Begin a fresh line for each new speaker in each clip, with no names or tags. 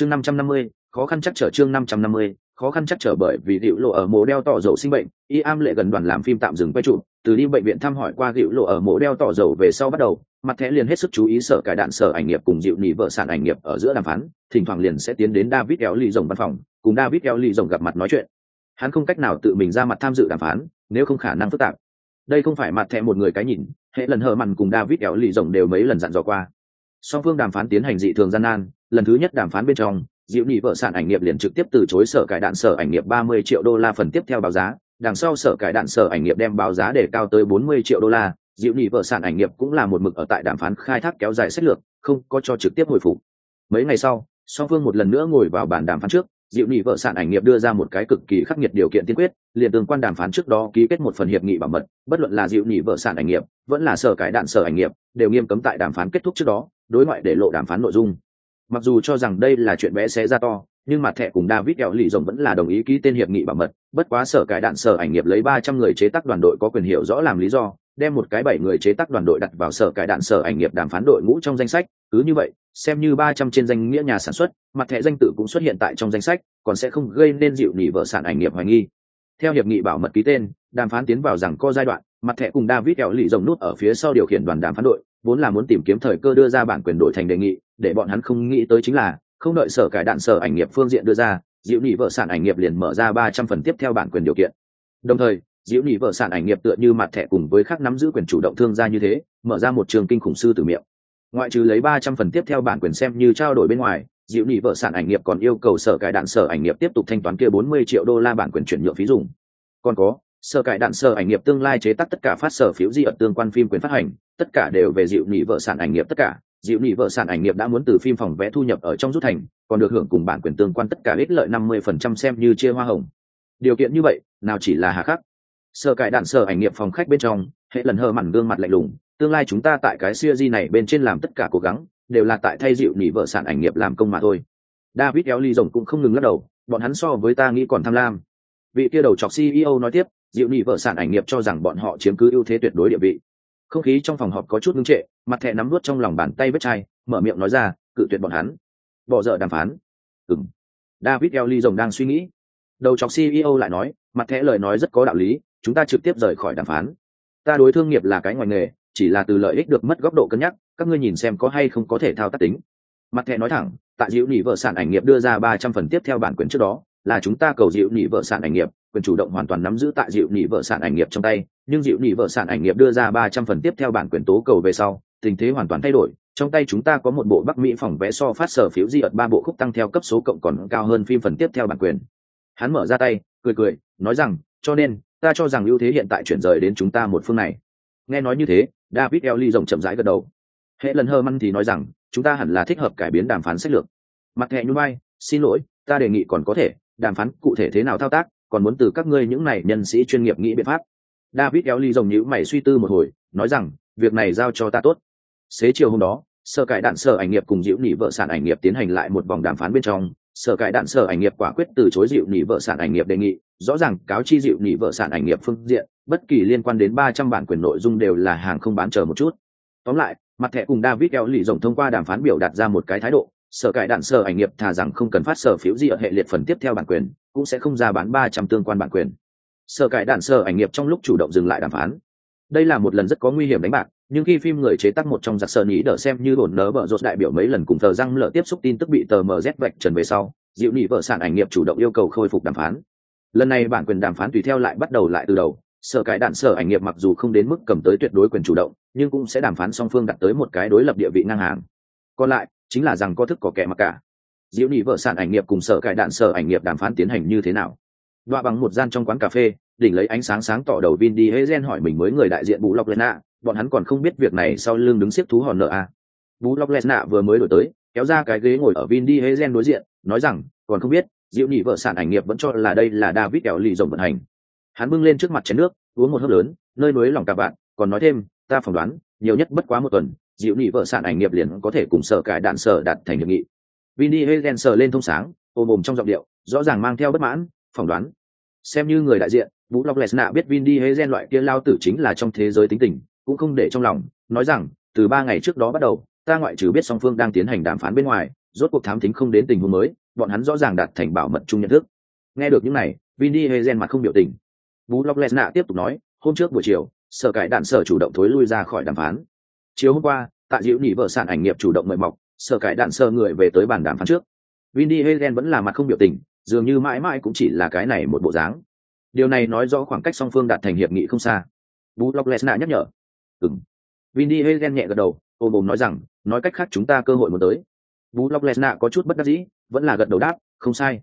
chương năm trăm năm mươi, khó khăn chắc trở chương năm trăm năm mươi, khó khăn chắc trở bởi vì gịu lộ ở mộ đeo tỏ dầu sinh bệnh, y am lệ gần đoàn làm phim tạm dừng quay trụ từ đi bệnh viện thăm hỏi qua gịu lộ ở mộ đeo tỏ dầu về sau bắt đầu, mặt thẻ liền hết sức chú ý sở cải đạn sở ảnh nghiệp cùng dịu nỉ vợ sản ảnh nghiệp ở giữa đàm phán, thỉnh thoảng liền sẽ tiến đến david eo ly rồng văn phòng, cùng david eo ly rồng gặp mặt nói chuyện. Hắn không cách nào tự mình ra mặt tham dự đàm phán, nếu không khả năng phức tạp. Đây không phải mặt thẻ một người cái nhìn, hệ lần hờ mặn cùng david eo ly rồng đều mấy lần dặn dò qua. Song phương đàm phán tiến hành dị thường gian nan lần thứ nhất đàm phán bên trong, diệu nhị vợ sản ảnh nghiệp liền trực tiếp từ chối sở cải đạn sở ảnh nghiệp 30 triệu đô la phần tiếp theo báo giá, đằng sau sở cải đạn sở ảnh nghiệp đem báo giá để cao tới 40 triệu đô la, diệu nhị vợ sản ảnh nghiệp cũng là một mực ở tại đàm phán khai thác kéo dài sách lược, không có cho trực tiếp hồi phục. Mấy ngày sau, song phương một lần nữa ngồi vào bàn đàm phán trước, diệu nhị vợ sản ảnh nghiệp đưa ra một cái cực kỳ khắc nghiệt điều kiện tiên quyết, liền tương quan đàm phán trước đó ký kết một phần hiệp nghị bảo mật, bất luận là diệu nhị vợ sản ảnh nghiệp, vẫn là sở cải đạn sở ảnh nghiệp, đều nghiêm cấm tại đàm phán kết thúc trước đó, đối ngoại để lộ đàm phán nội dung mặc dù cho rằng đây là chuyện bé xé ra to, nhưng mặt thẻ cùng david kẹo lì rồng vẫn là đồng ý ký tên hiệp nghị bảo mật. Bất quá sở cải đạn sở ảnh nghiệp lấy ba trăm người chế tác đoàn đội có quyền hiểu rõ làm lý do, đem một cái bảy người chế tác đoàn đội đặt vào sở cải đạn sở ảnh nghiệp đàm phán đội ngũ trong danh sách. Cứ như vậy, xem như ba trăm trên danh nghĩa nhà sản xuất, mặt thẻ danh tự cũng xuất hiện tại trong danh sách, còn sẽ không gây nên dịu nỉ vợ sản ảnh nghiệp hoài nghi. Theo hiệp nghị bảo mật ký tên, đàm phán tiến vào rằng co giai đoạn, mặt thẻ cùng david kẹo lì rồng nút ở phía sau điều khiển đoàn đàm phán đội vốn là muốn tìm kiếm thời cơ đưa ra bản quyền đổi thành đề nghị, để bọn hắn không nghĩ tới chính là, không đợi sở cải đạn sở ảnh nghiệp phương diện đưa ra, diệu nhị vợ sản ảnh nghiệp liền mở ra ba trăm phần tiếp theo bản quyền điều kiện. Đồng thời, diệu nhị vợ sản ảnh nghiệp tựa như mặt thẻ cùng với khác nắm giữ quyền chủ động thương gia như thế, mở ra một trường kinh khủng sư từ miệng. Ngoại trừ lấy ba trăm phần tiếp theo bản quyền xem như trao đổi bên ngoài, diệu nhị vợ sản ảnh nghiệp còn yêu cầu sở cải đạn sở ảnh nghiệp tiếp tục thanh toán kia bốn mươi triệu đô la bản quyền chuyển nhượng phí dùng. Còn có sở cải đạn sở ảnh nghiệp tương lai chế tác tất cả phát sở phiếu di ở tương quan phim quyền phát hành, tất cả đều về dịu nhị vợ sản ảnh nghiệp tất cả. Dịu nhị vợ sản ảnh nghiệp đã muốn từ phim phòng vẽ thu nhập ở trong rút thành, còn được hưởng cùng bản quyền tương quan tất cả ích lợi năm mươi phần trăm xem như chia hoa hồng. Điều kiện như vậy, nào chỉ là hà khắc. Sở cải đạn sở ảnh nghiệp phòng khách bên trong, hệ lần hờ mặn gương mặt lạnh lùng, tương lai chúng ta tại cái siêu di này bên trên làm tất cả cố gắng, đều là tại thay dịu nhị vợ sản ảnh nghiệp làm công mà thôi. David eo ly rồng cũng không ngừng lắc đầu, bọn hắn so với ta nghĩ còn tham lam. Vị kia đầu chọc ceo nói tiếp dịu nhị vợ sản ảnh nghiệp cho rằng bọn họ chiếm cứ ưu thế tuyệt đối địa vị. Không khí trong phòng họp có chút ngưng trệ, mặt thẻ nắm nuốt trong lòng bàn tay vết chai, mở miệng nói ra, cự tuyệt bọn hắn. Bỏ dở đàm phán. Ừng david eo rồng đang suy nghĩ. Đầu chọc ceo lại nói, mặt thẻ lời nói rất có đạo lý, chúng ta trực tiếp rời khỏi đàm phán. Ta đối thương nghiệp là cái ngoài nghề, chỉ là từ lợi ích được mất góc độ cân nhắc, các ngươi nhìn xem có hay không có thể thao tác tính. Mặt thẻ nói thẳng, tại diệu nhị vợ sản ảnh nghiệp đưa ra ba trăm phần tiếp theo bản quyền trước đó là chúng ta cầu dịu nhị vợ sản ảnh nghiệp, quyền chủ động hoàn toàn nắm giữ tại dịu nhị vợ sản ảnh nghiệp trong tay, nhưng dịu nhị vợ sản ảnh nghiệp đưa ra ba trăm phần tiếp theo bản quyền tố cầu về sau, tình thế hoàn toàn thay đổi. Trong tay chúng ta có một bộ bắc mỹ phòng vẽ so phát sở phiếu di ợt ba bộ khúc tăng theo cấp số cộng còn cao hơn phim phần tiếp theo bản quyền. Hắn mở ra tay, cười cười, nói rằng, cho nên, ta cho rằng ưu thế hiện tại chuyển rời đến chúng ta một phương này. Nghe nói như thế, david ely rộng chậm rãi gật đầu. Hệ lần hơ măn thì nói rằng, chúng ta hẳn là thích hợp cải biến đàm phán sách lược. Mặt hệ nhún bay xin lỗi, ta đề nghị còn có thể đàm phán cụ thể thế nào thao tác, còn muốn từ các ngươi những này nhân sĩ chuyên nghiệp nghĩ biện pháp. David kéo ly rồng nhữ mày suy tư một hồi, nói rằng, việc này giao cho ta tốt. Xế chiều hôm đó, sở cải đạn sở ảnh nghiệp cùng diệu nỉ vợ sản ảnh nghiệp tiến hành lại một vòng đàm phán bên trong. Sở cải đạn sở ảnh nghiệp quả quyết từ chối diệu nỉ vợ sản ảnh nghiệp đề nghị, rõ ràng cáo chi diệu nỉ vợ sản ảnh nghiệp phương diện, bất kỳ liên quan đến ba trăm bản quyền nội dung đều là hàng không bán chờ một chút. Tóm lại, mặt thẻ cùng david kéo lì rồng thông qua đàm phán biểu đạt ra một cái thái độ sở cải đạn sở ảnh nghiệp thà rằng không cần phát sở phiếu gì ở hệ liệt phần tiếp theo bản quyền, cũng sẽ không ra bán ba trăm tương quan bản quyền. Sở cải đạn sở ảnh nghiệp trong lúc chủ động dừng lại đàm phán. Đây là một lần rất có nguy hiểm đánh bạc, nhưng khi phim người chế tác một trong giặc sơ nhí đỡ xem như ổn nớ vợ rột đại biểu mấy lần cùng tờ răng lở tiếp xúc tin tức bị tờ mz vạch trần về sau, dịu nhị vợ sản ảnh nghiệp chủ động yêu cầu khôi phục đàm phán. Lần này bản quyền đàm phán tùy theo lại bắt đầu lại từ đầu, sở cải đạn sở ảnh nghiệp mặc dù không đến mức cầm tới tuyệt đối quyền chủ động, nhưng cũng sẽ đàm phán song phương đặt tới một cái đối lập địa vị ngang hàng. Còn lại chính là rằng có thức có kẻ mặc cả. Diệu nhị vợ sản ảnh nghiệp cùng sở cải đạn sở ảnh nghiệp đàm phán tiến hành như thế nào? Đoạ bằng một gian trong quán cà phê, đỉnh lấy ánh sáng sáng tỏ đầu vin đi hễ gen hỏi mình mới người đại diện bù lọc lên nạ, bọn hắn còn không biết việc này sau lưng đứng xếp thú hòn nợ à. bù lọc lên nạ vừa mới đổi tới, kéo ra cái ghế ngồi ở vin đi hễ gen đối diện, nói rằng, còn không biết diệu nhị vợ sản ảnh nghiệp vẫn cho là đây là david kẹo lì rồng vận hành. Hắn bưng lên trước mặt chén nước, uống một hớp lớn, nơi núi lòng cả bạn còn nói thêm, ta phỏng đoán, nhiều nhất bất quá một tuần dịu nỉ vợ sản ảnh nghiệp liền có thể cùng sở cải đạn sở đạt thành hiệp nghị. Vini hayden sờ lên thông sáng, ôm ồm trong giọng điệu, rõ ràng mang theo bất mãn, phỏng đoán. Xem như người đại diện, vũ lọc nạ biết vini hayden loại kia lao tử chính là trong thế giới tính tình, cũng không để trong lòng, nói rằng, từ ba ngày trước đó bắt đầu, ta ngoại trừ biết song phương đang tiến hành đàm phán bên ngoài, rốt cuộc thám tính không đến tình huống mới, bọn hắn rõ ràng đạt thành bảo mật chung nhận thức. Nghe được những này, vinny hayden mặt không biểu tình. Vũ lóc nạ tiếp tục nói, hôm trước buổi chiều, sở cải đạn sở chủ động thối lui ra khỏi đàm phán chiều hôm qua, tại diệu nhị vợ sản ảnh nghiệp chủ động mời mọc, sở cải đạn sơ người về tới bàn đàm phán trước. Vin diesel vẫn là mặt không biểu tình, dường như mãi mãi cũng chỉ là cái này một bộ dáng. Điều này nói rõ khoảng cách song phương đạt thành hiệp nghị không xa. Vũ lóc lesna nhắc nhở. Ừ m vindy diesel nhẹ gật đầu, ôm ôm nói rằng, nói cách khác chúng ta cơ hội muốn tới. Vũ lóc lesna có chút bất đắc dĩ, vẫn là gật đầu đáp, không sai.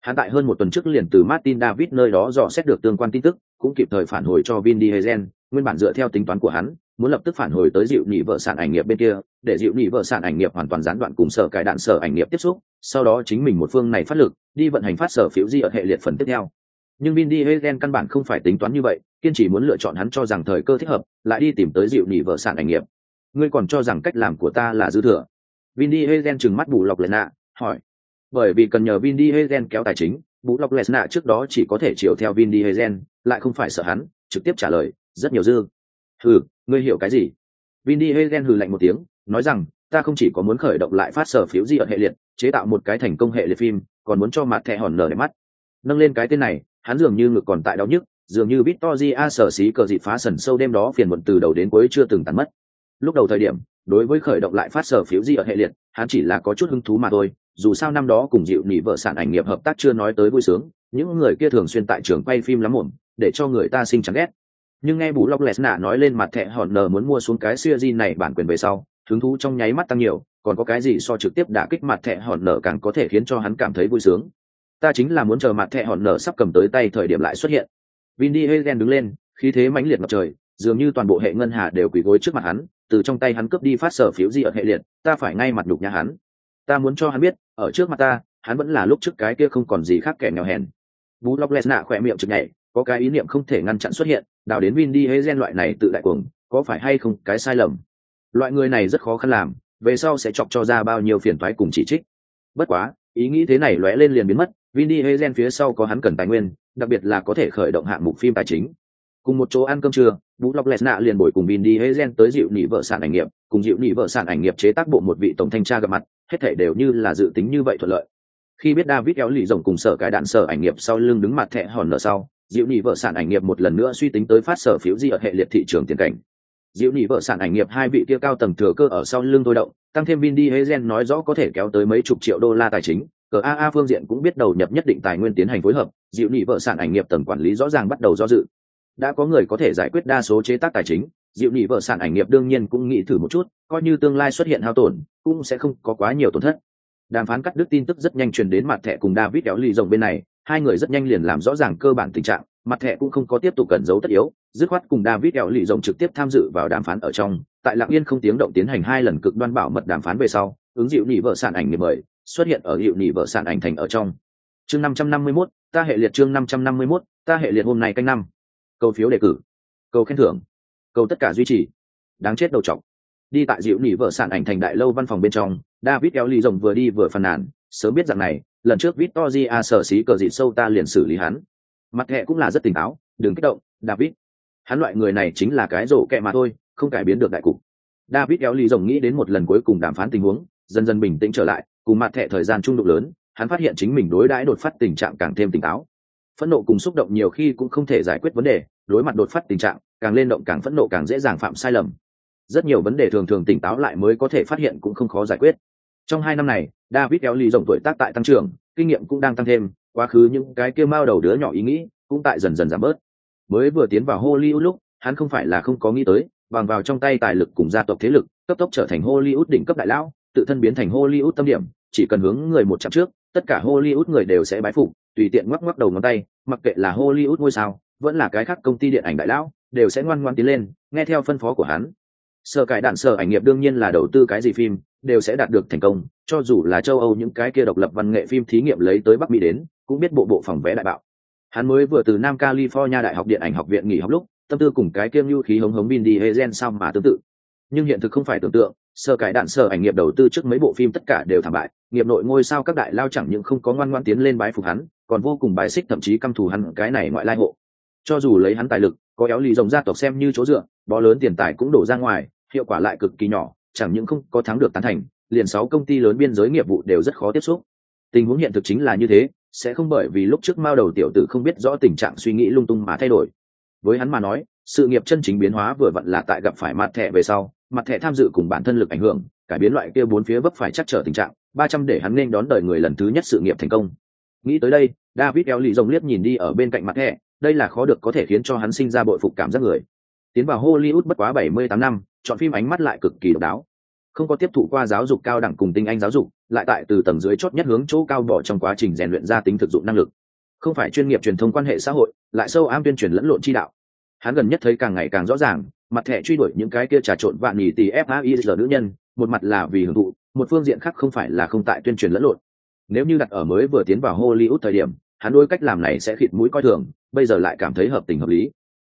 Hắn tại hơn một tuần trước liền từ martin david nơi đó dò xét được tương quan tin tức, cũng kịp thời phản hồi cho vindy diesel nguyên bản dựa theo tính toán của hắn muốn lập tức phản hồi tới dịu nhị vợ sản ảnh nghiệp bên kia, để dịu nhị vợ sản ảnh nghiệp hoàn toàn gián đoạn cùng sở cải đạn sở ảnh nghiệp tiếp xúc, sau đó chính mình một phương này phát lực, đi vận hành phát sở phiếu di ở hệ liệt phần tiếp theo. Nhưng vin diesel căn bản không phải tính toán như vậy, kiên chỉ muốn lựa chọn hắn cho rằng thời cơ thích hợp, lại đi tìm tới dịu nhị vợ sản ảnh nghiệp. Ngươi còn cho rằng cách làm của ta là dư thừa? Vin diesel trừng mắt bù lọc lệ nạ, hỏi. Bởi vì cần nhờ vin diesel kéo tài chính, bù lọc lesna trước đó chỉ có thể chiều theo vin diesel lại không phải sợ hắn, trực tiếp trả lời, rất nhiều dư hừ, ngươi hiểu cái gì? Vin diesel hừ lạnh một tiếng, nói rằng, ta không chỉ có muốn khởi động lại phát sở phiếu di ở hệ liệt, chế tạo một cái thành công hệ liệt phim, còn muốn cho mặt thẻ hòn nở để mắt. Nâng lên cái tên này, hắn dường như ngực còn tại đau nhức, dường như victoria sở xí cờ dị phá sần sâu đêm đó phiền muộn từ đầu đến cuối chưa từng tan mất. Lúc đầu thời điểm, đối với khởi động lại phát sở phiếu di ở hệ liệt, hắn chỉ là có chút hứng thú mà thôi, dù sao năm đó cùng dịu nỉ vợ sản ảnh nghiệp hợp tác chưa nói tới vui sướng, những người kia thường xuyên tại trường quay phim lắm ổn để cho người ta sinh chán ghét nhưng nghe bù lóc lẹt nạ nói lên mặt thẹ hòn nờ muốn mua xuống cái siêu di này bản quyền về sau hứng thú trong nháy mắt tăng nhiều còn có cái gì so trực tiếp đả kích mặt thẹ hòn nở càng có thể khiến cho hắn cảm thấy vui sướng. Ta chính là muốn chờ mặt thẹ hòn nở sắp cầm tới tay thời điểm lại xuất hiện. Vin đi hagen đứng lên khí thế mãnh liệt ngập trời dường như toàn bộ hệ ngân hà đều quỳ gối trước mặt hắn từ trong tay hắn cướp đi phát sở phiếu di ở hệ liệt ta phải ngay mặt đục nhà hắn. Ta muốn cho hắn biết ở trước mặt ta hắn vẫn là lúc trước cái kia không còn gì khác kẻ nghèo hèn. Vũ Lộc nạ khỏe miệng chực nhảy, có cái ý niệm không thể ngăn chặn xuất hiện, đào đến Vin đi gen loại này tự đại cuồng, có phải hay không cái sai lầm. Loại người này rất khó khăn làm, về sau sẽ chọc cho ra bao nhiêu phiền toái cùng chỉ trích. Bất quá, ý nghĩ thế này lóe lên liền biến mất, Vin đi gen phía sau có hắn cần tài nguyên, đặc biệt là có thể khởi động hạng mục phim tài chính. Cùng một chỗ ăn cơm trưa, Vũ Lộc Lesnar liền bồi cùng Vin đi gen tới dịu nị vợ sản ảnh nghiệp, cùng dịu nị vợ sản ảnh nghiệp chế tác bộ một vị tổng thanh tra gặp mặt, hết thảy đều như là dự tính như vậy thuận lợi khi biết david kéo lì rồng cùng sở cái đạn sở ảnh nghiệp sau lưng đứng mặt thẹ hòn nở sau diệu nhị vợ sản ảnh nghiệp một lần nữa suy tính tới phát sở phiếu di ở hệ liệt thị trường tiền cảnh. Diệu nhị vợ sản ảnh nghiệp hai vị kia cao tầng thừa cơ ở sau lưng thôi động, tăng thêm vin đi hezen nói rõ có thể kéo tới mấy chục triệu đô la tài chính. Cờ aa phương diện cũng biết đầu nhập nhất định tài nguyên tiến hành phối hợp, diệu nhị vợ sản ảnh nghiệp tầng quản lý rõ ràng bắt đầu do dự. Đã có người có thể giải quyết đa số chế tác tài chính, diệu nhị vợ sản ảnh nghiệp đương nhiên cũng nghĩ thử một chút, coi như tương lai xuất hiện hao tổn, cũng sẽ không có quá nhiều tổn thất. Đàm phán cắt đứt tin tức rất nhanh truyền đến mặt thẻ cùng david kéo lì rồng bên này hai người rất nhanh liền làm rõ ràng cơ bản tình trạng, mặt thẻ cũng không có tiếp tục cẩn giấu tất yếu, dứt khoát cùng david eo lì rồng trực tiếp tham dự vào đàm phán ở trong, tại lạng yên không tiếng động tiến hành hai lần cực đoan bảo mật đàm phán về sau, ứng dịu nỉ vợ sản ảnh nghiệp mời, xuất hiện ở hiệu nỉ vợ sản ảnh thành ở trong. Chương năm trăm năm mươi mốt, ta hệ liệt chương năm trăm năm mươi mốt, ta hệ liệt hôm nay canh năm. Cầu phiếu đề cử. Cầu khen thưởng. Cầu tất cả duy trì. Đáng chết đầu trọc đi tại dịu nỉ vợ sản ảnh thành đại lâu văn phòng bên trong, david eo lì rồng vừa đi vừa phàn nàn, sớm biết rằng này lần trước victoria sở xí cờ dịt sâu ta liền xử lý hắn. Mặt hệ cũng là rất tỉnh táo, đừng kích động, david. Hắn loại người này chính là cái rổ kẹ mà thôi, không cải biến được đại cục. David kéo ly rồng nghĩ đến một lần cuối cùng đàm phán tình huống, dần dần bình tĩnh trở lại, cùng mặt hệ thời gian trung đụng lớn, hắn phát hiện chính mình đối đãi đột phát tình trạng càng thêm tỉnh táo. Phẫn nộ cùng xúc động nhiều khi cũng không thể giải quyết vấn đề, đối mặt đột phát tình trạng, càng lên động càng phẫn nộ càng dễ dàng phạm sai lầm. Rất nhiều vấn đề thường thường tỉnh táo lại mới có thể phát hiện cũng không khó giải quyết. Trong hai năm này, david kéo lì rộng tuổi tác tại tăng trưởng kinh nghiệm cũng đang tăng thêm, quá khứ những cái kia mao đầu đứa nhỏ ý nghĩ cũng tại dần dần giảm bớt. Mới vừa tiến vào hollywood lúc, hắn không phải là không có nghĩ tới, bằng vào trong tay tài lực cùng gia tộc thế lực, cấp tốc trở thành hollywood đỉnh cấp đại lão, tự thân biến thành hollywood tâm điểm, chỉ cần hướng người một chặng trước, tất cả hollywood người đều sẽ bái phục, tùy tiện ngoắc ngoắc đầu ngón tay, mặc kệ là hollywood ngôi sao, vẫn là cái khác công ty điện ảnh đại lão, đều sẽ ngoan ngoan tiến lên, nghe theo phân phó của hắn. Sở cải đạn sở ảnh nghiệp đương nhiên là đầu tư cái gì phim đều sẽ đạt được thành công, cho dù là châu âu những cái kia độc lập văn nghệ phim thí nghiệm lấy tới bắc mỹ đến, cũng biết bộ bộ phòng vé đại bạo. Hắn mới vừa từ nam california đại học điện ảnh học viện nghỉ học lúc, tâm tư cùng cái kiêm lưu khí hống hống bin đi hê gen sao mà tương tự. Nhưng hiện thực không phải tưởng tượng sở cải đạn sở ảnh nghiệp đầu tư trước mấy bộ phim tất cả đều thảm bại, nghiệp nội ngôi sao các đại lao chẳng những không có ngoan ngoan tiến lên bái phục hắn, còn vô cùng bài xích thậm chí căm thù hắn cái này ngoại lai hộ. Cho dù lấy hắn tài lực, có éo lì rồng gia tộc xem như chỗ dựa, bó lớn tiền tài cũng đổ ra ngoài, hiệu quả lại cực kỳ nhỏ chẳng những không có thắng được tán thành, liền sáu công ty lớn biên giới nghiệp vụ đều rất khó tiếp xúc. Tình huống hiện thực chính là như thế, sẽ không bởi vì lúc trước mao đầu tiểu tử không biết rõ tình trạng suy nghĩ lung tung mà thay đổi. Với hắn mà nói, sự nghiệp chân chính biến hóa vừa vặn là tại gặp phải mặt thẻ về sau, mặt thẻ tham dự cùng bản thân lực ảnh hưởng, cải biến loại kia bốn phía vấp phải chắc trở tình trạng, ba trăm để hắn nên đón đời người lần thứ nhất sự nghiệp thành công. Nghĩ tới đây, david eo lì rồng liếc nhìn đi ở bên cạnh mặt thẻ, đây là khó được có thể khiến cho hắn sinh ra bội phục cảm giác người. Tiến vào hollywood bất quá bảy mươi tám năm chọn phim ánh mắt lại cực kỳ độc đáo. Không có tiếp thụ qua giáo dục cao đẳng cùng tinh anh giáo dục, lại tại từ tầng dưới chót nhất hướng chỗ cao bỏ trong quá trình rèn luyện ra tính thực dụng năng lực. Không phải chuyên nghiệp truyền thông quan hệ xã hội, lại sâu am tuyên truyền lẫn lộn chi đạo. Hắn gần nhất thấy càng ngày càng rõ ràng, mặt thẻ truy đuổi những cái kia trà trộn vạn nhì tì fai nữ nhân, một mặt là vì hưởng thụ, một phương diện khác không phải là không tại tuyên truyền lẫn lộn. Nếu như đặt ở mới vừa tiến vào hollywood thời điểm, hắn đôi cách làm này sẽ khịt mũi coi thường, bây giờ lại cảm thấy hợp tình hợp lý.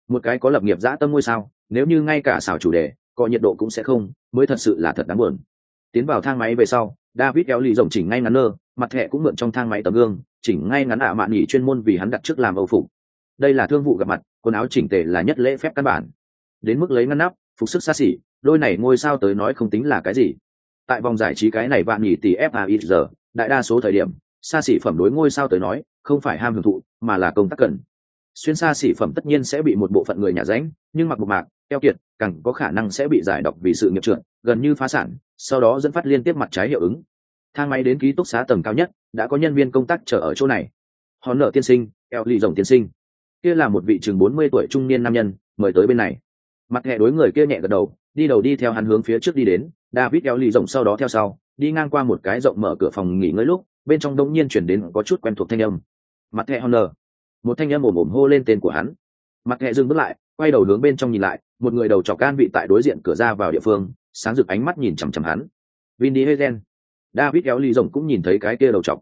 Một cái có lập nghiệp dã tâm ngôi sao, nếu như ngay cả xào chủ đề có nhiệt độ cũng sẽ không, mới thật sự là thật đáng buồn. Tiến vào thang máy về sau, david kéo lì rồng chỉnh ngay ngắn nơ mặt thẻ cũng mượn trong thang máy tấm gương, chỉnh ngay ngắn ạ mạn nghỉ chuyên môn vì hắn đặt trước làm âu phục. Đây là thương vụ gặp mặt, quần áo chỉnh tề là nhất lễ phép căn bản. Đến mức lấy ngăn nắp, phục sức xa xỉ, đôi này ngôi sao tới nói không tính là cái gì. Tại vòng giải trí cái này vạn nghỉ tỷ fai giờ đại đa số thời điểm, xa xỉ phẩm đối ngôi sao tới nói, không phải ham hưởng thụ, mà là công tác cần. Xuyên xa xỉ phẩm tất nhiên sẽ bị một bộ phận người nhà ránh, nhưng mặc một mạc, keo kiệt càng có khả năng sẽ bị giải độc vì sự nghiệp trượt gần như phá sản, sau đó dẫn phát liên tiếp mặt trái hiệu ứng. Thang máy đến ký túc xá tầng cao nhất, đã có nhân viên công tác chờ ở chỗ này. Hòn nợ tiên sinh, eo lì rồng tiên sinh. Kia là một vị chừng bốn mươi tuổi trung niên nam nhân, mời tới bên này. Mặt hệ đối người kia nhẹ gật đầu, đi đầu đi theo hắn hướng phía trước đi đến. David eo lì rồng sau đó theo sau, đi ngang qua một cái rộng mở cửa phòng nghỉ ngơi lúc, bên trong đông nhiên chuyển đến có chút quen thuộc thanh âm. Mặt hệ honor. Một thanh âm ồm ồm hô lên tên của hắn. Mặt hệ dừng bước lại, quay đầu hướng bên trong nhìn lại một người đầu trọc can vị tại đối diện cửa ra vào địa phương, sáng rực ánh mắt nhìn chằm chằm hắn. Vin đi hezen david kéo ly rồng cũng nhìn thấy cái kia đầu trọc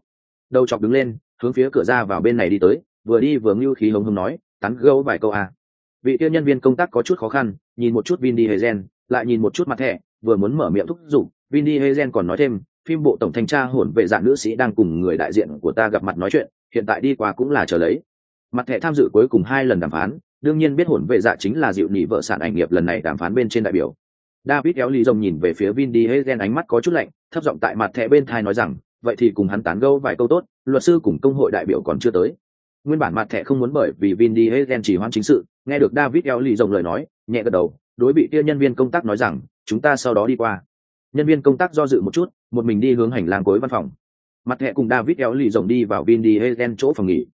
đầu trọc đứng lên, hướng phía cửa ra vào bên này đi tới, vừa đi vừa ngưu khí hống hống nói tắn gấu vài câu à. vị kia nhân viên công tác có chút khó khăn, nhìn một chút vin đi hezen lại nhìn một chút mặt thẻ, vừa muốn mở miệng thúc giục vin đi hezen còn nói thêm, phim bộ tổng thanh tra hồn vệ dạng nữ sĩ đang cùng người đại diện của ta gặp mặt nói chuyện, hiện tại đi qua cũng là chờ lấy. Mặt thẻ tham dự cuối cùng hai lần đàm phán đương nhiên biết hồn vệ dạ chính là dịu nhị vợ sản ảnh nghiệp lần này đàm phán bên trên đại biểu. David kéo lì rồng nhìn về phía vin đi hết ánh mắt có chút lạnh, thấp giọng tại mặt thẻ bên thai nói rằng, vậy thì cùng hắn tán gâu vài câu tốt, luật sư cùng công hội đại biểu còn chưa tới. Nguyên bản mặt thẻ không muốn bởi vì vin đi hết chỉ hoãn chính sự, nghe được david kéo lì rồng lời nói, nhẹ gật đầu, đối bị kia nhân viên công tác nói rằng, chúng ta sau đó đi qua. Nhân viên công tác do dự một chút, một mình đi hướng hành lang cuối văn phòng. Mặt thẻ cùng david kéo lì rồng đi vào vin đi hết chỗ phòng nghỉ.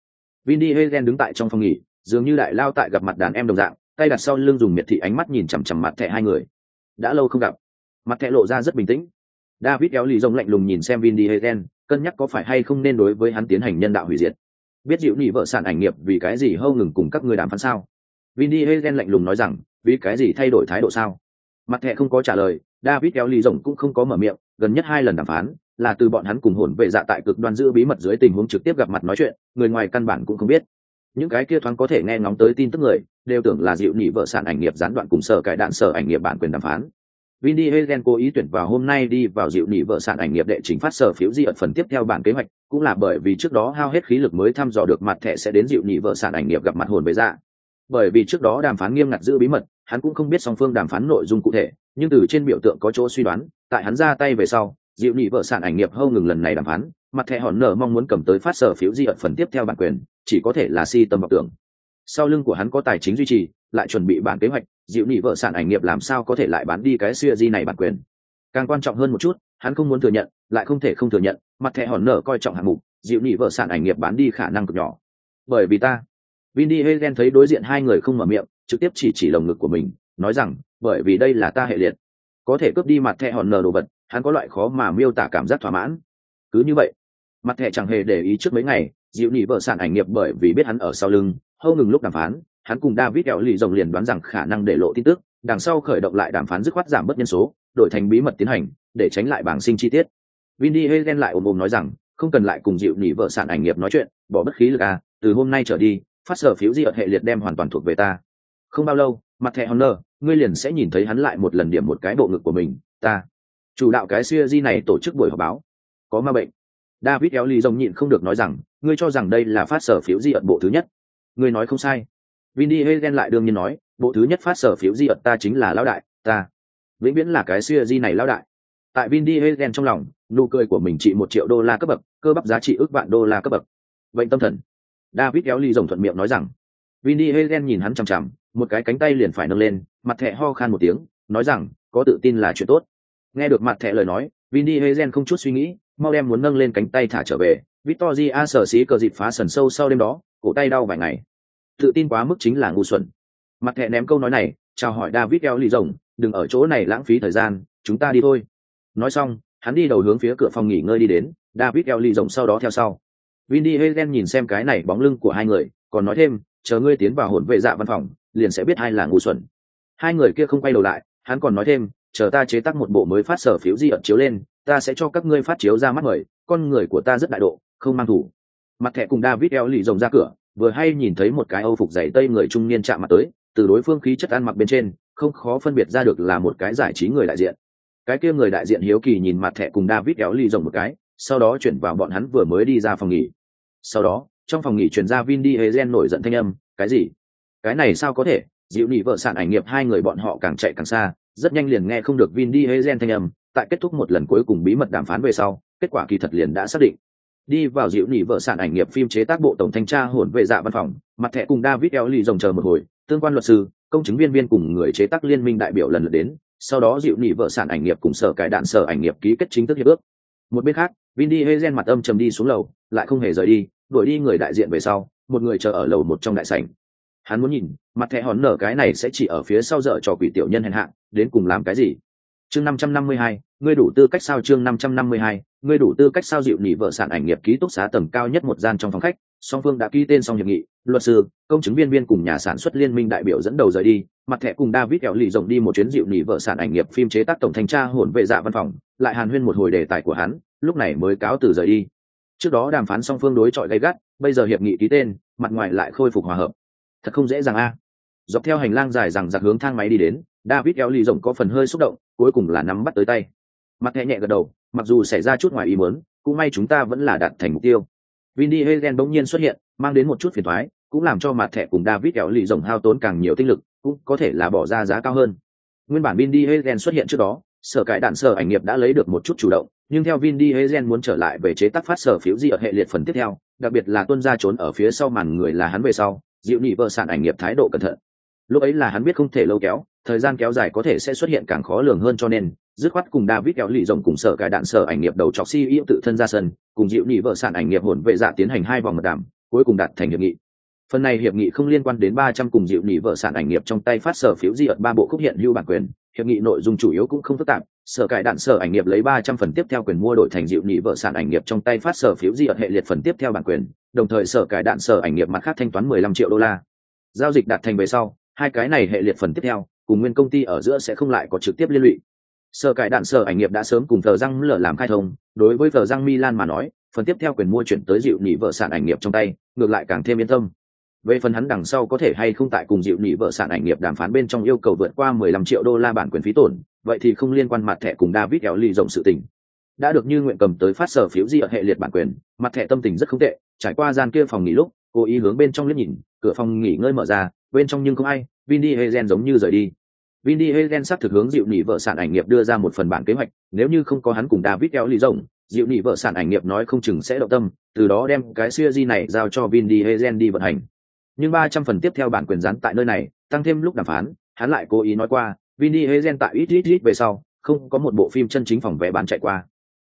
Vin đi hết đứng tại trong phòng nghỉ dường như đại lao tại gặp mặt đàn em đồng dạng, tay đặt sau lưng dùng miệt thị ánh mắt nhìn chằm chằm mặt thẻ hai người. Đã lâu không gặp. Mặt thẻ lộ ra rất bình tĩnh. David éo lì rồng lạnh lùng nhìn xem vin đi cân nhắc có phải hay không nên đối với hắn tiến hành nhân đạo hủy diệt. Biết dịu nỉ vợ sản ảnh nghiệp vì cái gì hâu ngừng cùng các người đàm phán sao? Vin đi lạnh lùng nói rằng, vì cái gì thay đổi thái độ sao? Mặt thẻ không có trả lời, david éo lì rồng cũng không có mở miệng, gần nhất hai lần đàm phán, là từ bọn hắn cùng hồn về dạ tại cực đoan giữ bí mật dưới tình huống trực tiếp gặp mặt nói chuyện, người ngoài căn bản cũng không biết những cái kia thoáng có thể nghe ngóng tới tin tức người đều tưởng là dịu nhị vợ sản ảnh nghiệp gián đoạn cùng sở cải đạn sở ảnh nghiệp bản quyền đàm phán Vinny Hagen cố ý tuyển vào hôm nay đi vào dịu nỉ vợ sản ảnh nghiệp đệ chính phát sở phiếu di ẩn phần tiếp theo bản kế hoạch, cũng là bởi vì trước đó hao hết khí lực mới thăm dò được mặt thẻ sẽ đến dịu nỉ vợ sản ảnh nghiệp gặp mặt hồn với dạ. Bởi vì trước đó đàm phán nghiêm ngặt giữ bí mật, hắn cũng không biết song phương đàm phán nội dung cụ thể, nhưng từ trên biểu tượng có chỗ suy đoán, tại hắn ra tay về sau, dịu nỉ vợ sản ảnh nghiệp hâu ngừng lần này đàm phán, mặt thẻ hòn nở mong muốn cầm tới phát sở phiếu di ẩn phần tiếp theo bản quyền, chỉ có thể là si tâm vọng tưởng sau lưng của hắn có tài chính duy trì lại chuẩn bị bản kế hoạch dịu nị vợ sản ảnh nghiệp làm sao có thể lại bán đi cái xuya di này bản quyền càng quan trọng hơn một chút hắn không muốn thừa nhận lại không thể không thừa nhận mặt thẻ hòn nở coi trọng hạng mục dịu nị vợ sản ảnh nghiệp bán đi khả năng cực nhỏ bởi vì ta Vindi Hagen thấy đối diện hai người không mở miệng, trực tiếp chỉ chỉ lồng ngực của mình, nói rằng, bởi vì đây là ta hệ liệt. Có thể cướp đi mặt thẻ hòn nở đồ vật, hắn có loại khó mà miêu tả cảm giác thỏa mãn. Cứ như vậy, mặt thẻ chẳng hề để ý trước mấy ngày, dịu nỉ vợ sản ảnh nghiệp bởi vì biết hắn ở sau lưng hâu ngừng lúc đàm phán hắn cùng david kẹo lì rồng liền đoán rằng khả năng để lộ tin tức đằng sau khởi động lại đàm phán dứt khoát giảm bớt nhân số đổi thành bí mật tiến hành để tránh lại bảng sinh chi tiết. Vinny Hagen lại ồm ồm nói rằng không cần lại cùng dịu nỉ vợ sản ảnh nghiệp nói chuyện bỏ bất khí lực à từ hôm nay trở đi phát sở phiếu di ở hệ liệt đem hoàn toàn thuộc về ta. Không bao lâu mặt thẻ honor ngươi liền sẽ nhìn thấy hắn lại một lần điểm một cái bộ ngực của mình ta. Chủ đạo cái siêu di này tổ chức buổi họp báo có ma bệnh. David éo lì rồng nhịn không được nói rằng ngươi cho rằng đây là phát sở phiếu di ẩn bộ thứ nhất. Ngươi nói không sai. Vinny Hagen lại đương nhiên nói, bộ thứ nhất phát sở phiếu di ẩn ta chính là lão đại, ta. Vĩnh viễn là cái xưa di này lão đại. tại vinny hagen trong lòng nụ cười của mình trị một triệu đô la cấp bậc cơ bắp giá trị ước vạn đô la cấp bậc. Bệnh tâm thần. David éo ly rồng thuận miệng nói rằng vinny hagen nhìn hắn chằm chằm một cái cánh tay liền phải nâng lên mặt thẹ ho khan một tiếng nói rằng có tự tin là chuyện tốt. Nghe được mặt thẹ lời nói vinny hagen không chút suy nghĩ mau đem muốn nâng lên cánh tay thả trở về. Victoria sở xí cờ dịp phá sần sâu sau đêm đó, cổ tay đau vài ngày. Tự tin quá mức chính là ngu xuẩn. Mặt thẹ ném câu nói này, chào hỏi david eo lì rồng, đừng ở chỗ này lãng phí thời gian, chúng ta đi thôi. Nói xong, hắn đi đầu hướng phía cửa phòng nghỉ ngơi đi đến, david eo lì rồng sau đó theo sau. Vinny đi helen nhìn xem cái này bóng lưng của hai người, còn nói thêm, chờ ngươi tiến vào hồn vệ dạ văn phòng, liền sẽ biết ai là ngu xuẩn. Hai người kia không quay đầu lại, hắn còn nói thêm, chờ ta chế tác một bộ mới phát sở phiếu di ẩn chiếu lên ta sẽ cho các ngươi phát chiếu ra mắt mời, con người của ta rất đại độ, không mang thủ. Mặt thẻ cùng david eo lì rồng ra cửa, vừa hay nhìn thấy một cái âu phục dày tây người trung niên chạm mặt tới, từ đối phương khí chất ăn mặc bên trên, không khó phân biệt ra được là một cái giải trí người đại diện. Cái kia người đại diện hiếu kỳ nhìn mặt thẻ cùng david eo lì rồng một cái, sau đó chuyển vào bọn hắn vừa mới đi ra phòng nghỉ. Sau đó, trong phòng nghỉ chuyển ra vin đi hê gen nổi giận thanh âm, cái gì? Cái này sao có thể? Dịu nị vợ sản ảnh nghiệp hai người bọn họ càng chạy càng xa, rất nhanh liền nghe không được vin đi hê gen thanh âm tại kết thúc một lần cuối cùng bí mật đàm phán về sau, kết quả kỳ thật liền đã xác định. Đi vào dịu nỉ vợ sản ảnh nghiệp phim chế tác bộ tổng thanh tra hồn vệ dạ văn phòng, mặt thẻ cùng david eo lì rồng chờ một hồi, tương quan luật sư, công chứng viên viên cùng người chế tác liên minh đại biểu lần lượt đến, sau đó dịu nỉ vợ sản ảnh nghiệp cùng sở cải đạn sở ảnh nghiệp ký kết chính thức hiệp ước. Một bên khác, vin đi hê gen mặt âm trầm đi xuống lầu, lại không hề rời đi, đuổi đi người đại diện về sau, một người chờ ở lầu một trong đại sảnh. Hắn muốn nhìn, mặt thẻ hòn nở cái này sẽ chỉ ở phía sau dở cho quỷ tiểu nhân hèn hạ, đến cùng làm cái gì? Chương năm trăm năm mươi hai, ngươi đủ tư cách sao chương năm trăm năm mươi hai, ngươi đủ tư cách sao dịu nỉ vợ sản ảnh nghiệp ký túc xá tầng cao nhất một gian trong phòng khách. Song phương đã ký tên xong hiệp nghị, luật sư, công chứng viên viên cùng nhà sản xuất liên minh đại biểu dẫn đầu rời đi. Mặt thẻ cùng david kẹo lì rộng đi một chuyến dịu nỉ vợ sản ảnh nghiệp phim chế tác tổng thanh tra hồn vệ dạ văn phòng, lại hàn huyên một hồi đề tài của hắn, lúc này mới cáo từ rời đi. Trước đó đàm phán song phương đối chọi gay gắt, bây giờ hiệp nghị ký tên, mặt ngoài lại khôi phục hòa hợp. Thật không dễ dàng a. Dọc theo hành lang dài rằng giặc hướng thang máy đi đến david eo lì Rồng có phần hơi xúc động cuối cùng là nắm bắt tới tay mặt nhẹ nhẹ gật đầu mặc dù xảy ra chút ngoài ý muốn cũng may chúng ta vẫn là đạt thành mục tiêu Vinny Hagen bỗng nhiên xuất hiện, mang đến một chút phiền toái, cũng làm cho mặt thẻ cùng David Eo lì rồng hao tốn càng nhiều tinh lực, cũng có thể là bỏ ra giá cao hơn. Nguyên bản Vinny Hagen xuất hiện trước đó, sở cải đạn sở ảnh nghiệp đã lấy được một chút chủ động, nhưng theo Vinny Hagen muốn trở lại về chế tác phát sở phiếu gì ở hệ liệt phần tiếp theo, đặc biệt là tuân ra trốn ở phía sau màn người là hắn về sau, dịu nhị vợ sản ảnh nghiệp thái độ cẩn thận. Lúc ấy là hắn biết không thể lâu kéo, thời gian kéo dài có thể sẽ xuất hiện càng khó lường hơn cho nên dứt khoát cùng David kéo lì rồng cùng sở cải đạn sở ảnh nghiệp đầu chọc si yêu tự thân ra sân, cùng dịu nhị vợ sản ảnh nghiệp hồn vệ dạ tiến hành hai vòng mật đàm, cuối cùng đạt thành hiệp nghị. Phần này hiệp nghị không liên quan đến ba trăm cùng dịu nhị vợ sản ảnh nghiệp trong tay phát sở phiếu di ợt ba bộ khúc hiện hữu bản quyền, hiệp nghị nội dung chủ yếu cũng không phức tạp, sở cải đạn sở ảnh nghiệp lấy ba trăm phần tiếp theo quyền mua đổi thành dịu nhị vợ sản ảnh nghiệp trong tay phát sở phiếu di ợt hệ liệt phần tiếp theo bản quyền, đồng thời sở cải đạn sở ảnh nghiệp mặt khác thanh toán mười lăm triệu đô la. Giao dịch đạt thành về sau, hai cái này hệ liệt phần tiếp theo, cùng nguyên công ty ở giữa sẽ không lại có trực tiếp liên lụy. Sở cải đạn sở ảnh nghiệp đã sớm cùng thờ răng lở làm khai thông, đối với thờ răng milan mà nói, phần tiếp theo quyền mua chuyển tới dịu nỉ vợ sản ảnh nghiệp trong tay, ngược lại càng thêm yên tâm. Về phần hắn đằng sau có thể hay không tại cùng dịu nỉ vợ sản ảnh nghiệp đàm phán bên trong yêu cầu vượt qua 15 triệu đô la bản quyền phí tổn, vậy thì không liên quan mặt thẻ cùng david kéo ly rộng sự tình. Đã được như nguyện cầm tới phát sở phiếu di ở hệ liệt bản quyền, mặt thẻ tâm tình rất không tệ, trải qua gian kia phòng nghỉ lúc, cô ý hướng bên trong liếc nhìn, cửa phòng nghỉ ngơi mở ra, bên trong nhưng không ai Vinny đi giống như rời đi. Vinny đi sắp thực hướng dịu nỉ vợ sản ảnh nghiệp đưa ra một phần bản kế hoạch, nếu như không có hắn cùng david kéo lì rộng dịu nỉ vợ sản ảnh nghiệp nói không chừng sẽ động tâm, từ đó đem cái siêu di này giao cho Vinny đi đi vận hành. Nhưng ba trăm phần tiếp theo bản quyền rán tại nơi này, tăng thêm lúc đàm phán, hắn lại cố ý nói qua, Vinny đi tại ít ít ít về sau, không có một bộ phim chân chính phòng vé bán chạy qua.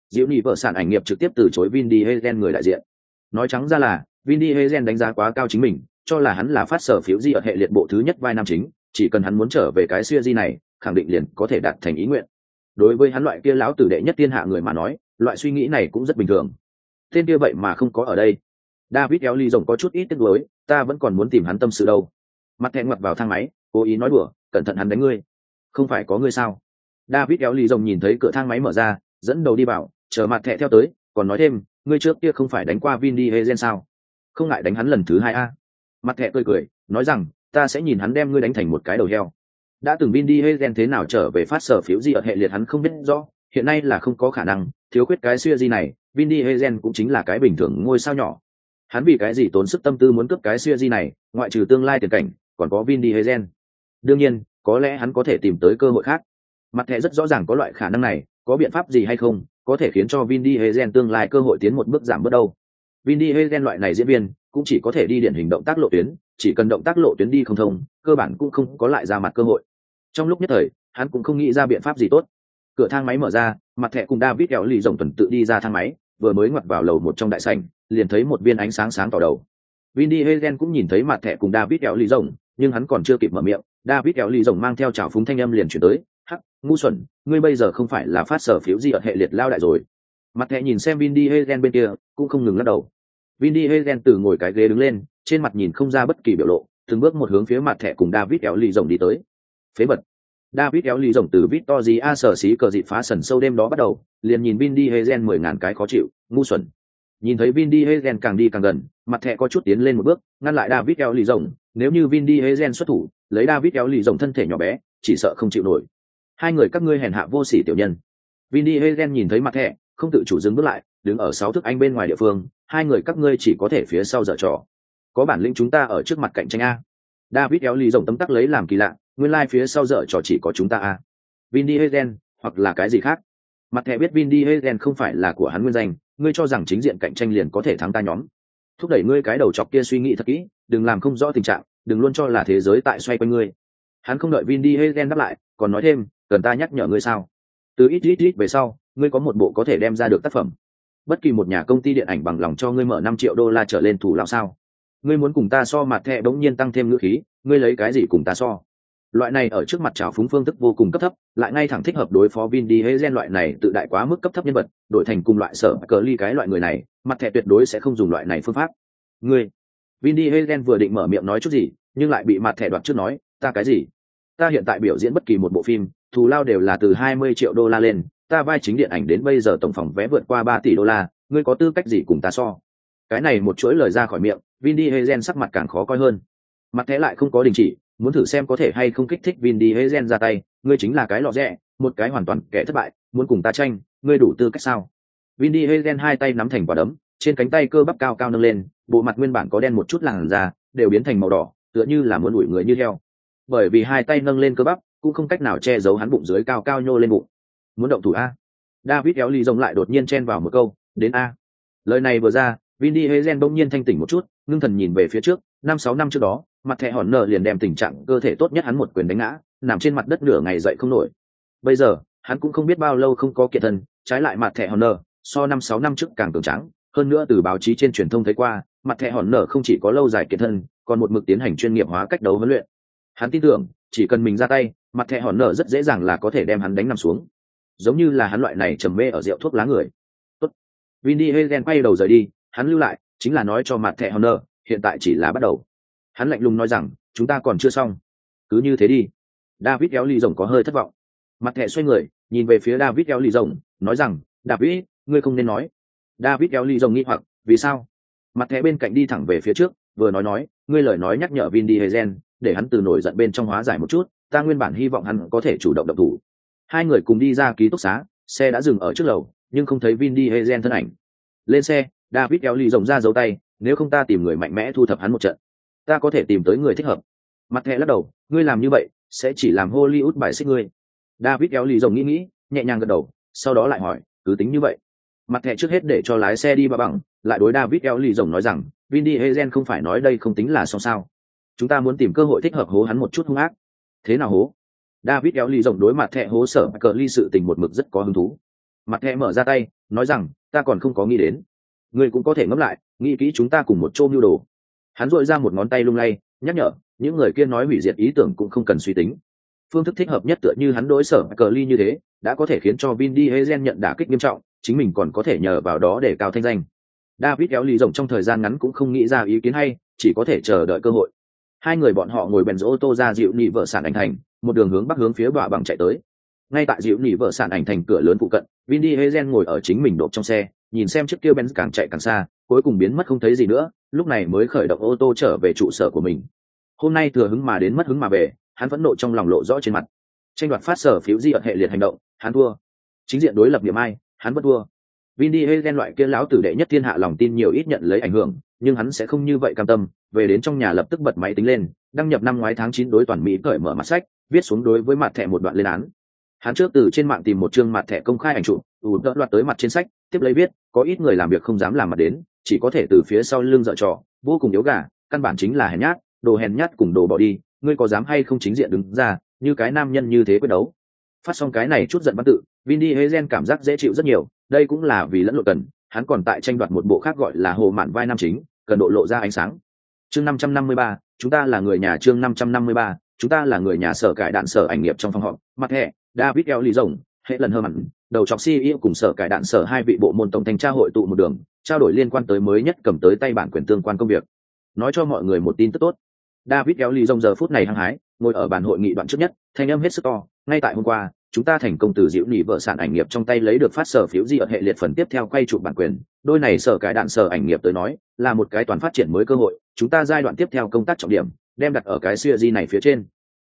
Diệu nỉ vợ sản ảnh nghiệp trực tiếp từ chối vin đi người đại diện. Nói trắng ra là vin đi đánh giá quá cao chính mình cho là hắn là phát sở phiếu di ở hệ liệt bộ thứ nhất vai nam chính, chỉ cần hắn muốn trở về cái xuya di này, khẳng định liền có thể đạt thành ý nguyện. Đối với hắn loại kia lão tử đệ nhất thiên hạ người mà nói, loại suy nghĩ này cũng rất bình thường. Tên kia vậy mà không có ở đây. David eo ly rồng có chút ít tiếc nuối, ta vẫn còn muốn tìm hắn tâm sự đâu. Mặt thẹn mặt vào thang máy, cố ý nói đùa, cẩn thận hắn đánh ngươi. Không phải có ngươi sao? David eo ly rồng nhìn thấy cửa thang máy mở ra, dẫn đầu đi vào, chờ mặt thẹ theo tới, còn nói thêm, ngươi trước kia không phải đánh qua vin đi hay gen sao? Không ngại đánh hắn lần thứ hai a mặt thẹ cười cười, nói rằng, ta sẽ nhìn hắn đem ngươi đánh thành một cái đầu heo. Đã từng vin đi hay thế nào trở về phát sở phiếu gì ở hệ liệt hắn không biết rõ, hiện nay là không có khả năng, thiếu khuyết cái xuya di này, vin đi hay cũng chính là cái bình thường ngôi sao nhỏ. Hắn vì cái gì tốn sức tâm tư muốn cướp cái xuya di này, ngoại trừ tương lai tiền cảnh, còn có vin đi hay đương nhiên, có lẽ hắn có thể tìm tới cơ hội khác. Mặt thẻ rất rõ ràng có loại khả năng này, có biện pháp gì hay không, có thể khiến cho vin diesel tương lai cơ hội tiến một bước giảm bớt đâu. Vin diesel loại này diễn viên cũng chỉ có thể đi điển hình động tác lộ tuyến, chỉ cần động tác lộ tuyến đi không thông, cơ bản cũng không có lại ra mặt cơ hội. Trong lúc nhất thời, hắn cũng không nghĩ ra biện pháp gì tốt. Cửa thang máy mở ra, mặt thẻ cùng david kéo lì rồng tuần tự đi ra thang máy, vừa mới ngoặt vào lầu một trong đại sảnh, liền thấy một viên ánh sáng sáng tỏ đầu. Vinny Hagen cũng nhìn thấy mặt thẻ cùng david kéo lì rồng, nhưng hắn còn chưa kịp mở miệng, david kéo lì rồng mang theo trào phúng thanh âm liền chuyển tới, hắc, ngu xuẩn, ngươi bây giờ không phải là phát sở phiếu gì ở hệ liệt lao đại rồi. Mặt thẻ nhìn xem Vinny Hagen bên kia, cũng không ngừng lắc đầu vin Hagen từ ngồi cái ghế đứng lên trên mặt nhìn không ra bất kỳ biểu lộ từng bước một hướng phía mặt thẻ cùng david éo lì rồng đi tới phế bật David éo lì rồng từ Victoria A sở xí cờ dị phá sần sâu đêm đó bắt đầu, liền nhìn Vin Hagen mười ngàn cái khó chịu, ngu xuẩn. Nhìn thấy Vin Hagen càng đi càng gần, mặt thẻ có chút tiến lên một bước, ngăn lại David éo lì rồng, nếu như Vin Hagen xuất thủ, lấy David éo lì rồng thân thể nhỏ bé, chỉ sợ không chịu nổi. Hai người các ngươi hèn hạ vô sỉ tiểu nhân. Vin Hagen nhìn thấy mặt thẻ, không tự chủ dừng bước lại, đứng ở sáu thước anh bên ngoài địa phương, hai người các ngươi chỉ có thể phía sau dở trò. Có bản lĩnh chúng ta ở trước mặt cạnh tranh a. David éo lì rồng tấm tắc lấy làm kỳ lạ, nguyên lai、like、phía sau dở trò chỉ có chúng ta à. vin diesel hoặc là cái gì khác mặt thẻ biết vin diesel không phải là của hắn nguyên danh ngươi cho rằng chính diện cạnh tranh liền có thể thắng ta nhóm thúc đẩy ngươi cái đầu chọc kia suy nghĩ thật kỹ đừng làm không rõ tình trạng đừng luôn cho là thế giới tại xoay quanh ngươi hắn không đợi vin diesel đáp lại còn nói thêm cần ta nhắc nhở ngươi sao từ ít ít ít về sau ngươi có một bộ có thể đem ra được tác phẩm bất kỳ một nhà công ty điện ảnh bằng lòng cho ngươi mở năm triệu đô la trở lên thủ lao sao? Ngươi muốn cùng ta so mặt thẻ bỗng nhiên tăng thêm ngữ khí, ngươi lấy cái gì cùng ta so? Loại này ở trước mặt trào phúng phương thức vô cùng cấp thấp, lại ngay thẳng thích hợp đối phó vin đi gen loại này tự đại quá mức cấp thấp nhân vật, đổi thành cùng loại sở cờ ly cái loại người này, mặt thẻ tuyệt đối sẽ không dùng loại này phương pháp. Ngươi, vin đi gen vừa định mở miệng nói chút gì, nhưng lại bị mặt thẻ đoạt trước nói, ta cái gì? Ta hiện tại biểu diễn bất kỳ một bộ phim, thù lao đều là từ hai mươi triệu đô la lên ta vai chính điện ảnh đến bây giờ tổng phòng vé vượt qua ba tỷ đô la ngươi có tư cách gì cùng ta so cái này một chuỗi lời ra khỏi miệng vin Diesel sắc mặt càng khó coi hơn mặt thế lại không có đình chỉ muốn thử xem có thể hay không kích thích Vin Diesel ra tay, ngươi chính là cái lọ rẻ, một cái hoàn toàn kẻ thất bại, muốn cùng ta tranh, ngươi đủ tư cách sao? Vin Diesel hai tay nắm thành quả đấm, trên cánh tay cơ bắp cao cao nâng lên, bộ mặt nguyên bản có đen một chút làn da, đều biến thành màu đỏ, tựa như là muốn đuổi người như heo. Bởi vì hai tay nâng lên cơ bắp, cũng không cách nào che giấu hắn bụng dưới cao cao nhô lên bụng. Muốn động thủ a? David kéo ly rồng lại đột nhiên chen vào một câu, đến a. Lời này vừa ra, Vin Diesel bỗng nhiên thanh tỉnh một chút, ngưng thần nhìn về phía trước, năm sáu năm trước đó, mặt thẻ hòn nở liền đem tình trạng cơ thể tốt nhất hắn một quyền đánh ngã nằm trên mặt đất nửa ngày dậy không nổi bây giờ hắn cũng không biết bao lâu không có kiệt thân trái lại mặt thẻ hòn nở so năm sáu năm trước càng cường trắng hơn nữa từ báo chí trên truyền thông thấy qua mặt thẻ hòn nở không chỉ có lâu dài kiệt thân còn một mực tiến hành chuyên nghiệp hóa cách đấu huấn luyện hắn tin tưởng chỉ cần mình ra tay mặt thẻ hòn nở rất dễ dàng là có thể đem hắn đánh nằm xuống giống như là hắn loại này trầm mê ở rượu thuốc lá người. Tốt. Vin Hagen quay đầu rời đi, hắn lưu lại, chính là nói cho mặt thẻ honor, hiện tại chỉ là bắt đầu. Hắn lạnh lùng nói rằng, chúng ta còn chưa xong. Cứ như thế đi. David eo lì rồng có hơi thất vọng. Mặt thẻ xoay người, nhìn về phía david eo lì rồng, nói rằng, david, ngươi không nên nói. David eo lì rồng nghĩ hoặc, vì sao? Mặt thẻ bên cạnh đi thẳng về phía trước, vừa nói nói, ngươi lời nói nhắc nhở vin đi để hắn từ nổi giận bên trong hóa giải một chút, ta nguyên bản hy vọng hắn có thể chủ động động thủ hai người cùng đi ra ký túc xá, xe đã dừng ở trước lầu, nhưng không thấy vin đi hezen thân ảnh. Lên xe, david kéo ly rồng ra dấu tay, nếu không ta tìm người mạnh mẽ thu thập hắn một trận, ta có thể tìm tới người thích hợp. Mặt thẹ lắc đầu, ngươi làm như vậy, sẽ chỉ làm hollywood bài xích ngươi. David kéo ly rồng nghĩ nghĩ, nhẹ nhàng gật đầu, sau đó lại hỏi, cứ tính như vậy. Mặt thẻ trước hết để cho lái xe đi ba bằng, lại đối david kéo lì rồng nói rằng, vin đi hezen không phải nói đây không tính là xong sao. Chúng ta muốn tìm cơ hội thích hợp hố hắn một chút hung ác. Thế nào hố? David kéo ly rộng đối mặt thẻ hố sở cờ ly sự tình một mực rất có hứng thú. Mặt thẻ mở ra tay, nói rằng, ta còn không có nghĩ đến. Ngươi cũng có thể ngẫm lại, nghĩ kỹ chúng ta cùng một chôm như đồ. Hắn rội ra một ngón tay lung lay, nhắc nhở, những người kia nói hủy diệt ý tưởng cũng không cần suy tính. Phương thức thích hợp nhất tựa như hắn đối sở cờ ly như thế, đã có thể khiến cho vin Diesel nhận đả kích nghiêm trọng, chính mình còn có thể nhờ vào đó để cao thanh danh. David kéo ly rộng trong thời gian ngắn cũng không nghĩ ra ý kiến hay, chỉ có thể chờ đợi cơ hội. Hai người bọn họ ngồi bèn rỗ ô tô ra dịu nị vợ sản ảnh thành một đường hướng bắc hướng phía bạ bằng chạy tới. Ngay tại dịu nỉ vợ sản ảnh thành cửa lớn phụ cận, vin đi hezen ngồi ở chính mình đột trong xe, nhìn xem chiếc kia benz càng chạy càng xa, cuối cùng biến mất không thấy gì nữa, lúc này mới khởi động ô tô trở về trụ sở của mình. Hôm nay thừa hứng mà đến mất hứng mà về, hắn vẫn nộ trong lòng lộ rõ trên mặt. Tranh đoạt phát sở phiếu di ở hệ liệt hành động, hắn thua. Chính diện đối lập điểm ai, hắn vẫn thua. Vin đi loại kia lão tử đệ nhất thiên hạ lòng tin nhiều ít nhận lấy ảnh hưởng, nhưng hắn sẽ không như vậy cam tâm, về đến trong nhà lập tức bật máy tính lên đăng nhập năm ngoái tháng chín đối toàn mỹ cởi mở mặt sách, viết xuống đối với mặt thẻ một đoạn lên án. Hắn trước từ trên mạng tìm một chương mặt thẻ công khai ảnh chụp, ủ đỡ loạt tới mặt trên sách, tiếp lấy viết, có ít người làm việc không dám làm mặt đến, chỉ có thể từ phía sau lưng dợ trò, vô cùng yếu gà, căn bản chính là hèn nhát, đồ hèn nhát cùng đồ bỏ đi, ngươi có dám hay không chính diện đứng ra, như cái nam nhân như thế quyết đấu? Phát xong cái này chút giận văn tự, vin đi cảm giác dễ chịu rất nhiều, đây cũng là vì lẫn lộn cần, hắn còn tại tranh đoạt một bộ khác gọi là hồ mạn vai nam chính, cần độ lộ ra ánh sáng. Chương năm trăm năm mươi ba chúng ta là người nhà chương năm trăm năm mươi ba, chúng ta là người nhà sở cải đạn sở ảnh nghiệp trong phòng họp. Mặt hệ, david eo lì rồng hệ lần hơ mặn, đầu chọc ceo cùng sở cải đạn sở hai vị bộ môn tổng thanh tra hội tụ một đường, trao đổi liên quan tới mới nhất cầm tới tay bản quyền tương quan công việc. Nói cho mọi người một tin tức tốt. David eo lì rồng giờ phút này hăng hái, ngồi ở bàn hội nghị đoạn trước nhất, thanh âm hết sức to. Ngay tại hôm qua, chúng ta thành công từ diễu nỉ vợ sản ảnh nghiệp trong tay lấy được phát sở phiếu di ở hệ liệt phần tiếp theo quay chụp bản quyền. Đôi này sở cải đạn sở ảnh nghiệp tới nói, là một cái toàn phát triển mới cơ hội chúng ta giai đoạn tiếp theo công tác trọng điểm, đem đặt ở cái xuya di này phía trên.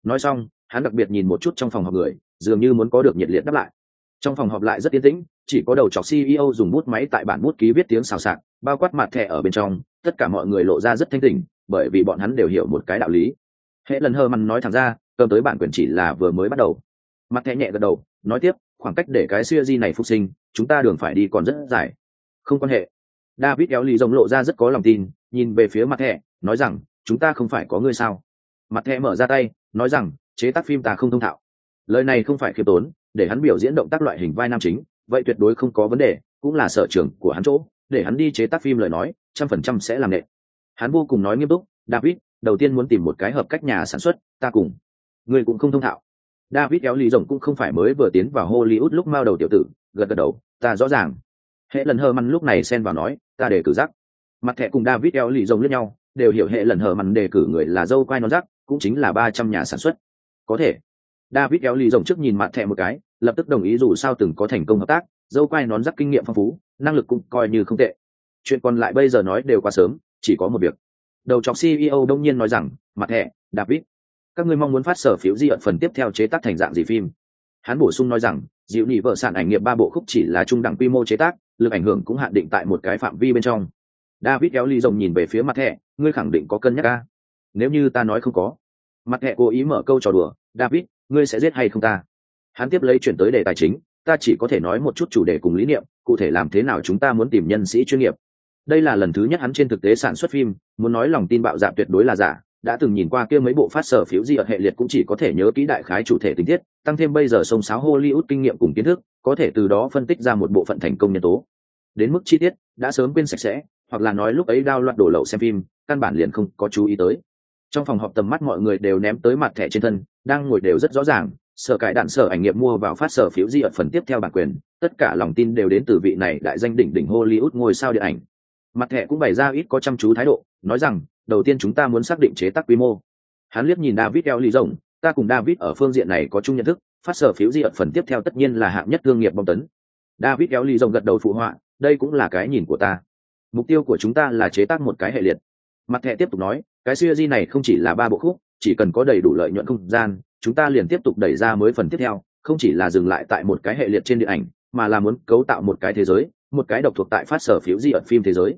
Nói xong, hắn đặc biệt nhìn một chút trong phòng họp người, dường như muốn có được nhiệt liệt đáp lại. Trong phòng họp lại rất yên tĩnh, chỉ có đầu chọc ceo dùng bút máy tại bản bút ký viết tiếng xào xạc, bao quát mặt thẻ ở bên trong, tất cả mọi người lộ ra rất thanh tình bởi vì bọn hắn đều hiểu một cái đạo lý. Hệ lần hơ mằn nói thẳng ra, cầm tới bản quyền chỉ là vừa mới bắt đầu. Mặt thẻ nhẹ gật đầu, nói tiếp, khoảng cách để cái xuya di này phục sinh, chúng ta đường phải đi còn rất dài. Không quan hệ. David kéo lì rồng lộ ra rất có lòng tin nhìn về phía mặt thẻ, nói rằng, chúng ta không phải có ngươi sao? Mặt thẻ mở ra tay, nói rằng, chế tác phim ta không thông thạo. Lời này không phải khiêm tốn, để hắn biểu diễn động tác loại hình vai nam chính, vậy tuyệt đối không có vấn đề, cũng là sở trường của hắn chỗ. Để hắn đi chế tác phim lời nói, trăm phần trăm sẽ làm nệ hắn vô cùng nói nghiêm túc, david, đầu tiên muốn tìm một cái hợp cách nhà sản xuất, ta cùng người cũng không thông thạo. David kéo lý rồng cũng không phải mới vừa tiến vào hollywood lúc mao đầu tiểu tử, gật gật đầu, ta rõ ràng. Hệ lần hơ măn lúc này xen vào nói, ta để cử giác mặt thẻ cùng david eo lì rồng lẫn nhau, đều hiểu hệ lần hờ mặn đề cử người là dâu quai non rắc cũng chính là ba trăm nhà sản xuất. Có thể, david eo lì rồng trước nhìn mặt thẻ một cái, lập tức đồng ý dù sao từng có thành công hợp tác, dâu quai nón rắc kinh nghiệm phong phú, năng lực cũng coi như không tệ. Chuyện còn lại bây giờ nói đều quá sớm, chỉ có một việc. Đầu chọc ceo đông nhiên nói rằng, mặt thẻ, david, các ngươi mong muốn phát sở phiếu di ẩn phần tiếp theo chế tác thành dạng gì phim? Hắn bổ sung nói rằng dịu nhị vợ sản ảnh nghiệp ba bộ khúc chỉ là trung đẳng quy mô chế tác, lực ảnh hưởng cũng hạn định tại một cái phạm vi bên trong david kéo ly rồng nhìn về phía mặt thẻ, ngươi khẳng định có cân nhắc ca nếu như ta nói không có, mặt thẻ cố ý mở câu trò đùa, david, ngươi sẽ giết hay không ta? Hắn tiếp lấy chuyển tới đề tài chính, ta chỉ có thể nói một chút chủ đề cùng lý niệm, cụ thể làm thế nào chúng ta muốn tìm nhân sĩ chuyên nghiệp. Đây là lần thứ nhất hắn trên thực tế sản xuất phim, muốn nói lòng tin bạo dạn tuyệt đối là giả, đã từng nhìn qua kia mấy bộ phát sở phiếu gì ở hệ liệt cũng chỉ có thể nhớ kỹ đại khái chủ thể tình tiết, tăng thêm bây giờ sông sáo hollywood kinh nghiệm cùng kiến thức, có thể từ đó phân tích ra một bộ phận thành công nhân tố. Đến mức chi tiết, đã sớm quên sạch sẽ hoặc là nói lúc ấy đao loạt đổ lậu xem phim, căn bản liền không có chú ý tới. Trong phòng họp tầm mắt mọi người đều ném tới mặt thẻ trên thân, đang ngồi đều rất rõ ràng sở cải đạn sở ảnh nghiệm mua vào phát sở phiếu di ở phần tiếp theo bản quyền, tất cả lòng tin đều đến từ vị này đại danh đỉnh đỉnh hollywood ngôi sao điện ảnh. Mặt thẻ cũng bày ra ít có chăm chú thái độ, nói rằng, đầu tiên chúng ta muốn xác định chế tác quy mô. Hắn liếc nhìn david eo ly rồng ta cùng david ở phương diện này có chung nhận thức, phát sở phiếu di ẩn phần tiếp theo tất nhiên là hạng nhất thương nghiệp bom tấn. David eo ly rồng gật đầu phụ họa, đây cũng là cái nhìn của ta mục tiêu của chúng ta là chế tác một cái hệ liệt. Mặt thẻ tiếp tục nói, cái siêu di này không chỉ là ba bộ khúc, chỉ cần có đầy đủ lợi nhuận không gian, chúng ta liền tiếp tục đẩy ra mới phần tiếp theo, không chỉ là dừng lại tại một cái hệ liệt trên điện ảnh, mà là muốn cấu tạo một cái thế giới, một cái độc thuộc tại phát sở phiếu di ẩn phim thế giới.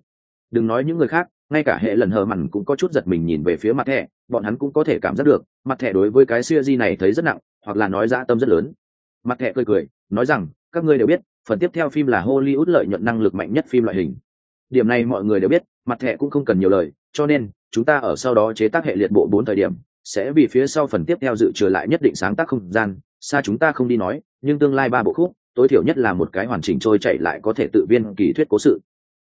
Đừng nói những người khác, ngay cả hệ lần hờ mặn cũng có chút giật mình nhìn về phía mặt thẻ, bọn hắn cũng có thể cảm giác được, mặt thẻ đối với cái siêu di này thấy rất nặng, hoặc là nói dã tâm rất lớn. Mặt thẻ cười cười, nói rằng, các ngươi đều biết, phần tiếp theo phim là hollywood lợi nhuận năng lực mạnh nhất phim loại hình điểm này mọi người đều biết, mặt thẻ cũng không cần nhiều lời, cho nên, chúng ta ở sau đó chế tác hệ liệt bộ bốn thời điểm, sẽ vì phía sau phần tiếp theo dự trừ lại nhất định sáng tác không gian, xa chúng ta không đi nói, nhưng tương lai ba bộ khúc, tối thiểu nhất là một cái hoàn chỉnh trôi chạy lại có thể tự viên kỳ thuyết cố sự.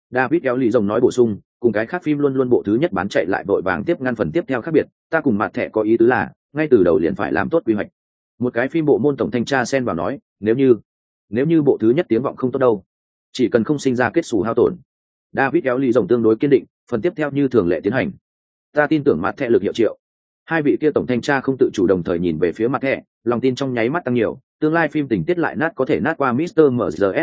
David kéo lì rồng nói bổ sung, cùng cái khác phim luôn luôn bộ thứ nhất bán chạy lại vội vàng tiếp ngăn phần tiếp theo khác biệt, ta cùng mặt thẻ có ý tứ là, ngay từ đầu liền phải làm tốt quy hoạch. Một cái phim bộ môn tổng thanh tra xen vào nói, nếu như nếu như bộ thứ nhất tiếng vọng không tốt đâu, chỉ cần không sinh ra kết xù hao tổn david kéo lì rồng tương đối kiên định, phần tiếp theo như thường lệ tiến hành ta tin tưởng mặt thẻ lực hiệu triệu hai vị kia tổng thanh tra không tự chủ đồng thời nhìn về phía mặt thẻ, lòng tin trong nháy mắt tăng nhiều, tương lai phim tình tiết lại nát có thể nát qua Mr.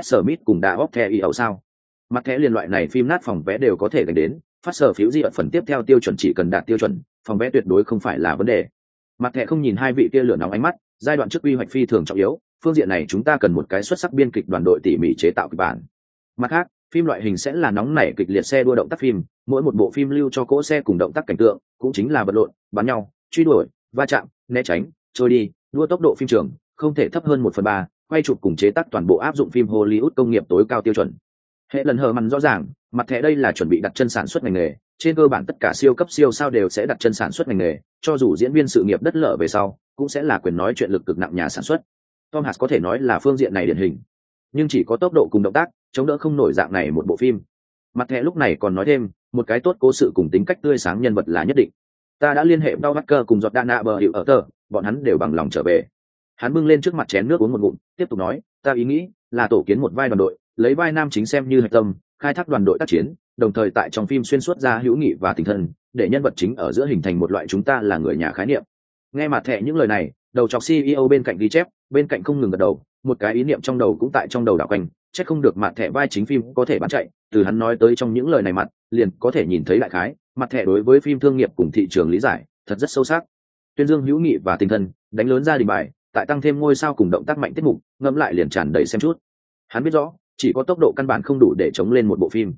S. Smith cùng đã óc thẻ y ẩu sao mặt thẻ liên loại này phim nát phòng vé đều có thể gánh đến, phát sở phiếu di ở phần tiếp theo tiêu chuẩn chỉ cần đạt tiêu chuẩn, phòng vé tuyệt đối không phải là vấn đề mặt thẻ không nhìn hai vị kia lửa nóng ánh mắt, giai đoạn trước quy hoạch phi thường trọng yếu, phương diện này chúng ta cần một cái xuất sắc biên kịch đoàn đội tỉ mỉ chế tạo kịch bản mặt khác phim loại hình sẽ là nóng nảy kịch liệt xe đua động tác phim, mỗi một bộ phim lưu cho cỗ xe cùng động tác cảnh tượng, cũng chính là vật lộn, bắn nhau, truy đuổi, va chạm, né tránh, trôi đi, đua tốc độ phim trường, không thể thấp hơn một phần ba, quay chụp cùng chế tác toàn bộ áp dụng phim hollywood công nghiệp tối cao tiêu chuẩn. Hệ lần hờ mằn rõ ràng, mặt thẻ đây là chuẩn bị đặt chân sản xuất ngành nghề, trên cơ bản tất cả siêu cấp siêu sao đều sẽ đặt chân sản xuất ngành nghề, cho dù diễn viên sự nghiệp đất lở về sau, cũng sẽ là quyền nói chuyện lực cực nặng nhà sản xuất. Tom hạt có thể nói là phương diện này điển hình, nhưng chỉ có tốc độ cùng động tác chống đỡ không nổi dạng này một bộ phim. Mặt thẻ lúc này còn nói thêm, một cái tốt cố sự cùng tính cách tươi sáng nhân vật là nhất định. Ta đã liên hệ đau mắt cơ cùng giọt đa nạ bờ hiệu ở tờ, bọn hắn đều bằng lòng trở về. Hắn bưng lên trước mặt chén nước uống một ngụm, tiếp tục nói, ta ý nghĩ là tổ kiến một vai đoàn đội, lấy vai nam chính xem như hạch tâm, khai thác đoàn đội tác chiến, đồng thời tại trong phim xuyên suốt ra hữu nghị và tình thân, để nhân vật chính ở giữa hình thành một loại chúng ta là người nhà khái niệm. Nghe mặt thẻ những lời này, đầu chọc ceo bên cạnh ghi chép, bên cạnh không ngừng gật đầu một cái ý niệm trong đầu cũng tại trong đầu đảo quanh, chắc không được mặt thẻ vai chính phim có thể bán chạy, từ hắn nói tới trong những lời này mặt, liền có thể nhìn thấy đại khái, mặt thẻ đối với phim thương nghiệp cùng thị trường lý giải, thật rất sâu sắc. Tuyên dương hữu nghị và tinh thần, đánh lớn ra đình bài, tại tăng thêm ngôi sao cùng động tác mạnh tiết mục, ngẫm lại liền tràn đầy xem chút. Hắn biết rõ, chỉ có tốc độ căn bản không đủ để chống lên một bộ phim.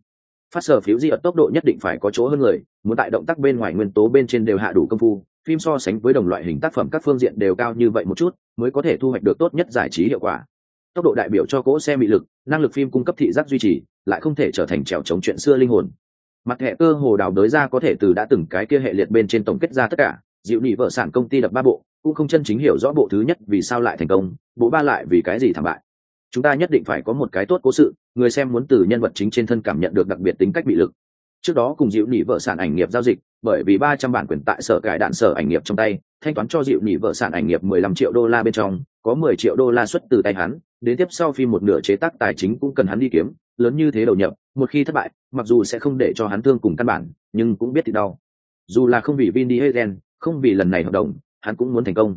Phát sở phiếu di ở tốc độ nhất định phải có chỗ hơn người, muốn tại động tác bên ngoài nguyên tố bên trên đều hạ đủ công phu phim so sánh với đồng loại hình tác phẩm các phương diện đều cao như vậy một chút, mới có thể thu hoạch được tốt nhất giải trí hiệu quả. Tốc độ đại biểu cho cỗ xe bị lực, năng lực phim cung cấp thị giác duy trì, lại không thể trở thành trèo chống chuyện xưa linh hồn. Mặt hệ cơ hồ đào đới ra có thể từ đã từng cái kia hệ liệt bên trên tổng kết ra tất cả, dịu nị vợ sản công ty đập ba bộ, cũng không chân chính hiểu rõ bộ thứ nhất vì sao lại thành công, bộ ba lại vì cái gì thảm bại. Chúng ta nhất định phải có một cái tốt cố sự, người xem muốn từ nhân vật chính trên thân cảm nhận được đặc biệt tính cách bị lực. Trước đó cùng dịu Nị vợ sản ảnh nghiệp giao dịch bởi vì ba trăm bản quyền tại sở cải đạn sở ảnh nghiệp trong tay, thanh toán cho dịu nhị vợ sản ảnh nghiệp mười lăm triệu đô la bên trong, có mười triệu đô la xuất từ tay hắn, đến tiếp sau phim một nửa chế tác tài chính cũng cần hắn đi kiếm, lớn như thế đầu nhập, một khi thất bại, mặc dù sẽ không để cho hắn thương cùng căn bản, nhưng cũng biết thì đau. Dù là không vì vin Diesel, không vì lần này hợp đồng, hắn cũng muốn thành công.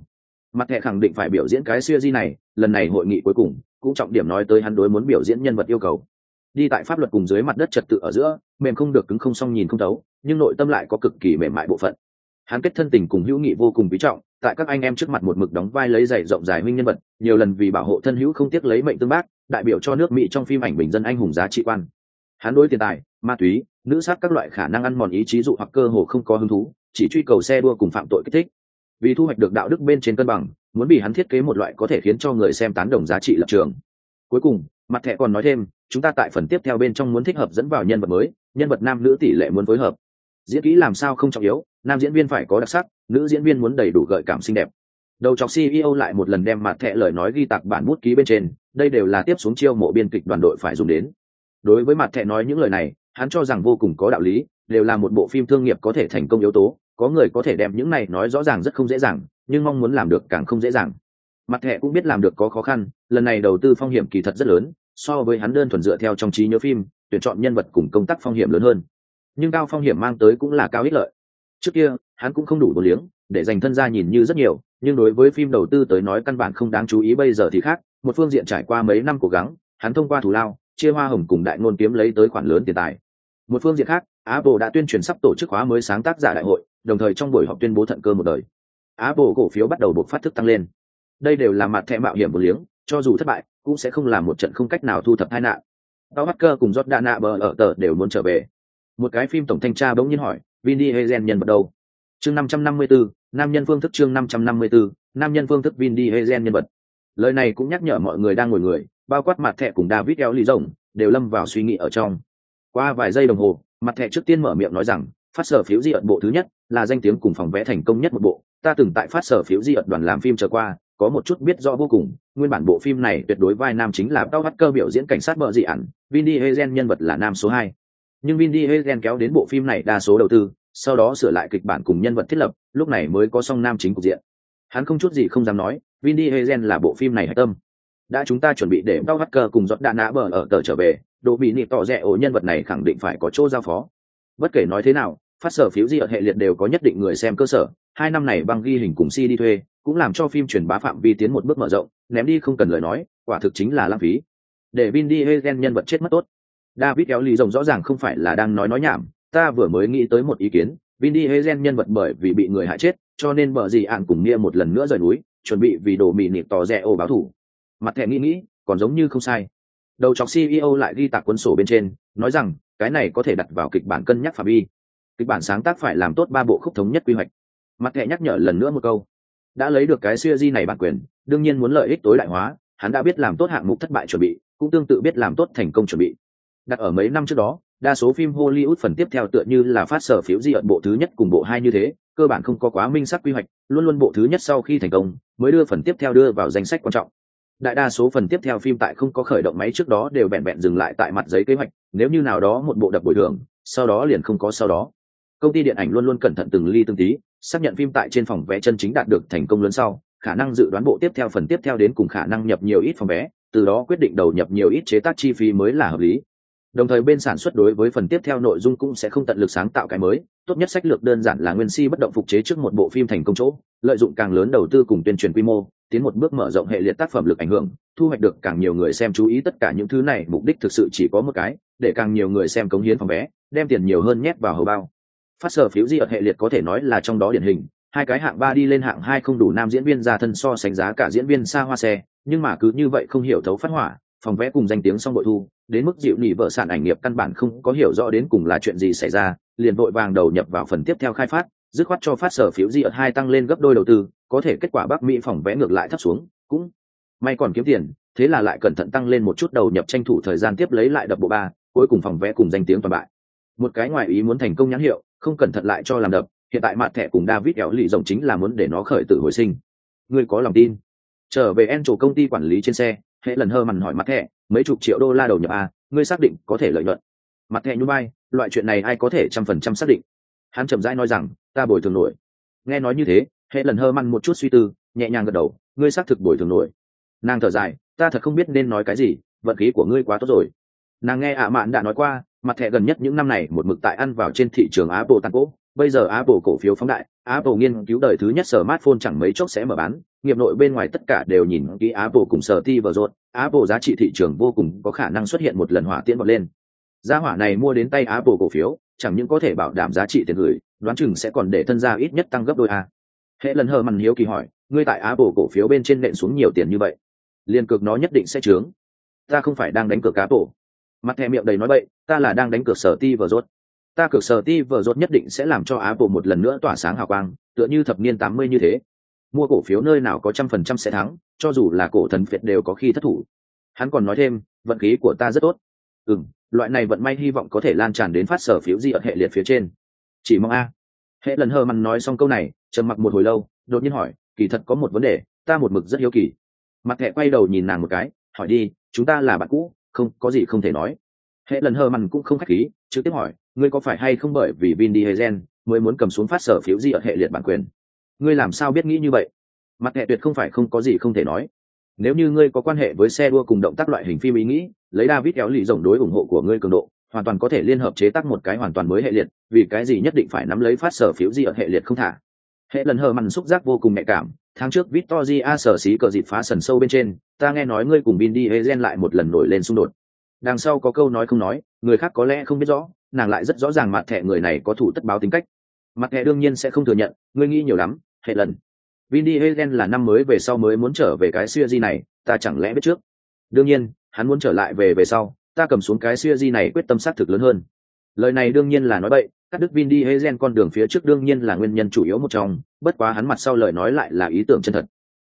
Mặt hệ khẳng định phải biểu diễn cái series này, lần này hội nghị cuối cùng, cũng trọng điểm nói tới hắn đối muốn biểu diễn nhân vật yêu cầu. Đi tại pháp luật cùng dưới mặt đất trật tự ở giữa, mềm không được cứng không xong nhìn không thấu nhưng nội tâm lại có cực kỳ mềm mại bộ phận. Hắn kết thân tình cùng hữu nghị vô cùng quý trọng, tại các anh em trước mặt một mực đóng vai lấy giày rộng dài minh nhân vật, nhiều lần vì bảo hộ thân hữu không tiếc lấy mệnh tương bác, đại biểu cho nước mỹ trong phim ảnh bình dân anh hùng giá trị quan. Hắn đối tiền tài, ma túy, nữ sát các loại khả năng ăn mòn ý chí dụ hoặc cơ hồ không có hứng thú, chỉ truy cầu xe đua cùng phạm tội kích thích. Vì thu hoạch được đạo đức bên trên cân bằng, muốn bị hắn thiết kế một loại có thể khiến cho người xem tán đồng giá trị lập trường. Cuối cùng, mặt thẻ còn nói thêm, chúng ta tại phần tiếp theo bên trong muốn thích hợp dẫn vào nhân vật mới, nhân vật nam nữ tỷ lệ muốn phối hợp diễn kỹ làm sao không trọng yếu, nam diễn viên phải có đặc sắc, nữ diễn viên muốn đầy đủ gợi cảm xinh đẹp. Đầu chọc ceo lại một lần đem mặt thẻ lời nói ghi tặc bản bút ký bên trên, đây đều là tiếp xuống chiêu mộ biên kịch đoàn đội phải dùng đến. Đối với mặt thẻ nói những lời này, hắn cho rằng vô cùng có đạo lý, đều là một bộ phim thương nghiệp có thể thành công yếu tố, có người có thể đem những này nói rõ ràng rất không dễ dàng, nhưng mong muốn làm được càng không dễ dàng. Mặt thẻ cũng biết làm được có khó khăn, lần này đầu tư phong hiểm kỳ thật rất lớn, so với hắn đơn thuần dựa theo trong trí nhớ phim, tuyển chọn nhân vật cùng công tác phong hiểm lớn hơn nhưng cao phong hiểm mang tới cũng là cao ích lợi. Trước kia, hắn cũng không đủ một liếng, để dành thân ra nhìn như rất nhiều, nhưng đối với phim đầu tư tới nói căn bản không đáng chú ý bây giờ thì khác, một phương diện trải qua mấy năm cố gắng, hắn thông qua thủ lao, chia hoa hồng cùng đại ngôn kiếm lấy tới khoản lớn tiền tài. Một phương diện khác, apple đã tuyên truyền sắp tổ chức khóa mới sáng tác giả đại hội, đồng thời trong buổi họp tuyên bố thận cơ một đời. Apple cổ phiếu bắt đầu buộc phát thức tăng lên. Đây đều là mặt thẻ mạo hiểm một liếng, cho dù thất bại, cũng sẽ không làm một trận không cách nào thu thập tai nạn. Tao bắt cơ cùng jordan nạ bờ ở tờ đều muốn trở về một cái phim tổng thanh tra bỗng nhiên hỏi, vin đi hazen nhân vật đâu? Chương năm trăm năm mươi bốn nam nhân phương thức chương năm trăm năm mươi bốn nam nhân phương thức vin đi hazen nhân vật. Lời này cũng nhắc nhở mọi người đang ngồi người, bao quát mặt thẻ cùng david eo lì rồng, đều lâm vào suy nghĩ ở trong. Qua vài giây đồng hồ, mặt thẻ trước tiên mở miệng nói rằng, phát sở phiếu di ẩn bộ thứ nhất là danh tiếng cùng phòng vẽ thành công nhất một bộ. Ta từng tại phát sở phiếu di ẩn đoàn làm phim trở qua, có một chút biết rõ vô cùng. Nguyên bản bộ phim này tuyệt đối vai nam chính là tao bắt cơ biểu diễn cảnh sát bợ dị ẩn. Vin diesel nhân vật là nam số hai nhưng vin diesel kéo đến bộ phim này đa số đầu tư, sau đó sửa lại kịch bản cùng nhân vật thiết lập, lúc này mới có song nam chính cục diện. Hắn không chút gì không dám nói, vin diesel là bộ phim này hạch tâm. Đã chúng ta chuẩn bị để tao Hacker cùng giọt đạn nã bờ ở tờ trở về đồ bị nịp tỏ rẻ ổ nhân vật này khẳng định phải có chỗ giao phó. Bất kể nói thế nào, phát sở phiếu gì ở hệ liệt đều có nhất định người xem cơ sở, hai năm này băng ghi hình cùng si đi thuê, cũng làm cho phim truyền bá phạm vi tiến một bước mở rộng, ném đi không cần lời nói, quả thực chính là lãng phí. Để vin Diesel nhân vật chết mất tốt david kéo lì rồng rõ ràng không phải là đang nói nói nhảm. Ta vừa mới nghĩ tới một ý kiến. Vin đi hazen nhân vật bởi vì bị người hại chết, cho nên bờ gì ạn cùng nia một lần nữa rời núi, chuẩn bị vì đồ mì nịp tỏ rẻ ô báo thủ. Mặt thẻ nghĩ nghĩ, còn giống như không sai. Đầu chọc ceo lại ghi tạc quân sổ bên trên, nói rằng, cái này có thể đặt vào kịch bản cân nhắc phạm vi. Kịch bản sáng tác phải làm tốt ba bộ khúc thống nhất quy hoạch. Mặt thẻ nhắc nhở lần nữa một câu. Đã lấy được cái siêu di này bản quyền, đương nhiên muốn lợi ích tối đại hóa, hắn đã biết làm tốt hạng mục thất bại chuẩn bị, cũng tương tự biết làm tốt thành công chuẩn bị đặt ở mấy năm trước đó, đa số phim hollywood phần tiếp theo tựa như là phát sở phiếu di ẩn bộ thứ nhất cùng bộ hai như thế, cơ bản không có quá minh sắc quy hoạch, luôn luôn bộ thứ nhất sau khi thành công, mới đưa phần tiếp theo đưa vào danh sách quan trọng. Đại đa số phần tiếp theo phim tại không có khởi động máy trước đó đều bẹn bẹn dừng lại tại mặt giấy kế hoạch, nếu như nào đó một bộ đập bồi thường, sau đó liền không có sau đó. Công ty điện ảnh luôn luôn cẩn thận từng ly từng tí, xác nhận phim tại trên phòng vé chân chính đạt được thành công lớn sau, khả năng dự đoán bộ tiếp theo phần tiếp theo đến cùng khả năng nhập nhiều ít phòng vé, từ đó quyết định đầu nhập nhiều ít chế tác chi phí mới là hợp lý đồng thời bên sản xuất đối với phần tiếp theo nội dung cũng sẽ không tận lực sáng tạo cái mới, tốt nhất sách lược đơn giản là nguyên si bất động phục chế trước một bộ phim thành công chỗ, lợi dụng càng lớn đầu tư cùng tuyên truyền quy mô, tiến một bước mở rộng hệ liệt tác phẩm lực ảnh hưởng, thu hoạch được càng nhiều người xem chú ý tất cả những thứ này, mục đích thực sự chỉ có một cái, để càng nhiều người xem cống hiến phòng vé, đem tiền nhiều hơn nhét vào hầu bao. Phát sở phiếu di ở hệ liệt có thể nói là trong đó điển hình, hai cái hạng ba đi lên hạng hai không đủ nam diễn viên ra thân so sánh giá cả diễn viên xa hoa xe, nhưng mà cứ như vậy không hiểu thấu phát hỏa, phòng vẽ cùng danh tiếng xong bội thu đến mức dịu nỉ vợ sản ảnh nghiệp căn bản không có hiểu rõ đến cùng là chuyện gì xảy ra, liền vội vàng đầu nhập vào phần tiếp theo khai phát, dứt khoát cho phát sở phiếu di ở hai tăng lên gấp đôi đầu tư, có thể kết quả bắc mỹ phòng vẽ ngược lại thấp xuống, cũng may còn kiếm tiền, thế là lại cẩn thận tăng lên một chút đầu nhập tranh thủ thời gian tiếp lấy lại đập bộ ba, cuối cùng phòng vẽ cùng danh tiếng toàn bại. Một cái ngoại ý muốn thành công nhãn hiệu, không cẩn thận lại cho làm đập, hiện tại mặt thẻ cùng david éo lì rộng chính là muốn để nó khởi tự hồi sinh. Ngươi có lòng tin? Trở về en chủ công ty quản lý trên xe hệ lần hơ mằn hỏi mặt thẻ mấy chục triệu đô la đầu nhập a, ngươi xác định có thể lợi nhuận. Mặt thẻ như bay loại chuyện này ai có thể trăm phần trăm xác định? Hắn chậm rãi nói rằng, ta bồi thường nổi. Nghe nói như thế, hệ lần hơ măn một chút suy tư, nhẹ nhàng gật đầu, ngươi xác thực bồi thường nổi. Nàng thở dài, ta thật không biết nên nói cái gì, vận khí của ngươi quá tốt rồi. Nàng nghe ạ mạn đã nói qua, mặt thẻ gần nhất những năm này một mực tại ăn vào trên thị trường Á bồ tăng cỗ bây giờ apple cổ phiếu phóng đại, apple nghiên cứu đời thứ nhất smartphone chẳng mấy chốc sẽ mở bán. Nghiệp nội bên ngoài tất cả đều nhìn kỹ apple cùng sở ti vờ rột apple giá trị thị trường vô cùng có khả năng xuất hiện một lần hỏa tiễn bật lên. Gia hỏa này mua đến tay apple cổ phiếu, chẳng những có thể bảo đảm giá trị tiền gửi, đoán chừng sẽ còn để thân gia ít nhất tăng gấp đôi a. Hệ lần hờ mằn hiếu kỳ hỏi, ngươi tại apple cổ phiếu bên trên nện xuống nhiều tiền như vậy? Liên cực nó nhất định sẽ trướng ta không phải đang đánh cược cá bộ mặt thẻ miệng đầy nói bậy, ta là đang đánh cược sở ti và rốt ta cược sở ti vờ rốt nhất định sẽ làm cho apple một lần nữa tỏa sáng hào quang tựa như thập niên tám mươi như thế. Mua cổ phiếu nơi nào có trăm phần trăm sẽ thắng cho dù là cổ thần việt đều có khi thất thủ. Hắn còn nói thêm vận khí của ta rất tốt. Ừm, loại này vận may hy vọng có thể lan tràn đến phát sở phiếu gì ở hệ liệt phía trên. Chỉ mong a. Hệ lần hờ mặn nói xong câu này trầm mặc một hồi lâu đột nhiên hỏi kỳ thật có một vấn đề ta một mực rất hiếu kỳ. Mặt hệ quay đầu nhìn nàng một cái hỏi đi chúng ta là bạn cũ không có gì không thể nói. Hệ lần hờ mặn cũng không khách khí trực tiếp hỏi ngươi có phải hay không bởi vì vin Diesel mới muốn cầm xuống phát sở phiếu gì ở hệ liệt bản quyền? Ngươi làm sao biết nghĩ như vậy? Mặt hệ tuyệt không phải không có gì không thể nói. Nếu như ngươi có quan hệ với xe đua cùng động tác loại hình phim ý nghĩ, lấy david kéo lì rộng đối ủng hộ của ngươi cường độ, hoàn toàn có thể liên hợp chế tác một cái hoàn toàn mới hệ liệt, vì cái gì nhất định phải nắm lấy phát sở phiếu gì ở hệ liệt không thả? Hệ lần hờ mằn xúc giác vô cùng nhạy cảm, tháng trước victoria sở xí cờ dịp phá sần sâu bên trên, ta nghe nói ngươi cùng bin đi hezen lại một lần nổi lên xung đột. Đằng sau có câu nói không nói, người khác có lẽ không biết rõ nàng lại rất rõ ràng mặt thẻ người này có thủ tất báo tính cách mặt thẻ đương nhiên sẽ không thừa nhận ngươi nghĩ nhiều lắm hệ lần Vinny Hagen là năm mới về sau mới muốn trở về cái xuya di này, ta chẳng lẽ biết trước. Đương nhiên, hắn muốn trở lại về về sau, ta cầm xuống cái xuya di này quyết tâm sát thực lớn hơn. Lời này đương nhiên là nói bậy, cắt đứt Vinny Hagen con đường phía trước đương nhiên là nguyên nhân chủ yếu một trong, bất quá hắn mặt sau lời nói lại là ý tưởng chân thật.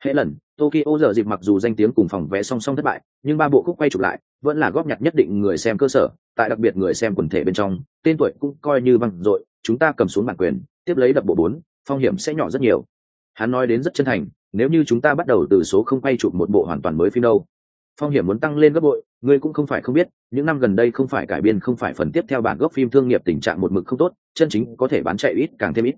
Hệ lần, Tokyo giờ dịp mặc dù danh tiếng cùng phòng vé song song thất bại, nhưng ba bộ khúc quay chụp lại, vẫn là góp nhặt nhất định người xem cơ sở, tại đặc biệt người xem quần thể bên trong, tên tuổi cũng coi như văng dội, chúng ta cầm xuống bản quyền, tiếp lấy đập bộ bốn, phong hiểm sẽ nhỏ rất nhiều. Hắn nói đến rất chân thành nếu như chúng ta bắt đầu từ số không quay chụp một bộ hoàn toàn mới phim đâu. Phong hiểm muốn tăng lên gấp bội ngươi cũng không phải không biết những năm gần đây không phải cải biên không phải phần tiếp theo bản gốc phim thương nghiệp tình trạng một mực không tốt chân chính có thể bán chạy ít càng thêm ít.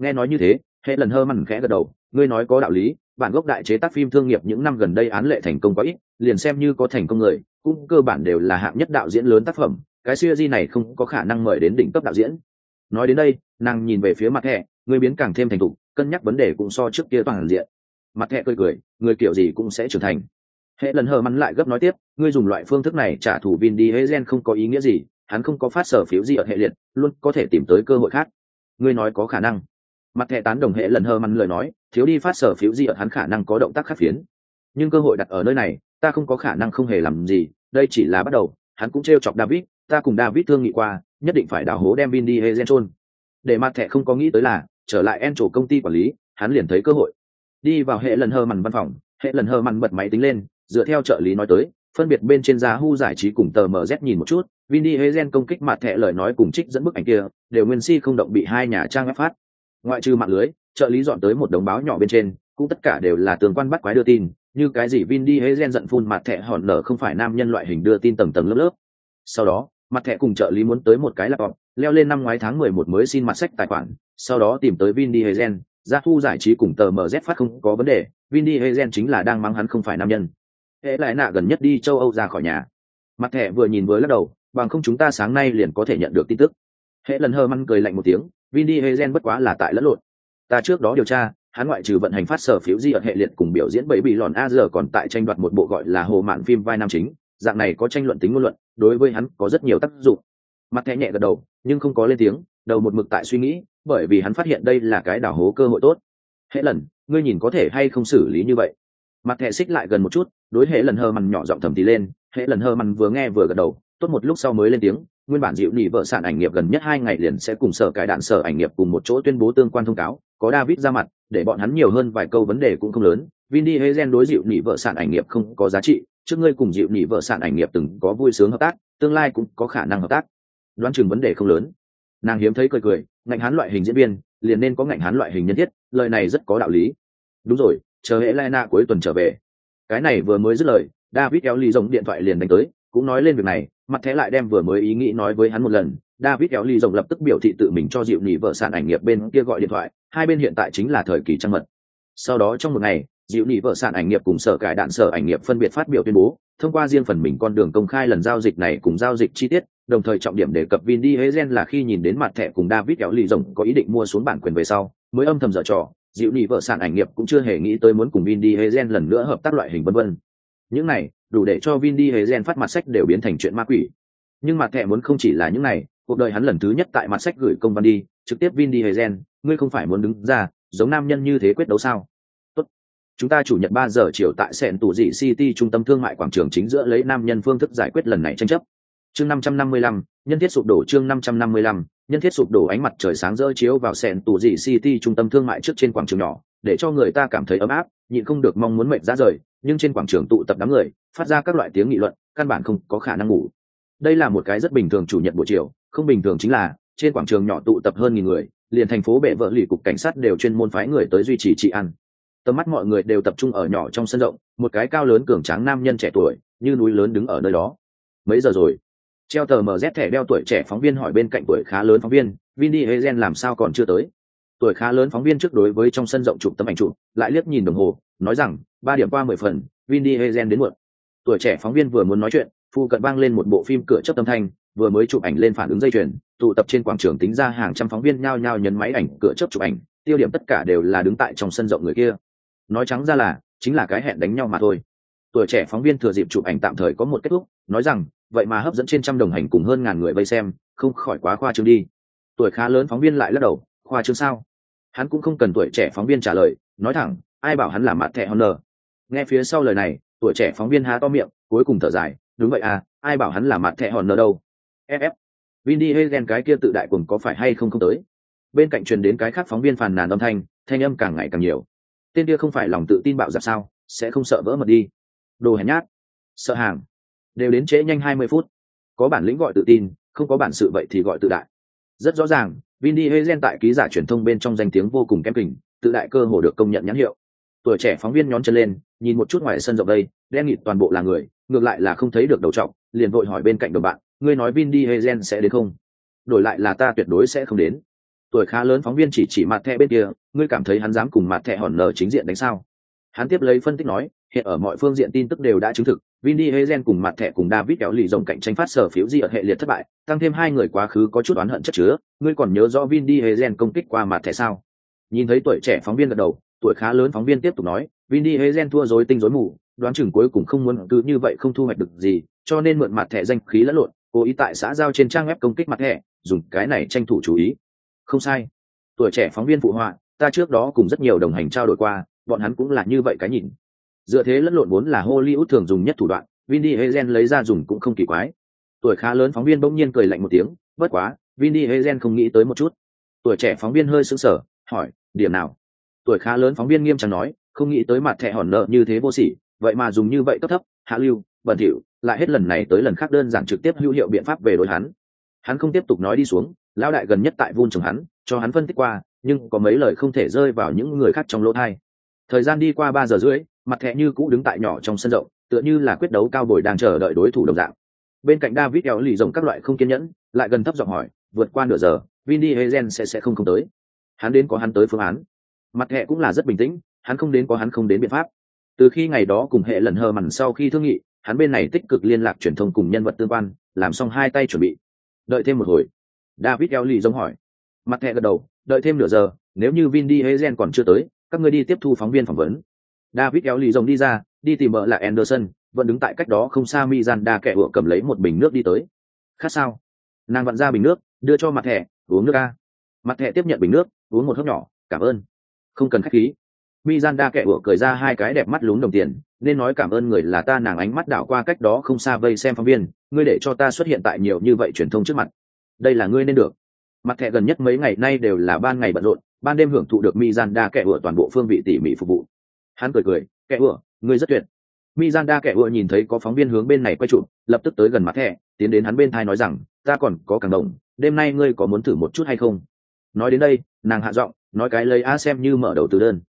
Nghe nói như thế hệ lần hơ mằn khẽ gật đầu ngươi nói có đạo lý bản gốc đại chế tác phim thương nghiệp những năm gần đây án lệ thành công quá ít, liền xem như có thành công người, cũng cơ bản đều là hạng nhất đạo diễn lớn tác phẩm, cái siêu di này không có khả năng mời đến đỉnh cấp đạo diễn. Nói đến đây, nàng nhìn về phía mặt hệ, người biến càng thêm thành thục, cân nhắc vấn đề cũng so trước kia toàn diện. Mặt thẹ cười cười, người kiểu gì cũng sẽ trưởng thành. Hệ lần hờ mắn lại gấp nói tiếp, ngươi dùng loại phương thức này trả thù vin đi gen không có ý nghĩa gì, hắn không có phát sở phiếu gì ở hệ liệt, luôn có thể tìm tới cơ hội khác. Ngươi nói có khả năng mặt thẻ tán đồng hệ lần hơ măn lời nói thiếu đi phát sở phiếu gì ở hắn khả năng có động tác khác phiến. Nhưng cơ hội đặt ở nơi này ta không có khả năng không hề làm gì đây chỉ là bắt đầu hắn cũng t chọc david ta cùng david thương nghị qua nhất định phải đào hố đem vin đi hay gen trôn để mặt thẻ không có nghĩ tới là trở lại en chủ công ty quản lý hắn liền thấy cơ hội. Đi vào hệ lần hơ mằn văn phòng hệ lần hơ mằn bật máy tính lên dựa theo trợ lý nói tới phân biệt bên trên giá hu giải trí cùng tờ mz nhìn một chút Vin Diesel công kích mặt thẻ lời nói cùng trích dẫn bức ảnh kia, đều nguyên si không động bị hai nhà trang web phát. Ngoại trừ mạng lưới, trợ lý dọn tới một đống báo nhỏ bên trên, cũng tất cả đều là tường quan bắt quái đưa tin, như cái gì Vin Diesel giận phun mặt thẻ hòn nở không phải nam nhân loại hình đưa tin tầng tầng lớp lớp. Sau đó, mặt thẻ cùng trợ lý muốn tới một cái laptop, leo lên năm ngoái tháng mười một mới xin mặt sách tài khoản, sau đó tìm tới Vin Diesel, ra thu giải trí cùng tờ MZ phát không có vấn đề, Vin Diesel chính là đang mắng hắn không phải nam nhân. hễ lại nạ gần nhất đi châu Âu ra khỏi nhà. Mặt thẻ vừa nhìn với lắc đầu, bằng không chúng ta sáng nay liền có thể nhận được tin tức hệ lần hờ măn cười lạnh một tiếng vin đi hezen bất quá là tại lẫn lộn. Ta trước đó điều tra, hắn ngoại trừ vận hành phát sở phiếu di ở hệ liệt cùng biểu diễn bảy bị lòn a giờ còn tại tranh đoạt một bộ gọi là hồ mạn phim vai nam chính, dạng này có tranh luận tính ngôn luận, đối với hắn có rất nhiều tác dụng. Mặt thẻ nhẹ gật đầu, nhưng không có lên tiếng, đầu một mực tại suy nghĩ, bởi vì hắn phát hiện đây là cái đảo hố cơ hội tốt. Hệ lần, ngươi nhìn có thể hay không xử lý như vậy? Mặt thẻ xích lại gần một chút, đối hệ lần hơ mằn nhỏ giọng thầm thì lên hệ lần hơ mằn vừa nghe vừa gật đầu, tốt một lúc sau mới lên tiếng nguyên bản dịu nỉ vợ sản ảnh nghiệp gần nhất hai ngày liền sẽ cùng sở cải đạn sở ảnh nghiệp cùng một chỗ tuyên bố tương quan thông cáo, có david ra mặt, để bọn hắn nhiều hơn vài câu vấn đề cũng không lớn. Vin đi gen đối dịu nỉ vợ sản ảnh nghiệp không có giá trị, trước ngươi cùng dịu nỉ vợ sản ảnh nghiệp từng có vui sướng hợp tác, tương lai cũng có khả năng hợp tác. Đoán chừng vấn đề không lớn. Nàng hiếm thấy cười cười, ngạnh hán loại hình diễn viên, liền nên có ngạnh hán loại hình nhân thiết, lời này rất có đạo lý. Đúng rồi, chờ hệ lena cuối tuần trở về. Cái này vừa mới dứt lời, david kéo ly rồng điện thoại liền đánh tới, cũng nói lên việc này mặt thế lại đem vừa mới ý nghĩ nói với hắn một lần david kéo ly rồng lập tức biểu thị tự mình cho dịu nỉ vợ sản ảnh nghiệp bên kia gọi điện thoại hai bên hiện tại chính là thời kỳ trăng mật sau đó trong một ngày dịu nỉ vợ sản ảnh nghiệp cùng sở cải đạn sở ảnh nghiệp phân biệt phát biểu tuyên bố thông qua riêng phần mình con đường công khai lần giao dịch này cùng giao dịch chi tiết đồng thời trọng điểm đề cập Vin Diesel là khi nhìn đến mặt thẻ cùng David kéo ly rồng có ý định mua xuống bản quyền về sau, mới âm thầm dở trò, dịu nỉ vợ sản ảnh nghiệp cũng chưa hề nghĩ tới muốn cùng Vin Diesel lần nữa hợp tác loại hình vân vân. Những này, đủ để cho Vin Diesel phát mặt sách đều biến thành chuyện ma quỷ. Nhưng mặt thẻ muốn không chỉ là những này, cuộc đời hắn lần thứ nhất tại mặt sách gửi công văn đi, trực tiếp Vin Diesel, ngươi không phải muốn đứng ra, giống nam nhân như thế quyết đấu sao? Tốt. Chúng ta chủ nhật ba giờ chiều tại Sẹn tủ dị City trung tâm thương mại quảng trường chính giữa lấy nam nhân phương thức giải quyết lần này tranh chấp. Chương 555, nhân thiết sụp đổ chương 555, nhân thiết sụp đổ ánh mặt trời sáng rỡ chiếu vào Sẹn tủ dị City trung tâm thương mại trước trên quảng trường nhỏ, để cho người ta cảm thấy ấm áp, nhịn không được mong muốn mệt ra rời, nhưng trên quảng trường tụ tập đám người, phát ra các loại tiếng nghị luận, căn bản không có khả năng ngủ. Đây là một cái rất bình thường chủ nhật buổi chiều, không bình thường chính là trên quảng trường nhỏ tụ tập hơn nghìn người, liền thành phố bệ vợ lì cục cảnh sát đều chuyên môn phái người tới duy trì trị an. Tầm mắt mọi người đều tập trung ở nhỏ trong sân rộng, một cái cao lớn cường tráng nam nhân trẻ tuổi, như núi lớn đứng ở nơi đó. Mấy giờ rồi? Treo tờ MZ thẻ đeo tuổi trẻ phóng viên hỏi bên cạnh tuổi khá lớn phóng viên, Vin Diesel làm sao còn chưa tới? Tuổi khá lớn phóng viên trước đối với trong sân rộng chụp tấm ảnh chụp, lại liếc nhìn đồng hồ, nói rằng, ba điểm qua mười phần, Vin Diesel đến muộn. Tuổi trẻ phóng viên vừa muốn nói chuyện, phu cận vang lên một bộ phim cửa chấp tâm thanh, vừa mới chụp ảnh lên phản ứng dây chuyền, tụ tập trên quảng trường tính ra hàng trăm phóng viên nhao nhao nhấn máy ảnh cửa chấp chụp ảnh, tiêu điểm tất cả đều là đứng tại trong sân rộng người kia. Nói trắng ra là, chính là cái hẹn đánh nhau mà thôi. Tuổi trẻ phóng viên thừa dịp chụp ảnh tạm thời có một kết thúc, nói rằng, vậy mà hấp dẫn trên trăm đồng hành cùng hơn ngàn người vây xem, không khỏi quá khoa trương đi. Tuổi khá lớn phóng viên lại lắc đầu, khoa trương sao? Hắn cũng không cần tuổi trẻ phóng viên trả lời, nói thẳng, ai bảo hắn là mặt thẻ Honor. Nghe phía sau lời này, tuổi trẻ phóng viên há to miệng cuối cùng thở dài đúng vậy à ai bảo hắn là mặt thẻ honor đâu? Ff vin đi hay ghen cái kia tự đại cùng có phải hay không không tới? Bên cạnh truyền đến cái khác phóng viên phàn nàn âm thanh thanh âm càng ngày càng nhiều. Tên kia không phải lòng tự tin bạo dạp sao sẽ không sợ vỡ mật đi. Đồ hèn nhát. Sợ hàng. Đều đến trễ nhanh hai mươi phút. Có bản lĩnh gọi tự tin không có bản sự vậy thì gọi tự đại. Rất rõ ràng vin đi tại ký giả truyền thông bên trong danh tiếng vô cùng kém kình, tự đại cơ hồ được công nhận nhãn hiệu. Tuổi trẻ phóng viên nhón chân lên, nhìn một chút ngoài sân rộng đây, đen nghịt toàn bộ là người, ngược lại là không thấy được đầu trọng, liền vội hỏi bên cạnh đồng bạn, ngươi nói vin đi sẽ đến không? Đổi lại là ta tuyệt đối sẽ không đến. Tuổi khá lớn phóng viên chỉ chỉ mặt thẻ bên kia, ngươi cảm thấy hắn dám cùng mặt thẻ hòn nở chính diện đánh sao? Hắn tiếp lấy phân tích nói, hiện ở mọi phương diện tin tức đều đã chứng thực Vinny Hezen cùng mặt thẻ cùng david kéo lì rồng cạnh tranh phát sở phiếu di ở hệ liệt thất bại, tăng thêm hai người quá khứ có chút oán hận chất chứa. Ngươi còn nhớ rõ Vinny Hezen công kích qua mặt thẻ sao? Nhìn thấy tuổi trẻ phóng viên gật đầu, tuổi khá lớn phóng viên tiếp tục nói Vinny Hezen thua rối tinh rối mù, đoán chừng cuối cùng không muốn cứ như vậy không thu hoạch được gì, cho nên mượn mặt thẻ danh khí lẫn lộn, cố ý tại xã giao trên trang web công kích mặt thẻ, dùng cái này tranh thủ chú ý. Không sai. Tuổi trẻ phóng viên phụ họa, ta trước đó cùng rất nhiều đồng hành trao đổi qua, bọn hắn cũng là như vậy cái nhìn dựa thế lẫn lộn vốn là hollywood thường dùng nhất thủ đoạn, vin đi lấy ra dùng cũng không kỳ quái. Tuổi khá lớn phóng viên bỗng nhiên cười lạnh một tiếng, bất quá, vin đi không nghĩ tới một chút. Tuổi trẻ phóng viên hơi sững sờ, hỏi, điểm nào? Tuổi khá lớn phóng viên nghiêm trang nói, không nghĩ tới mặt thẻ hòn nợ như thế vô sỉ, vậy mà dùng như vậy cấp thấp, hạ lưu, bẩn thỉu, lại hết lần này tới lần khác đơn giản trực tiếp hữu hiệu biện pháp về đối hắn. Hắn không tiếp tục nói đi xuống, lão đại gần nhất tại vun chồng hắn, cho hắn phân tích qua, nhưng có mấy lời không thể rơi vào những người khác trong lỗ thai. Thời gian đi qua ba giờ rưỡi mặt thẻ như cũ đứng tại nhỏ trong sân rộng tựa như là quyết đấu cao bồi đang chờ đợi đối thủ đồng dạng bên cạnh david kéo lì rồng các loại không kiên nhẫn lại gần thấp giọng hỏi vượt qua nửa giờ Vinny Hezen sẽ sẽ không không tới. Hắn đến có hắn tới phương án. Mặt hệ cũng là rất bình tĩnh, hắn không đến có hắn không đến biện pháp. Từ khi ngày đó cùng hệ lần hờ mằn sau khi thương nghị, hắn bên này tích cực liên lạc truyền thông cùng nhân vật tương quan, làm xong hai tay chuẩn bị. Đợi thêm một hồi. David Ellie giống hỏi. Mặt hệ gật đầu, đợi thêm nửa giờ, nếu như Vinny Hezen còn chưa tới, các ngươi đi tiếp thu phóng viên phỏng vấn. David kéo lì rồng đi ra, đi tìm vợ là Anderson, vẫn đứng tại cách đó không xa Miranda kẻ vừa cầm lấy một bình nước đi tới. Khát sao? Nàng vặn ra bình nước, đưa cho mặt thẻ uống nước a. Mặt thẻ tiếp nhận bình nước uống một hớp nhỏ cảm ơn. Không cần khách khí. Miranda kẻ vừa cười ra hai cái đẹp mắt lún đồng tiền nên nói cảm ơn người là ta nàng ánh mắt đảo qua cách đó không xa vây xem phóng viên ngươi để cho ta xuất hiện tại nhiều như vậy truyền thông trước mặt. Đây là ngươi nên được. Mặt thẻ gần nhất mấy ngày nay đều là ban ngày bận rộn ban đêm hưởng thụ được Miranda kẻ vừa toàn bộ phương vị tỉ mỉ phục vụ hắn cười cười kẻ ủa ngươi rất tuyệt. Mizanda kẻ ủa nhìn thấy có phóng viên hướng bên này quay trụ lập tức tới gần mặt thẻ tiến đến hắn bên thai nói rằng ta còn có càng đồng đêm nay ngươi có muốn thử một chút hay không? Nói đến đây nàng hạ giọng nói cái lấy a xem như mở đầu từ đơn.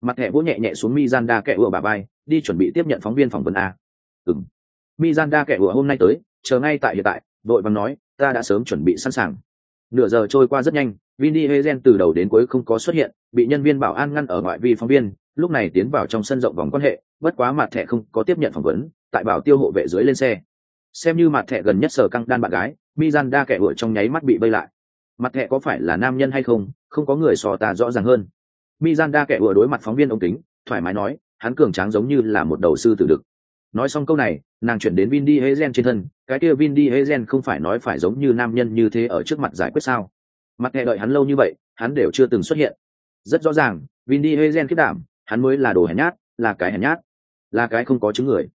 Mặt thẻ vỗ nhẹ nhẹ xuống mizanda kẻ ủa bà bay đi chuẩn bị tiếp nhận phóng viên phỏng vấn a. Ừng mi gian kẻ ủa hôm nay tới chờ ngay tại hiện tại đội bằng nói ta đã sớm chuẩn bị sẵn sàng. Nửa giờ trôi qua rất nhanh Vinny Hezen từ đầu đến cuối không có xuất hiện, bị nhân viên bảo an ngăn ở ngoại vi phóng viên, lúc này tiến vào trong sân rộng vòng quan hệ, bất quá mặt thẻ không có tiếp nhận phỏng vấn, tại bảo tiêu hộ vệ dưới lên xe. Xem như mặt thẻ gần nhất sở căng đan bạn gái, Mizanda kẻ vội trong nháy mắt bị vây lại. Mặt thẻ có phải là nam nhân hay không, không có người sò ta rõ ràng hơn. Mizanda kẻ vội đối mặt phóng viên ống kính, thoải mái nói, hắn cường tráng giống như là một đầu sư tử đực. Nói xong câu này, nàng chuyển đến Vin Diesel trên thân, cái kia Vin Diesel không phải nói phải giống như nam nhân như thế ở trước mặt giải quyết sao? Mặt thẻ đợi hắn lâu như vậy, hắn đều chưa từng xuất hiện. Rất rõ ràng, Vin Diesel kết đảm, hắn mới là đồ hèn nhát, là cái hèn nhát, là cái không có chứng người.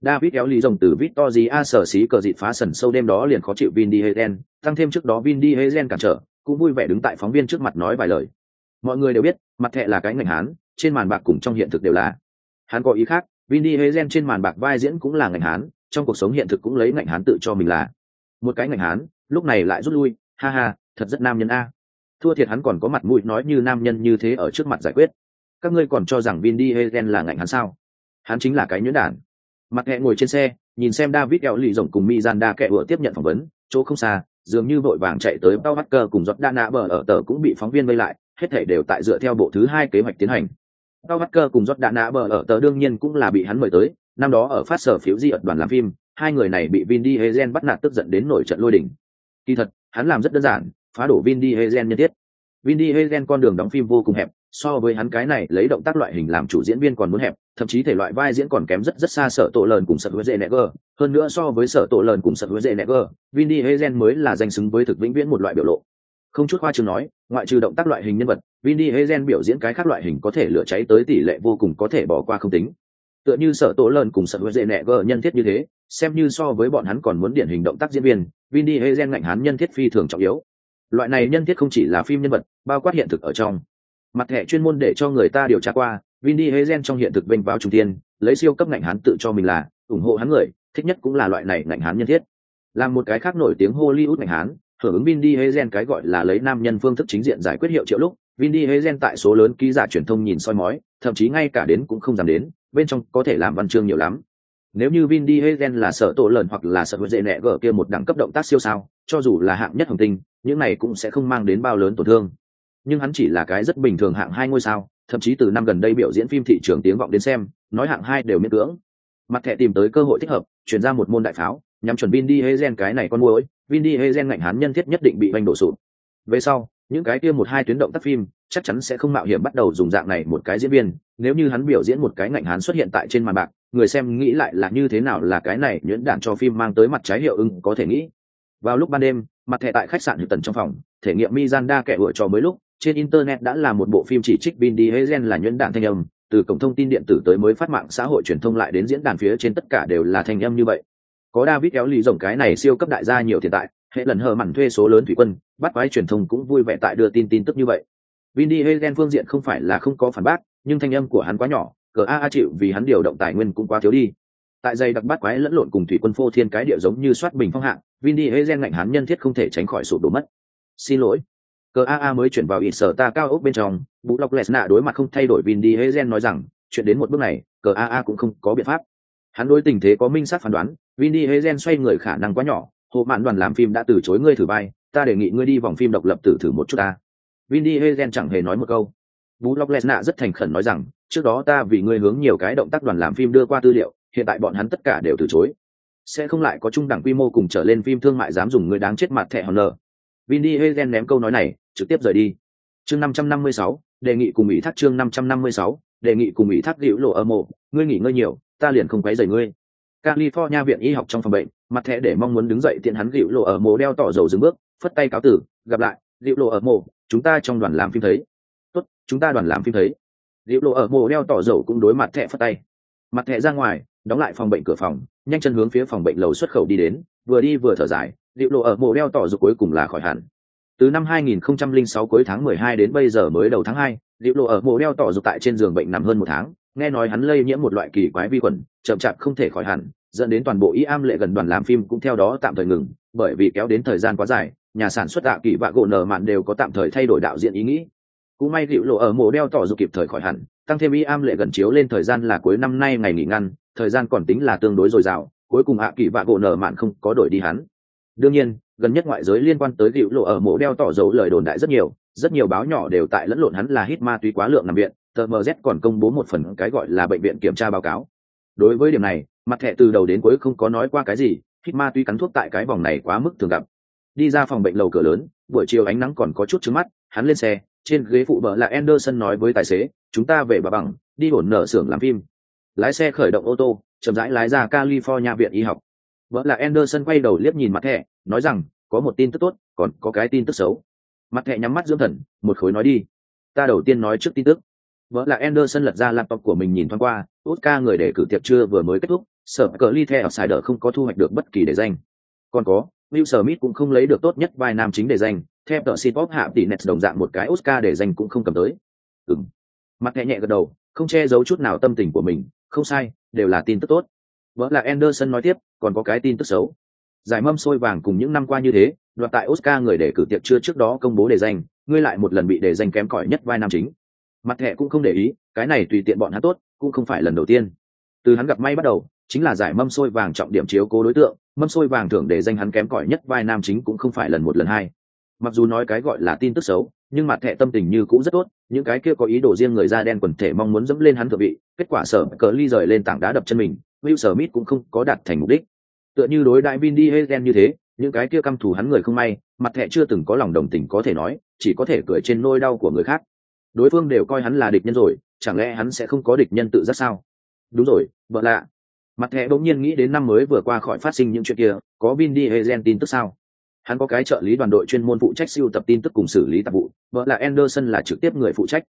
David kéo lý rồng từ Victoria sở xí cờ dịt phá sần sâu đêm đó liền khó chịu Vin Diesel, tăng thêm trước đó Vin Diesel cản trở, cũng vui vẻ đứng tại phóng viên trước mặt nói vài lời. Mọi người đều biết, mặt thẻ là cái ngành hán, trên màn bạc cùng trong hiện thực đều là. Hắn có ý khác, Vin Diesel trên màn bạc vai diễn cũng là ngành hán, trong cuộc sống hiện thực cũng lấy ngành hán tự cho mình là. Một cái ngành hán, lúc này lại rút lui, ha ha, thật rất nam nhân a. Thua thiệt hắn còn có mặt mũi nói như nam nhân như thế ở trước mặt giải quyết. Các ngươi còn cho rằng Vin Diesel là ngạnh hắn sao? Hắn chính là cái nhuyễn đản. Mặt hẹ ngồi trên xe, nhìn xem david eo lì rồng cùng mizanda kẹ vừa tiếp nhận phỏng vấn, chỗ không xa, dường như vội vàng chạy tới bao hacker cùng giọt đa nạ bờ ở tờ cũng bị phóng viên vây lại, hết thể đều tại dựa theo bộ thứ hai kế hoạch tiến hành. Bao hacker cùng giọt đa nạ bờ ở tờ đương nhiên cũng là bị hắn mời tới, năm đó ở phát sở phiếu di ợt đoàn làm phim, hai người này bị vin diesel bắt nạt tức giận đến nổi trận lôi đỉnh kỳ thật, hắn làm rất đơn giản, phá đổ vin diesel nhân thiết. Vin diesel con đường đóng phim vô cùng hẹp so với hắn cái này, lấy động tác loại hình làm chủ diễn viên còn muốn hẹp, thậm chí thể loại vai diễn còn kém rất rất xa sở tổ lợn cùng sở hứa dễ neger. Hơn nữa so với sở tổ lợn cùng sở hứa dễ neger, vin diesel mới là danh xứng với thực vĩnh viễn một loại biểu lộ. Không chút khoa chương nói, ngoại trừ động tác loại hình nhân vật, vin diesel biểu diễn cái khác loại hình có thể lửa cháy tới tỷ lệ vô cùng có thể bỏ qua không tính. Tựa như sở tổ lợn cùng sở hứa dễ neger nhân thiết như thế, xem như so với bọn hắn còn muốn điển hình động tác diễn viên, vin diesel ngạnh hắn nhân thiết phi thường trọng yếu. Loại này nhân thiết không chỉ là phim nhân vật, bao quát hiện thực ở trong mặt thẻ chuyên môn để cho người ta điều tra qua vinny hezen trong hiện thực vinh vào trung tiên lấy siêu cấp ngạnh hán tự cho mình là ủng hộ hắn người thích nhất cũng là loại này ngạnh hán nhân thiết. Làm một cái khác nổi tiếng hollywood ngạnh hán hưởng ứng vinny hezen cái gọi là lấy nam nhân phương thức chính diện giải quyết hiệu triệu lúc vinny hezen tại số lớn ký giả truyền thông nhìn soi mói thậm chí ngay cả đến cũng không dám đến bên trong có thể làm văn chương nhiều lắm. Nếu như Vin Diesel là sợ tổ lợn hoặc là sợ huệ dễ nẹ gở kia một đẳng cấp động tác siêu sao, cho dù là hạng nhất hồng tinh, những này cũng sẽ không mang đến bao lớn tổn thương nhưng hắn chỉ là cái rất bình thường hạng hai ngôi sao, thậm chí từ năm gần đây biểu diễn phim thị trường tiếng vọng đến xem, nói hạng hai đều miễn cưỡng. Mặt thẻ tìm tới cơ hội thích hợp, chuyển ra một môn đại pháo nhằm chuẩn vin đi hay cái này con môi vin đi hay ngạnh hán nhân thiết nhất định bị banh đổ sụp. Về sau, những cái kia một hai tuyến động tác phim, chắc chắn sẽ không mạo hiểm bắt đầu dùng dạng này một cái diễn viên, nếu như hắn biểu diễn một cái ngạnh hán xuất hiện tại trên màn bạc, người xem nghĩ lại là như thế nào là cái này nhuyễn đạn cho phim mang tới mặt trái hiệu ứng có thể nghĩ. Vào lúc ban đêm, mặt thẻ tại khách sạn hữu tần trong phòng, thể nghiệm mizanda kẻ vựa cho mới lúc trên internet đã là một bộ phim chỉ trích Vin Diesel là nhuyễn đạn thanh âm, từ cổng thông tin điện tử tới mới phát mạng xã hội truyền thông lại đến diễn đàn phía trên tất cả đều là thanh âm như vậy. Có David kéo lì rồng cái này siêu cấp đại gia nhiều tiền tại, hệ lần hờ mặn thuê số lớn thủy quân, bắt quái truyền thông cũng vui vẻ tại đưa tin tin tức như vậy. Vin Diesel phương diện không phải là không có phản bác, nhưng thanh âm của hắn quá nhỏ cờ a a chịu vì hắn điều động tài nguyên cũng quá thiếu đi tại dây đặc bắt quái lẫn lộn cùng thủy quân phô thiên cái địa giống như soát bình phong hạng vin đi ngạnh hắn nhân thiết không thể tránh khỏi sụp đổ mất xin lỗi cờ a a mới chuyển vào ít sở ta cao ốc bên trong vũ lọc nạ đối mặt không thay đổi vin đi hê gen nói rằng, chuyện đến một bước này cờ a a cũng không có biện pháp. Hắn đối tình thế có minh sát phán đoán vin đi hê gen xoay người khả năng quá nhỏ hộ mạn đoàn làm phim đã từ chối ngươi thử vai, ta đề nghị ngươi đi vòng phim độc lập tử thử một chút ta. Vin đi hê gen chẳng hề nói một câu. Vũ lọc nạ rất thành khẩn nói rằng, trước đó ta vì ngươi hướng nhiều cái động tác đoàn làm phim đưa qua tư liệu, hiện tại bọn hắn tất cả đều từ chối. Sẽ không lại có trung đẳng quy mô cùng trở lên phim thương mại dám dùng người đáng chết mặt thẻ hòn lờ vin đi ném câu nói này, trực tiếp rời đi. Chương năm trăm năm mươi sáu, đề nghị cùng ủy thác chương năm trăm năm mươi sáu, đề nghị cùng ủy thác hữu lộ ở mộ, ngươi nghỉ ngơi nhiều, ta liền không quấy rầy ngươi. California viện y học trong phòng bệnh, mặt thẻ để mong muốn đứng dậy tiện hắn hữu lộ ở mộ đeo tỏ dầu dừng bước, phất tay cáo tử, gặp lại hữu lộ ở mộ, chúng ta trong đoàn làm phim thấy. Tốt, chúng ta đoàn làm phim thấy. Hữu lộ ở mộ đeo tỏ dầu cũng đối mặt thẻ phất tay. Mặt thẻ ra ngoài, đóng lại phòng bệnh cửa phòng nhanh chân hướng phía phòng bệnh lầu xuất khẩu đi đến vừa đi vừa thở dài liệu lộ ở mộ đeo tỏ dục cuối cùng là khỏi hẳn. Từ năm 2006 cuối tháng 12 đến bây giờ mới đầu tháng 2, liệu lộ ở mộ đeo tỏ dục tại trên giường bệnh nằm hơn một tháng nghe nói hắn lây nhiễm một loại kỳ quái vi khuẩn chậm chạp không thể khỏi hẳn dẫn đến toàn bộ y am lệ gần đoàn làm phim cũng theo đó tạm thời ngừng bởi vì kéo đến thời gian quá dài nhà sản xuất đạo kỳ và gỗ nở mạn đều có tạm thời thay đổi đạo diễn ý nghĩ. Cũng may liệu lộ ở mộ đeo tỏ dục kịp thời khỏi hẳn tăng thêm y am lệ gần chiếu lên thời gian là cuối năm nay ngày nghỉ ngăn, thời gian còn tính là tương đối dồi dào, cuối cùng hạ kỳ vạ gỗ nở mạn không có đổi đi hắn. Đương nhiên, gần nhất ngoại giới liên quan tới cựu lộ ở mộ đeo tỏ dấu lời đồn đại rất nhiều rất nhiều báo nhỏ đều tại lẫn lộn hắn là hít ma túy quá lượng nằm viện, tờ mz còn công bố một phần cái gọi là bệnh viện kiểm tra báo cáo. Đối với điểm này, mặt thẻ từ đầu đến cuối không có nói qua cái gì, hít ma túy cắn thuốc tại cái vòng này quá mức thường gặp. Đi ra phòng bệnh lầu cửa lớn, buổi chiều ánh nắng còn có chút trứng mắt, hắn lên xe trên ghế phụ vợ là anderson nói với tài xế, chúng ta về bà bằng, đi ổn nở xưởng làm phim. Lái xe khởi động ô tô, chậm rãi lái ra california viện y học. Vợ là anderson quay đầu liếc nhìn mặt thẻ, nói rằng, có một tin tức tốt, còn có cái tin tức xấu. Mặt thẻ nhắm mắt dưỡng thần, một khối nói đi. Ta đầu tiên nói trước tin tức. Vợ là anderson lật ra laptop của mình nhìn thoáng qua ca người để cử tiệc chưa vừa mới kết thúc, sở cờ ly ở xài đỡ không có thu hoạch được bất kỳ để danh. Còn có Will Smith cũng không lấy được tốt nhất vai nam chính để giành, theo tờ Pop hạ tỷ net đồng dạng một cái Oscar để giành cũng không cầm tới. Ừm. Mặt nhẹ nhẹ gật đầu, không che giấu chút nào tâm tình của mình, không sai đều là tin tức tốt Vẫn là anderson nói tiếp còn có cái tin tức xấu giải mâm sôi vàng cùng những năm qua như thế đoạt tại oscar người đề cử tiệc chưa trước đó công bố để giành, ngươi lại một lần bị đề giành kém cỏi nhất vai nam chính mặt nhẹ cũng không để ý cái này tùy tiện bọn hắn tốt cũng không phải lần đầu tiên từ hắn gặp may bắt đầu chính là giải mâm sôi vàng trọng điểm chiếu cố đối tượng mâm sôi vàng thưởng để danh hắn kém cỏi nhất, vai nam chính cũng không phải lần một lần hai. Mặc dù nói cái gọi là tin tức xấu, nhưng mặt thẻ tâm tình như cũng rất tốt, những cái kia có ý đồ riêng người da đen quần thể mong muốn dẫm lên hắn thượng vị, kết quả sở cờ ly rời lên tảng đá đập chân mình, will smith cũng không có đạt thành mục đích. Tựa như đối đại vin đi hazen như thế, những cái kia căm thù hắn người không may, mặt thẻ chưa từng có lòng đồng tình có thể nói, chỉ có thể cười trên nôi đau của người khác. Đối phương đều coi hắn là địch nhân rồi, chẳng lẽ hắn sẽ không có địch nhân tự giác sao? Đúng rồi, vợ lạ mặt thẻ bỗng nhiên nghĩ đến năm mới vừa qua khỏi phát sinh những chuyện kia, có vin đi hazen tin tức sao? Hắn có cái trợ lý đoàn đội chuyên môn phụ trách siêu tập tin tức cùng xử lý tạp vụ, vợ là anderson là trực tiếp người phụ trách.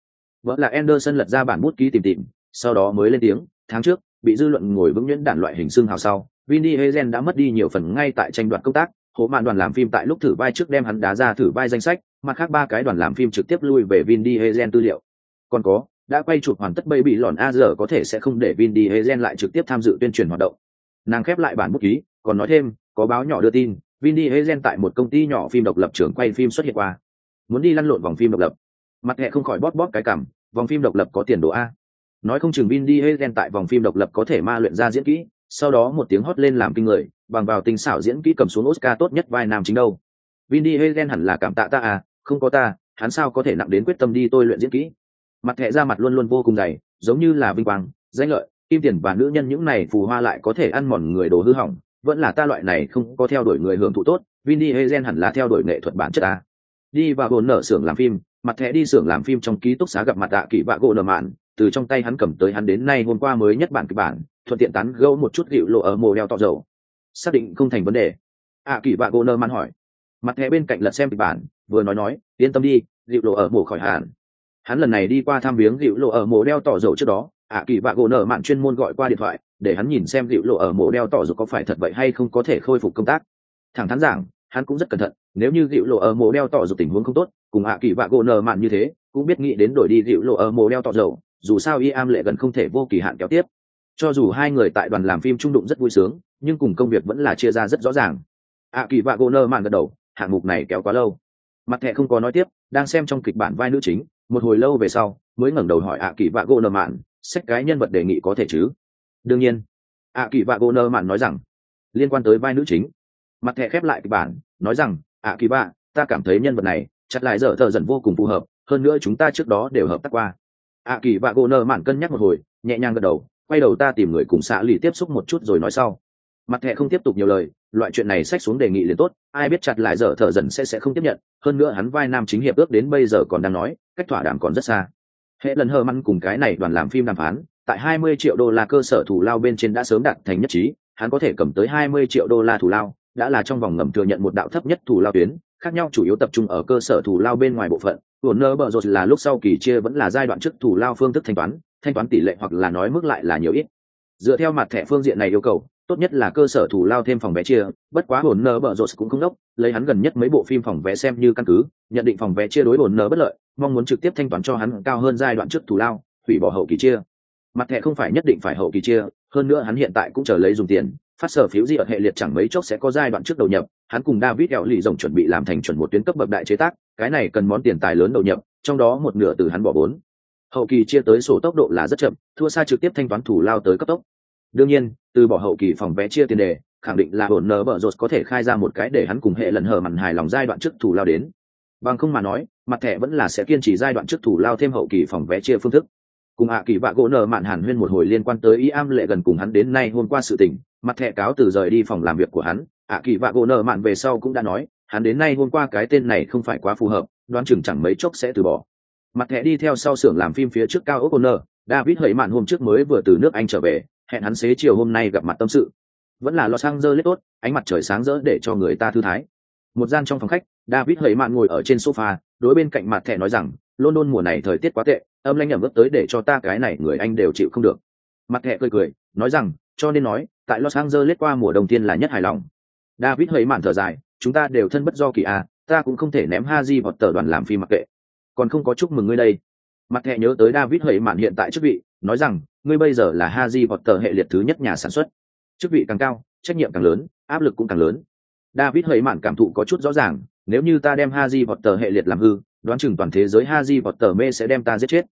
Vợ là anderson lật ra bản bút ký tìm tìm, sau đó mới lên tiếng, tháng trước, bị dư luận ngồi vững nhuyễn đản loại hình xương hào sau Vin Diesel đã mất đi nhiều phần ngay tại tranh đoạt công tác hộ mạn đoàn làm phim tại lúc thử vai trước đem hắn đá ra thử vai danh sách, mặt khác ba cái đoàn làm phim trực tiếp lui về Vin Diesel tư liệu. Còn có đã quay chụp hoàn tất bay bị lòn a giờ có thể sẽ không để Vin Diesel lại trực tiếp tham dự tuyên truyền hoạt động. Nàng khép lại bản bút ký, còn nói thêm, có báo nhỏ đưa tin, Vin Diesel tại một công ty nhỏ phim độc lập trưởng quay phim xuất hiện qua. Muốn đi lăn lộn vòng phim độc lập. Mặt hệ không khỏi bóp bóp cái cảm vòng phim độc lập có tiền đồ a. Nói không chừng vin đi hay tại vòng phim độc lập có thể ma luyện ra diễn kỹ, sau đó một tiếng hót lên làm kinh người, bằng vào tình xảo diễn kỹ cầm xuống oscar tốt nhất vai nam chính đâu. Vin đi hay hẳn là cảm tạ ta à không có ta, hắn sao có thể nặng đến quyết tâm đi tôi luyện diễn kỹ? Mặt thẻ ra mặt luôn luôn vô cùng dày, giống như là vinh quang, danh lợi, kim tiền và nữ nhân những này phù hoa lại có thể ăn mòn người đồ hư hỏng, vẫn là ta loại này không có theo đuổi người hưởng thụ tốt vin đi hẳn là theo đuổi nghệ thuật bản chất ta. Đi vào gồn nở xưởng làm phim, mặt thẻ đi xưởng làm phim trong ký túc xá gặp mặt đạ kỷ vạ gỗ nở mạn, từ trong tay hắn cầm tới hắn đến nay hôm qua mới nhất bản kịch bản, thuận tiện tán gẫu một chút gịu lộ ở mồ đeo tọ dầu. Xác định không thành vấn đề. ạ kỷ vạ gỗ nở mạn hỏi. Mặt thẻ bên cạnh lật xem kịch bản, vừa nói nói, yên tâm đi, gịu lộ ở mồ khỏi hàn hắn lần này đi qua thăm viếng gịu lộ ở mộ đeo tỏ dầu trước đó, ạ kỳ vạ gỗ nở mạn chuyên môn gọi qua điện thoại, để hắn nhìn xem gịu lộ ở mộ đeo tỏ dầu có phải thật vậy hay không có thể khôi phục công tác. Thẳng thắn giảng, hắn cũng rất cẩn thận, nếu như gịu lộ ở mộ đeo tỏ dầu tình huống không tốt, cùng hạ kỳ vạ gỗ nờ mạn như thế, cũng biết nghĩ đến đổi đi gịu lộ ở mộ đeo tỏ dầu dù sao y am lệ gần không thể vô kỳ hạn kéo tiếp. Cho dù hai người tại đoàn làm phim trung đụng rất vui sướng, nhưng cùng công việc vẫn là chia ra rất rõ ràng. Ạ kỳ vạ gỗ nơ mạn gật đầu, hạng mục này kéo quá lâu. Mặt thẹ không có nói tiếp, đang xem trong kịch bản vai nữ chính một hồi lâu về sau, mới ngẩng đầu hỏi ạ kỳ vạ gỗ nợ mạn sách cái nhân vật đề nghị có thể chứ? Đương nhiên. Ạ kỳ vạ gỗ nợ mạn nói rằng, liên quan tới vai nữ chính. Mặt thẹ khép lại kịch bản, nói rằng ạ kỳ vạ ta cảm thấy nhân vật này, chặt lại dở thợ dần vô cùng phù hợp, hơn nữa chúng ta trước đó đều hợp tác qua. Ạ kỳ vạ gỗ nợ mạn cân nhắc một hồi, nhẹ nhàng gật đầu, quay đầu ta tìm người cùng xã lì tiếp xúc một chút rồi nói sau. Mặt thẹ không tiếp tục nhiều lời loại chuyện này sách xuống đề nghị liền tốt, ai biết chặt lại dở thợ dần sẽ sẽ không tiếp nhận, hơn nữa hắn vai nam chính hiệp ước đến bây giờ còn đang nói, cách thỏa đàm còn rất xa. Hệ lần hờ măn cùng cái này đoàn làm phim đàm phán, tại 20 triệu đô la cơ sở thủ lao bên trên đã sớm đạt thành nhất trí, hắn có thể cầm tới 20 triệu đô la thủ lao, đã là trong vòng ngầm thừa nhận một đạo thấp nhất thủ lao tuyến, khác nhau chủ yếu tập trung ở cơ sở thủ lao bên ngoài bộ phận. Nơ bờ rột là lúc sau kỳ chia vẫn là giai đoạn trước thủ lao phương thức thanh toán thanh toán tỷ lệ hoặc là nói mức lại là nhiều ít. Dựa theo mặt thẻ phương diện này yêu cầu tốt nhất là cơ sở thủ lao thêm phòng vé chia, bất quá hồn nơ bợ rột cũng không đốc, lấy hắn gần nhất mấy bộ phim phòng vé xem như căn cứ, nhận định phòng vé chia đối hồn nơ bất lợi, mong muốn trực tiếp thanh toán cho hắn cao hơn giai đoạn trước thủ lao, hủy bỏ hậu kỳ chia. Mặt thẻ không phải nhất định phải hậu kỳ chia, hơn nữa hắn hiện tại cũng chờ lấy dùng tiền, phát sở phiếu gì ở hệ liệt chẳng mấy chốc sẽ có giai đoạn trước đầu nhập, hắn cùng david eo lì rồng chuẩn bị làm thành chuẩn một tuyến cấp bậc đại chế tác, cái này cần món tiền tài lớn đầu nhập, trong đó một nửa từ hắn bỏ vốn. Hậu kỳ chia tới sổ tốc độ là rất chậm, thua xa trực tiếp thanh toán thủ lao tới cấp tốc đương nhiên, từ bỏ hậu kỳ phòng vé chia tiền đề, khẳng định là hồn nở bở rột có thể khai ra một cái để hắn cùng hệ lần hở mặn hài lòng giai đoạn trước thủ lao đến. Bằng không mà nói, mặt thẻ vẫn là sẽ kiên trì giai đoạn trước thủ lao thêm hậu kỳ phòng vé chia phương thức. Cùng hạ kỳ vạ gỗ nở mạn hàn huyên một hồi liên quan tới ý am lệ gần cùng hắn đến nay hôm qua sự tình, mặt thẻ cáo từ rời đi phòng làm việc của hắn hạ kỳ vạ gỗ nở mạn về sau cũng đã nói, hắn đến nay hôm qua cái tên này không phải quá phù hợp, đoán chừng chẳng mấy chốc sẽ từ bỏ. Mặt thẻ đi theo sau xưởng làm phim phía trước cao ốc nở, david hẩy mạn hôm trước mới vừa từ nước anh trở về hẹn hắn xế chiều hôm nay gặp mặt tâm sự. Vẫn là lo sang dơ lết tốt, ánh mặt trời sáng rỡ để cho người ta thư thái. Một gian trong phòng khách, david hầy mạn ngồi ở trên sofa, đối bên cạnh mặt thẻ nói rằng, london mùa này thời tiết quá tệ, âm lanh ẩm ướt tới để cho ta cái này người anh đều chịu không được. Mặt thẻ cười cười, nói rằng, cho nên nói, tại los angeles qua mùa đông tiên là nhất hài lòng. David hầy mạn thở dài, chúng ta đều thân bất do kỳ à ta cũng không thể ném ha di vào tờ đoàn làm phim mặc kệ. Còn không có chúc mừng ngươi đây. Mặt thẻ nhớ tới david hầy mạn hiện tại chức vị nói rằng ngươi bây giờ là Haji Tờ hệ liệt thứ nhất nhà sản xuất. Chức vị càng cao, trách nhiệm càng lớn, áp lực cũng càng lớn. David hơi mạn cảm thụ có chút rõ ràng, nếu như ta đem Haji Tờ hệ liệt làm hư, đoán chừng toàn thế giới Haji Tờ mê sẽ đem ta giết chết.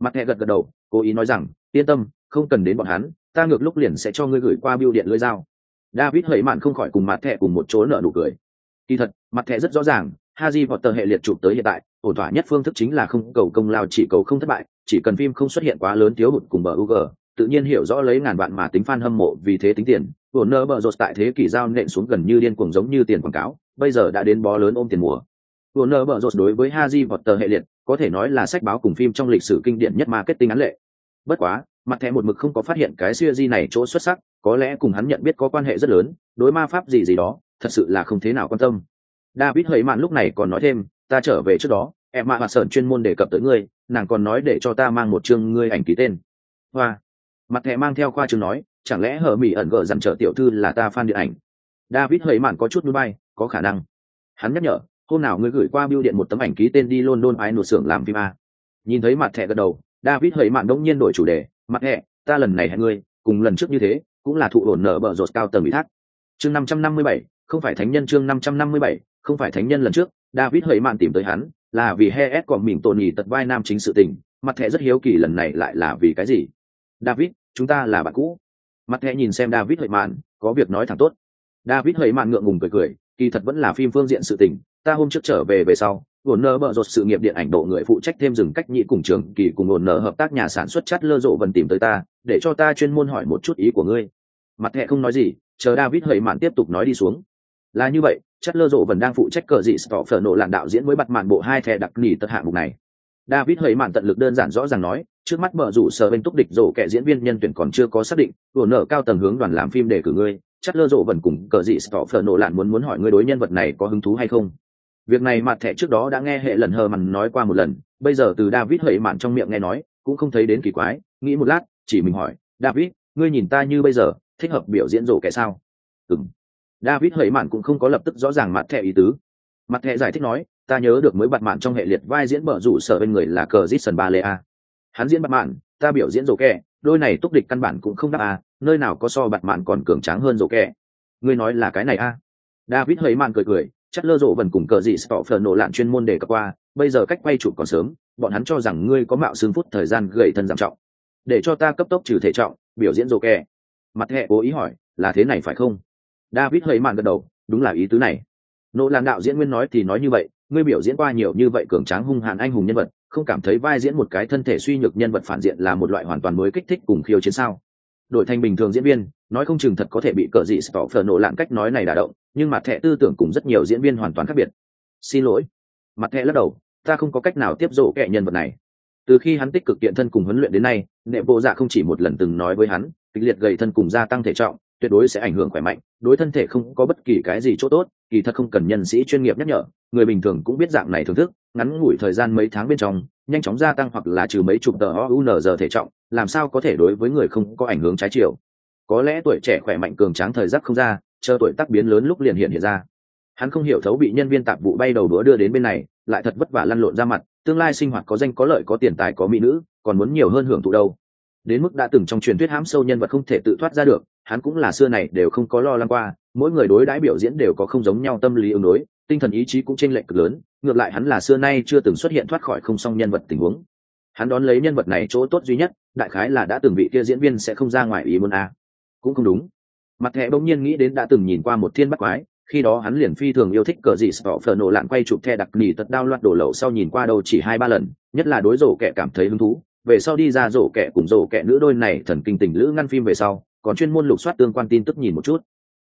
Mặt hệ gật gật đầu, cố ý nói rằng, yên tâm, không cần đến bọn hắn, ta ngược lúc liền sẽ cho ngươi gửi qua bưu điện lưỡi dao. David hơi mạn không khỏi cùng mặt thẻ cùng một chỗ nở nụ cười. Kỳ thật, mặt thẻ rất rõ ràng, Haji Tờ hệ liệt chụp tới hiện tại, ổn thỏa nhất phương thức chính là không cầu công lao chỉ cầu không thất bại, chỉ cần phim không xuất hiện quá lớn thiếu hụt cùng bờ UG, tự nhiên hiểu rõ lấy ngàn vạn mà tính fan hâm mộ vì thế tính tiền. Warner Bros tại thế kỷ giao nện xuống gần như điên cuồng giống như tiền quảng cáo, bây giờ đã đến bó lớn ôm tiền mùa. Warner Bros đối với Haji Potter hệ liệt, có thể nói là sách báo cùng phim trong lịch sử kinh điển nhất marketing án lệ. Bất quá, mặt thẻ một mực không có phát hiện cái series này chỗ xuất sắc, có lẽ cùng hắn nhận biết có quan hệ rất lớn, đối ma pháp gì gì đó, thật sự là không thế nào quan tâm. David hơi mạn lúc này còn nói thêm, ta trở về trước đó, em mạ hoạt sơn chuyên môn đề cập tới ngươi, nàng còn nói để cho ta mang một chương ngươi ảnh ký tên. Hoa. Mặt thẻ mang theo khoa chương nói chẳng lẽ hờ mỹ ẩn gờ dằn trở tiểu thư là ta fan điện ảnh? David hơi mạn có chút núi bay có khả năng. Hắn nhắc nhở hôm nào ngươi gửi qua bưu điện một tấm ảnh ký tên đi london ái nổ xưởng làm phim a. Nhìn thấy mặt thẻ gật đầu david hơi mạn đống nhiên đổi chủ đề mặt thẻ ta lần này hẹn ngươi cùng lần trước như thế cũng là thụ ổn nở bờ rột cao tầng ủy thác. Chương năm trăm năm mươi bảy không phải thánh nhân chương năm trăm năm mươi bảy không phải thánh nhân lần trước david hơi mạn tìm tới hắn là vì he s còn mình tổn nhì tật vai nam chính sự tình, mặt thẻ rất hiếu kỳ lần này lại là vì cái gì? David, chúng ta là bạn cũ. Mặt thẻ nhìn xem david hợi mạn, có việc nói thẳng tốt. David hợi mạn ngượng ngùng cười cười, kỳ thật vẫn là phim phương diện sự tình, ta hôm trước trở về về sau ổn nơ bợ rột sự nghiệp điện ảnh độ người phụ trách thêm dừng cách nhị cùng trường kỳ cùng ổn nơ hợp tác nhà sản xuất chắt lơ rộ vần tìm tới ta, để cho ta chuyên môn hỏi một chút ý của ngươi. Mặt thẻ không nói gì, chờ david hợi mạn tiếp tục nói đi xuống là như vậy, chất lơ rộ vẫn đang phụ trách cờ dị sọ phở nộ làn đạo diễn mới bặt màn bộ hai thẻ đặc nỉ tật hạng mục này. David hơi mạn tận lực đơn giản rõ ràng nói, trước mắt mở rủ sở bên túc địch rổ kẻ diễn viên nhân tuyển còn chưa có xác định, vừa nở cao tầng hướng đoàn làm phim để cử ngươi, chất lơ rộ vẫn cùng cờ dị sọ phở nộ làn muốn muốn hỏi ngươi đối nhân vật này có hứng thú hay không. Việc này mặt thẻ trước đó đã nghe hệ lần hờ mằn nói qua một lần, bây giờ từ david hơi mạn trong miệng nghe nói, cũng không thấy đến kỳ quái, nghĩ một lát, chỉ mình hỏi, david, ngươi nhìn ta như bây giờ, thích hợp biểu diễn rổ kẻ sao? Ừng david hẩy mạn cũng không có lập tức rõ ràng mặt thẻ ý tứ. Mặt thẻ giải thích nói, ta nhớ được mới bặt mạn trong hệ liệt vai diễn bở rủ sở bên người là cờ dít sần ba lê a. Hắn diễn bặt mạn, ta biểu diễn rổ kẹ, đôi này túc địch căn bản cũng không đáp à nơi nào có so bạt mạn còn cường tráng hơn rổ kẹ. Ngươi nói là cái này à david hơi mạn cười cười, chắc lơ rộ vần cùng cờ dị stọ phờ nổ lạn chuyên môn để cập qua, bây giờ cách quay chụp còn sớm, bọn hắn cho rằng ngươi có mạo xương phút thời gian gầy thân giảm trọng. Để cho ta cấp tốc trừ thể trọng, biểu diễn rổ kẹ. Mặt hệ cố ý hỏi, là thế này phải không? David hơi mạn gật đầu, đúng là ý tứ này. Nỗ làn đạo diễn nguyên nói thì nói như vậy, ngươi biểu diễn qua nhiều như vậy cường tráng hung hãn anh hùng nhân vật, không cảm thấy vai diễn một cái thân thể suy nhược nhân vật phản diện là một loại hoàn toàn mới kích thích cùng khiêu chiến sao? Đổi thành bình thường diễn viên, nói không chừng thật có thể bị cờ dị stop phở nổ lạng cách nói này đả động, nhưng mặt thẻ tư tưởng cùng rất nhiều diễn viên hoàn toàn khác biệt. Xin lỗi. Mặt thẻ lắc đầu, ta không có cách nào tiếp rộ kẻ nhân vật này. Từ khi hắn tích cực kiện thân cùng huấn luyện đến nay, nệ bộ dạ không chỉ một lần từng nói với hắn, kịch liệt gầy thân cùng gia tăng thể trọng tuyệt đối sẽ ảnh hưởng khỏe mạnh, đối thân thể không có bất kỳ cái gì chỗ tốt, kỳ thật không cần nhân sĩ chuyên nghiệp nhắc nhở, người bình thường cũng biết dạng này thưởng thức, ngắn ngủi thời gian mấy tháng bên trong, nhanh chóng gia tăng hoặc là trừ mấy chục tờ ounz thể trọng, làm sao có thể đối với người không có ảnh hưởng trái chiều. Có lẽ tuổi trẻ khỏe mạnh cường tráng thời giác không ra, chờ tuổi tác biến lớn lúc liền hiện hiện ra. Hắn không hiểu thấu bị nhân viên tạp vụ bay đầu đũa đưa đến bên này, lại thật vất vả lăn lộn ra mặt, tương lai sinh hoạt có danh có lợi có tiền tài có mỹ nữ, còn muốn nhiều hơn hưởng thụ đâu. Đến mức đã từng trong truyền thuyết hãm sâu nhân vật không thể tự thoát ra được hắn cũng là xưa này đều không có lo lắng qua, mỗi người đối đãi biểu diễn đều có không giống nhau tâm lý ứng đối, tinh thần ý chí cũng chênh lệch cực lớn, ngược lại hắn là xưa nay chưa từng xuất hiện thoát khỏi không song nhân vật tình huống. Hắn đón lấy nhân vật này chỗ tốt duy nhất, đại khái là đã từng vị kia diễn viên sẽ không ra ngoài ý muốn a. Cũng không đúng. Mặt thẻ bỗng nhiên nghĩ đến đã từng nhìn qua một thiên bắc quái, khi đó hắn liền phi thường yêu thích cờ gì sọ phở nổ lạn quay chụp the đặc nỉ tật đao loạt đổ lậu sau nhìn qua đâu chỉ hai ba lần, nhất là đối rổ kẻ cảm thấy hứng thú. Về sau đi ra rổ kẻ cùng rổ kẻ nữ đôi này thần kinh tình lữ ngăn phim về sau còn chuyên môn lục soát tương quan tin tức nhìn một chút.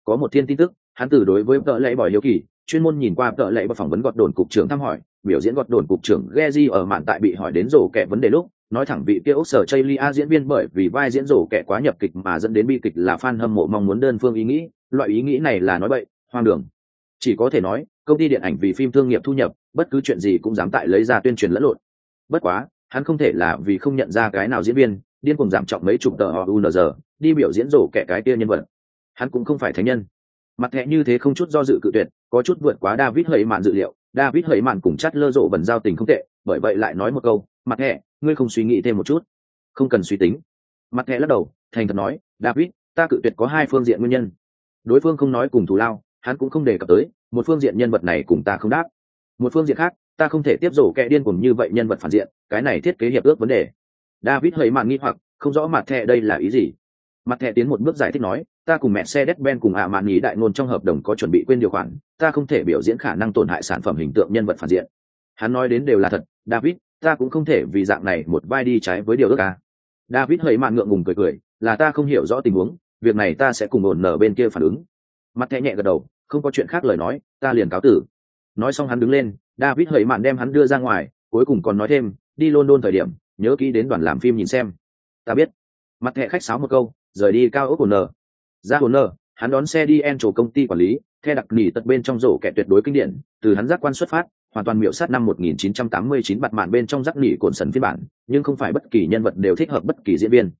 Có một thiên tin tức, hắn từ đối với tợ lệ bỏ hiếu kỳ, chuyên môn nhìn qua tợ lệ và phỏng vấn gọt đồn cục trưởng thăm hỏi, biểu diễn gọt đồn cục trưởng Geji ở mạn tại bị hỏi đến rổ kẻ vấn đề lúc, nói thẳng vị kia ốc sở Chaylia diễn viên bởi vì vai diễn rổ kẻ quá nhập kịch mà dẫn đến bi kịch là fan hâm mộ mong muốn đơn phương ý nghĩ, loại ý nghĩ này là nói bậy, hoang đường. Chỉ có thể nói, công ty điện ảnh vì phim thương nghiệp thu nhập, bất cứ chuyện gì cũng dám tại lấy ra tuyên truyền lẫn lộn. Bất quá, hắn không thể là vì không nhận ra cái nào diễn viên, điên cùng giảm trọng mấy chục tờ unz đi biểu diễn rổ kẻ cái kia nhân vật. Hắn cũng không phải thánh nhân. Mặt thẻ như thế không chút do dự cự tuyệt, có chút vượt quá david hẫy mạn dự liệu. David hẫy mạn cùng chắt lơ rộ bẩn giao tình không tệ, bởi vậy lại nói một câu, mặt thẻ ngươi không suy nghĩ thêm một chút. Không cần suy tính. Mặt thẻ lắc đầu, thành thật nói, david, ta cự tuyệt có hai phương diện nguyên nhân. Đối phương không nói cùng thù lao, hắn cũng không đề cập tới, một phương diện nhân vật này cùng ta không đáp. Một phương diện khác, ta không thể tiếp rổ kẻ điên cùng như vậy nhân vật phản diện, cái này thiết kế hiệp ước vấn đề. David hơi mạn nghi hoặc, không rõ mặt thẻ đây là ý gì mặt thẻ tiến một bước giải thích nói ta cùng mẹ xe Mercedes-Benz cùng ạ mạn nhí đại ngôn trong hợp đồng có chuẩn bị quên điều khoản, ta không thể biểu diễn khả năng tổn hại sản phẩm hình tượng nhân vật phản diện. Hắn nói đến đều là thật, David, ta cũng không thể vì dạng này một vai đi trái với điều ước ca. David hơi mạn ngượng ngùng cười cười, là ta không hiểu rõ tình huống, việc này ta sẽ cùng ổn nở bên kia phản ứng. Mặt thẻ nhẹ gật đầu, không có chuyện khác lời nói, ta liền cáo tử. Nói xong hắn đứng lên, David hơi mạn đem hắn đưa ra ngoài, cuối cùng còn nói thêm, đi London thời điểm, nhớ kỹ đến đoàn làm phim nhìn xem. Ta biết. Mặt thẻ khách sáo một câu, rời đi cao ốc của nở ra hồ nơ hắn đón xe đi en chỗ công ty quản lý theo đặc nỉ tật bên trong rổ kẻ tuyệt đối kinh điển, từ hắn giác quan xuất phát, hoàn toàn miểu sát năm 1989 bạt mạn bên trong giác nỉ cồn sần phiên bản, nhưng không phải bất kỳ nhân vật đều thích hợp bất kỳ diễn viên.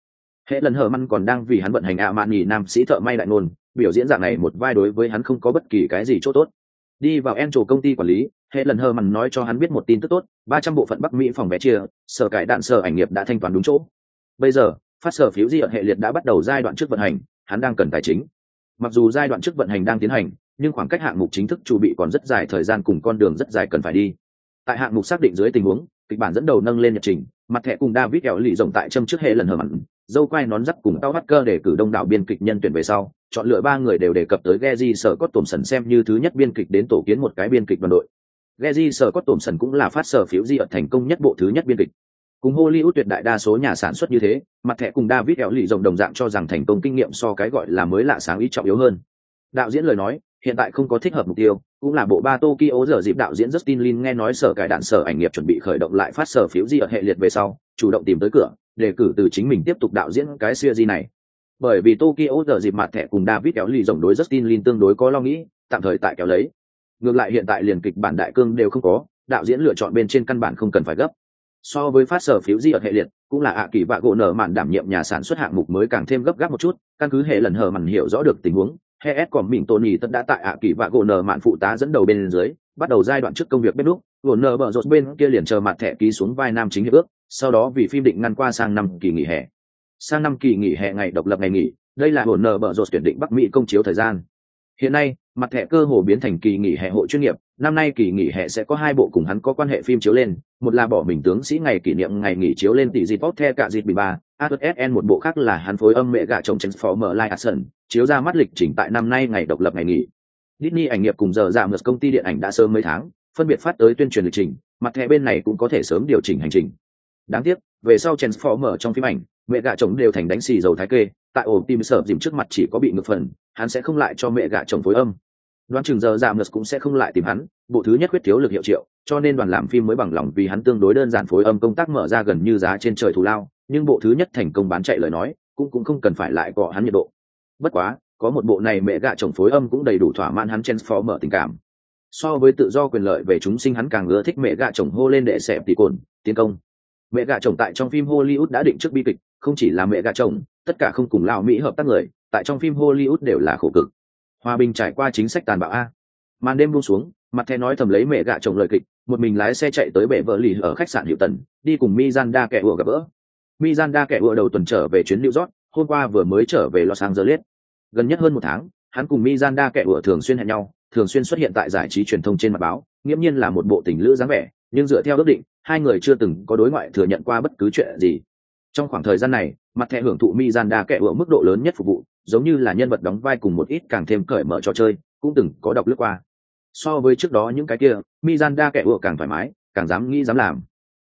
Hệ lần hờ măn còn đang vì hắn vận hành ạ mạn nhì nam sĩ thợ may đại ngôn, biểu diễn dạng này một vai đối với hắn không có bất kỳ cái gì chỗ tốt. Đi vào en chỗ công ty quản lý, hệ lần hờ măn nói cho hắn biết một tin tức tốt, ba trăm bộ phận bắc mỹ phòng vé chia, sở cải đạn sở ảnh nghiệp đã thanh toán đúng chỗ. Bây giờ phát sở phiếu di hệ liệt đã bắt đầu giai đoạn trước vận hành, hắn đang cần tài chính. Mặc dù giai đoạn trước vận hành đang tiến hành, nhưng khoảng cách hạng mục chính thức chuẩn bị còn rất dài, thời gian cùng con đường rất dài cần phải đi. Tại hạng mục xác định dưới tình huống, kịch bản dẫn đầu nâng lên nhật trình, mặt thẻ cùng david kẹo lì rộng tại châm trước hệ lần hở mặn, dâu quai nón rắc cùng tao bắt cơ để cử đông đảo biên kịch nhân tuyển về sau, chọn lựa ba người đều đề cập tới Geji sở cốt tổm sần xem như thứ nhất biên kịch đến tổ kiến một cái biên kịch đoàn đội. Geji sở cốt tổm sần cũng là phát sở phiếu di ẩn thành công nhất bộ thứ nhất biên kịch cùng hollywood tuyệt đại đa số nhà sản xuất như thế, mặt thẻ cùng david eo lì rồng đồng dạng cho rằng thành công kinh nghiệm so cái gọi là mới lạ sáng ý trọng yếu hơn. Đạo diễn lời nói, hiện tại không có thích hợp mục tiêu, cũng là bộ ba tokyo giờ dịp đạo diễn justin lin nghe nói sở cải đạn sở ảnh nghiệp chuẩn bị khởi động lại phát sở phiếu di ở hệ liệt về sau, chủ động tìm tới cửa, đề cử từ chính mình tiếp tục đạo diễn cái siêu di này. Bởi vì tokyo giờ dịp mặt thẻ cùng david kéo lì rồng đối justin lin tương đối có lo nghĩ, tạm thời tại kéo lấy. Ngược lại hiện tại liền kịch bản đại cương đều không có, đạo diễn lựa chọn bên trên căn bản không cần phải gấp so với phát sở phiếu di ở hệ liệt, cũng là ạ kỳ vạ gỗ nở mạn đảm nhiệm nhà sản xuất hạng mục mới càng thêm gấp gáp một chút. Căn cứ hệ lần hờ mặn hiểu rõ được tình huống hệ s còn mình tony tất đã tại ạ kỳ vạ gỗ nở mạn phụ tá dẫn đầu bên dưới, bắt đầu giai đoạn trước công việc bếp lúc gỗ nở bờ rột bên kia liền chờ mặt thẻ ký xuống vai nam chính hiệp ước, sau đó vì phim định ngăn qua sang năm kỳ nghỉ hè. Sang năm kỳ nghỉ hè ngày độc lập ngày nghỉ, đây là gỗ nợ bợ rột tuyển định bắc mỹ công chiếu thời gian. Hiện nay, mặt thẻ cơ hồ biến thành kỳ nghỉ hè hộ chuyên nghiệp năm nay kỳ nghỉ hè sẽ có hai bộ cùng hắn có quan hệ phim chiếu lên, một là bỏ mình tướng sĩ ngày kỷ niệm ngày nghỉ chiếu lên tỷ dịp tốt the cả dịp bị ba sn một bộ khác là hắn phối âm mẹ gạ chồng transformer live action chiếu ra mắt lịch trình tại năm nay ngày độc lập ngày nghỉ. Disney ảnh nghiệp cùng giờ giảm ngược công ty điện ảnh đã sớm mấy tháng, phân biệt phát tới tuyên truyền lịch trình, mặt thẻ bên này cũng có thể sớm điều chỉnh hành trình. Đáng tiếc, về sau transformer trong phim ảnh, mẹ gạ chồng đều thành đánh xì dầu thái kê, tại ổ tim sở dìm trước mặt chỉ có bị ngược phần, hắn sẽ không lại cho mẹ gạ chồng phối âm đoán chừng giờ dạ giảm ngược cũng sẽ không lại tìm hắn, bộ thứ nhất quyết thiếu lực hiệu triệu, cho nên đoàn làm phim mới bằng lòng vì hắn tương đối đơn giản phối âm công tác mở ra gần như giá trên trời thù lao, nhưng bộ thứ nhất thành công bán chạy lời nói, cũng cũng không cần phải lại gọ hắn nhiệt độ. Bất quá, có một bộ này mẹ gạ chồng phối âm cũng đầy đủ thỏa mãn hắn mở tình cảm. So với tự do quyền lợi về chúng sinh hắn càng ưa thích mẹ gạ chồng hô lên để xẹp tỷ cồn, tiến công. Mẹ gạ chồng tại trong phim hollywood đã định trước bi kịch, không chỉ là mẹ gạ chồng, tất cả không cùng lao mỹ hợp tác người, tại trong phim hollywood đều là khổ cực hòa bình trải qua chính sách tàn bạo a. Màn đêm buông xuống, mặt thẻ nói thầm lấy mẹ gạ chồng lời kịch, một mình lái xe chạy tới bể vợ lì ở khách sạn hiệu tần đi cùng mizanda kẻ ùa gặp gỡ. Mizanda kẻ ùa đầu tuần trở về chuyến new york, hôm qua vừa mới trở về los angeles. Gần nhất hơn một tháng, hắn cùng mizanda kẻ ùa thường xuyên hẹn nhau, thường xuyên xuất hiện tại giải trí truyền thông trên mặt báo, nghiễm nhiên là một bộ tình lữ dáng vẻ, nhưng dựa theo ước định, hai người chưa từng có đối ngoại thừa nhận qua bất cứ chuyện gì. Trong khoảng thời gian này, mặt thẻ hưởng thụ mizanda kẻ ùa mức độ lớn nhất phục vụ giống như là nhân vật đóng vai cùng một ít càng thêm cởi mở trò chơi cũng từng có đọc lướt qua. So với trước đó những cái kia mizanda kẻ ủa càng thoải mái càng dám nghĩ dám làm.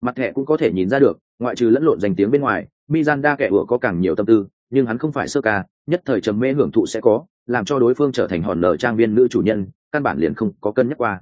Mặt thẻ cũng có thể nhìn ra được ngoại trừ lẫn lộn danh tiếng bên ngoài mizanda kẻ ủa có càng nhiều tâm tư nhưng hắn không phải sơ ca nhất thời trầm mê hưởng thụ sẽ có làm cho đối phương trở thành hòn nở trang viên nữ chủ nhân căn bản liền không có cân nhắc qua.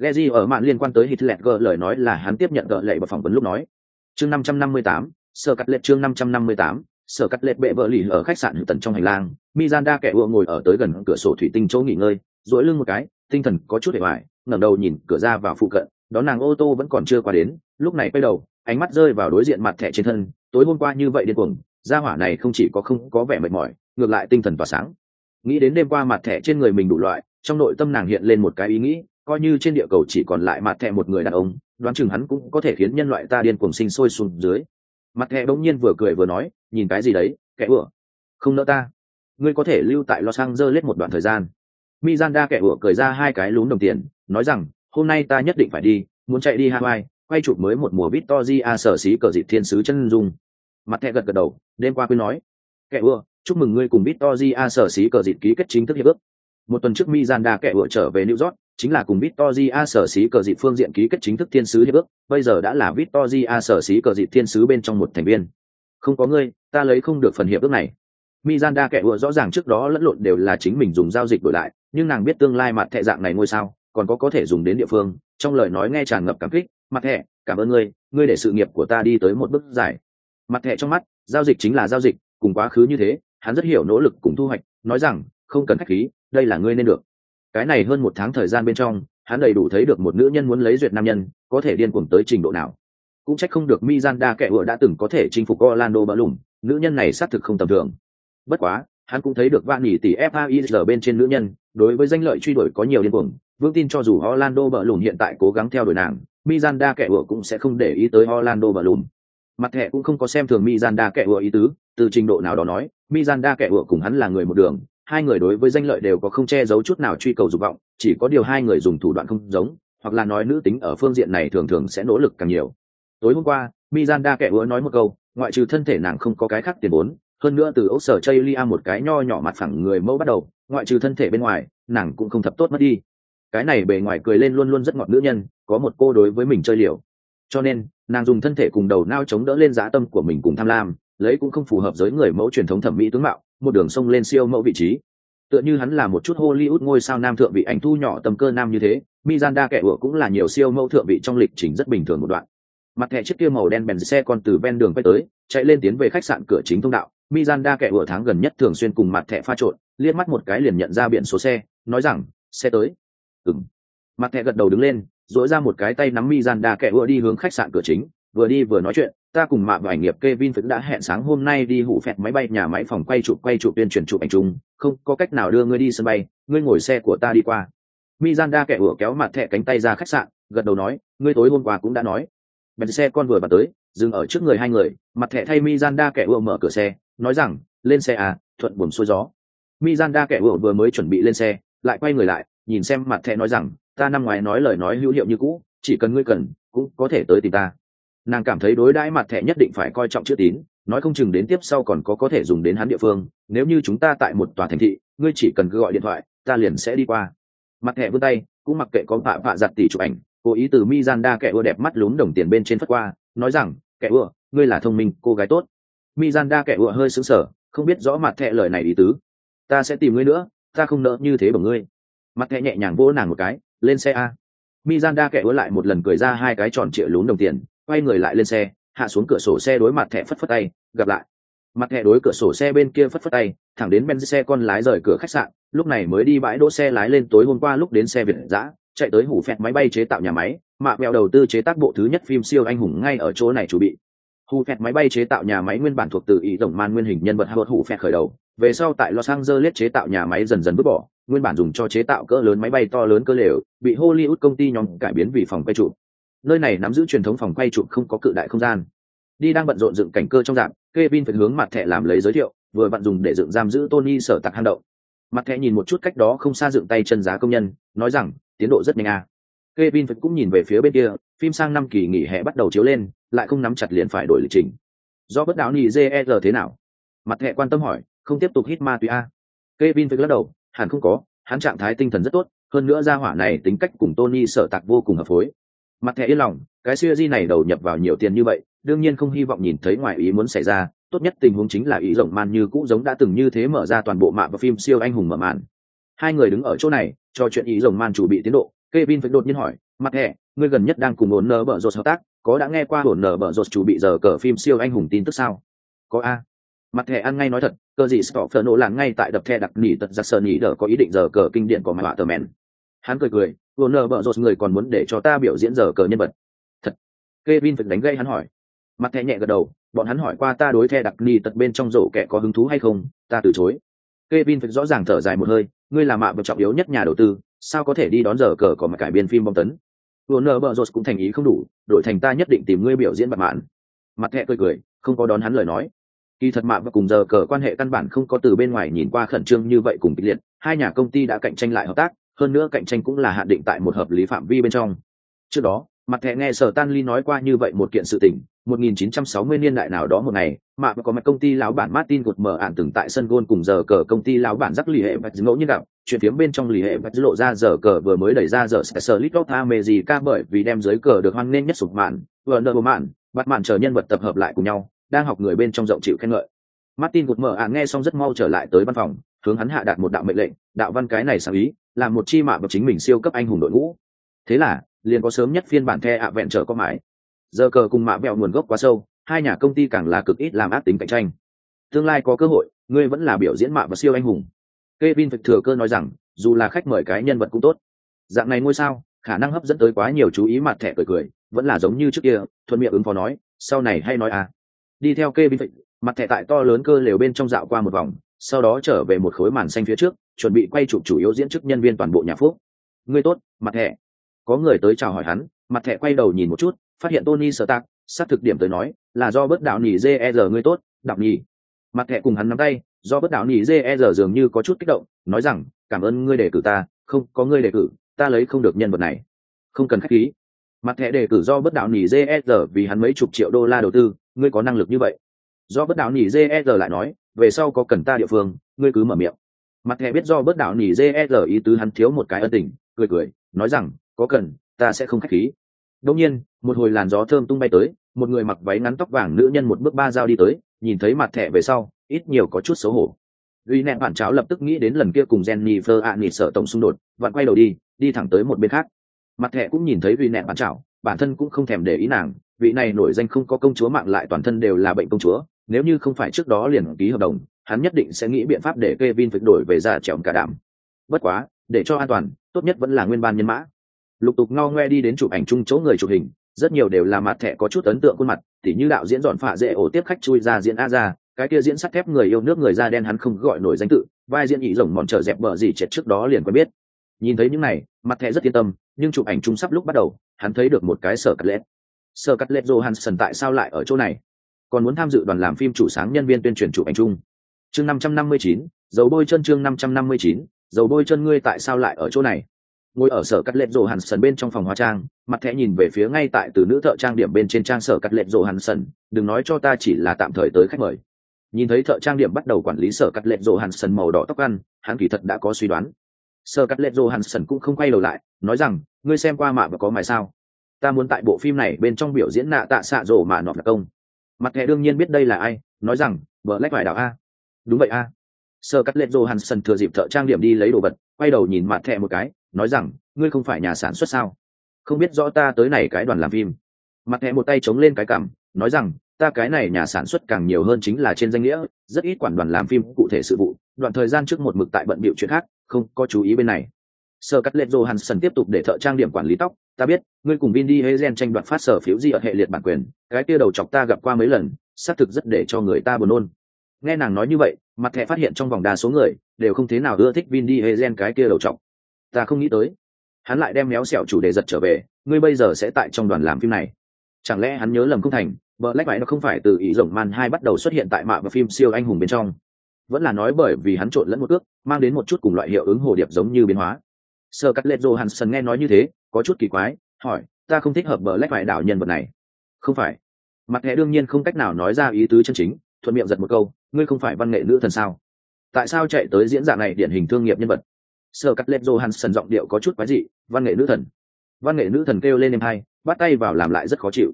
Geji ở mạng liên quan tới Hitler lời nói là hắn tiếp nhận gợi lệ vào phỏng vấn lúc nói. Chương 558, sở cắt lệ chương 558, sở cắt lệ bệ vợ lì ở khách sạn hữu tần trong hành lang, Mizanda kẻ ùa ngồi ở tới gần cửa sổ thủy tinh chỗ nghỉ ngơi, duỗi lưng một cái, tinh thần có chút để hoài, ngẩng đầu nhìn cửa ra vào phụ cận, đón nàng ô tô vẫn còn chưa qua đến, lúc này quay đầu, ánh mắt rơi vào đối diện mặt thẻ trên thân, tối hôm qua như vậy điên cuồng, gia hỏa này không chỉ có không có vẻ mệt mỏi, ngược lại tinh thần tỏa sáng. Nghĩ đến đêm qua mặt thẻ trên người mình đủ loại, trong nội tâm nàng hiện lên một cái ý nghĩ, coi như trên địa cầu chỉ còn lại mặt thẻ một người đàn ông, đoán chừng hắn cũng có thể khiến nhân loại ta điên cuồng sinh sôi xuống dưới. Mặt thẻ bỗng nhiên vừa cười vừa nói, nhìn cái gì đấy, kẻ ủa, không nỡ ta, ngươi có thể lưu tại Los Angeles một đoạn thời gian. Mizanda kẻ ủa cười ra hai cái lún đồng tiền, nói rằng, hôm nay ta nhất định phải đi, muốn chạy đi Hawaii, quay chụp mới một mùa Victoria sở xí cờ dịp thiên sứ chân dung. Mặt thẻ gật gật đầu, đêm qua quên nói, kẻ ủa, chúc mừng ngươi cùng Victoria sở xí cờ dịp ký kết chính thức hiệp ước. Một tuần trước Mizanda kẻ ủa trở về New York, chính là cùng Victoria sở xí cờ dịp phương diện ký kết chính thức thiên sứ hiệp ước, bây giờ đã là Victoria sở xí cờ dịp thiên sứ bên trong một thành viên. Không có ngươi, ta lấy không được phần hiệp ước này. Mizanda kẻ vừa rõ ràng trước đó lẫn lộn đều là chính mình dùng giao dịch đổi lại, nhưng nàng biết tương lai mặt thẻ dạng này ngôi sao, còn có có thể dùng đến địa phương, trong lời nói nghe tràn ngập cảm kích, mặt thẻ, cảm ơn ngươi, ngươi để sự nghiệp của ta đi tới một bước dài. Mặt thẻ trong mắt, giao dịch chính là giao dịch, cùng quá khứ như thế, hắn rất hiểu nỗ lực cùng thu hoạch, nói rằng, không cần khách khí, đây là ngươi nên được. Cái này hơn một tháng thời gian bên trong, hắn đầy đủ thấy được một nữ nhân muốn lấy duyệt nam nhân, có thể điên cuồng tới trình độ nào. Cũng trách không được Mizanda kẻ vừa đã từng có thể chinh phục Orlando Bloom, nữ nhân này xác thực không tầm thường bất quá hắn cũng thấy được vạn nhỉ tỷ FAIZ bên trên nữ nhân, đối với danh lợi truy đuổi có nhiều điên cuồng, vương tin cho dù Orlando bờ hiện tại cố gắng theo đuổi nàng, Mizanda kẻ vừa cũng sẽ không để ý tới Orlando bờ. Mặt thẻ cũng không có xem thường Mizanda kẻ vừa ý tứ, từ trình độ nào đó nói, Mizanda kẻ vừa cùng hắn là người một đường, hai người đối với danh lợi đều có không che giấu chút nào truy cầu dục vọng, chỉ có điều hai người dùng thủ đoạn không giống, hoặc là nói nữ tính ở phương diện này thường thường sẽ nỗ lực càng nhiều. Tối hôm qua, Mizanda kẻ ủa nói một câu, ngoại trừ thân thể nàng không có cái khác tiền vốn, hơn nữa từ ốc sở chây lia một cái nho nhỏ mặt phẳng người mẫu bắt đầu ngoại trừ thân thể bên ngoài nàng cũng không thập tốt mất đi. Cái này bề ngoài cười lên luôn luôn rất ngọt nữ nhân có một cô đối với mình chơi liều. Cho nên nàng dùng thân thể cùng đầu nao chống đỡ lên giá tâm của mình cùng tham lam lấy cũng không phù hợp với người mẫu truyền thống thẩm mỹ tướng mạo một đường sông lên siêu mẫu vị trí. Tựa như hắn là một chút hollywood ngôi sao nam thượng vị ảnh thu nhỏ tầm cơ nam như thế mizanda kẻ ủa cũng là nhiều siêu mẫu thượng vị trong lịch trình rất bình thường một đoạn mặt thẻ chiếc kia màu đen bèn xe con từ ven đường quay tới chạy lên tiến về khách sạn cửa chính thông đạo Mizanda kẻ vừa tháng gần nhất thường xuyên cùng mặt thẻ pha trộn, liếc mắt một cái liền nhận ra biển số xe, nói rằng, xe tới. Ừm. Mặt thẻ gật đầu đứng lên, duỗi ra một cái tay nắm Mizanda kẻ vừa đi hướng khách sạn cửa chính, vừa đi vừa nói chuyện, ta cùng mạ và ảnh nghiệp Kevin vẫn đã hẹn sáng hôm nay đi hụ phẹt máy bay nhà máy phòng quay chụp quay chụp tuyên truyền chụp ảnh chung, không có cách nào đưa ngươi đi sân bay, ngươi ngồi xe của ta đi qua. Mizanda kẻ ủa kéo mặt thẻ cánh tay ra khách sạn, gật đầu nói, ngươi tối hôm qua cũng đã nói bèn xe con vừa vào tới, dừng ở trước người hai người, mặt thẻ thay mizanda kẻ ùa mở cửa xe, nói rằng, lên xe à thuận buồm xuôi gió. Mizanda kẻ ùa vừa mới chuẩn bị lên xe, lại quay người lại, nhìn xem mặt thẻ nói rằng, ta năm ngoái nói lời nói hữu hiệu như cũ, chỉ cần ngươi cần, cũng có thể tới tìm ta. Nàng cảm thấy đối đãi mặt thẻ nhất định phải coi trọng chữ tín, nói không chừng đến tiếp sau còn có có thể dùng đến hắn địa phương, nếu như chúng ta tại một tòa thành thị, ngươi chỉ cần cứ gọi điện thoại, ta liền sẽ đi qua. Mặt thẻ vươn tay, cũng mặc kệ có phạ phạ giặt tỷ chụp ảnh cố ý từ mi gian đa kẻ ưa đẹp mắt lún đồng tiền bên trên phất qua, nói rằng, kẻ ưa, ngươi là thông minh, cô gái tốt. Mi gian đa kẻ ưa hơi sững sờ, không biết rõ mặt thẹ lời này ý tứ. Ta sẽ tìm ngươi nữa, ta không nỡ như thế bằng ngươi. Mặt thẹ nhẹ nhàng vỗ nàng một cái, lên xe a. Mi gian đa kẻ ưa lại một lần cười ra hai cái tròn trịa lún đồng tiền, quay người lại lên xe, hạ xuống cửa sổ xe đối mặt thẹ phất phất tay, gặp lại. Mặt thẻ đối cửa sổ xe bên kia phất phất tay, thẳng đến bên xe con lái rời cửa khách sạn, lúc này mới đi bãi đỗ xe lái lên tối hôm qua lúc đến xe việt giã chạy tới hủ phẹt máy bay chế tạo nhà máy mạ mẹo đầu tư chế tác bộ thứ nhất phim siêu anh hùng ngay ở chỗ này chuẩn bị. Hủ phẹt máy bay chế tạo nhà máy nguyên bản thuộc từ ý tổng man nguyên hình nhân vật hụt hủ phẹt khởi đầu. Về sau tại los angeles chế tạo nhà máy dần dần vứt bỏ, nguyên bản dùng cho chế tạo cỡ lớn máy bay to lớn cơ lều, bị hollywood công ty nhóm cải biến vì phòng quay trụ nơi này nắm giữ truyền thống phòng quay trụ không có cự đại không gian. Đi đang bận rộn dựng cảnh cơ trong dạng, Kevin phải hướng mặt thẻ làm lấy giới thiệu, vừa bận dùng để dựng giam giữ Tony sở tạc hang động. Mặt thẻ nhìn một chút cách đó không xa dựng tay chân giá công nhân, nói rằng tiến độ rất nhanh à. Kevin phải cũng nhìn về phía bên kia, phim sang năm kỳ nghỉ hè bắt đầu chiếu lên, lại không nắm chặt liền phải đổi lịch trình. Do bất đáo nhị jer thế nào? Mặt hệ quan tâm hỏi, không tiếp tục hít ma túy a à. Kevin phải lắc đầu, hẳn không có, hắn trạng thái tinh thần rất tốt, hơn nữa gia hỏa này tính cách cùng Tony sở tạc vô cùng hợp phối. Mặt hệ yên lòng, cái siêu di này đầu nhập vào nhiều tiền như vậy, đương nhiên không hy vọng nhìn thấy ngoài ý muốn xảy ra, tốt nhất tình huống chính là ý rộng man như cũ giống đã từng như thế mở ra toàn bộ mạng và phim siêu anh hùng mở màn hai người đứng ở chỗ này cho chuyện ý rồng man chủ bị tiến độ, Kevin phải đột nhiên hỏi, mặt thẻ ngươi gần nhất đang cùng ổn nở bở rột hợp tác, có đã nghe qua ổn nở bở rột chủ bị giờ cờ phim siêu anh hùng tin tức sao? Có a. Mặt thẻ ăn ngay nói thật, cơ gì stop nổ làng ngay tại đập the đặc nỉ tật giặc sờ nỉ đờ có ý định giờ cờ kinh điển của mạ tờ mèn hắn cười cười ổn nở bở rột người còn muốn để cho ta biểu diễn giờ cờ nhân vật. Thật. Kevin phải đánh gây hắn hỏi. Mặt thẻ nhẹ gật đầu, bọn hắn hỏi qua ta đối the đặc nỉ tật bên trong rổ kẻ có hứng thú hay không, ta từ chối. Kevin phải rõ ràng thở dài một hơi ngươi là mạ vật trọng yếu nhất nhà đầu tư sao có thể đi đón giờ cờ còn mà cải biên phim bom tấn Warner Bros cũng thành ý không đủ, đổi thành ta nhất định tìm ngươi biểu diễn bạc mạn. Mặt thẹ cười cười, không có đón hắn lời nói. Kỳ thật mạ và cùng giờ cờ quan hệ căn bản không có từ bên ngoài nhìn qua khẩn trương như vậy cùng kịch liệt, hai nhà công ty đã cạnh tranh lại hợp tác, hơn nữa cạnh tranh cũng là hạn định tại một hợp lý phạm vi bên trong. Trước đó, mặt thẻ nghe sở tan ly nói qua như vậy một kiện sự tình 1960 niên đại nào đó một ngày, mà có mặt công ty lão bản martin gột mở ạn từng tại sân gôn cùng giờ cờ công ty lão bản rắc lì hệ bạch ngẫu nhiên gặp, chuyện phiếm bên trong lì hệ bạch lộ ra giờ cờ vừa mới đẩy ra giờ sẽ sở lít lót tha mê gì ca bởi vì đem dưới cờ được hoan nên nhất sụp mạn, vừa nợ mạn, bắt mạn chờ nhân vật tập hợp lại cùng nhau, đang học người bên trong rộng chịu khen ngợi. Martin gột mở ạn nghe xong rất mau trở lại tới văn phòng, hướng hắn hạ đạt một đạo mệnh lệnh, đạo văn cái này sáng ý làm một chi mạ và chính mình siêu cấp anh hùng đội ngũ. Thế là liền có sớm nhất phiên bản the ạ vẹn trở có mãi giờ cờ cùng mạ vẹo nguồn gốc quá sâu hai nhà công ty càng là cực ít làm ác tính cạnh tranh tương lai có cơ hội ngươi vẫn là biểu diễn mạ và siêu anh hùng Kevin Phật thừa cơ nói rằng, dù là khách mời cái nhân vật cũng tốt. Dạng này ngôi sao, khả năng hấp dẫn tới quá nhiều chú ý mặt thẻ cười cười, vẫn là giống như trước kia, thuận miệng ứng phó nói, sau này hay nói à. Đi theo Kevin Phật, mặt thẻ tại to lớn cơ lều bên trong dạo qua một vòng, sau đó trở về một khối màn xanh phía trước, chuẩn bị quay chụp chủ yếu diễn chức nhân viên toàn bộ nhà phúc. Ngươi tốt, mặt thẻ có người tới chào hỏi hắn, mặt thẻ quay đầu nhìn một chút, phát hiện tony sợ tạc, xác thực điểm tới nói, là do bất đạo nỉ jer ngươi tốt, đạo nỉ mặt thẻ cùng hắn nắm tay, do bất đạo nỉ jer dường như có chút kích động, nói rằng, cảm ơn ngươi đề cử ta, không, có ngươi đề cử, ta lấy không được nhân vật này. Không cần khách khí. Mặt thẻ đề cử do bất đạo nỉ jer vì hắn mấy chục triệu đô la đầu tư, ngươi có năng lực như vậy. Do bất đạo nỉ jer lại nói, về sau có cần ta địa phương, ngươi cứ mở miệng. Mặt thẻ biết do bất đạo nỉ jer ý tứ hắn thiếu một cái ân tình, cười cười, nói rằng có cần, ta sẽ không khách khí. Đông nhiên, một hồi làn gió thơm tung bay tới, một người mặc váy ngắn tóc vàng nữ nhân một bước ba dao đi tới, nhìn thấy mặt thẻ về sau, ít nhiều có chút xấu hổ. Vì nẹn bản cháo lập tức nghĩ đến lần kia cùng jenny phơ ạ nịt sợ tổng xung đột, vặn quay đầu đi đi thẳng tới một bên khác. Mặt thẻ cũng nhìn thấy vì nẹn bản cháo, bản thân cũng không thèm để ý nàng, vị này nổi danh không có công chúa mạng lại toàn thân đều là bệnh công chúa, nếu như không phải trước đó liền ký hợp đồng, hắn nhất định sẽ nghĩ biện pháp để Kevin phải đổi về ra trèo cả đảm bất quá, để cho an toàn, tốt nhất vẫn là nguyên ban nhân mã lục tục ngao ngoe đi đến chụp ảnh chung chỗ người chụp hình, rất nhiều đều là mặt thẻ có chút ấn tượng khuôn mặt, tỉ như đạo diễn dọn phạ dễ ổ tiếp khách chui ra diễn a ra cái kia diễn sắt thép người yêu nước người da đen hắn không gọi nổi danh tự, vai diễn nhị rồng mòn trở dẹp bờ gì chết trước đó liền quen biết. Nhìn thấy những này, mặt thẻ rất yên tâm, nhưng chụp ảnh chung sắp lúc bắt đầu, hắn thấy được một cái sở cắt lết sơ cắt lết johansson tại sao lại ở chỗ này? Còn muốn tham dự đoàn làm phim chủ sáng nhân viên tuyên truyền chụp ảnh chung. Chương năm trăm năm mươi chín dầu bôi chân chương năm trăm năm mươi chín dầu bôi chân ngươi tại sao lại ở chỗ này? Ngồi ở sở cắt lệch rồ hàn sần bên trong phòng hóa trang, mặt thẻ nhìn về phía ngay tại từ nữ thợ trang điểm bên trên trang sở cắt lệch rồ hàn sần, đừng nói cho ta chỉ là tạm thời tới khách mời. Nhìn thấy thợ trang điểm bắt đầu quản lý sở cắt lệch rồ hàn sần màu đỏ tóc ăn, hắn kỳ thật đã có suy đoán. Sở cắt lệch rồ hàn sần cũng không quay đầu lại, nói rằng, ngươi xem qua mạ và có mài sao? Ta muốn tại bộ phim này bên trong biểu diễn nạ tạ xạ rồ mà nọt đặc công. Mặt thẻ đương nhiên biết đây là ai, nói rằng vợ lách vải đảo a. Đúng vậy a. Sở cắt lệch rồ hàn sần thừa dịp thợ trang điểm đi lấy đồ vật, quay đầu nhìn mặt thẻ một cái nói rằng, ngươi không phải nhà sản xuất sao? Không biết rõ ta tới này cái đoàn làm phim. Mặt hẹ một tay chống lên cái cằm, nói rằng, ta cái này nhà sản xuất càng nhiều hơn chính là trên danh nghĩa, rất ít quản đoàn làm phim cụ thể sự vụ, đoạn thời gian trước một mực tại bận bịu chuyện khác, không có chú ý bên này. Sơ cắt lệ johansson tiếp tục để thợ trang điểm quản lý tóc, ta biết, ngươi cùng vin đi hezen tranh đoạt phát sở phiếu di ở hệ liệt bản quyền, cái kia đầu chọc ta gặp qua mấy lần, xác thực rất để cho người ta buồn nôn. Nghe nàng nói như vậy, mặt thẻ phát hiện trong vòng đa số người đều không thế nào ưa thích vin đi hay gen cái kia đầu chọc ta không nghĩ tới. Hắn lại đem méo xẹo chủ đề giật trở về, ngươi bây giờ sẽ tại trong đoàn làm phim này. Chẳng lẽ hắn nhớ lầm không thành vợ lách vải nó không phải từ ý rồng man hai bắt đầu xuất hiện tại mạ và phim siêu anh hùng bên trong. Vẫn là nói bởi vì hắn trộn lẫn một ước, mang đến một chút cùng loại hiệu ứng hồ điệp giống như biến hóa. Sơ cắt lệ johansson nghe nói như thế, có chút kỳ quái, hỏi, ta không thích hợp vợ lách vải đảo nhân vật này. Không phải. Mặt nghệ đương nhiên không cách nào nói ra ý tứ chân chính, thuận miệng giật một câu, ngươi không phải văn nghệ nữ thần sao? Tại sao chạy tới diễn dạng này điển hình thương nghiệp nhân vật? Sơ cắt lết johansson giọng điệu có chút quái dị, văn nghệ nữ thần. Văn nghệ nữ thần kêu lên em hai, bắt tay vào làm lại rất khó chịu.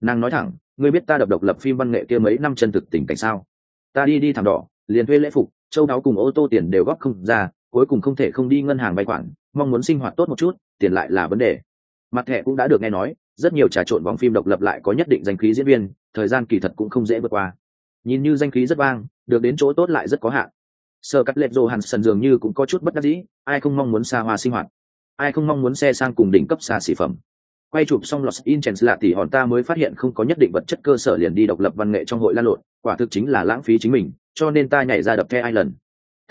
Nàng nói thẳng, ngươi biết ta đập độc lập phim văn nghệ kia mấy năm chân thực tình cảnh sao? Ta đi đi thảm đỏ, liền thuê lễ phục, châu đáo cùng ô tô tiền đều góp không ra, cuối cùng không thể không đi ngân hàng vay khoản, mong muốn sinh hoạt tốt một chút, tiền lại là vấn đề. Mặt thẻ cũng đã được nghe nói, rất nhiều trà trộn bóng phim độc lập lại có nhất định danh khí diễn viên, thời gian kỳ thật cũng không dễ vượt qua. Nhìn như danh khí rất vang, được đến chỗ tốt lại rất có hạn sơ cắt lệch rồ hàn sần dường như cũng có chút bất đắc dĩ, ai không mong muốn xa hoa sinh hoạt? Ai không mong muốn xe sang cùng đỉnh cấp xa xỉ phẩm? Quay chụp xong los inchens lạ thì hòn ta mới phát hiện không có nhất định vật chất cơ sở liền đi độc lập văn nghệ trong hội lan lộn, quả thực chính là lãng phí chính mình, cho nên ta nhảy ra đập the ai lần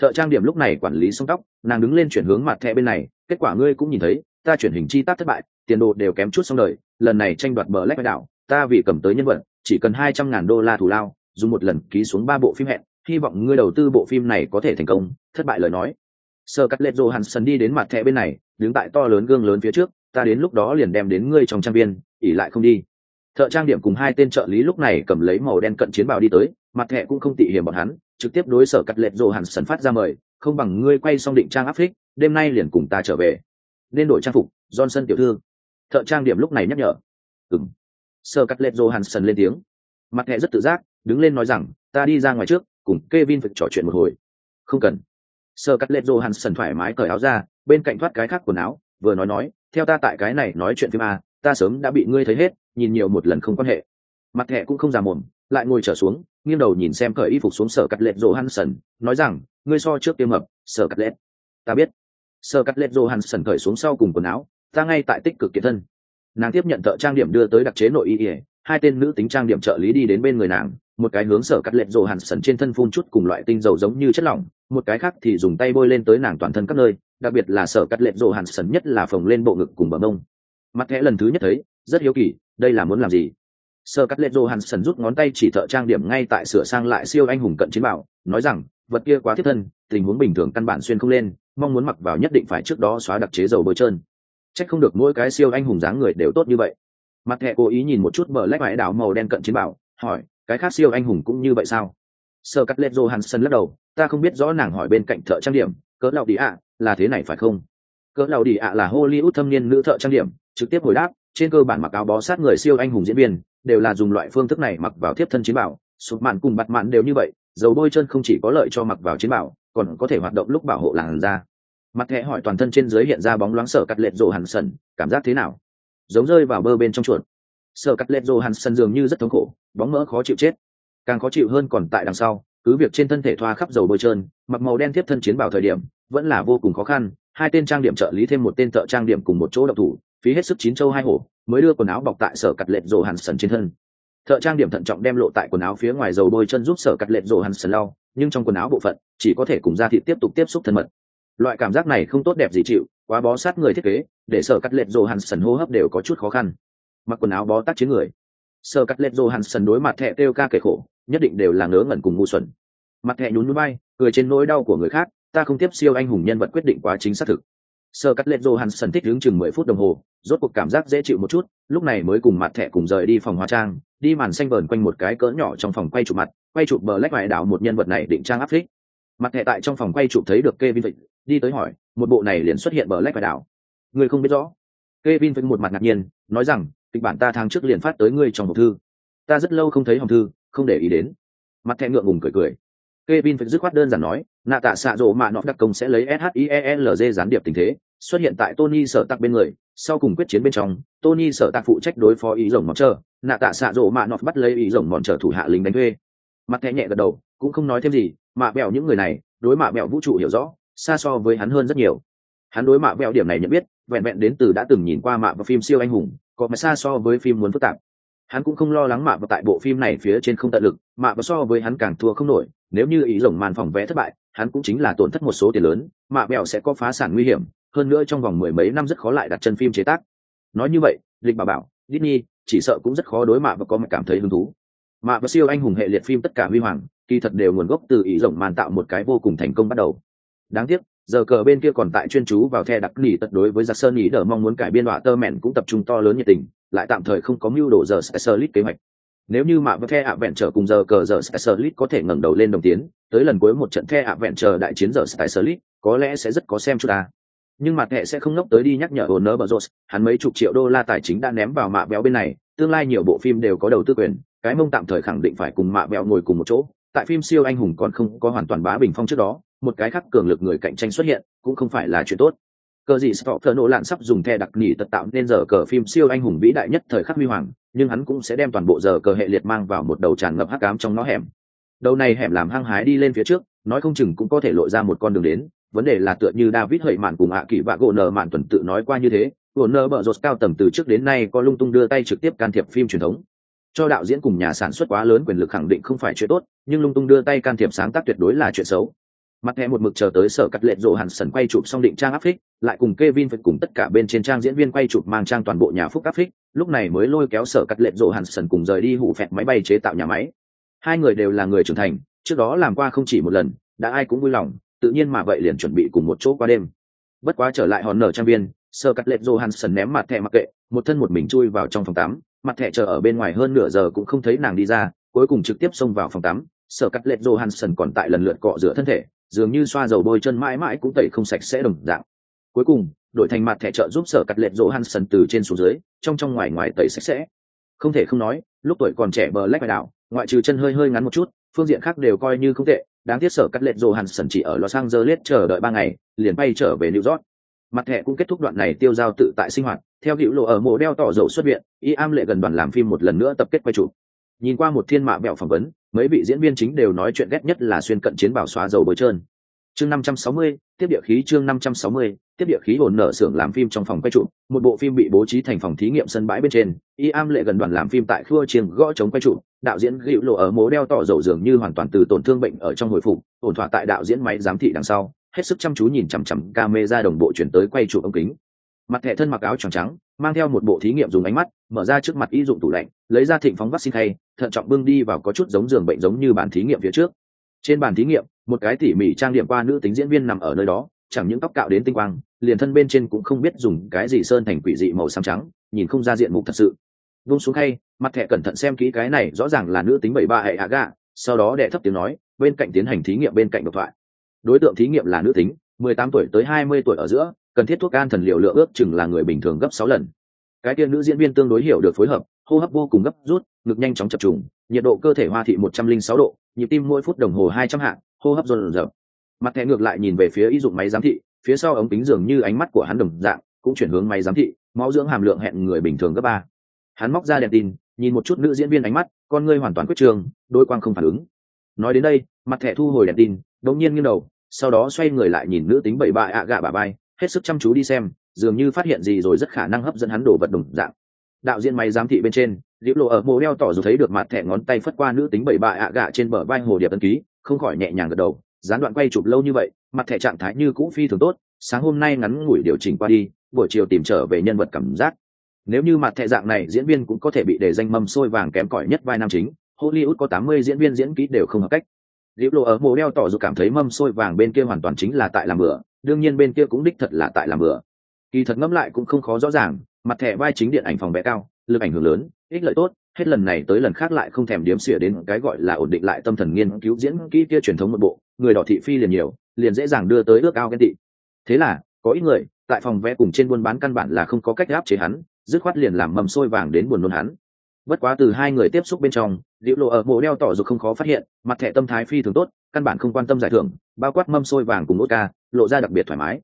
thợ trang điểm lúc này quản lý sông tóc, nàng đứng lên chuyển hướng mặt thẻ bên này, kết quả ngươi cũng nhìn thấy, ta chuyển hình chi tác thất bại, tiền đồ đều kém chút xong đời, lần này tranh đoạt bờ lách đảo ta vì cầm tới nhân vật, chỉ cần hai trăm ngàn đô la thù lao, dùng một lần ký xuống ba bộ phim hẹn hy vọng ngươi đầu tư bộ phim này có thể thành công, thất bại lời nói. Sơ cắt lệch johansson đi đến mặt thẻ bên này, đứng tại to lớn gương lớn phía trước, ta đến lúc đó liền đem đến ngươi trong trang viên, ỉ lại không đi. Thợ trang điểm cùng hai tên trợ lý lúc này cầm lấy màu đen cận chiến bào đi tới, mặt thẻ cũng không tị hiểm bọn hắn, trực tiếp đối sở cắt lệch johansson phát ra mời, không bằng ngươi quay xong định trang áp phích, đêm nay liền cùng ta trở về. Nên đổi trang phục, johnson tiểu thư. Thợ trang điểm lúc này nhắc nhở. Ừng sơ cắt lệch johansson lên tiếng. Mặt thẻ rất tự giác, đứng lên nói rằng, ta đi ra ngoài trước cùng Kevin phải trò chuyện một hồi. Không cần. Sơ Cắt Cutlet Johansson thoải mái cởi áo ra, bên cạnh thoát cái khác quần áo, vừa nói nói, theo ta tại cái này nói chuyện phim a, ta sớm đã bị ngươi thấy hết, nhìn nhiều một lần không quan hệ. Mặt thẻ cũng không già mồm, lại ngồi trở xuống, nghiêng đầu nhìn xem cởi y phục xuống Sir Cutlet Johansson, nói rằng, ngươi so trước tiêm mập, Cắt Cutlet. Ta biết. Sir Cutlet Johansson cởi xuống sau cùng quần áo, ta ngay tại tích cực kiện thân. Nàng tiếp nhận tợ trang điểm đưa tới đặc chế nội y, hai tên nữ tính trang điểm trợ lý đi đến bên người nàng, một cái hướng sở cắt lệch rồ hàn sần trên thân phun chút cùng loại tinh dầu giống như chất lỏng, một cái khác thì dùng tay bôi lên tới nàng toàn thân các nơi, đặc biệt là sở cắt lệch rồ hàn sần nhất là phồng lên bộ ngực cùng bờ mông. Mặt thẻ lần thứ nhất thấy, rất hiếu kỳ, đây là muốn làm gì? Sở cắt lệch rồ hàn sần rút ngón tay chỉ thợ trang điểm ngay tại sửa sang lại siêu anh hùng cận chiến bảo, nói rằng, vật kia quá thiết thân, tình huống bình thường căn bản xuyên không lên, mong muốn mặc vào nhất định phải trước đó xóa đặc chế dầu bôi trơn. Trách không được mỗi cái siêu anh hùng dáng người đều tốt như vậy. Mặt thẻ cố ý nhìn một chút bờ lách vải đảo màu đen cận chiến bảo, hỏi cái khác siêu anh hùng cũng như vậy sao? Sơ cắt lết johansson lắc đầu, ta không biết rõ nàng hỏi bên cạnh thợ trang điểm, cỡ lạo đi ạ, là thế này phải không? Cỡ lạo đi ạ là hollywood thâm niên nữ thợ trang điểm, trực tiếp hồi đáp, trên cơ bản mặc áo bó sát người siêu anh hùng diễn viên, đều là dùng loại phương thức này mặc vào tiếp thân chiến bảo sụp mạn cùng bặt mạn đều như vậy, dầu bôi chân không chỉ có lợi cho mặc vào chiến bảo còn có thể hoạt động lúc bảo hộ làn da. Mặt thẻ hỏi toàn thân trên dưới hiện ra bóng loáng sở cắt lệch rộ hàn sần cảm giác thế nào? Giống rơi vào bơ bên trong chuột sở cắt lệch johansson hàn dường như rất thống khổ, bóng mỡ khó chịu chết. Càng khó chịu hơn còn tại đằng sau, cứ việc trên thân thể thoa khắp dầu bôi trơn, mặc màu đen tiếp thân chiến bảo thời điểm, vẫn là vô cùng khó khăn. Hai tên trang điểm trợ lý thêm một tên thợ trang điểm cùng một chỗ độc thủ, phí hết sức chín châu hai hổ, mới đưa quần áo bọc tại sở cắt lệch rồ hàn sần trên thân. Thợ trang điểm thận trọng đem lộ tại quần áo phía ngoài dầu bôi chân giúp sở cắt lệch rồ hàn sần lau, nhưng trong quần áo bộ phận, chỉ có thể cùng da thịt tiếp tục tiếp xúc thân mật. Loại cảm giác này không tốt đẹp gì chịu, quá bó sát người thiết kế, để sở cắt lệch rồ hàn sần hô hấp đều có chút khó khăn mặc quần áo bó tát chiến người sơ cắt lết johansson đối mặt thẹ kêu ca kể khổ nhất định đều là ngớ ngẩn cùng ngu xuẩn mặt thẹ nhún núi bay cười trên nỗi đau của người khác ta không tiếp siêu anh hùng nhân vật quyết định quá chính xác thực sơ cắt lết johansson thích đứng chừng mười phút đồng hồ rốt cuộc cảm giác dễ chịu một chút lúc này mới cùng mặt thẹ cùng rời đi phòng hóa trang đi màn xanh vờn quanh một cái cỡ nhỏ trong phòng quay chụp mặt quay chụp bờ lách ngoại đảo một nhân vật này định trang áp phích mặt thẹ tại trong phòng quay chụp thấy được Kevin Vịnh, đi tới hỏi, một bộ này liền xuất hiện bờ lách ngoại đảo. Người không biết rõ. Kevin Vịnh một mặt ngạc nhiên, nói rằng, kịch bản ta tháng trước liền phát tới ngươi trong hộp thư. Ta rất lâu không thấy hòm thư, không để ý đến. Mặt thẹn ngượng ngùng cười cười. Kevin phải dứt khoát đơn giản nói, nạ tạ xạ rộ mà nọ đặc công sẽ lấy SHIELZ gián điệp tình thế, xuất hiện tại Tony sở tạc bên người, sau cùng quyết chiến bên trong, Tony sở tạc phụ trách đối phó ý rồng mòn chờ, nạ tạ xạ rộ mà nọ bắt lấy ý rồng mòn chờ thủ hạ lính đánh thuê. Mặt thẹn nhẹ gật đầu, cũng không nói thêm gì, mạ bẹo những người này đối mạ bẹo vũ trụ hiểu rõ xa so với hắn hơn rất nhiều hắn đối mạ bẹo điểm này nhận biết vẹn vẹn đến từ đã từng nhìn qua mạ và phim siêu anh hùng có mà xa so với phim muốn phức tạp. Hắn cũng không lo lắng mạ và tại bộ phim này phía trên không tận lực, mạ và so với hắn càng thua không nổi, nếu như ý rồng màn phòng vé thất bại, hắn cũng chính là tổn thất một số tiền lớn, mạ bèo sẽ có phá sản nguy hiểm, hơn nữa trong vòng mười mấy năm rất khó lại đặt chân phim chế tác. Nói như vậy, lịch bà bảo, Disney, chỉ sợ cũng rất khó đối mạ và có mà cảm thấy hứng thú. Mạ và siêu anh hùng hệ liệt phim tất cả huy hoàng, kỳ thật đều nguồn gốc từ ý rộng màn tạo một cái vô cùng thành công bắt đầu. Đáng tiếc giờ cờ bên kia còn tại chuyên chú vào the đặc nỉ tật đối với giặc sơn ý đờ mong muốn cải biên đọa tơ mẹn cũng tập trung to lớn nhiệt tình, lại tạm thời không có mưu đồ giờ specialist kế hoạch. Nếu như mạ với the ạ vẹn trở cùng giờ cờ giờ specialist có thể ngẩng đầu lên đồng tiến, tới lần cuối một trận the ạ vẹn trở đại chiến giờ specialist có lẽ sẽ rất có xem chút ta. Nhưng mặt hệ sẽ không ngốc tới đi nhắc nhở hồn nơ bờ rột hắn mấy chục triệu đô la tài chính đã ném vào mạ béo bên này, tương lai nhiều bộ phim đều có đầu tư quyền, cái mông tạm thời khẳng định phải cùng mạ béo ngồi cùng một chỗ. Tại phim siêu anh hùng còn không có hoàn toàn bá bình phong trước đó một cái khác cường lực người cạnh tranh xuất hiện, cũng không phải là chuyện tốt. Cờ gì Scott nổ lạn sắp dùng the đặc nỉ tật tạo nên giờ cờ phim siêu anh hùng vĩ đại nhất thời khắc huy hoàng, nhưng hắn cũng sẽ đem toàn bộ giờ cờ hệ liệt mang vào một đầu tràn ngập hắc ám trong nó hẻm. Đầu này hẻm làm hăng hái đi lên phía trước, nói không chừng cũng có thể lộ ra một con đường đến. Vấn đề là tựa như david hợi mạn cùng hạ kỳ và gỗ nờ mạn tuần tự nói qua như thế, gỗ nờ bợ rột cao tầm từ trước đến nay có lung tung đưa tay trực tiếp can thiệp phim truyền thống. Cho đạo diễn cùng nhà sản xuất quá lớn quyền lực khẳng định không phải chuyện tốt, nhưng lung tung đưa tay can thiệp sáng tác tuyệt đối là chuyện xấu mặt thẻ một mực chờ tới sở cắt lệ rộ hẳn sần quay chụp xong định trang áp phích, lại cùng Kevin phải cùng tất cả bên trên trang diễn viên quay chụp mang trang toàn bộ nhà phúc áp phích, lúc này mới lôi kéo sở cắt lệ rộ hẳn sần cùng rời đi hủ phẹt máy bay chế tạo nhà máy. Hai người đều là người trưởng thành, trước đó làm qua không chỉ một lần, đã ai cũng vui lòng, tự nhiên mà vậy liền chuẩn bị cùng một chỗ qua đêm. Bất quá trở lại hòn nở trang viên, sở cắt lệ rộ hàn sần ném mặt thẻ mặc kệ, một thân một mình chui vào trong phòng tắm, mặt thẻ chờ ở bên ngoài hơn nửa giờ cũng không thấy nàng đi ra, cuối cùng trực tiếp xông vào phòng tắm, sở cắt lệ johansson còn tại lần lượt cọ rửa thân thể dường như xoa dầu bôi chân mãi mãi cũng tẩy không sạch sẽ đồng dạng. Cuối cùng, đội thành mặt thẻ trợ giúp sở cắt lệ johansson từ trên xuống dưới, trong trong ngoài ngoài tẩy sạch sẽ. Không thể không nói, lúc tuổi còn trẻ bờ lách bài đảo, ngoại trừ chân hơi hơi ngắn một chút, phương diện khác đều coi như không tệ, đáng tiếc sở cắt lệ johansson chỉ ở los angeles chờ đợi ba ngày, liền bay trở về new york. Mặt thẻ cũng kết thúc đoạn này tiêu giao tự tại sinh hoạt, theo hữu lộ ở mộ đeo tỏ dầu xuất viện, y am lệ gần đoàn làm phim một lần nữa tập kết quay chụp nhìn qua một thiên mạ bẹo phỏng vấn mấy vị diễn viên chính đều nói chuyện ghét nhất là xuyên cận chiến bảo xóa dầu bơi trơn. Chương 560, tiếp địa khí chương 560, tiếp địa khí hồn nở xưởng làm phim trong phòng quay trụ một bộ phim bị bố trí thành phòng thí nghiệm sân bãi bên trên y am lệ gần đoàn làm phim tại khua chiêng gõ chống quay trụ đạo diễn gịu lộ ở mố đeo tỏ dầu dường như hoàn toàn từ tổn thương bệnh ở trong hồi phục ổn thỏa tại đạo diễn máy giám thị đằng sau hết sức chăm chú nhìn chằm chằm camera đồng bộ chuyển tới quay trụ ống kính. Mặt thẻ thân mặc áo trắng trắng mang theo một bộ thí nghiệm dùng ánh mắt mở ra trước mặt y dụng tủ lạnh, lấy ra thịnh phóng vaccine thay thận trọng bưng đi vào có chút giống giường bệnh giống như bàn thí nghiệm phía trước. Trên bàn thí nghiệm, một cái tỉ mỉ trang điểm qua nữ tính diễn viên nằm ở nơi đó, chẳng những tóc cạo đến tinh quang, liền thân bên trên cũng không biết dùng cái gì sơn thành quỷ dị màu xám trắng, nhìn không ra diện mục thật sự. Vung xuống hay mặt thẻ cẩn thận xem kỹ cái này, rõ ràng là nữ tính bảy ba hệ hạ gạ, sau đó đệ thấp tiếng nói, bên cạnh tiến hành thí nghiệm bên cạnh độc thoại. Đối tượng thí nghiệm là nữ tính, mười tám tuổi tới hai mươi tuổi ở giữa, cần thiết thuốc an thần liệu lượng ước chừng là người bình thường gấp sáu lần cái kia nữ diễn viên tương đối hiểu được phối hợp, hô hấp vô cùng gấp rút, ngực nhanh chóng chập trùng, nhiệt độ cơ thể hoa thị một trăm linh sáu độ, nhịp tim mỗi phút đồng hồ hai trăm hạng hô hấp dồn dập mặt thẻ ngược lại nhìn về phía y dụng máy giám thị, phía sau ống kính dường như ánh mắt của hắn đồng dạng, cũng chuyển hướng máy giám thị, máu dưỡng hàm lượng hẹn người bình thường gấp ba. Hắn móc ra đèn tin, nhìn một chút nữ diễn viên ánh mắt, con ngươi hoàn toàn quyết trường, đôi quang không phản ứng. Nói đến đây, mặt thẻ thu hồi đèn tin, đột nhiên nghiêng đầu, sau đó xoay người lại nhìn nữ tính bảy bạ ạ gạ bà bay hết sức chăm chú đi xem, dường như phát hiện gì rồi rất khả năng hấp dẫn hắn đổ vật đồng dạng. Đạo diễn máy giám thị bên trên, liễu lộ ở mồ đeo tỏ dù thấy được mặt thẻ ngón tay phất qua nữ tính bảy bạ ạ gạ trên bờ vai hồ điệp ân ký, không khỏi nhẹ nhàng gật đầu, gián đoạn quay chụp lâu như vậy, mặt thẻ trạng thái như cũ phi thường tốt, sáng hôm nay ngắn ngủi điều chỉnh qua đi, buổi chiều tìm trở về nhân vật cảm giác. Nếu như mặt thẻ dạng này, diễn viên cũng có thể bị để danh mâm sôi vàng kém cỏi nhất vai nam chính, hollywood có tám mươi diễn viên diễn kỹ đều không hợp cách liễu lộ ở mồ đeo tỏ dù cảm thấy mâm sôi vàng bên kia hoàn toàn chính là tại làm bữa đương nhiên bên kia cũng đích thật là tại làm bữa kỳ thật ngẫm lại cũng không khó rõ ràng, mặt thẻ vai chính điện ảnh phòng bé cao, lực ảnh hưởng lớn, ích lợi tốt, hết lần này tới lần khác lại không thèm điếm xỉa đến cái gọi là ổn định lại tâm thần nghiên cứu diễn kỹ kia truyền thống một bộ, người đỏ thị phi liền nhiều, liền dễ dàng đưa tới ước ao ghen tị. Thế là, có ít người, tại phòng vẽ cùng trên buôn bán căn bản là không có cách áp chế hắn, dứt khoát liền làm mầm sôi vàng đến buồn nôn hắn bất quá từ hai người tiếp xúc bên trong, liễu lộ ở mộ đeo tỏ dù không khó phát hiện, mặt thẻ tâm thái phi thường tốt, căn bản không quan tâm giải thưởng, bao quát mâm sôi vàng cùng nốt ca lộ ra đặc biệt thoải mái.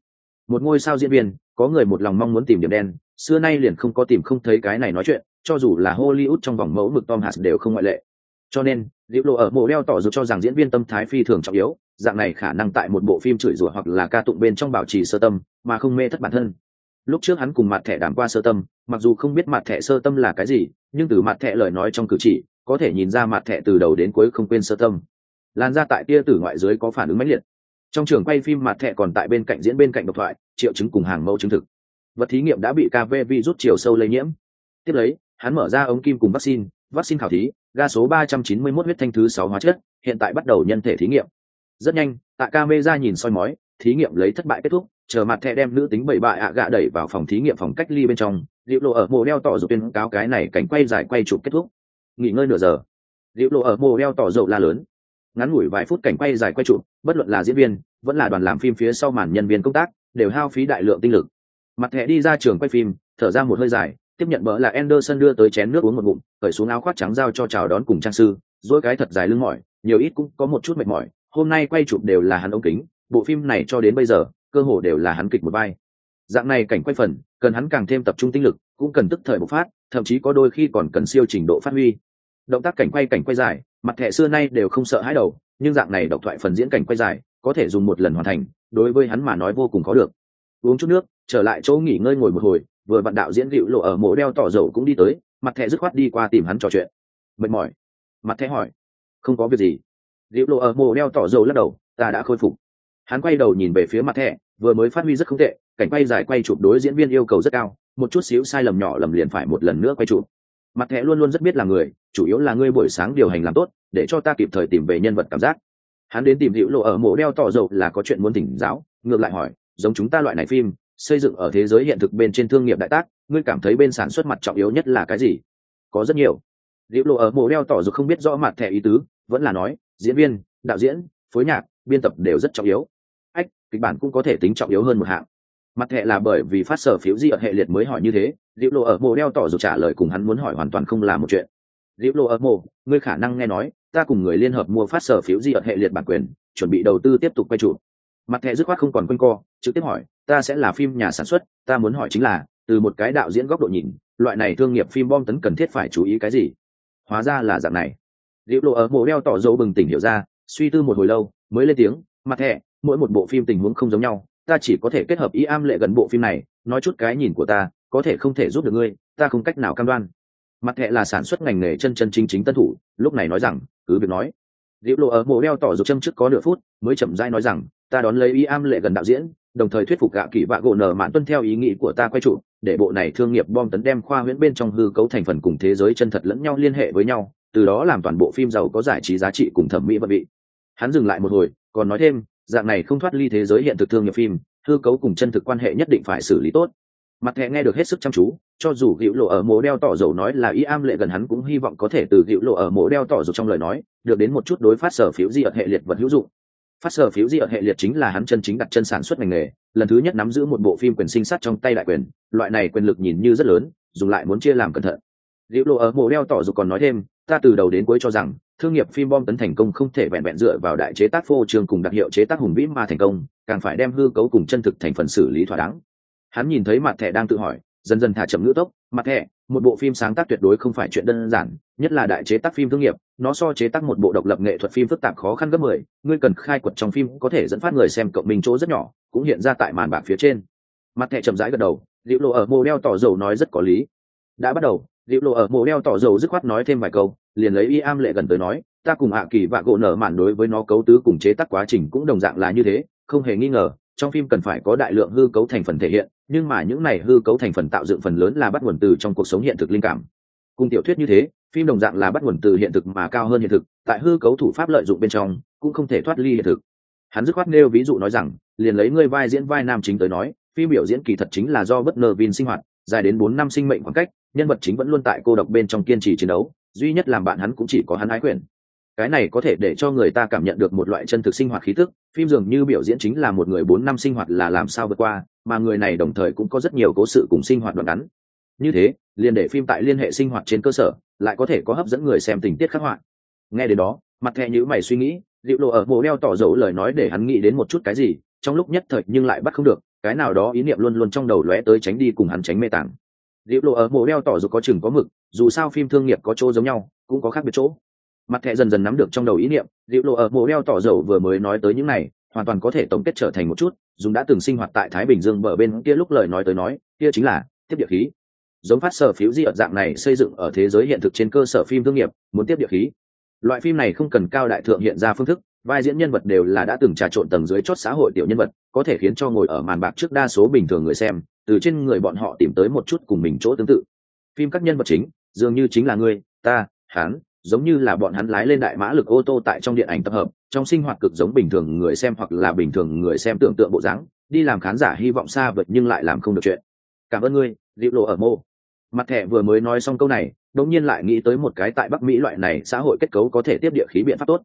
Một ngôi sao diễn viên, có người một lòng mong muốn tìm điểm đen, xưa nay liền không có tìm không thấy cái này nói chuyện, cho dù là hollywood trong vòng mẫu mực tom hanks đều không ngoại lệ. Cho nên, liễu lộ ở mộ đeo tỏ dục cho rằng diễn viên tâm thái phi thường trọng yếu, dạng này khả năng tại một bộ phim chửi rủa hoặc là ca tụng bên trong bảo trì sơ tâm, mà không mê thất bản thân lúc trước hắn cùng mặt thẻ đàm qua sơ tâm, mặc dù không biết mặt thẻ sơ tâm là cái gì, nhưng từ mặt thẻ lời nói trong cử chỉ, có thể nhìn ra mặt thẻ từ đầu đến cuối không quên sơ tâm. Lan ra tại tia tử ngoại giới có phản ứng mãnh liệt. Trong trường quay phim mặt thẻ còn tại bên cạnh diễn bên cạnh độc thoại, triệu chứng cùng hàng mẫu chứng thực. Vật thí nghiệm đã bị kv virus chiều sâu lây nhiễm. Tiếp lấy, hắn mở ra ống kim cùng vaccine vaccine khảo thí, ga số 391 huyết thanh thứ sáu hóa chất, hiện tại bắt đầu nhân thể thí nghiệm. Rất nhanh, tại ra nhìn soi mói thí nghiệm lấy thất bại kết thúc chờ mặt thẻ đem nữ tính bảy bại ạ gạ đẩy vào phòng thí nghiệm phòng cách ly bên trong liệu lộ ở mồ đeo tỏ dầu tuyên cáo cái này cảnh quay dài quay chụp kết thúc. Nghỉ ngơi nửa giờ. Liệu lộ ở mồ đeo tỏ dầu la lớn. Ngắn ngủi vài phút cảnh quay dài quay chụp bất luận là diễn viên vẫn là đoàn làm phim phía sau màn nhân viên công tác đều hao phí đại lượng tinh lực. Mặt thẻ đi ra trường quay phim thở ra một hơi dài tiếp nhận bỡ là Anderson đưa tới chén nước uống một ngụm, cởi xuống áo khoác trắng giao cho chào đón cùng trang sư, dỗi cái thật dài lưng mỏi, nhiều ít cũng có một chút mệt mỏi, hôm nay quay chụp đều là hắn ống kính, bộ phim này cho đến bây giờ, cơ hồ đều là hắn kịch một vai. Dạng này cảnh quay phần, cần hắn càng thêm tập trung tinh lực, cũng cần tức thời bộc phát, thậm chí có đôi khi còn cần siêu trình độ phát huy. Động tác cảnh quay cảnh quay dài, mặt thẻ xưa nay đều không sợ hãi đầu, nhưng dạng này độc thoại phần diễn cảnh quay dài, có thể dùng một lần hoàn thành, đối với hắn mà nói vô cùng khó được. Uống chút nước, trở lại chỗ nghỉ ngơi ngồi một hồi, vừa bạn đạo diễn dịu lộ ở mộ đeo tỏ dầu cũng đi tới mặt thẻ dứt khoát đi qua tìm hắn trò chuyện mệt mỏi mặt thẻ hỏi không có việc gì dịu lộ ở mộ đeo tỏ dầu lắc đầu ta đã khôi phục hắn quay đầu nhìn về phía mặt thẻ, vừa mới phát huy rất không tệ, cảnh quay dài quay chụp đối diễn viên yêu cầu rất cao, một chút xíu sai lầm nhỏ lầm liền phải một lần nữa quay chụp. Mặt thẻ luôn luôn rất biết là người, chủ yếu là ngươi buổi sáng điều hành làm tốt, để cho ta kịp thời tìm về nhân vật cảm giác. Hắn đến tìm hữu lộ ở mộ đeo tỏ dầu là có chuyện muốn thỉnh giáo, ngược lại hỏi, giống chúng ta loại này phim, xây dựng ở thế giới hiện thực bên trên thương nghiệp đại tác, ngươi cảm thấy bên sản xuất mặt trọng yếu nhất là cái gì? Có rất nhiều. Hữu lộ ở mộ đeo tỏ dầu không biết rõ mặt thẻ ý tứ, vẫn là nói, diễn viên, đạo diễn, phối nhạc, biên tập đều rất trọng yếu kịch bản cũng có thể tính trọng yếu hơn một hạng. Mặt hệ là bởi vì phát sở phiếu di ở hệ liệt mới hỏi như thế liệu lộ ở mồ đeo tỏ dù trả lời cùng hắn muốn hỏi hoàn toàn không là một chuyện. Liệu lộ ở mồ, ngươi khả năng nghe nói ta cùng người liên hợp mua phát sở phiếu di ở hệ liệt bản quyền chuẩn bị đầu tư tiếp tục quay trụ mặt hệ dứt khoát không còn quanh co trực tiếp hỏi ta sẽ là phim nhà sản xuất ta muốn hỏi chính là từ một cái đạo diễn góc độ nhìn loại này thương nghiệp phim bom tấn cần thiết phải chú ý cái gì? Hóa ra là dạng này. Liệu lộ ở mồ đeo tỏ dấu bừng tỉnh hiểu ra suy tư một hồi lâu mới lên tiếng mặt hệ mỗi một bộ phim tình huống không giống nhau, ta chỉ có thể kết hợp ý am lệ gần bộ phim này, nói chút cái nhìn của ta, có thể không thể giúp được ngươi, ta không cách nào cam đoan. Mặt hệ là sản xuất ngành nghề chân chân chính chính tân thủ, lúc này nói rằng, cứ việc nói. Liệu lộ ở mộ đeo tỏ dục châm trước có nửa phút, mới chậm rãi nói rằng, ta đón lấy ý am lệ gần đạo diễn, đồng thời thuyết phục gạ kỳ vạ gỗ nở mạn tuân theo ý nghĩ của ta quay trụ, để bộ này thương nghiệp bom tấn đem khoa huyễn bên trong hư cấu thành phần cùng thế giới chân thật lẫn nhau liên hệ với nhau, từ đó làm toàn bộ phim giàu có giải trí giá trị cùng thẩm mỹ vật vị. Hắn dừng lại một hồi, còn nói thêm dạng này không thoát ly thế giới hiện thực thương nghiệp phim, hư cấu cùng chân thực quan hệ nhất định phải xử lý tốt. Mặt thẹ nghe được hết sức chăm chú, cho dù hữu lộ ở mố đeo tỏ dầu nói là y am lệ gần hắn cũng hy vọng có thể từ hữu lộ ở mố đeo tỏ dầu trong lời nói, được đến một chút đối phát sở phiếu di ở hệ liệt vật hữu dụng. Phát sở phiếu di ở hệ liệt chính là hắn chân chính đặt chân sản xuất ngành nghề, lần thứ nhất nắm giữ một bộ phim quyền sinh sát trong tay đại quyền, loại này quyền lực nhìn như rất lớn, dùng lại muốn chia làm cẩn thận. Hữu lộ ở mộ đeo tỏ dầu còn nói thêm, ta từ đầu đến cuối cho rằng thương nghiệp phim bom tấn thành công không thể vẹn vẹn dựa vào đại chế tác phô trương cùng đặc hiệu chế tác hùng vĩ mà thành công, càng phải đem hư cấu cùng chân thực thành phần xử lý thỏa đáng. Hắn nhìn thấy mặt thẻ đang tự hỏi, dần dần thả chậm ngữ tốc, mặt thẻ, một bộ phim sáng tác tuyệt đối không phải chuyện đơn giản, nhất là đại chế tác phim thương nghiệp, nó so chế tác một bộ độc lập nghệ thuật phim phức tạp khó khăn gấp mười, ngươi cần khai quật trong phim có thể dẫn phát người xem cộng minh chỗ rất nhỏ, cũng hiện ra tại màn bạc phía trên. Mặt thẻ chậm rãi gật đầu, liệu lộ ở mô đeo tỏ dầu nói rất có lý. Đã bắt đầu liệu lộ ở mộ đeo tỏ dầu dứt khoát nói thêm vài câu, liền lấy y am lệ gần tới nói, ta cùng hạ kỳ và gỗ nở mạn đối với nó cấu tứ cùng chế tác quá trình cũng đồng dạng là như thế, không hề nghi ngờ, trong phim cần phải có đại lượng hư cấu thành phần thể hiện, nhưng mà những này hư cấu thành phần tạo dựng phần lớn là bắt nguồn từ trong cuộc sống hiện thực linh cảm. Cùng tiểu thuyết như thế, phim đồng dạng là bắt nguồn từ hiện thực mà cao hơn hiện thực, tại hư cấu thủ pháp lợi dụng bên trong, cũng không thể thoát ly hiện thực. Hắn dứt khoát nêu ví dụ nói rằng, liền lấy ngươi vai diễn vai nam chính tới nói, phim biểu diễn kỳ thật chính là do bất nơ vin sinh hoạt dài đến bốn năm sinh mệnh khoảng cách, nhân vật chính vẫn luôn tại cô độc bên trong kiên trì chiến đấu, duy nhất làm bạn hắn cũng chỉ có hắn ái quyền. Cái này có thể để cho người ta cảm nhận được một loại chân thực sinh hoạt khí tức, phim dường như biểu diễn chính là một người bốn năm sinh hoạt là làm sao vượt qua, mà người này đồng thời cũng có rất nhiều cố sự cùng sinh hoạt đoạn ngắn. Như thế, liền để phim tại liên hệ sinh hoạt trên cơ sở, lại có thể có hấp dẫn người xem tình tiết khắc họa. Nghe đến đó, mặt thẹ nhữ mày suy nghĩ, liệu lộ ở bộ đeo tỏ dấu lời nói để hắn nghĩ đến một chút cái gì, trong lúc nhất thời nhưng lại bắt không được cái nào đó ý niệm luôn luôn trong đầu lóe tới tránh đi cùng hắn tránh mê tảng. Liệu lộ ở mộ đeo tỏ dù có chừng có mực, dù sao phim thương nghiệp có chỗ giống nhau, cũng có khác biệt chỗ. Mặt thẹ dần dần nắm được trong đầu ý niệm liệu lộ ở mộ đeo tỏ dầu vừa mới nói tới những này, hoàn toàn có thể tổng kết trở thành một chút dùng đã từng sinh hoạt tại thái bình dương bờ bên kia lúc lời nói tới nói, kia chính là tiếp địa khí. Giống phát sở phiếu di ở dạng này xây dựng ở thế giới hiện thực trên cơ sở phim thương nghiệp, muốn tiếp địa khí. Loại phim này không cần cao đại thượng hiện ra phương thức vai diễn nhân vật đều là đã từng trà trộn tầng dưới chót xã hội tiểu nhân vật có thể khiến cho ngồi ở màn bạc trước đa số bình thường người xem từ trên người bọn họ tìm tới một chút cùng mình chỗ tương tự. Phim các nhân vật chính dường như chính là ngươi, ta hắn giống như là bọn hắn lái lên đại mã lực ô tô tại trong điện ảnh tập hợp trong sinh hoạt cực giống bình thường người xem hoặc là bình thường người xem tưởng tượng bộ dáng đi làm khán giả hy vọng xa vượt nhưng lại làm không được chuyện. Cảm ơn ngươi liệu lộ ở mô. Mặt thẻ vừa mới nói xong câu này đống nhiên lại nghĩ tới một cái tại bắc mỹ loại này xã hội kết cấu có thể tiếp địa khí biện pháp tốt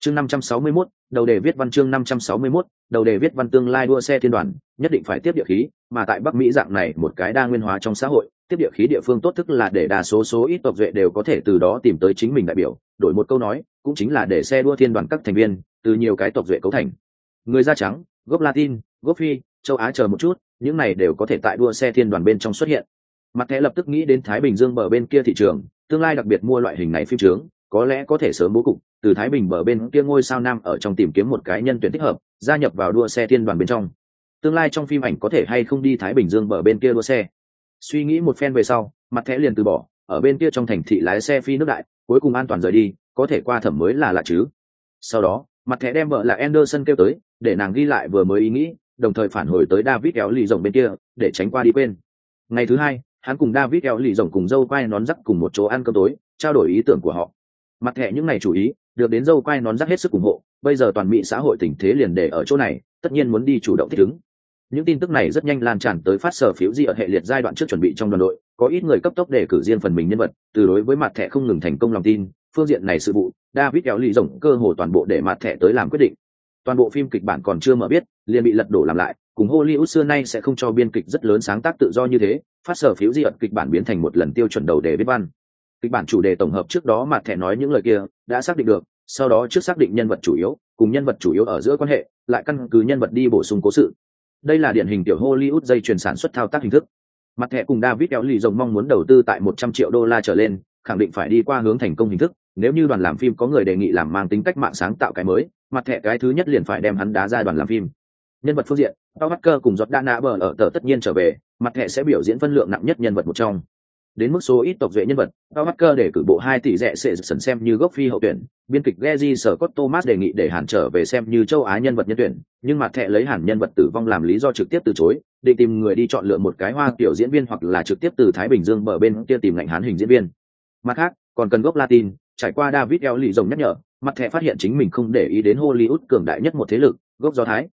chương 561, đầu đề viết văn chương 561, đầu đề viết văn tương lai đua xe thiên đoàn nhất định phải tiếp địa khí mà tại bắc mỹ dạng này một cái đa nguyên hóa trong xã hội tiếp địa khí địa phương tốt thức là để đa số số ít tộc duệ đều có thể từ đó tìm tới chính mình đại biểu đổi một câu nói cũng chính là để xe đua thiên đoàn các thành viên từ nhiều cái tộc duệ cấu thành. Người da trắng gốc latin gốc phi châu á chờ một chút những này đều có thể tại đua xe thiên đoàn bên trong xuất hiện. Mặt thẻ lập tức nghĩ đến thái bình dương bờ bên kia thị trường tương lai đặc biệt mua loại hình này phim trướng có lẽ có thể sớm bố cục, từ thái bình bờ bên kia ngôi sao nam ở trong tìm kiếm một cái nhân tuyển thích hợp, gia nhập vào đua xe thiên đoàn bên trong. Tương lai trong phim ảnh có thể hay không đi thái bình dương bờ bên kia đua xe? Suy nghĩ một phen về sau, mặt thẻ liền từ bỏ, ở bên kia trong thành thị lái xe phi nước đại, cuối cùng an toàn rời đi, có thể qua thẩm mới là lạ chứ. Sau đó, mặt thẻ đem vợ là Anderson kêu tới, để nàng ghi lại vừa mới ý nghĩ, đồng thời phản hồi tới David kéo lì rồng bên kia, để tránh qua đi quên. Ngày thứ hai, hắn cùng David kéo lì rồng cùng dâu quay nón rắc cùng một chỗ ăn cơm tối, trao đổi ý tưởng của họ mặt thẻ những này chủ ý, được đến dâu quay nón rắc hết sức ủng hộ, bây giờ toàn mỹ xã hội tình thế liền để ở chỗ này, tất nhiên muốn đi chủ động thích ứng. Những tin tức này rất nhanh lan tràn tới phát sở phiếu di ở hệ liệt giai đoạn trước chuẩn bị trong đoàn đội, có ít người cấp tốc để cử riêng phần mình nhân vật, từ đối với mặt thẻ không ngừng thành công lòng tin, phương diện này sự vụ, david kéo lì rồng cơ hồ toàn bộ để mặt thẻ tới làm quyết định. Toàn bộ phim kịch bản còn chưa mở biết, liền bị lật đổ làm lại, cùng hollywood xưa nay sẽ không cho biên kịch rất lớn sáng tác tự do như thế, phát sở phiếu di ẩn kịch bản biến thành một lần tiêu chuẩn đầu để viết văn kịch bản chủ đề tổng hợp trước đó mà thẻ nói những lời kia, đã xác định được, sau đó trước xác định nhân vật chủ yếu, cùng nhân vật chủ yếu ở giữa quan hệ, lại căn cứ nhân vật đi bổ sung cố sự. Đây là điển hình tiểu hollywood dây chuyền sản xuất thao tác hình thức. Mặt thẻ cùng david kéo lì rồng mong muốn đầu tư tại một trăm triệu đô la trở lên, khẳng định phải đi qua hướng thành công hình thức, nếu như đoàn làm phim có người đề nghị làm mang tính cách mạng sáng tạo cái mới, mặt thẻ cái thứ nhất liền phải đem hắn đá ra đoàn làm phim. Nhân vật phương diện tao bắt cơ cùng giọt đa nạ bờ ở tờ tất nhiên trở về, mặt thẻ sẽ biểu diễn phân lượng nặng nhất nhân vật một trong đến mức số ít tộc duệ nhân vật. Bao bắt cơ để cử bộ hai tỷ rẻ sẽ sần xem như gốc phi hậu tuyển. Biên kịch Geji sở cốt Thomas đề nghị để hàn trở về xem như châu Á nhân vật nhân tuyển, nhưng mặt thẻ lấy hàn nhân vật tử vong làm lý do trực tiếp từ chối để tìm người đi chọn lựa một cái hoa kiểu diễn viên hoặc là trực tiếp từ thái bình dương bờ bên kia tìm ngành hán hình diễn viên. Mặt khác, còn cần gốc latin, trải qua david eo lì rồng nhắc nhở, mặt thẻ phát hiện chính mình không để ý đến hollywood cường đại nhất một thế lực, gốc do thái.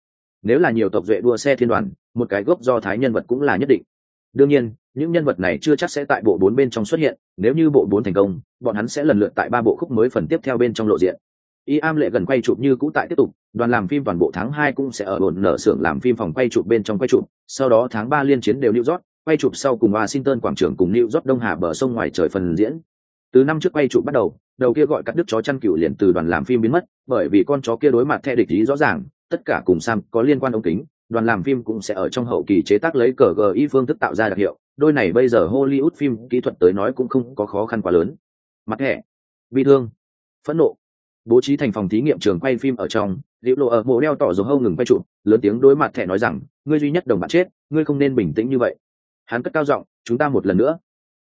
Nếu là nhiều tộc duệ đua xe thiên đoàn, một cái gốc do thái nhân vật cũng là nhất định đương nhiên, những nhân vật này chưa chắc sẽ tại bộ bốn bên trong xuất hiện, nếu như bộ bốn thành công, bọn hắn sẽ lần lượt tại ba bộ khúc mới phần tiếp theo bên trong lộ diện. Y am lệ gần quay chụp như cũ tại tiếp tục, đoàn làm phim toàn bộ tháng hai cũng sẽ ở đồn nở xưởng làm phim phòng quay chụp bên trong quay chụp, sau đó tháng ba liên chiến đều new york, quay chụp sau cùng washington quảng trường cùng new york đông hà bờ sông ngoài trời phần diễn. Từ năm trước quay chụp bắt đầu đầu kia gọi cắt đứt chó chăn cựu liền từ đoàn làm phim biến mất, bởi vì con chó kia đối mặt theo địch ý rõ ràng, tất cả cùng sam có liên quan ống kính đoàn làm phim cũng sẽ ở trong hậu kỳ chế tác lấy cờ gi phương thức tạo ra đặc hiệu. Đôi này bây giờ hollywood phim kỹ thuật tới nói cũng không có khó khăn quá lớn. Mặt thẻ bi thương, phẫn nộ. Bố trí thành phòng thí nghiệm trường quay phim ở trong liệu lộ ở mộ đeo tỏ dầu hâu ngừng quay trụ, lớn tiếng đối mặt thẻ nói rằng, ngươi duy nhất đồng bạn chết, ngươi không nên bình tĩnh như vậy. Hắn cất cao giọng, chúng ta một lần nữa.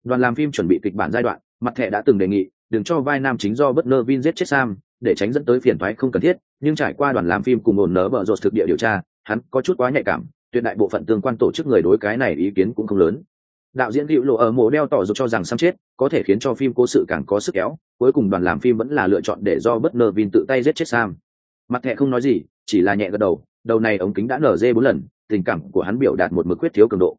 Đoàn làm phim chuẩn bị kịch bản giai đoạn, mặt thẻ đã từng đề nghị, đừng cho vai nam chính do bất nơ vin giết chết sam, để tránh dẫn tới phiền thoái không cần thiết. Nhưng trải qua đoàn làm phim cùng ổn nở bở rột thực địa điều tra hắn có chút quá nhạy cảm, tuyệt đại bộ phận tương quan tổ chức người đối cái này ý kiến cũng không lớn. Đạo diễn hữu lộ ở mộ đeo tỏ dục cho rằng sắm chết, có thể khiến cho phim cố sự càng có sức kéo, cuối cùng đoàn làm phim vẫn là lựa chọn để do bất ngờ vin tự tay giết chết sam. Mặt thẹ không nói gì, chỉ là nhẹ gật đầu đầu này ống kính đã nở dê bốn lần, tình cảm của hắn biểu đạt một mực quyết thiếu cường độ.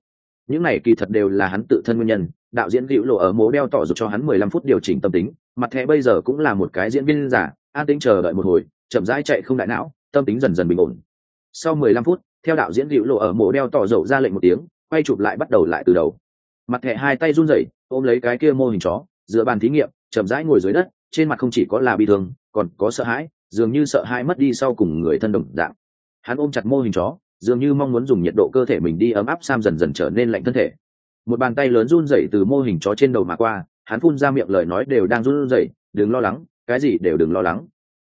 Những này kỳ thật đều là hắn tự thân nguyên nhân, đạo diễn hữu lộ ở mố đeo tỏ dục cho hắn mười lăm phút điều chỉnh tâm tính, mặt thẻ bây giờ cũng là một cái diễn viên giả, an tĩnh chờ đợi một hồi, chậm rãi chạy không đại não, tâm tính dần dần bình ổn sau mười lăm phút, theo đạo diễn hữu lộ ở mộ đeo tỏ dầu ra lệnh một tiếng, quay chụp lại bắt đầu lại từ đầu. Mặt thẻ hai tay run rẩy, ôm lấy cái kia mô hình chó, dựa bàn thí nghiệm, chậm rãi ngồi dưới đất, trên mặt không chỉ có là bị thương, còn có sợ hãi, dường như sợ hãi mất đi sau cùng người thân đồng dạng. Hắn ôm chặt mô hình chó, dường như mong muốn dùng nhiệt độ cơ thể mình đi ấm áp sam dần dần trở nên lạnh thân thể. Một bàn tay lớn run rẩy từ mô hình chó trên đầu mà qua, hắn phun ra miệng lời nói đều đang run rẩy, đừng lo lắng, cái gì đều đừng lo lắng.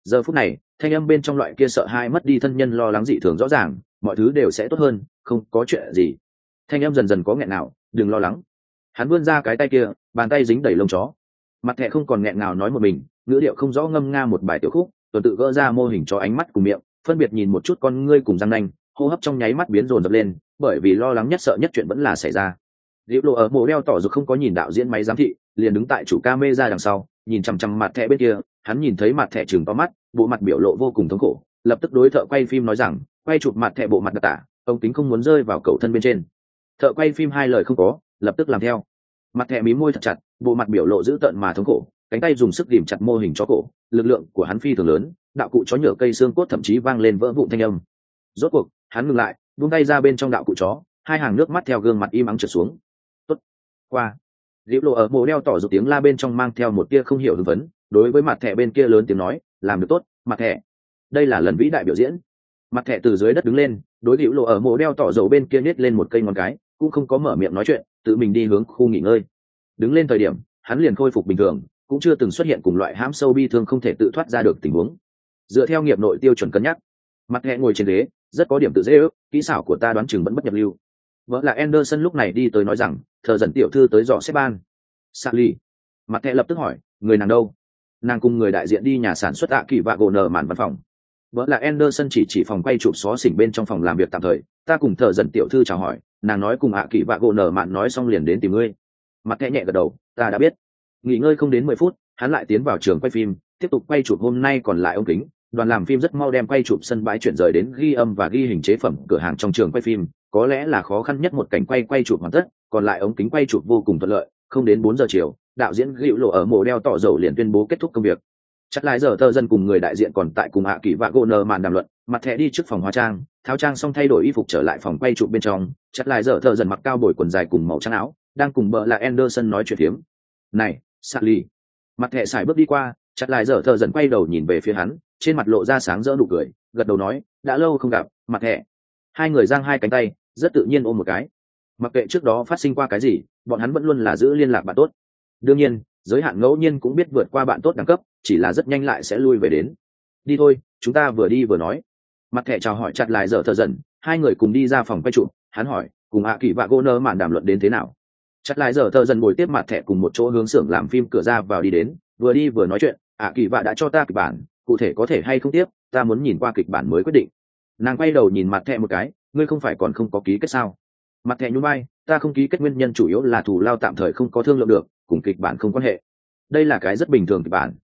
Giờ phút này thanh âm bên trong loại kia sợ hai mất đi thân nhân lo lắng dị thường rõ ràng, mọi thứ đều sẽ tốt hơn, không có chuyện gì. Thanh âm dần dần có nghẹn nào, đừng lo lắng. Hắn vươn ra cái tay kia, bàn tay dính đầy lông chó. Mặt thẹ không còn nghẹn nào nói một mình, ngữ điệu không rõ ngâm nga một bài tiểu khúc, tuần tự gỡ ra mô hình cho ánh mắt cùng miệng, phân biệt nhìn một chút con ngươi cùng răng nanh, hô hấp trong nháy mắt biến rồn rập lên, bởi vì lo lắng nhất sợ nhất chuyện vẫn là xảy ra. Liệu lộ ở mộ đeo tỏ dù không có nhìn đạo diễn máy giám thị, liền đứng tại chủ ca mê ra đằng sau, nhìn chằm chằm mặt thẻ bên kia hắn nhìn thấy mặt thẻ chừng to mắt, bộ mặt biểu lộ vô cùng thống khổ, lập tức đối thợ quay phim nói rằng, quay chụp mặt thẻ bộ mặt đặc tả, ông tính không muốn rơi vào cầu thân bên trên. Thợ quay phim hai lời không có, lập tức làm theo. Mặt thẻ mí môi thật chặt, bộ mặt biểu lộ dữ tợn mà thống khổ, cánh tay dùng sức điểm chặt mô hình chó cổ, lực lượng của hắn phi thường lớn, đạo cụ chó nhựa cây xương cốt thậm chí vang lên vỡ vụn thanh âm. Rốt cuộc, hắn ngừng lại, buông tay ra bên trong đạo cụ chó, hai hàng nước mắt theo gương mặt im ắng trượt xuống. Tốt, qua. Liễu lộ ở mộ đeo tỏ dục tiếng la bên trong mang theo một tia không hiểu hưng vấn đối với mặt thẻ bên kia lớn tiếng nói, làm được tốt, mặt thẻ. Đây là lần vĩ đại biểu diễn. Mặt thẻ từ dưới đất đứng lên, đối liễu lộ ở mộ đeo tỏ dầu bên kia nết lên một cây ngón cái, cũng không có mở miệng nói chuyện, tự mình đi hướng khu nghỉ ngơi. Đứng lên thời điểm, hắn liền khôi phục bình thường, cũng chưa từng xuất hiện cùng loại hãm sâu bi thương không thể tự thoát ra được tình huống. Dựa theo nghiệp nội tiêu chuẩn cân nhắc, mặt hẹ ngồi trên ghế, rất có điểm tự dễ ước, kỹ xảo của ta đoán chừng vẫn bất nhập lưu. Vợ là anderson lúc này đi tới nói rằng, thờ dần tiểu thư tới dò xếp ban. Sally, mặt hẹ lập tức hỏi, người nàng đâu? Nàng cùng người đại diện đi nhà sản xuất ạ kỳ vạ gỗ nở màn văn phòng. Vợ là anderson chỉ chỉ phòng quay chụp xó xỉnh bên trong phòng làm việc tạm thời. Ta cùng thợ dần tiểu thư chào hỏi, nàng nói cùng ạ kỳ vạ gỗ nở mạn nói xong liền đến tìm ngươi. Mặt thẹ nhẹ gật đầu, ta đã biết. Nghỉ ngơi không đến mười phút, hắn lại tiến vào trường quay phim, tiếp tục quay chụp hôm nay còn lại ông kính. Đoàn làm phim rất mau đem quay chụp sân bãi chuyển rời đến ghi âm và ghi hình chế phẩm cửa hàng trong trường quay phim. Có lẽ là khó khăn nhất một cảnh quay quay chụp hoàn tất, còn lại ống kính quay chụp vô cùng thuận lợi, không đến bốn giờ chiều đạo diễn hữu lộ ở mồ đeo tỏ dầu liền tuyên bố kết thúc công việc. Chắc lại giờ tờ dân cùng người đại diện còn tại cùng hạ kỳ và gỗ nờ màn đàm luận, mặt thẻ đi trước phòng hóa trang, tháo trang xong thay đổi y phục trở lại phòng quay trụ bên trong, chắc lại giờ tờ dần mặc cao bồi quần dài cùng màu trắng áo, đang cùng bợ là anderson nói chuyện hiếm. này, sally. Mặt thẻ xài bước đi qua chặt lại giờ thợ dần quay đầu nhìn về phía hắn, trên mặt lộ ra sáng rỡ nụ cười, gật đầu nói, đã lâu không gặp, mặt thẻ. Hai người giang hai cánh tay, rất tự nhiên ôm một cái. Mặc kệ trước đó phát sinh qua cái gì, bọn hắn vẫn luôn là giữ liên lạc bạn tốt đương nhiên, giới hạn ngẫu nhiên cũng biết vượt qua bạn tốt đẳng cấp, chỉ là rất nhanh lại sẽ lui về đến. Đi thôi, chúng ta vừa đi vừa nói. Mặt thẻ chào hỏi chặt lại giờ thợ dần, hai người cùng đi ra phòng quay trụ, hắn hỏi, cùng hạ kỳ và gô nơ mạn đàm luận đến thế nào? Chặt lại giờ thợ dần ngồi tiếp mặt thẻ cùng một chỗ hướng xưởng làm phim cửa ra vào đi đến, vừa đi vừa nói chuyện, ạ kỳ vạ đã cho ta kịch bản, cụ thể có thể hay không tiếp, ta muốn nhìn qua kịch bản mới quyết định. Nàng quay đầu nhìn mặt thẹ một cái, ngươi không phải còn không có ký kết sao? Mặt thẹ nhún vai, ta không ký kết nguyên nhân chủ yếu là thủ lao tạm thời không có thương lượng được cùng kịch bản không quan hệ. Đây là cái rất bình thường kịch bản.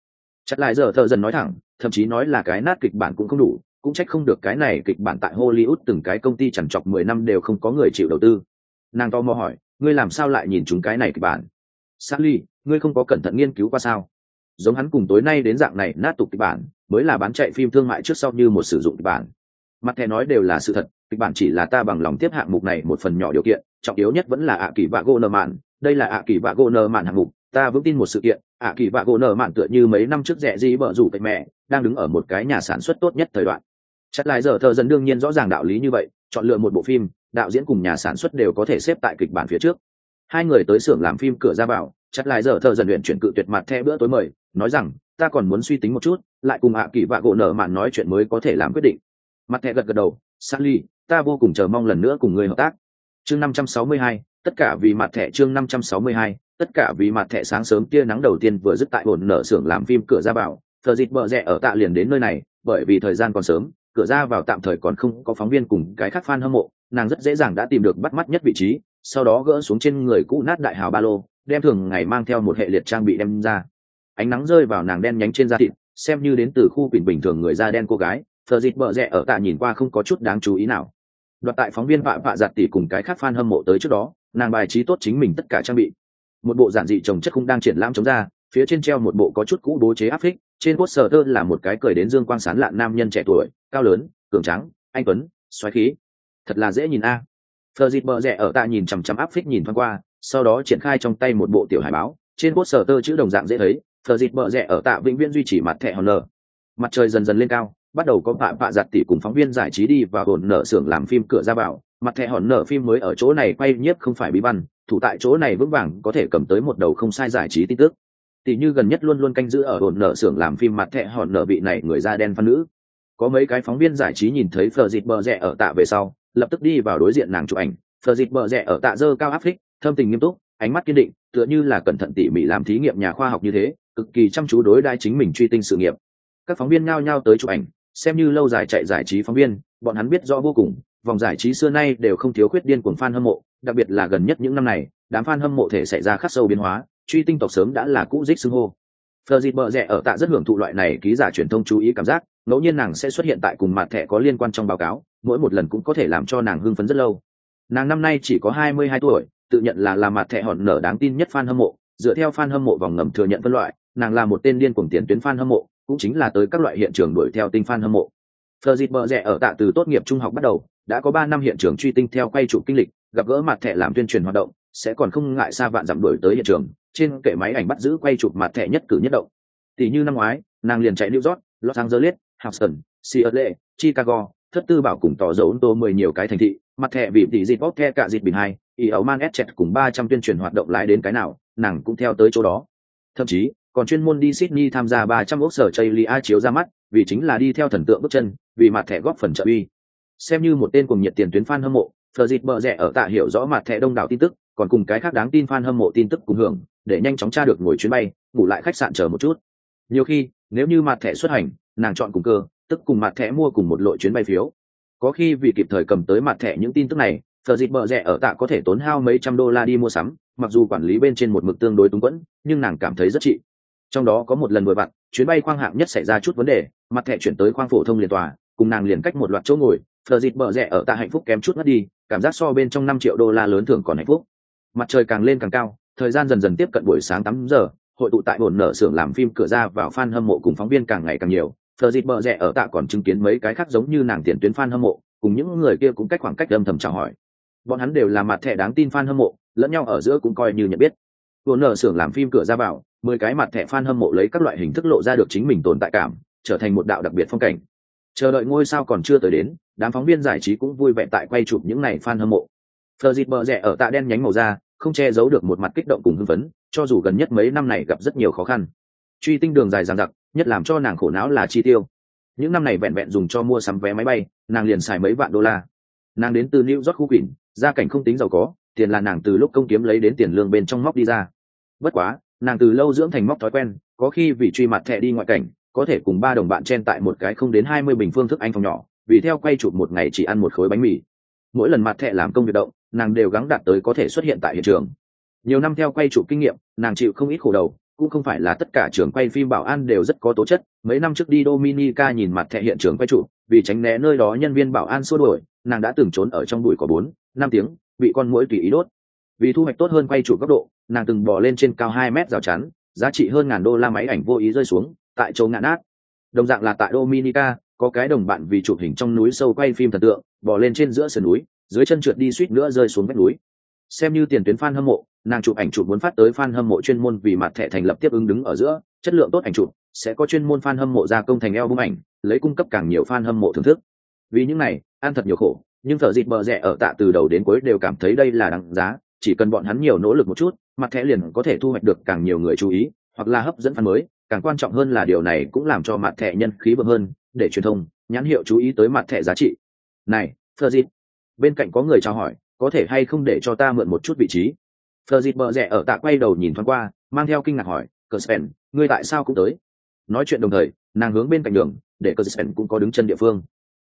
Chặt lại giờ thợ dần nói thẳng, thậm chí nói là cái nát kịch bản cũng không đủ, cũng trách không được cái này kịch bản tại hollywood từng cái công ty chẳng chọc mười năm đều không có người chịu đầu tư. Nàng to mò hỏi, ngươi làm sao lại nhìn chúng cái này kịch bản? Sally, ngươi không có cẩn thận nghiên cứu qua sao? Giống hắn cùng tối nay đến dạng này nát tục kịch bản, mới là bán chạy phim thương mại trước sau như một sử dụng kịch bản. Mặt thẻ nói đều là sự thật, kịch bản chỉ là ta bằng lòng tiếp hạng mục này một phần nhỏ điều kiện, trọng yếu nhất vẫn là ạ kỳ vạ gô nợ mạn đây là ạ kỳ vạ gỗ nợ mạn hạng mục, ta vững tin một sự kiện, ạ kỳ vạ gỗ nợ mạn tựa như mấy năm trước rẻ gì bở rủ cạnh mẹ, đang đứng ở một cái nhà sản xuất tốt nhất thời đoạn. Chắc lại giờ thợ dần đương nhiên rõ ràng đạo lý như vậy, chọn lựa một bộ phim, đạo diễn cùng nhà sản xuất đều có thể xếp tại kịch bản phía trước. Hai người tới xưởng làm phim cửa ra vào, chắc lại giờ thợ dần luyện chuyển cự tuyệt mặt theo bữa tối mời, nói rằng, ta còn muốn suy tính một chút, lại cùng ạ kỳ vạ gỗ nở mạn nói chuyện mới có thể làm quyết định. Mặt thẹ gật gật đầu, sally, ta vô cùng chờ mong lần nữa cùng người hợp tác. Chương năm trăm sáu mươi hai tất cả vì mặt thẻ chương năm trăm sáu mươi hai, tất cả vì mặt thẻ sáng sớm tia nắng đầu tiên vừa dứt tại hồn nở xưởng làm phim cửa ra bảo thờ dịt bợ rẽ ở tạ liền đến nơi này, bởi vì thời gian còn sớm, cửa ra vào tạm thời còn không có phóng viên cùng cái khác fan hâm mộ. Nàng rất dễ dàng đã tìm được bắt mắt nhất vị trí, sau đó gỡ xuống trên người cũ nát đại hào ba lô, đem thường ngày mang theo một hệ liệt trang bị đem ra. Ánh nắng rơi vào nàng đen nhánh trên da thịt, xem như đến từ khu bình bình thường người da đen cô gái, thờ dịt bợ rẽ ở tạ nhìn qua không có chút đáng chú ý nào. Đoạt tại phóng viên vạ vạ giặt tỉ cùng cái khác fan hâm mộ tới trước đó nàng bài trí tốt chính mình tất cả trang bị. Một bộ giản dị trồng chất không đang triển lãm chống ra phía trên treo một bộ có chút cũ bố chế áp phích trên cốt sờ tơ là một cái cười đến dương quang sán lạn nam nhân trẻ tuổi cao lớn cường trắng anh tuấn xoáy khí. Thật là dễ nhìn a. Phờ dịt bờ rẽ ở tạ nhìn chằm chằm áp phích nhìn thoáng qua, sau đó triển khai trong tay một bộ tiểu hải báo, trên cốt sở tơ chữ đồng dạng dễ thấy, Phờ dịt bờ rẽ ở tạ vĩnh viễn duy trì mặt thẻ hòn nở. Mặt trời dần dần lên cao, bắt đầu có vạ vạ giặt tỉ cùng phóng viên giải trí đi và hồn nở xưởng làm phim cửa ra vào, mặt thẻ hòn nở phim mới ở chỗ này quay nhiếp không phải bí văn, thủ tại chỗ này vững vàng có thể cầm tới một đầu không sai giải trí tin tức. Tỷ như gần nhất luôn luôn canh giữ ở hồn nở xưởng làm phim mặt thẻ hòn nở vị này người da đen phan nữ. Có mấy cái phóng viên giải trí nhìn thấy Phờ dịt bờ rẽ ở tạ về sau, lập tức đi vào đối diện nàng chụp ảnh, phờ dịt bờ rẽ ở tạ dơ cao áp phích thâm tình nghiêm túc ánh mắt kiên định tựa như là cẩn thận tỉ mỉ làm thí nghiệm nhà khoa học như thế cực kỳ chăm chú đối đai chính mình truy tinh sự nghiệp các phóng viên ngao nhau tới chụp ảnh xem như lâu dài chạy giải trí phóng viên bọn hắn biết rõ vô cùng vòng giải trí xưa nay đều không thiếu khuyết điên cuồng fan hâm mộ đặc biệt là gần nhất những năm này đám fan hâm mộ thể xảy ra khắc sâu biến hóa truy tinh tộc sớm đã là cũ dích xưng hô. Phờ bợ bờ rẽ ở tạ rất hưởng thụ loại này ký giả truyền thông chú ý cảm giác, ngẫu nhiên nàng sẽ xuất hiện tại cùng mặt thẻ có liên quan trong báo cáo, mỗi một lần cũng có thể làm cho nàng hưng phấn rất lâu. Nàng năm nay chỉ có hai mươi hai tuổi tự nhận là là mặt thẻ hòn nở đáng tin nhất fan hâm mộ dựa theo fan hâm mộ vòng ngầm thừa nhận phân loại nàng là một tên điên cuồng tiến tuyến fan hâm mộ cũng chính là tới các loại hiện trường đuổi theo tinh fan hâm mộ. Phờ bợ bờ rẽ ở tạ từ tốt nghiệp trung học bắt đầu, đã có ba năm hiện trường truy tinh theo quay chụp kinh lịch, gặp gỡ mặt thẻ làm tuyên truyền hoạt động, sẽ còn không ngại xa vạn dặm đuổi tới hiện trường, trên kệ máy ảnh bắt giữ quay chụp mặt thẻ nhất cử nhất động. Tỷ như năm ngoái, nàng liền chạy New York, Los Angeles, Houston, Seattle, Chicago, thất tư bảo cùng tỏ dấu tô mười nhiều cái thành thị, mặt thẻ bị tỷ dịp bóp the cả dịp bình hai ý ấu man chẹt cùng ba trăm tuyên truyền hoạt động lái đến cái nào nàng cũng theo tới chỗ đó. Thậm chí còn chuyên môn đi sydney tham gia ba trăm ốc sở chây lia chiếu ra mắt vì chính là đi theo thần tượng bước chân vì mặt thẻ góp phần trợ uy xem như một tên cùng nhiệt tiền tuyến fan hâm mộ, phờ dịp bờ rẻ ở tạ hiểu rõ mặt thẻ đông đảo tin tức, còn cùng cái khác đáng tin fan hâm mộ tin tức cùng hưởng, để nhanh chóng tra được ngồi chuyến bay, ngủ lại khách sạn chờ một chút. Nhiều khi, nếu như mặt thẻ xuất hành, nàng chọn cùng cơ, tức cùng mặt thẻ mua cùng một lội chuyến bay phiếu. Có khi vì kịp thời cầm tới mặt thẻ những tin tức này thợ dịp bờ rẻ ở tạ có thể tốn hao mấy trăm đô la đi mua sắm, mặc dù quản lý bên trên một mực tương đối túng quẫn, nhưng nàng cảm thấy rất trị trong đó có một lần vừa vặn, chuyến bay khoang hạng nhất xảy ra chút vấn đề, mặt thẻ chuyển tới khoang phổ thông liền tòa, cùng nàng liền cách một loạt chỗ ngồi thờ dịp bờ rẽ ở tạ hạnh phúc kém chút mất đi, cảm giác so bên trong năm triệu đô la lớn thường còn hạnh phúc. Mặt trời càng lên càng cao, thời gian dần dần tiếp cận buổi sáng tám giờ, hội tụ tại bồn nở xưởng làm phim cửa ra vào fan hâm mộ cùng phóng viên càng ngày càng nhiều. Thờ dịp bờ rẽ ở tạ còn chứng kiến mấy cái khác giống như nàng tiền tuyến fan hâm mộ, cùng những người kia cũng cách khoảng cách âm thầm chào hỏi. Bọn hắn đều là mặt thẻ đáng tin fan hâm mộ, lẫn nhau ở giữa cũng coi như nhận biết. Bồn nở xưởng làm phim cửa ra vào, mười cái mặt thẻ fan hâm mộ lấy các loại hình thức lộ ra được chính mình tồn tại cảm, trở thành một đạo đặc biệt phong cảnh. Chờ đợi ngôi sao còn chưa tới đến đám phóng viên giải trí cũng vui vẻ tại quay chụp những này fan hâm mộ. Phờ dịt bờ rẽ ở tạ đen nhánh màu da không che giấu được một mặt kích động cùng hưng phấn cho dù gần nhất mấy năm này gặp rất nhiều khó khăn. Truy tinh đường dài dằng dặc nhất làm cho nàng khổ não là chi tiêu. Những năm này vẹn vẹn dùng cho mua sắm vé máy bay nàng liền xài mấy vạn đô la. Nàng đến từ new york khu quỷ, gia cảnh không tính giàu có tiền là nàng từ lúc công kiếm lấy đến tiền lương bên trong móc đi ra. Bất quá nàng từ lâu dưỡng thành móc thói quen có khi vì truy mặt thẻ đi ngoại cảnh có thể cùng ba đồng bạn chen tại một cái không đến hai mươi bình phương thức anh phòng nhỏ vì theo quay chụp một ngày chỉ ăn một khối bánh mì. Mỗi lần mặt thẻ làm công việc động, nàng đều gắng đạt tới có thể xuất hiện tại hiện trường. Nhiều năm theo quay chụp kinh nghiệm, nàng chịu không ít khổ đầu, cũng không phải là tất cả trường quay phim bảo an đều rất có tố chất. Mấy năm trước đi dominica nhìn mặt thẻ hiện trường quay chụp, vì tránh né nơi đó nhân viên bảo an xua đuổi, nàng đã từng trốn ở trong bụi có bốn, năm tiếng, bị con mũi tùy ý đốt. Vì thu hoạch tốt hơn quay chụp góc độ, nàng từng bỏ lên trên cao hai mét rào chắn, giá trị hơn ngàn đô la máy ảnh vô ý rơi xuống, tại chỗ ngạn nát. Đồng dạng là tại dominica có cái đồng bạn vì chụp hình trong núi sâu quay phim thần tượng bỏ lên trên giữa sườn núi, dưới chân trượt đi suýt nữa rơi xuống vách núi. Xem như tiền tuyến fan hâm mộ, nàng chụp ảnh chụp muốn phát tới fan hâm mộ chuyên môn vì mặt thẻ thành lập tiếp ứng đứng ở giữa, chất lượng tốt ảnh chụp, sẽ có chuyên môn fan hâm mộ gia công thành eo bung ảnh, lấy cung cấp càng nhiều fan hâm mộ thưởng thức. Vì những này, ăn thật nhiều khổ, nhưng thợ dịt bờ rẻ ở tạ từ đầu đến cuối đều cảm thấy đây là đáng giá, chỉ cần bọn hắn nhiều nỗ lực một chút, mặt thẻ liền có thể thu hoạch được càng nhiều người chú ý, hoặc là hấp dẫn fan mới. Càng quan trọng hơn là điều này cũng làm cho mặt thẻ nhân khí bậc hơn để truyền thông nhãn hiệu chú ý tới mặt thẻ giá trị này thơ dịp bên cạnh có người chào hỏi có thể hay không để cho ta mượn một chút vị trí thơ dịp bờ rẽ ở tạ quay đầu nhìn thoáng qua, mang theo kinh ngạc hỏi, Cờ Spen, ngươi tại sao cũng tới? Nói chuyện đồng thời, nàng hướng bên cạnh đường, để Cờ Spen cũng có đứng chân địa phương.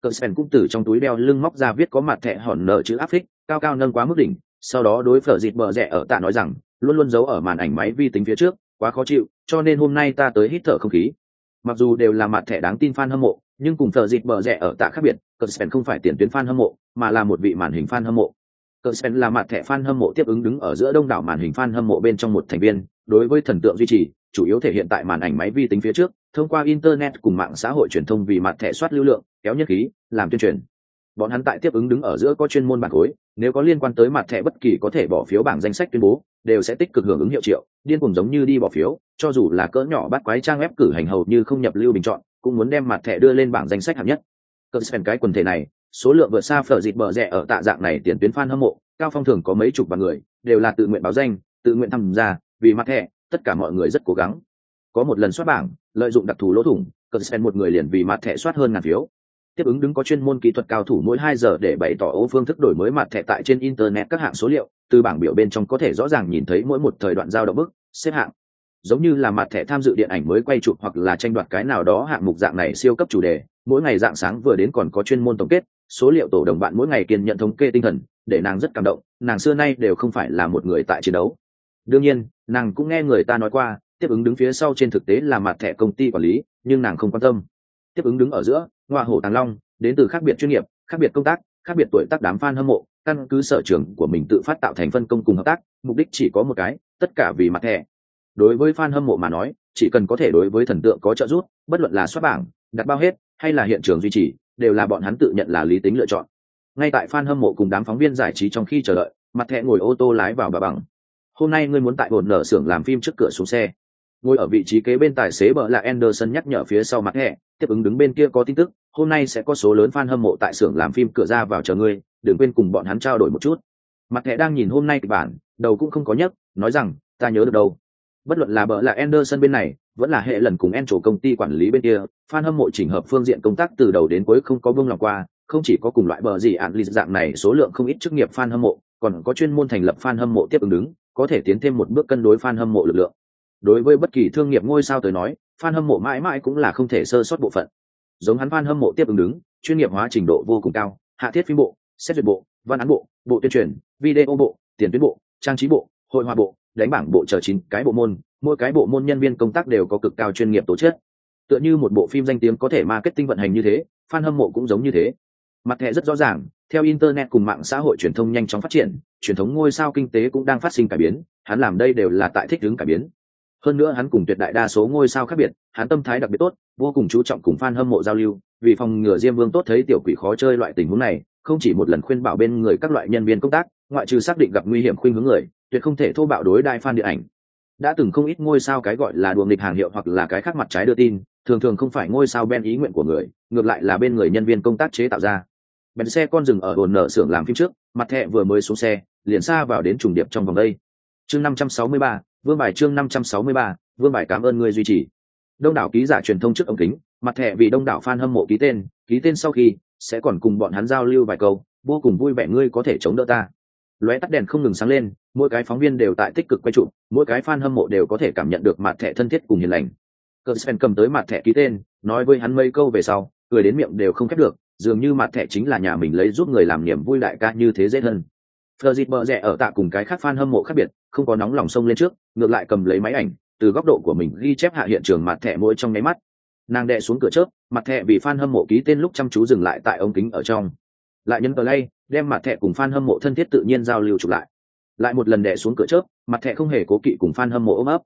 cờ spen cũng từ trong túi đeo lưng móc ra viết có mặt thẻ hòn nợ chữ áp phích cao cao nâng quá mức đỉnh sau đó đối phở dịp bờ rẽ ở tạ nói rằng luôn luôn giấu ở màn ảnh máy vi tính phía trước quá khó chịu cho nên hôm nay ta tới hít thở không khí mặc dù đều là mặt thẻ đáng tin fan hâm mộ, nhưng cùng tờ dịt bờ rẽ ở tạ khác biệt, cờ spen không phải tiền tuyến fan hâm mộ, mà là một vị màn hình fan hâm mộ. Cờ spen là mặt thẻ fan hâm mộ tiếp ứng đứng ở giữa đông đảo màn hình fan hâm mộ bên trong một thành viên, đối với thần tượng duy trì, chủ yếu thể hiện tại màn ảnh máy vi tính phía trước, thông qua internet cùng mạng xã hội truyền thông vì mặt thẻ soát lưu lượng, kéo nhất khí, làm tuyên truyền bọn hắn tại tiếp ứng đứng ở giữa có chuyên môn bản khối, nếu có liên quan tới mặt thẻ bất kỳ có thể bỏ phiếu bảng danh sách tuyên bố, đều sẽ tích cực hưởng ứng hiệu triệu, điên cùng giống như đi bỏ phiếu, cho dù là cỡ nhỏ bắt quái trang web cử hành hầu như không nhập lưu bình chọn, cũng muốn đem mặt thẻ đưa lên bảng danh sách hạng nhất. Cỡ xem cái quần thể này, số lượng vượt xa phở dịt bờ rẻ ở tạ dạng này tiền tuyến fan hâm mộ, cao phong thường có mấy chục vạn người, đều là tự nguyện báo danh, tự nguyện tham gia, vì mặt thẻ, tất cả mọi người rất cố gắng. Có một lần soát bảng, lợi dụng đặc thù lỗ thủng cỡ xem một người liền vì mặt thẻ soát hơn ngàn phiếu tiếp ứng đứng có chuyên môn kỹ thuật cao thủ mỗi hai giờ để bày tỏ ô phương thức đổi mới mặt thẻ tại trên internet các hạng số liệu, từ bảng biểu bên trong có thể rõ ràng nhìn thấy mỗi một thời đoạn giao động bức, xếp hạng. Giống như là mặt thẻ tham dự điện ảnh mới quay chụp hoặc là tranh đoạt cái nào đó hạng mục dạng này siêu cấp chủ đề, mỗi ngày dạng sáng vừa đến còn có chuyên môn tổng kết, số liệu tổ đồng bạn mỗi ngày kiên nhận thống kê tinh thần, để nàng rất cảm động, nàng xưa nay đều không phải là một người tại chiến đấu. Đương nhiên, nàng cũng nghe người ta nói qua, tiếp ứng đứng phía sau trên thực tế là mặt thẻ công ty quản lý, nhưng nàng không quan tâm tiếp ứng đứng ở giữa, ngoa hổ tàng long, đến từ khác biệt chuyên nghiệp, khác biệt công tác, khác biệt tuổi tác đám f a n hâm mộ, căn cứ sở trường của mình tự phát tạo thành phân công cùng hợp tác, mục đích chỉ có một cái, tất cả vì mặt thẻ. Đối với f a n hâm mộ mà nói, chỉ cần có thể đối với thần tượng có trợ giúp, bất luận là xuất bảng, đặt bao hết, hay là hiện trường duy trì, đều là bọn hắn tự nhận là lý tính lựa chọn. Ngay tại f a n hâm mộ cùng đám phóng viên giải trí trong khi chờ đợi, mặt thẻ ngồi ô tô lái vào bà bằng. Hôm nay ngươi muốn tại bồn nở xưởng làm phim trước cửa xuống xe ngồi ở vị trí kế bên tài xế bờ là Anderson nhắc nhở phía sau mặt hẹ tiếp ứng đứng bên kia có tin tức, hôm nay sẽ có số lớn fan hâm mộ tại xưởng làm phim cửa ra vào chờ ngươi, đừng quên cùng bọn hắn trao đổi một chút. Mặt hẹ đang nhìn hôm nay kịch bản, đầu cũng không có nhấc, nói rằng, ta nhớ được đâu. Bất luận là bờ là Anderson bên này, vẫn là hệ lần cùng en chủ công ty quản lý bên kia, fan hâm mộ chỉnh hợp phương diện công tác từ đầu đến cuối không có vương lòng qua, không chỉ có cùng loại bờ gì ạn lý dạng này số lượng không ít chức nghiệp fan hâm mộ, còn có chuyên môn thành lập fan hâm mộ tiếp ứng đứng, có thể tiến thêm một bước cân đối fan hâm mộ lực lượng đối với bất kỳ thương nghiệp ngôi sao tới nói fan hâm mộ mãi mãi cũng là không thể sơ sót bộ phận. Giống hắn fan hâm mộ tiếp ứng đứng, chuyên nghiệp hóa trình độ vô cùng cao, hạ thiết phim bộ, xét duyệt bộ, văn án bộ bộ tuyên truyền, video bộ, tiền tuyến bộ, trang trí bộ, hội họa bộ, đánh bảng bộ chờ chín cái bộ môn, mỗi cái bộ môn nhân viên công tác đều có cực cao chuyên nghiệp tổ chức. Tựa như một bộ phim danh tiếng có thể marketing vận hành như thế fan hâm mộ cũng giống như thế. Mặt thẻ rất rõ ràng, theo internet cùng mạng xã hội truyền thông nhanh chóng phát triển, truyền thống ngôi sao kinh tế cũng đang phát sinh cải biến, hắn làm đây đều là tại thích ứng cải biến hơn nữa hắn cùng tuyệt đại đa số ngôi sao khác biệt, hắn tâm thái đặc biệt tốt, vô cùng chú trọng cùng f a n hâm mộ giao lưu, vì phòng ngừa diêm vương tốt thấy tiểu quỷ khó chơi loại tình huống này, không chỉ một lần khuyên bảo bên người các loại nhân viên công tác, ngoại trừ xác định gặp nguy hiểm khuyên hướng người, tuyệt không thể thô bạo đối đại fan điện ảnh. Đã từng không ít ngôi sao cái gọi là đùa nghịch hàng hiệu hoặc là cái khác mặt trái đưa tin, thường thường không phải ngôi sao ben ý nguyện của người, ngược lại là bên người nhân viên công tác chế tạo ra. Bèn xe con dừng ở hồn nở xưởng làm phim trước, mặt thẹ vừa mới xuống xe, liền xa vào đến trùng điệp trong vòng đây. Chương năm trăm sáu mươi ba vương bài chương năm trăm sáu mươi ba, vương bài cảm ơn người duy trì. Đông đảo ký giả truyền thông trước ống kính, mặt thẻ vì đông đảo fan hâm mộ ký tên ký tên sau khi, sẽ còn cùng bọn hắn giao lưu vài câu, vô cùng vui vẻ ngươi có thể chống đỡ ta. Lóe tắt đèn không ngừng sáng lên, mỗi cái phóng viên đều tại tích cực quay trụ mỗi cái fan hâm mộ đều có thể cảm nhận được mặt thẻ thân thiết cùng hiền lành. Cờ sven cầm tới mặt thẻ ký tên, nói với hắn mấy câu về sau, cười đến miệng đều không khép được, dường như mặt thẻ chính là nhà mình lấy giúp người làm niềm vui đại ca như thế dễ hơn. Phờ dịt bờ rẻ ở tạ cùng cái khác fan hâm mộ khác biệt, không có nóng lòng sông lên trước, ngược lại cầm lấy máy ảnh, từ góc độ của mình ghi chép hạ hiện trường mặt thẻ mỗi trong máy mắt. Nàng đè xuống cửa chớp, mặt thẻ vì fan hâm mộ ký tên lúc chăm chú dừng lại tại ống kính ở trong. Lại nhấn play, đem mặt thẻ cùng fan hâm mộ thân thiết tự nhiên giao lưu chụp lại. Lại một lần đè xuống cửa chớp, mặt thẻ không hề cố kỵ cùng fan hâm mộ ôm ấp.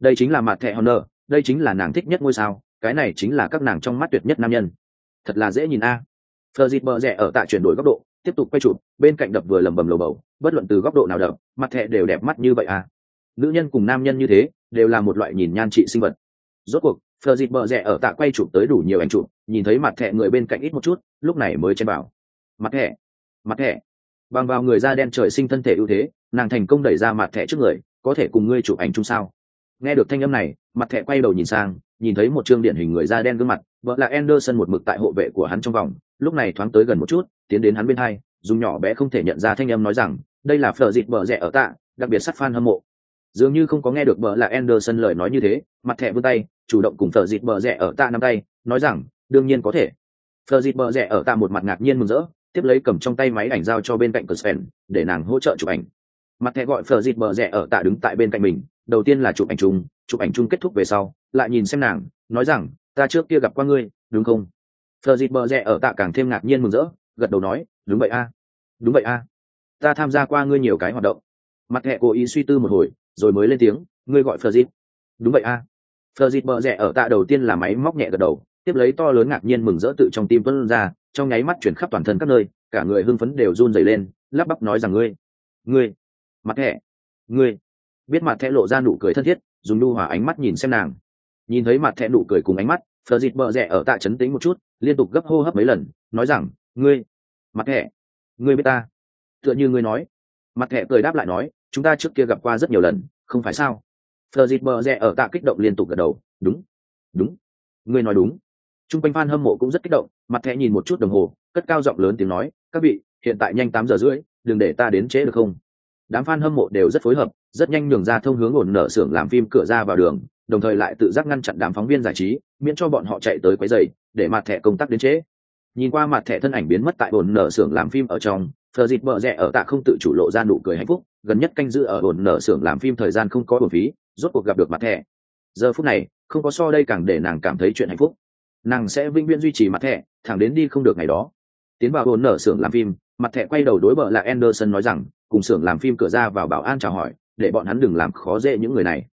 Đây chính là mặt thẻ Honor, đây chính là nàng thích nhất ngôi sao, cái này chính là các nàng trong mắt tuyệt nhất nam nhân. Thật là dễ nhìn a. Fleur bờ rẻ ở tạ chuyển đổi góc độ, tiếp tục quay chụp, bên cạnh đập vừa lầm bầm lầu bầu, bất luận từ góc độ nào đập, mặt thẹ đều đẹp mắt như vậy à. Nữ nhân cùng nam nhân như thế, đều là một loại nhìn nhan trị sinh vật. Rốt cuộc, phờ dịp bờ rẽ ở tạ quay chụp tới đủ nhiều ảnh chụp, nhìn thấy mặt thẹ người bên cạnh ít một chút, lúc này mới chen bảo mặt thẹ mặt thẹ bằng vào người da đen trời sinh thân thể ưu thế, nàng thành công đẩy ra mặt thẹ trước người, có thể cùng ngươi chụp ảnh chung sao? Nghe được thanh âm này, mặt thẹ quay đầu nhìn sang, nhìn thấy một chương điển hình người da đen gương mặt, vợ là anderson một mực tại hộ vệ của hắn trong vòng lúc này thoáng tới gần một chút, tiến đến hắn bên hai, dùng nhỏ bé không thể nhận ra thanh âm nói rằng, đây là phở dịt bờ rẽ ở tạ, đặc biệt sắt fan hâm mộ. Dường như không có nghe được bờ là anderson lời nói như thế, mặt thẹ vươn tay, chủ động cùng phở dịt bờ rẽ ở tạ nắm tay, nói rằng, đương nhiên có thể. Phở dịt bờ rẽ ở tạ một mặt ngạc nhiên mừng rỡ, tiếp lấy cầm trong tay máy ảnh giao cho bên cạnh cờ sven để nàng hỗ trợ chụp ảnh. Mặt thẹ gọi phở dịt bờ rẽ ở tạ đứng tại bên cạnh mình, đầu tiên là chụp ảnh chung, chụp ảnh chung kết thúc về sau, lại nhìn xem nàng, nói rằng, ta trước kia gặp qua ngươi, đúng không? Thờ dịt bờ rẽ ở tạ càng thêm ngạc nhiên mừng rỡ, gật đầu nói, đúng vậy a, đúng vậy a. Ta tham gia qua ngươi nhiều cái hoạt động. Mặt hẹ cố ý suy tư một hồi, rồi mới lên tiếng, ngươi gọi Thờ dịt. Đúng vậy a. Thờ dịt bờ rẽ ở tạ đầu tiên là máy móc nhẹ gật đầu, tiếp lấy to lớn ngạc nhiên mừng rỡ tự trong tim tuân ra, trong nháy mắt chuyển khắp toàn thân các nơi, cả người hưng phấn đều run dày lên, lắp bắp nói rằng, ngươi ngươi, mặt hẹ, ngươi. Biết mặt thẹ lộ ra nụ cười thân thiết, dùng lưu hòa ánh mắt nhìn xem nàng. Nhìn thấy mặt thẹ nụ cười cùng ánh mắt phờ dịt bờ rẽ ở tạ chấn tính một chút, liên tục gấp hô hấp mấy lần, nói rằng, ngươi, mặt thẻ ngươi biết ta? Tựa như ngươi nói. Mặt thẻ cười đáp lại nói, chúng ta trước kia gặp qua rất nhiều lần, không phải sao? Phờ dịt bờ rẽ ở tạ kích động liên tục gật đầu, đúng đúng, ngươi nói đúng. T r u n g quanh f a n hâm mộ cũng rất kích động, mặt thẻ nhìn một chút đồng hồ, cất cao giọng lớn tiếng nói, các vị, hiện tại nhanh tám giờ rưỡi, đừng để ta đến trễ được không? Đám f a n hâm mộ đều rất phối hợp, rất nhanh nhường ra thông hướng ổn nở xưởng làm phim cửa ra vào đường đồng thời lại tự giác ngăn chặn đám phóng viên giải trí, miễn cho bọn họ chạy tới quấy dày để mặt thẻ công tác đến trễ. Nhìn qua mặt thẻ thân ảnh biến mất tại bồn nở xưởng làm phim ở trong thờ dịt bợ rẽ ở tạ không tự chủ lộ ra nụ cười hạnh phúc, gần nhất canh giữ ở bồn nở xưởng làm phim thời gian không có bổn phí, rốt cuộc gặp được mặt thẻ. Giờ phút này, không có so đây càng để nàng cảm thấy chuyện hạnh phúc. Nàng sẽ vĩnh viễn duy trì mặt thẻ, thẳng đến đi không được ngày đó. Tiến vào bồn nở xưởng làm phim, mặt thẻ quay đầu đối bờ là anderson nói rằng, cùng xưởng làm phim cửa ra vào bảo an chào hỏi, để bọn hắn đừng làm khó dễ những người này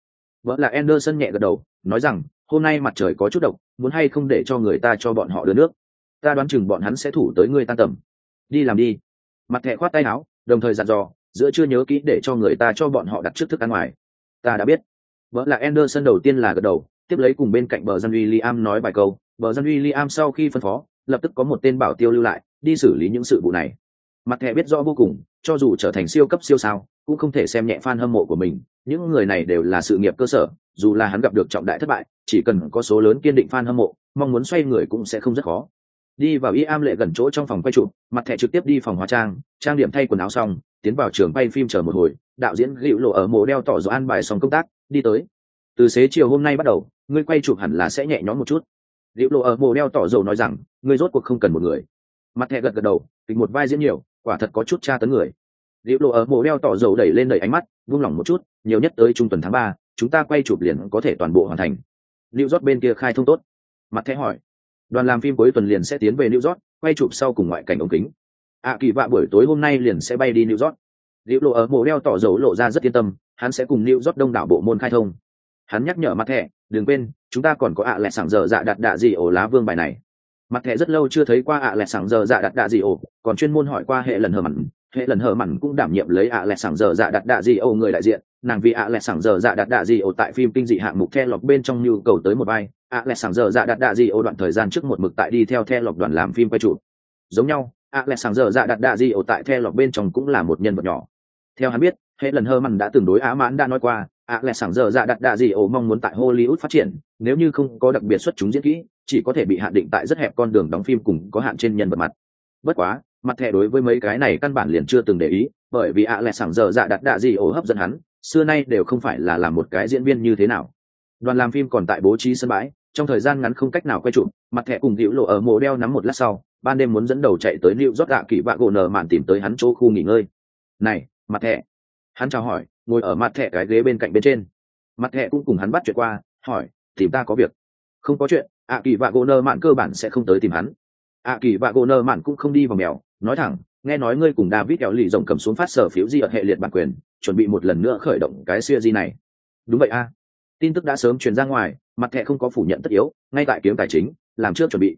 vợ là anderson nhẹ gật đầu nói rằng hôm nay mặt trời có chút độc muốn hay không để cho người ta cho bọn họ đưa nước? Ta đoán chừng bọn hắn sẽ thủ tới ngươi tan tầm. Đi làm đi. Mặt thẻ khoát tay áo đồng thời dặn dò giữa chưa nhớ kỹ để cho người ta cho bọn họ đặt trước thức ăn ngoài. Ta đã biết. Vợ là Anderson đầu tiên là gật đầu, tiếp lấy cùng bên cạnh bờ dân William nói bài câu, bờ dân William sau khi phân phó, lập tức có một tên bảo tiêu lưu lại, đi xử lý những sự vụ này. Mặt thẻ biết rõ vô cùng, cho dù trở thành siêu cấp siêu sao, cũng không thể xem nhẹ fan hâm mộ của mình, những người này đều là sự nghiệp cơ sở, dù là hắn gặp được trọng đại thất bại, chỉ cần có số lớn kiên định fan hâm mộ, mong muốn xoay người cũng sẽ không rất khó. Đi vào y am lệ gần chỗ trong phòng quay chụp, mặt thẻ trực tiếp đi phòng hóa trang, trang điểm thay quần áo xong, tiến vào trường quay phim chờ một hồi, đạo diễn Liễu Lộ ở mộ đeo tỏ rõ an bài xong công tác, đi tới. Từ xế chiều hôm nay bắt đầu ngươi quay chụp hẳn là sẽ nhẹ nhõm một chút. Lưu lộ ở mộ đeo tỏ dầu nói rằng ngươi rốt cuộc không cần một người. Mặt thẻ gật gật đầu tính một vai diễn nhiều quả thật có chút tra tấn người liệu lộ ở mộ đeo tỏ dầu đẩy lên đẩy ánh mắt, vung lòng một chút, nhiều nhất tới trung tuần tháng ba, chúng ta quay chụp liền có thể toàn bộ hoàn thành. Liệu rót bên kia khai thông tốt. Mặt thẻ hỏi. Đoàn làm phim cuối tuần liền sẽ tiến về new york quay chụp sau cùng ngoại cảnh ống kính. Ạ kỳ vạ buổi tối hôm nay liền sẽ bay đi new york liệu lộ ở mộ đeo tỏ dầu lộ ra rất yên tâm, hắn sẽ cùng new york đông đảo bộ môn khai thông. Hắn nhắc nhở mặt thẻ, đừng quên, chúng ta còn có ạ à lẹ sảng giờ dạ đặt đạ gì ổ lá vương bài này. Mặt thẻ rất lâu chưa thấy qua ạ à lẹ sảng giờ dạ đặt đạ gì ổ, còn chuyên môn hỏi qua hệ lần hờ mặn hệ lần hờ mặn cũng đảm nhiệm lấy ạ à lẹ sảng giờ dạ đặt đạ di âu người đại diện. Nàng vì ạ lẹ sảng giờ dạ đặt đạ di âu tại phim kinh dị hạng mục the lọc bên trong nhu cầu tới một vai. ạ lẹ sảng giờ dạ đặt đạ di âu đoạn thời gian trước một mực tại đi theo the lọc đoàn làm phim quay trụ giống nhau, ạ lẹ sảng giờ dạ đặt đạ di âu tại the lọc bên trong cũng là một nhân vật nhỏ. Theo hắn biết, hệ lần hơ mặn đã từng đối á mãn đã nói qua, ạ lẹ sảng giờ dạ đặt đạ di âu mong muốn tại hollywood phát triển, nếu như không có đặc biệt xuất chúng diễn kỹ, chỉ có thể bị hạn định tại rất hẹp con đường đóng phim cùng có hạn trên nhân vật mặt. Bất quá mặt thẻ đối với mấy cái này căn bản liền chưa từng để ý, bởi vì ạ lẹ sảng giờ dạ đặt đạ gì ổ hấp dẫn hắn, xưa nay đều không phải là làm một cái diễn viên như thế nào. Đoàn làm phim còn tại bố trí sân bãi, trong thời gian ngắn không cách nào quay chụp, mặt thẻ cùng hữu lộ ở mộ đeo nắm một lát sau, ban đêm muốn dẫn đầu chạy tới liệu rót gạ kỳ vạ gỗ nở mạn tìm tới hắn chỗ khu nghỉ ngơi. Này, mặt thẻ. Hắn chào hỏi, ngồi ở mặt thẻ cái ghế bên cạnh bên trên. Mặt thẻ cũng cùng hắn bắt chuyện qua, hỏi, tìm ta có việc? Không có chuyện, ạ kỳ vạ gỗ nở mạn cơ bản sẽ không tới tìm hắn. Ạ kỳ vạ gỗ nở mạn cũng không đi vào mèo nói thẳng, nghe nói ngươi cùng david kéo lì rồng cầm xuống phát sở phiếu di ở hệ liệt bản quyền, chuẩn bị một lần nữa khởi động cái siêu di này. Đúng vậy a. Tin tức đã sớm truyền ra ngoài, mặt thẻ không có phủ nhận tất yếu, ngay tại kiếm tài chính, làm trước chuẩn bị.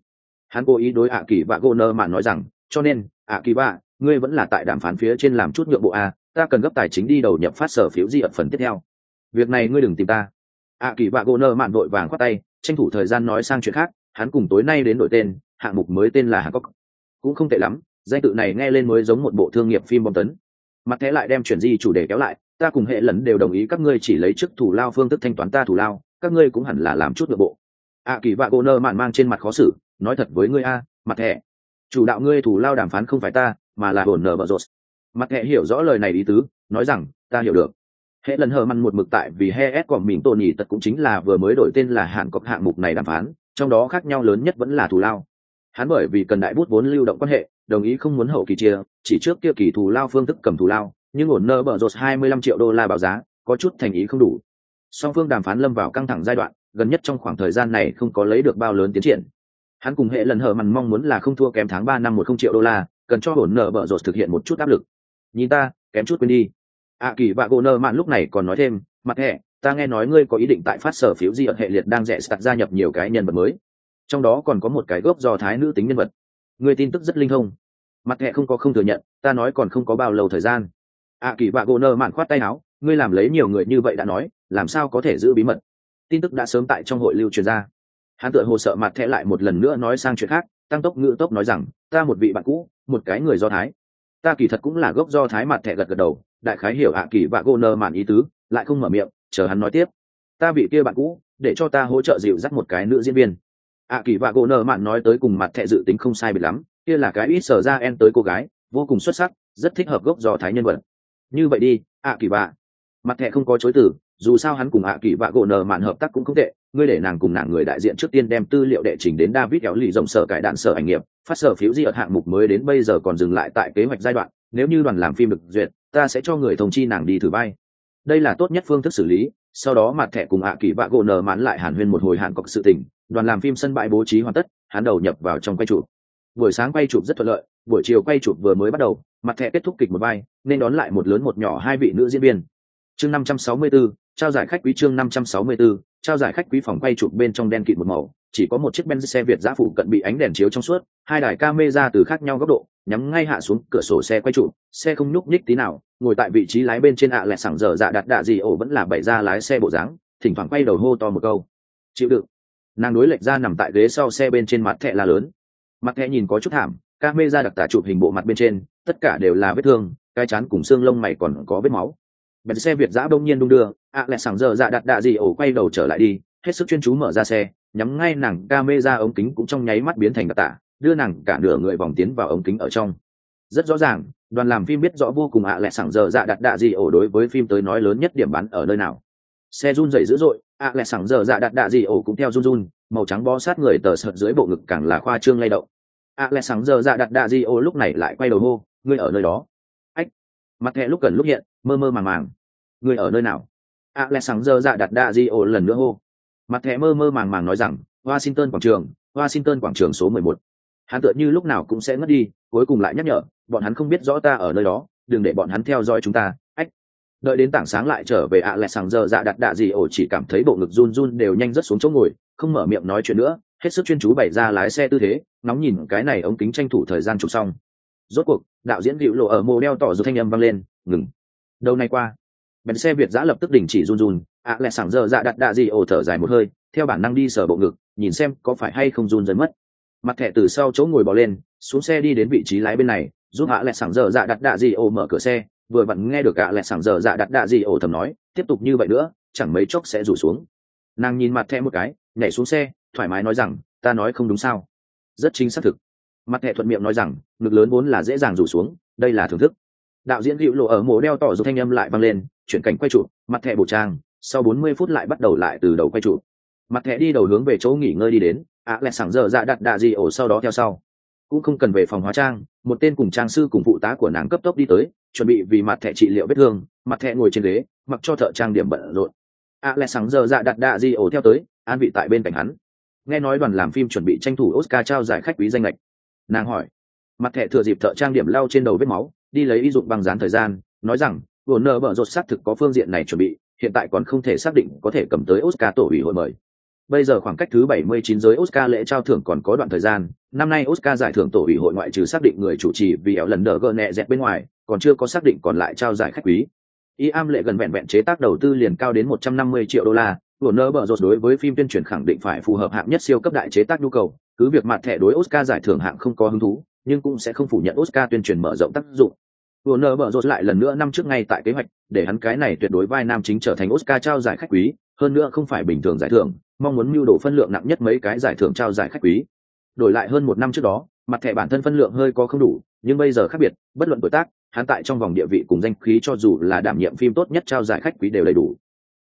Hắn cố ý đối ạ kỳ vạ gô nơ mạn nói rằng, cho nên ạ kỳ vạ ngươi vẫn là tại đàm phán phía trên làm chút nhượng bộ a, ta cần gấp tài chính đi đầu nhập phát sở phiếu di ở phần tiếp theo. Việc này ngươi đừng tìm ta. Ạ kỳ vạ gô nơ mạn vội vàng khoát tay, tranh thủ thời gian nói sang chuyện khác, hắn cùng tối nay đến đổi tên, hạng mục mới tên là hạng cốc cũng không tệ lắm danh tự này nghe lên mới giống một bộ thương nghiệp phim bom tấn. Mặt thế lại đem chuyển di chủ đề kéo lại, ta cùng hệ lẫn đều đồng ý các ngươi chỉ lấy chức thủ lao phương thức thanh toán ta thủ lao, các ngươi cũng hẳn là làm chút nội bộ. Ạ kỳ vạ gỗ nơ mạn mang trên mặt khó xử, nói thật với ngươi a, mặt thẻ chủ đạo ngươi thủ lao đàm phán không phải ta, mà là hồn nở bợ rột. Mặt hệ hiểu rõ lời này ý tứ, nói rằng, ta hiểu được. Hệ lần hờ măn một mực tại vì he s còn mình tồn nhì tật cũng chính là vừa mới đổi tên là hạn cọc hạng mục này đàm phán, trong đó khác nhau lớn nhất vẫn là thù lao. Hắn bởi vì cần đại bút vốn lưu động quan hệ đồng ý không muốn hậu kỳ chia, chỉ trước kia kỳ thù lao phương thức cầm thù lao, nhưng ổn nơ bở rột hai mươi lăm triệu đô la báo giá, có chút thành ý không đủ. Song phương đàm phán lâm vào căng thẳng giai đoạn, gần nhất trong khoảng thời gian này không có lấy được bao lớn tiến triển. Hắn cùng hệ lần hở mằn mong muốn là không thua kém tháng ba năm một không triệu đô la, cần cho ổn nợ bở rột thực hiện một chút áp lực. Nhìn ta, kém chút quên đi. Ạ kỳ và gỗ nợ mạn lúc này còn nói thêm mặt hệ, ta nghe nói ngươi có ý định tại phát sở phiếu di ở hệ liệt đang rẻ sạt gia nhập nhiều cái nhân vật mới. Trong đó còn có một cái gốc do thái nữ tính nhân vật. Người tin tức rất linh thông. Mặt hệ không có không thừa nhận, ta nói còn không có bao lâu thời gian. Ạ kỳ và gỗ nơ mạn khoát tay áo, ngươi làm lấy nhiều người như vậy đã nói, làm sao có thể giữ bí mật? Tin tức đã sớm tại trong hội lưu truyền ra. Hắn tựa hồ sợ mặt thẻ lại một lần nữa nói sang chuyện khác, tăng tốc ngữ tốc nói rằng, ta một vị bạn cũ, một cái người do thái. Ta kỳ thật cũng là gốc do thái mặt thẻ gật gật đầu, đại khái hiểu à kỳ và gỗ nơ mạn ý tứ, lại không mở miệng, chờ hắn nói tiếp. Ta bị kia bạn cũ, để cho ta hỗ trợ dịu dắt một cái nữ diễn viên ạ kỳ Vạ gỗ nợ mạn nói tới cùng mặt thẹ dự tính không sai biệt lắm, kia là cái ít sở ra en tới cô gái, vô cùng xuất sắc, rất thích hợp gốc do thái nhân vật. Như vậy đi ạ kỳ vạ. Mặt thẹ không có chối từ, dù sao hắn cùng ạ kỳ vạ gỗ nợ mạn hợp tác cũng không tệ, ngươi để nàng cùng nàng người đại diện trước tiên đem tư liệu đệ trình đến david kéo lì rộng sở cải đạn sở ảnh nghiệp, phát sở phiếu di ở hạng mục mới đến bây giờ còn dừng lại tại kế hoạch giai đoạn, nếu như đoàn làm phim được duyệt, ta sẽ cho người thông chi nàng đi thử vai đây là tốt nhất phương thức xử lý, sau đó mặt thẻ cùng ạ kỳ vạ gỗ Nờ mán lại hàn huyên một hồi hạn cọc sự tình đoàn làm phim sân bãi bố trí hoàn tất hắn đầu nhập vào trong quay chụp. Buổi sáng quay chụp rất thuận lợi buổi chiều quay chụp vừa mới bắt đầu mặt thẻ kết thúc kịch một vai nên đón lại một lớn một nhỏ hai vị nữ diễn viên. Chương năm trăm sáu mươi 564, trao giải khách quý chương năm trăm sáu mươi 564, trao giải khách quý phòng quay chụp bên trong đen kịt một màu chỉ có một chiếc benz xe việt giã phụ cận bị ánh đèn chiếu trong suốt hai đài camera từ khác nhau góc độ nhắm ngay hạ xuống cửa sổ xe quay trụ xe không nhúc nhích tí nào ngồi tại vị trí lái bên trên ạ à lẹ sảng dở dạ đặt đạ gì ổ vẫn là bày ra lái xe bộ dáng thỉnh thoảng quay đầu hô to một câu. Chịu đựng nàng đối lệch ra nằm tại ghế sau xe bên trên mặt thẹ là lớn. Mặt thẹ nhìn có chút thảm, ca mê ra đặc tả chụp hình bộ mặt bên trên, tất cả đều là vết thương, cái chán cùng xương lông mày còn có vết máu. Bèn xe việt giã bỗng nhiên đung đưa, ạ à lẹ sảng giờ dạ đặt đạ gì ổ quay đầu trở lại đi, hết sức chuyên chú mở ra xe, nhắm ngay nàng, ca mê ra ống kính cũng trong nháy mắt biến thành đặc tả, đưa nàng cả nửa người vòng tiến vào ống kính ở trong. Rất rõ ràng, đoàn làm phim biết rõ vô cùng ạ à lẹ sảng giờ dạ đặt đạ gì ổ đối với phim tới nói lớn nhất điểm bán ở nơi nào. Xe run rẩy dữ dội ạ à lẹ giờ dạ đặt đạ gì ổ cũng theo run run, màu trắng bó sát người tờ sợt dưới bộ ngực càng là khoa trương lay động. ạ à lẹ giờ dạ đặt đạ gì ổ lúc này lại quay đầu hô, ngươi ở nơi đó. Ách, mặt hẹ lúc cần lúc hiện, mơ mơ màng màng. Ngươi ở nơi nào? ạ lẹ sẵn giờ dạ đặt đạ gì ổ lần nữa hô. Mặt thẻ mơ mơ màng màng nói rằng, washington quảng trường, washington quảng trường số mười một. Hắn tựa như lúc nào cũng sẽ ngất đi, cuối cùng lại nhắc nhở, bọn hắn không biết rõ ta ở nơi đó, đừng để bọn hắn theo dõi chúng ta. Ách đợi đến tảng sáng lại trở về ạ lại sàng giờ dạ đặt đạ gì ổ chỉ cảm thấy bộ ngực run run đều nhanh rất xuống chỗ ngồi, không mở miệng nói chuyện nữa, hết sức chuyên chú bày ra lái xe tư thế nóng nhìn cái này ống kính tranh thủ thời gian chụp xong. Rốt cuộc, đạo diễn dịu lộ ở mô đeo tỏ dù thanh âm vang lên, ngừng. Đầu này qua? Bèn xe việt giã lập tức đình chỉ run run, ạ lại sàng giờ dạ đặt đạ gì ổ thở dài một hơi, theo bản năng đi sờ bộ ngực, nhìn xem có phải hay không run rơi mất. Mặt thẻ từ sau chỗ ngồi bỏ lên, xuống xe đi đến vị trí lái bên này, giúp ạ lại sảng giờ dạ đặt đạ gì ổ mở cửa xe vừa vặn nghe được ạ lẹ sảng giờ dạ đặt đạ gì ổ thầm nói, tiếp tục như vậy nữa, chẳng mấy chốc sẽ rủ xuống. Nàng nhìn mặt thẹ một cái, nhảy xuống xe, thoải mái nói rằng, ta nói không đúng sao? Rất chính xác thực. Mặt thẹ thuận miệng nói rằng ngực lớn vốn là dễ dàng rủ xuống, đây là thưởng thức. Đạo diễn hữu lộ ở mổ đeo tỏ dù thanh âm lại vang lên, chuyển cảnh quay trụ, mặt thẹ bổ trang, sau bốn mươi phút lại bắt đầu lại từ đầu quay trụ. Mặt thẹ đi đầu hướng về chỗ nghỉ ngơi đi đến, ạ lẹ sảng giờ dạ đặt đạ gì ổ sau đó theo sau cũng không cần về phòng hóa trang, một tên cùng trang sư cùng phụ tá của nàng cấp tốc đi tới, chuẩn bị vì mặt thẻ trị liệu vết thương, mặt thẻ ngồi trên ghế, mặc cho thợ trang điểm bận rộn. Ạ lẹ sáng giờ dạ đặt đạ di ổ theo tới, an vị tại bên cạnh hắn. Nghe nói đoàn làm phim chuẩn bị tranh thủ oscar trao giải khách quý danh lệch. Nàng hỏi, mặt thẻ thừa dịp thợ trang điểm lau trên đầu vết máu, đi lấy ý dụng băng dán thời gian, nói rằng, vừa nợ bở rột xác thực có phương diện này chuẩn bị, hiện tại còn không thể xác định có thể cầm tới oscar tổ ủy hội mời. Bây giờ khoảng cách thứ 79 giới Oscar lễ trao thưởng còn có đoạn thời gian, năm nay Oscar giải thưởng tổ ủy hội ngoại trừ xác định người chủ trì vì ẻo lần đỡ gỡ nhẹ dẹt bên ngoài, còn chưa có xác định còn lại trao giải khách quý. Iam lệ gần vẹn vẹn chế tác đầu tư liền cao đến 150 triệu đô la, Warner Bros rột đối với phim tuyên truyền khẳng định phải phù hợp hạng nhất siêu cấp đại chế tác nhu cầu, cứ việc mặt thẻ đối Oscar giải thưởng hạng không có hứng thú, nhưng cũng sẽ không phủ nhận Oscar tuyên truyền mở rộng tác dụng. Warner Bros rột lại lần nữa năm trước ngay tại kế hoạch, để hắn cái này tuyệt đối vai nam chính trở thành Oscar trao giải khách quý, hơn nữa không phải bình thường giải thưởng, mong muốn mưu đồ phân lượng nặng nhất mấy cái giải thưởng trao giải khách quý. Đổi lại hơn một năm trước đó, mặt thẻ bản thân phân lượng hơi có không đủ, nhưng bây giờ khác biệt, bất luận tuổi tác, hắn tại trong vòng địa vị cùng danh khí cho dù là đảm nhiệm phim tốt nhất trao giải khách quý đều đầy đủ.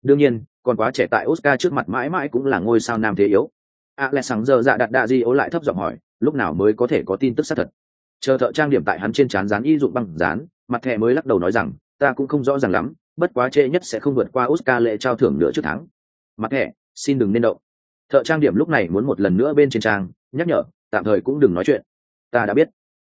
Đương nhiên, còn quá trẻ tại oscar trước mặt mãi mãi cũng là ngôi sao nam thế yếu. A lẽ sáng giờ dạ đặt đạ di ố lại thấp giọng hỏi, lúc nào mới có thể có tin tức xác thật? Chờ thợ trang điểm tại hắn trên trán dán y dụng băng dán, mặt thẻ mới lắc đầu nói rằng, ta cũng không rõ ràng lắm, bất quá trễ nhất sẽ không vượt qua oscar lễ trao thưởng nữa trước tháng. Mặt thẻ xin đừng nên động. Thợ trang điểm lúc này muốn một lần nữa bên trên trang, nhắc nhở, tạm thời cũng đừng nói chuyện. Ta đã biết.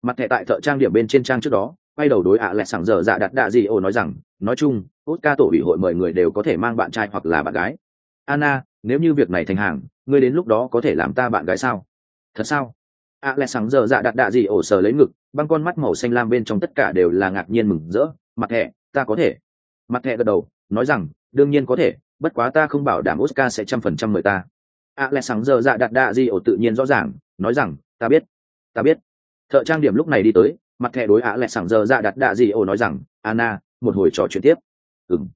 Mặt thẻ tại thợ trang điểm bên trên trang trước đó, quay đầu đối ạ à lại sảng dở dạ đặt đạ gì ồ nói rằng, nói chung, oscar tổ ủy hội mời người đều có thể mang bạn trai hoặc là bạn gái. Anna, nếu như việc này thành hàng, ngươi đến lúc đó có thể làm ta bạn gái sao? Thật sao? ạ à lại sảng dở dạ đặt đạ gì ồ sờ lấy ngực, băng con mắt màu xanh lam bên trong tất cả đều là ngạc nhiên mừng rỡ. Mặt thẻ, ta có thể. Mặt thẻ gật đầu, nói rằng đương nhiên có thể, bất quá ta không bảo đảm oscar sẽ trăm phần trăm mời ta. A à lại sảng dạ đặt đạ di ổ tự nhiên rõ ràng, nói rằng, ta biết ta biết. Thợ trang điểm lúc này đi tới, mặt thẻ đối ạ lẽ sáng giờ dạ đặt đạ di ổ nói rằng, anna, một hồi trò chuyện tiếp. Ừng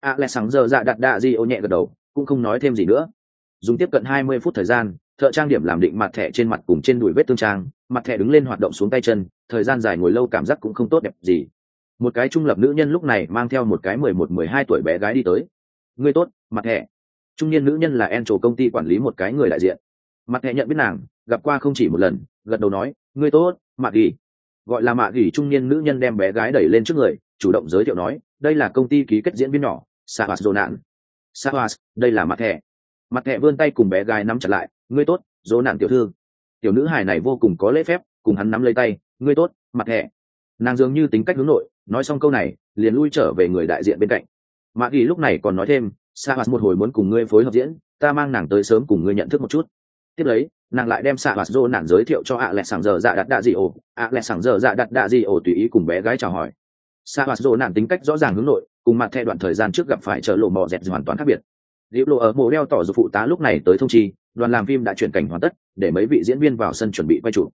ạ lẽ sáng giờ dạ đặt đạ di ổ nhẹ gật đầu, cũng không nói thêm gì nữa. Dùng tiếp cận hai mươi phút thời gian, thợ trang điểm làm định mặt thẻ trên mặt cùng trên đùi vết tương trang, mặt thẻ đứng lên hoạt động xuống tay chân, thời gian dài ngồi lâu cảm giác cũng không tốt đẹp gì một cái trung lập nữ nhân lúc này mang theo một cái mười một, mười hai tuổi bé gái đi tới. Người tốt mặt thẻ trung niên nữ nhân là en trổ công ty quản lý một cái người đại diện. Mặt thẻ nhận biết nàng, gặp qua không chỉ một lần, gật đầu nói người tốt mạ ghi. Gọi là mạ gỉ trung niên nữ nhân đem bé gái đẩy lên trước người, chủ động giới thiệu nói, đây là công ty ký kết diễn viên nhỏ sahas dô nạn sahas, đây là mặt thẻ mặt thẻ vươn tay cùng bé gái nắm chặt lại, ngươi tốt dô nạn tiểu thư. Tiểu nữ hài này vô cùng có lễ phép, cùng hắn nắm lấy tay, ngươi tốt mặt thẻ nàng dường như tính cách hướng nội nói xong câu này, liền lui trở về người đại diện bên cạnh. Mạ ghi lúc này còn nói thêm, sa hoạt một hồi muốn cùng ngươi phối hợp diễn, ta mang nàng tới sớm cùng ngươi nhận thức một chút. Tiếp lấy, nàng lại đem Sa hoạt dô nạn giới thiệu cho ạ lẹ sảng giờ dạ đặt đạ gì ổ. ạ lẹ sảng giờ dạ đặt đạ gì ổ tùy ý cùng bé gái chào hỏi. Sa hoạt dô nạn tính cách rõ ràng hướng nội, cùng mặt theo đoạn thời gian trước gặp phải chợ lộ mò dẹt hoàn toàn khác biệt. Liệu lộ ở mộ đeo tỏ dù phụ tá lúc này tới thông chi, đoàn làm phim đã chuyển cảnh hoàn tất, để mấy vị diễn viên vào sân chuẩn bị quay chụp.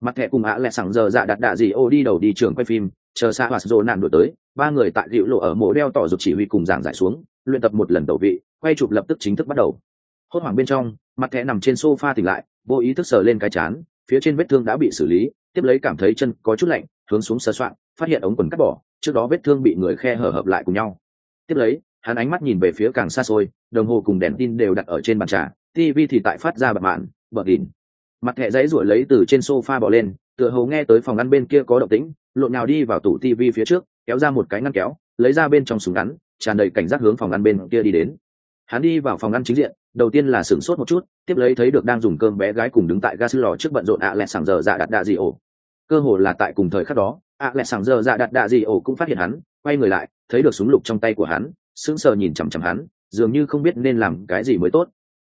Mặt thẻ cùng ạ lẹ sàng giờ dạ đặt đạ gì ô đi đầu đi trường quay phim chờ xa hoạt dô nạn đổi tới, ba người tại liễu lộ ở mộ đeo tỏ dục chỉ huy cùng giảng giải xuống, luyện tập một lần tẩu vị, quay chụp lập tức chính thức bắt đầu. Hốt hoảng bên trong, mặt thẻ nằm trên sofa tỉnh lại, vô ý thức sờ lên cái chán, phía trên vết thương đã bị xử lý, tiếp lấy cảm thấy chân có chút lạnh, hướng xuống sờ soạn, phát hiện ống quần cắt bỏ, trước đó vết thương bị người khe hở hợp lại cùng nhau. Tiếp lấy, hắn ánh mắt nhìn về phía càng xa xôi, đồng hồ cùng đèn tin đều đặt ở trên bàn trà tv thì tại phát ra bật mạn bật đỉn mặt thẻ dãy ruổi lấy từ trên sofa bỏ lên tựa hồ nghe tới phòng ăn bên kia có động tĩnh, lộn nào đi vào tủ tivi phía trước, kéo ra một cái ngăn kéo, lấy ra bên trong súng ngắn, tràn đầy cảnh giác hướng phòng ăn bên kia đi đến. Hắn đi vào phòng ăn chính diện, đầu tiên là sửng sốt một chút, tiếp lấy thấy được đang dùng cơm bé gái cùng đứng tại ga sư lò trước bận rộn ạ à lẹ sảng giờ dạ đặt đạ gì ổ. Cơ hồ là tại cùng thời khắc đó, ạ à lẹ sảng giờ dạ đặt đạ gì ổ cũng phát hiện hắn, quay người lại, thấy được súng lục trong tay của hắn, sững sờ nhìn chằm chằm hắn, dường như không biết nên làm cái gì mới tốt.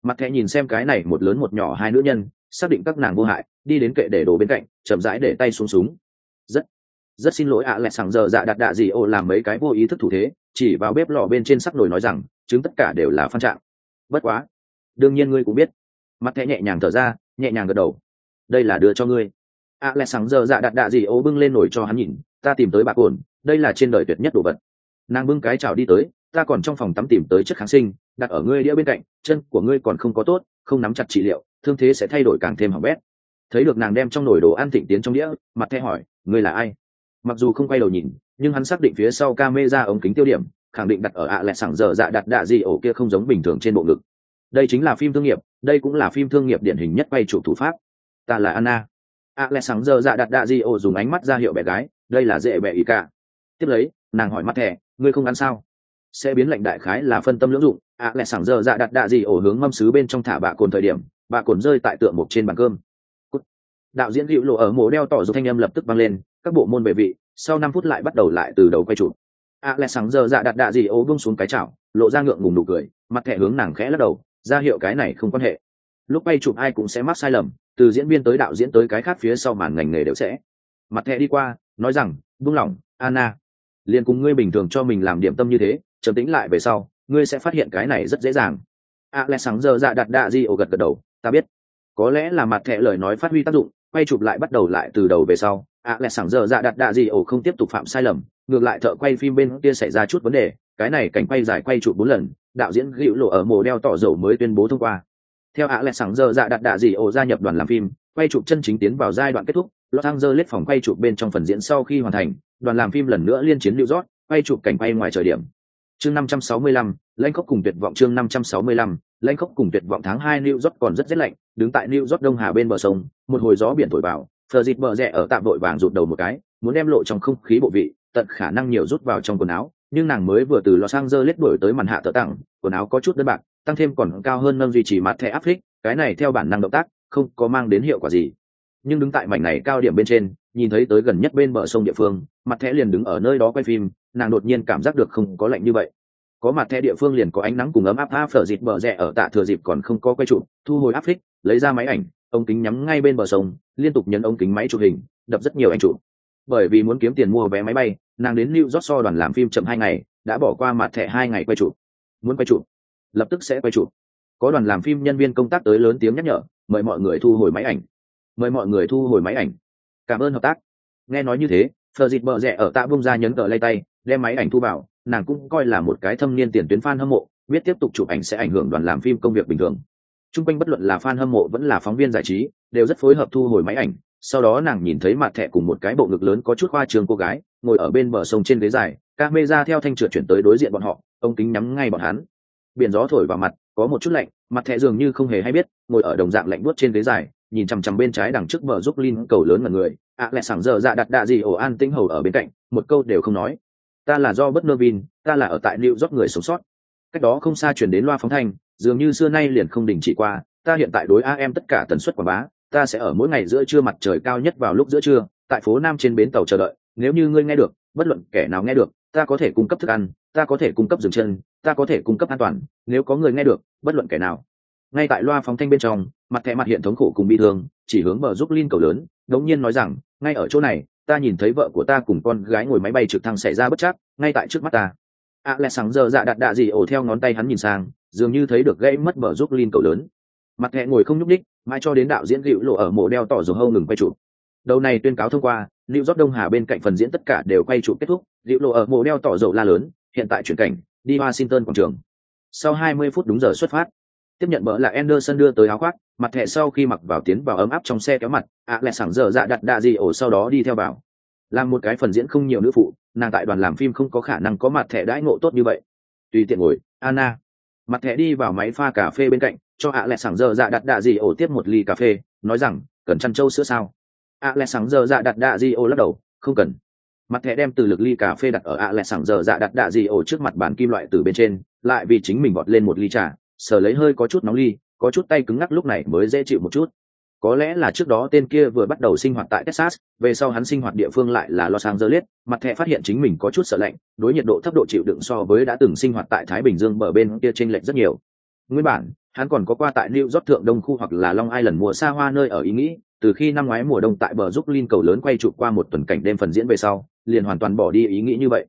Mặt thẹ nhìn xem cái này một lớn một nhỏ hai nữ nhân, xác định các nàng vô hại đi đến kệ để đồ bên cạnh chậm rãi để tay xuống súng. Rất rất xin lỗi ạ à lẹ sàng giờ dạ đặt đạ gì ô làm mấy cái vô ý thức thủ thế chỉ vào bếp lò bên trên sắc nồi nói rằng chứng tất cả đều là phan trạng. Bất quá đương nhiên ngươi cũng biết. Mặt thẻ nhẹ nhàng thở ra nhẹ nhàng gật đầu. Đây là đưa cho ngươi. Ạ lẹ sàng giờ dạ đặt đạ gì ô bưng lên nồi cho hắn nhìn ta tìm tới bạc ổn, đây là trên đời tuyệt nhất đồ vật. Nàng bưng cái chào đi tới ta còn trong phòng tắm tìm tới chất kháng sinh đặt ở ngươi đĩa bên cạnh chân của ngươi còn không có tốt không nắm chặt trị liệu thương thế sẽ thay đổi càng thêm hỏng bét thấy được nàng đem trong nồi đồ ăn thịnh tiến trong đĩa, mặt thẹ hỏi, ngươi là ai? Mặc dù không quay đầu nhìn, nhưng hắn xác định phía sau ca mê ra ống kính tiêu điểm, khẳng định đặt ở ạ à lẹ sảng giờ dạ đặt đạ gì ổ kia không giống bình thường trên bộ ngực. Đây chính là phim thương nghiệp, đây cũng là phim thương nghiệp điển hình nhất quay chủ thủ pháp. Ta là anna. ạ à lẹ sảng giờ dạ đặt đạ gì ổ dùng ánh mắt ra hiệu bé gái, đây là dễ bẹ ý cả. Tiếp lấy, nàng hỏi mắt thẻ, ngươi không ăn sao? Sẽ biến lệnh đại khái là phân tâm lưỡng dụng. ạ à lẹ sảng giờ dạ đặt đạ gì ổ hướng mâm xứ bên trong thả bạ cồn thời điểm, bạ cồn rơi tại tượng mục trên bàn cơm đạo diễn hữu lộ ở mổ đeo tỏ dù thanh âm lập tức vang lên, các bộ môn bệ vị, sau năm phút lại bắt đầu lại từ đầu quay chụp. A lẽ sáng giờ dạ đặt đạ gì ố bung xuống cái chảo, lộ ra ngượng ngùng nụ cười, mặt thẻ hướng nàng khẽ lắc đầu, ra hiệu cái này không quan hệ. Lúc quay chụp ai cũng sẽ mắc sai lầm, từ diễn viên tới đạo diễn tới cái khác phía sau màn ngành nghề đều sẽ. Mặt thẻ đi qua, nói rằng, buông lỏng, anna, liền cùng ngươi bình thường cho mình làm điểm tâm như thế trầm tĩnh lại về sau, ngươi sẽ phát hiện cái này rất dễ dàng. A lẽ sáng giờ dạ đặt đạ gì ố gật gật đầu, ta biết. Có lẽ là mặt thẻ lời nói phát huy tác dụng quay chụp lại bắt đầu lại từ đầu về sau a lẽ sảng giờ dạ đặt đạ gì ổ không tiếp tục phạm sai lầm ngược lại thợ quay phim bên kia xảy ra chút vấn đề cái này cảnh quay dài quay chụp bốn lần đạo diễn gữu lộ ở mồ đeo tỏ dầu mới tuyên bố thông qua. Theo ạ lẹ sảng giờ dạ đặt đạ gì ổ gia nhập đoàn làm phim quay chụp chân chính tiến vào giai đoạn kết thúc los angeles phòng quay chụp bên trong phần diễn sau khi hoàn thành đoàn làm phim lần nữa liên chiến lưu rót quay chụp cảnh quay ngoài trời điểm. Chương 565, lãnh khốc cùng tuyệt vọng chương 565, lãnh khốc cùng tuyệt vọng tháng hai New York còn rất rét lạnh, đứng tại New York đông hà bên bờ sông, một hồi gió biển thổi vào, Phờ dịt bờ rẽ ở tạm đội vàng rụt đầu một cái, muốn đem lộ trong không khí bộ vị, tận khả năng nhiều rút vào trong quần áo, nhưng nàng mới vừa từ Los Angeles đuổi tới màn hạ tờ tặng, quần áo có chút đơn bạc, tăng thêm còn cao hơn nâng duy trì mặt thẻ áp phích, cái này theo bản năng động tác, không có mang đến hiệu quả gì. Nhưng đứng tại mảnh này cao điểm bên trên, nhìn thấy tới gần nhất bên bờ sông địa phương, mặt thẻ liền đứng ở nơi đó quay phim, nàng đột nhiên cảm giác được không có lạnh như vậy có mặt thẻ địa phương liền có ánh nắng cùng ấm áp áp phở dịt bờ rẽ ở tạ thừa dịp còn không có quay trụ thu hồi áp phích, lấy ra máy ảnh, ống kính nhắm ngay bên bờ sông, liên tục nhấn ống kính máy chụp hình, đập rất nhiều anh chụp. Bởi vì muốn kiếm tiền mua vé máy bay, nàng đến new york so đoàn làm phim chậm hai ngày, đã bỏ qua mặt thẻ hai ngày quay chụp. Muốn quay chụp, lập tức sẽ quay chụp. Có đoàn làm phim nhân viên công tác tới lớn tiếng nhắc nhở, mời mọi người thu hồi máy ảnh. Mời mọi người thu hồi máy ảnh. Cảm ơn hợp tác. Nghe nói như thế phờ dịt bờ rẽ ở tạ bông ra nhấn cờ lay tay, đem máy ảnh thu vào nàng cũng coi là một cái thâm niên tiền tuyến fan hâm mộ biết tiếp tục chụp ảnh sẽ ảnh hưởng đoàn làm phim công việc bình thường Trung quanh bất luận là fan hâm mộ vẫn là phóng viên giải trí, đều rất phối hợp thu hồi máy ảnh. Sau đó nàng nhìn thấy mặt thẻ cùng một cái bộ ngực lớn có chút khoa trường cô gái, ngồi ở bên bờ sông trên ghế dài, camera theo thanh trượt chuyển tới đối diện bọn họ, ông kính nhắm ngay bọn hắn. Biển gió thổi vào mặt, có một chút lạnh, mặt thẻ dường như không hề hay biết, ngồi ở đồng dạng lạnh buốt trên ghế dài, nhìn chằm chằm bên trái đằng trước bờ giúp Lin cầu lớn mà người, ạ à, lẹ sảng giờ dạ đặt đạ gì ổ an tĩnh hầu ở bên cạnh, một câu đều không nói. Ta là do bất nơ vin, ta là ở tại New York người sống sót. Cách đó không xa truyền đến loa phóng thanh, dường như xưa nay liền không đình chỉ qua, ta hiện tại đối am tất cả tần suất quảng bá ta sẽ ở mỗi ngày giữa trưa mặt trời cao nhất vào lúc giữa trưa tại phố nam trên bến tàu chờ đợi nếu như ngươi nghe được bất luận kẻ nào nghe được ta có thể cung cấp thức ăn ta có thể cung cấp dừng chân ta có thể cung cấp an toàn nếu có người nghe được bất luận kẻ nào ngay tại loa phóng thanh bên trong mặt thẻ mặt hiện thống khổ cùng bị thương chỉ hướng bờ giúp linh cầu lớn đống nhiên nói rằng ngay ở chỗ này ta nhìn thấy vợ của ta cùng con gái ngồi máy bay trực thăng xảy ra bất chắc, ngay tại trước mắt ta. A lẽ sáng giờ dạ đặt đạ gì ổ theo ngón tay hắn nhìn sang, dường như thấy được gãy mất bờ giúp linh cầu lớn. Mặt hẹ ngồi không nhúc ních mãi cho đến đạo diễn dịu lộ ở mộ đeo tỏ dầu hâu ngừng quay chụp. Đầu này tuyên cáo thông qua lưu rót đông hà bên cạnh phần diễn tất cả đều quay chụp kết thúc dịu lộ ở mộ đeo tỏ dầu la lớn, hiện tại chuyển cảnh, đi washington quảng trường. Sau 20 phút đúng giờ xuất phát tiếp nhận bỡ là Anderson đưa tới áo khoác, mặt thẻ sau khi mặc vào tiến vào ấm áp trong xe kéo mặt, ạ à lẹ sảng giờ dạ đặt đạ gì ổ sau đó đi theo vào. Làm một cái phần diễn không nhiều nữ phụ, nàng tại đoàn làm phim không có khả năng có mặt thẻ đãi ngộ tốt như vậy. Tùy tiện ngồi, anna. Mặt thẻ đi vào máy pha cà phê bên cạnh, cho ạ lẹ sảng giờ dạ đặt đạ gì ổ tiếp một ly cà phê, nói rằng, cần chăn trâu sữa sao? ạ lẹ sảng giờ dạ đặt đạ gì ổ lắc đầu, không cần. Mặt thẻ đem từ lực ly cà phê đặt ở ạ lẹ sảng giờ dạ đặt đạ gì ổ trước mặt bàn kim loại từ bên trên, lại vì chính mình bọt lên một ly trà sờ lấy hơi có chút nóng ly có chút tay cứng ngắc lúc này mới dễ chịu một chút có lẽ là trước đó tên kia vừa bắt đầu sinh hoạt tại Texas, về sau hắn sinh hoạt địa phương lại là Los Angeles, mặt thẹ phát hiện chính mình có chút sợ lạnh, đối nhiệt độ thấp độ chịu đựng so với đã từng sinh hoạt tại Thái Bình Dương bờ bên kia chênh lệch rất nhiều. Nguyên bản, hắn còn có qua tại New York thượng đông khu hoặc là Long Island mùa xa hoa nơi ở ý nghĩ, từ khi năm ngoái mùa đông tại bờ giúp Linh cầu lớn quay chụp qua một tuần cảnh đêm phần diễn về sau, liền hoàn toàn bỏ đi ý nghĩ như vậy.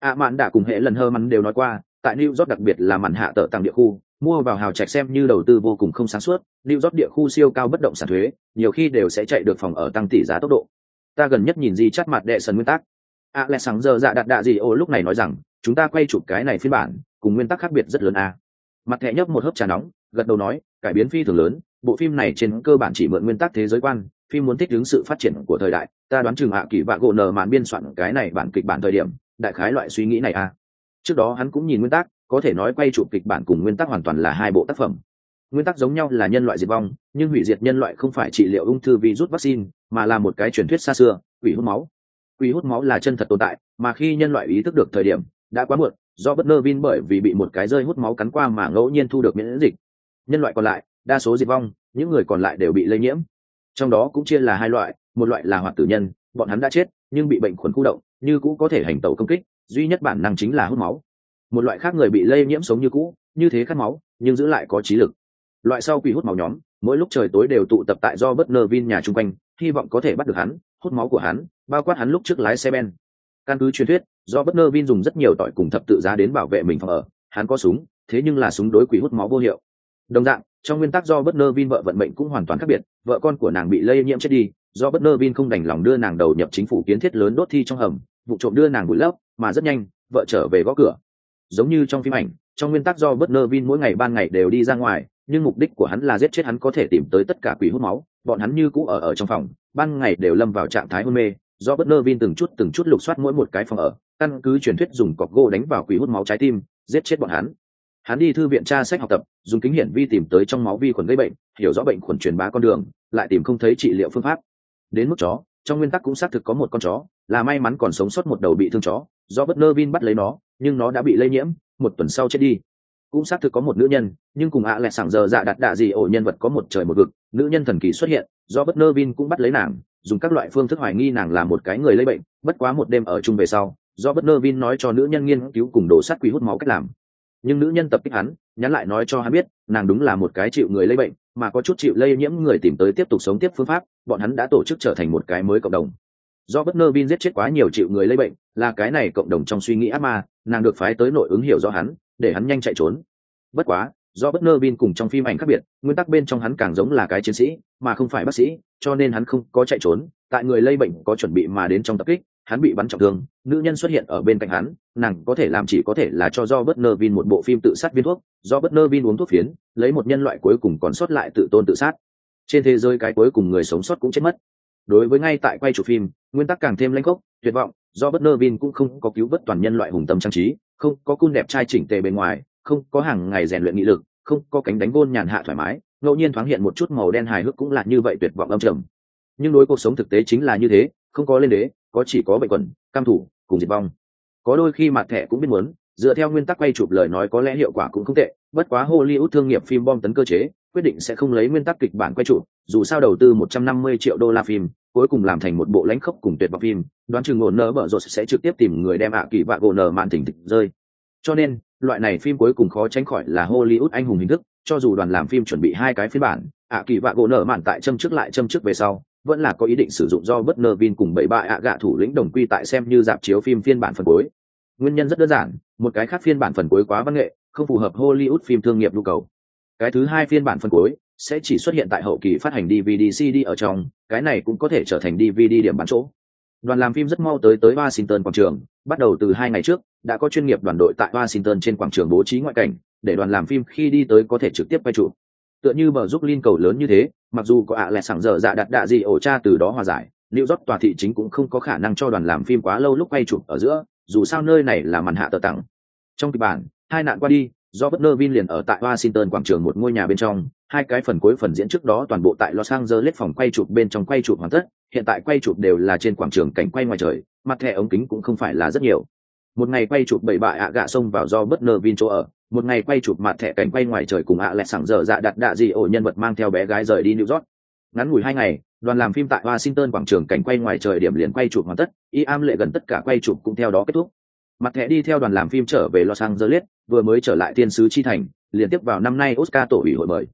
ạ Mạn đã cùng hệ lần hơ mắn đều nói qua, tại New York đặc biệt là màn hạ tợ tàng địa khu, mua vào hào trạch xem như đầu tư vô cùng không sáng suốt, lưu rót địa khu siêu cao bất động sản thuế, nhiều khi đều sẽ chạy được phòng ở tăng tỷ giá tốc độ. Ta gần nhất nhìn gì chắt mặt đệ sần nguyên tắc. A lẽ sáng giờ dạ đặt đạ gì ô lúc này nói rằng, chúng ta quay chụp cái này phiên bản, cùng nguyên tắc khác biệt rất lớn a. Mặt thẻ nhấp một hớp trà nóng, gật đầu nói cải biến phi thường lớn bộ phim này trên cơ bản chỉ mượn nguyên tắc thế giới quan phim muốn thích ứng sự phát triển của thời đại ta đoán chừng hạ kỳ vạ gỗ nờ màn biên soạn cái này bản kịch bản thời điểm đại khái loại suy nghĩ này à trước đó hắn cũng nhìn nguyên tắc có thể nói quay chụp kịch bản cùng nguyên tắc hoàn toàn là hai bộ tác phẩm. Nguyên tắc giống nhau là nhân loại diệt vong, nhưng hủy diệt nhân loại không phải trị liệu ung thư virus vaccine, mà là một cái truyền thuyết xa xưa, quỷ hút máu. Quỷ hút máu là chân thật tồn tại, mà khi nhân loại ý thức được thời điểm, đã quá muộn, do bất nơ vin bởi vì bị một cái rơi hút máu cắn qua mà ngẫu nhiên thu được miễn dịch. Nhân loại còn lại, đa số diệt vong, những người còn lại đều bị lây nhiễm. Trong đó cũng chia là hai loại, một loại là hoạt tử nhân, bọn hắn đã chết, nhưng bị bệnh khuẩn khu động, như cũ có thể hành tẩu công kích, duy nhất bản năng chính là hút máu một loại khác người bị lây nhiễm sống như cũ, như thế khát máu, nhưng giữ lại có trí lực. Loại sau quỷ hút máu nhóm, mỗi lúc trời tối đều tụ tập tại do bất nơ vin nhà chung quanh, hy vọng có thể bắt được hắn, hút máu của hắn, bao quát hắn lúc trước lái xe ben. Căn cứ truyền thuyết do bất nơ vin dùng rất nhiều tỏi cùng thập tự giá đến bảo vệ mình phòng ở, hắn có súng, thế nhưng là súng đối quỷ hút máu vô hiệu. Đồng dạng, trong nguyên tắc do bất nơ vin vợ vận mệnh cũng hoàn toàn khác biệt, vợ con của nàng bị lây nhiễm chết đi do bất nơ vin không đành lòng đưa nàng đầu nhập chính phủ kiến thiết lớn đốt thi trong hầm, vụ trộm đưa nàng bụi lấp, mà rất nhanh, vợ trở về gõ cửa giống như trong phim ảnh, trong nguyên tắc do bất nơ vin mỗi ngày ban ngày đều đi ra ngoài, nhưng mục đích của hắn là giết chết hắn có thể tìm tới tất cả quỷ hút máu. Bọn hắn như cũ ở ở trong phòng, ban ngày đều lâm vào trạng thái hôn mê. Do bất nơ vin từng chút từng chút lục soát mỗi một cái phòng ở, căn cứ truyền thuyết dùng cọc gỗ đánh vào quỷ hút máu trái tim, giết chết bọn hắn. Hắn đi thư viện tra sách học tập, dùng kính hiển vi tìm tới trong máu vi khuẩn gây bệnh, hiểu rõ bệnh khuẩn truyền bá con đường, lại tìm không thấy trị liệu phương pháp. Đến mức chó, trong nguyên tắc cũng xác thực có một con chó là may mắn còn sống sót một đầu bị thương chó, do bất nơ vin bắt lấy nó, nhưng nó đã bị lây nhiễm, một tuần sau chết đi. Cũng xác thực có một nữ nhân, nhưng cùng ạ à lại sảng giờ dạ đặt đạ gì ổ nhân vật có một trời một vực, nữ nhân thần kỳ xuất hiện, do bất nơ vin cũng bắt lấy nàng, dùng các loại phương thức hoài nghi nàng là một cái người lây bệnh, bất quá một đêm ở chung về sau, do bất nơ vin nói cho nữ nhân nghiên cứu cùng đổ sát quý hút máu cách làm. Nhưng nữ nhân tập kích hắn, nhắn lại nói cho hắn biết, nàng đúng là một cái chịu người lây bệnh, mà có chút chịu lây nhiễm người tìm tới tiếp tục sống tiếp phương pháp, bọn hắn đã tổ chức trở thành một cái mới cộng đồng do bất nơ vin giết chết quá nhiều chịu người lây bệnh, là cái này cộng đồng trong suy nghĩ ác ma, nàng được phái tới nội ứng hiểu rõ hắn, để hắn nhanh chạy trốn. Bất quá, do bất nơ vin cùng trong phim ảnh khác biệt, nguyên tắc bên trong hắn càng giống là cái chiến sĩ, mà không phải bác sĩ, cho nên hắn không có chạy trốn, tại người lây bệnh có chuẩn bị mà đến trong tập kích, hắn bị bắn trọng thương, nữ nhân xuất hiện ở bên cạnh hắn, nàng có thể làm chỉ có thể là cho do bất nơ vin một bộ phim tự sát viên thuốc, do bất nơ vin uống thuốc phiến, lấy một nhân loại cuối cùng còn sót lại tự tôn tự sát. Trên thế giới cái cuối cùng người sống sót cũng chết mất. Đối với ngay tại quay chụp phim nguyên tắc càng thêm lanh khốc, tuyệt vọng, do bất nơ vin cũng không có cứu vớt toàn nhân loại hùng tâm trang trí, không có cung đẹp trai chỉnh tề bên ngoài, không có hàng ngày rèn luyện nghị lực, không có cánh đánh gôn nhàn hạ thoải mái, ngẫu nhiên thoáng hiện một chút màu đen hài hước cũng là như vậy tuyệt vọng âm trầm. Nhưng đối cuộc sống thực tế chính là như thế, không có lên đế, có chỉ có bệnh quẩn cam thủ, cùng diệt vong. Có đôi khi mặt thẻ cũng biết muốn, dựa theo nguyên tắc quay chụp lời nói có lẽ hiệu quả cũng không tệ, bất quá hollywood thương nghiệp phim bom tấn cơ chế quyết định sẽ không lấy nguyên tắc kịch bản quay chủ, dù sao đầu tư 150 triệu đô la phim cuối cùng làm thành một bộ lãnh khốc cùng tuyệt vọng phim đoán chừng ổn nở bở rột sẽ trực tiếp tìm người đem ạ kỳ vạ gồ nở mạn thỉnh thịch rơi. Cho nên loại này phim cuối cùng khó tránh khỏi là hollywood anh hùng hình thức cho dù đoàn làm phim chuẩn bị hai cái phiên bản ạ kỳ vạ gỗ nở mạn tại châm trước lại châm trước về sau vẫn là có ý định sử dụng do bất nơ vin cùng bảy ba ạ gạ thủ lĩnh đồng quy tại xem như dạp chiếu phim phiên bản phần cuối. Nguyên nhân rất đơn giản một cái khác phiên bản phần cuối quá văn nghệ không phù hợp hollywood phim thương nghiệp nhu cầu cái thứ hai phiên bản phân cuối sẽ chỉ xuất hiện tại hậu kỳ phát hành dvd cd ở trong, cái này cũng có thể trở thành dvd điểm bán chỗ. Đoàn làm phim rất mau tới tới washington quảng trường, bắt đầu từ hai ngày trước, đã có chuyên nghiệp đoàn đội tại washington trên quảng trường bố trí ngoại cảnh, để đoàn làm phim khi đi tới có thể trực tiếp quay trụ tựa như bờ giúp linh cầu lớn như thế, mặc dù có ạ à lẹ sảng dở dạ đặt đạ gì ổ cha từ đó hòa giải liệu dót tòa thị chính cũng không có khả năng cho đoàn làm phim quá lâu lúc quay chụp ở giữa, dù sao nơi này là màn hạ tờ tặng. Trong kịch bản, hai nạn qua đi do bất nơ vin liền ở tại washington quảng trường một ngôi nhà bên trong, hai cái phần cuối phần diễn trước đó toàn bộ tại los angeles phòng quay chụp bên trong quay chụp hoàn tất, hiện tại quay chụp đều là trên quảng trường cảnh quay ngoài trời, mặt thẻ ống kính cũng không phải là rất nhiều. Một ngày quay chụp bảy bại ạ gạ sông vào do bất nơ vin chỗ ở, một ngày quay chụp mặt thẻ cảnh quay ngoài trời cùng ạ à sẵn sảng dở dạ đặt đạ gì ổ nhân vật mang theo bé gái rời đi new york. Ngắn ngủi hai ngày, đoàn làm phim tại washington quảng trường cảnh quay ngoài trời điểm liền quay chụp hoàn tất, y am lệ gần tất cả quay chụp cũng theo đó kết thúc mặt thẻ đi theo đoàn làm phim trở về los angeles vừa mới trở lại thiên sứ chi thành liên tiếp vào năm nay oscar tổ ủy hội mời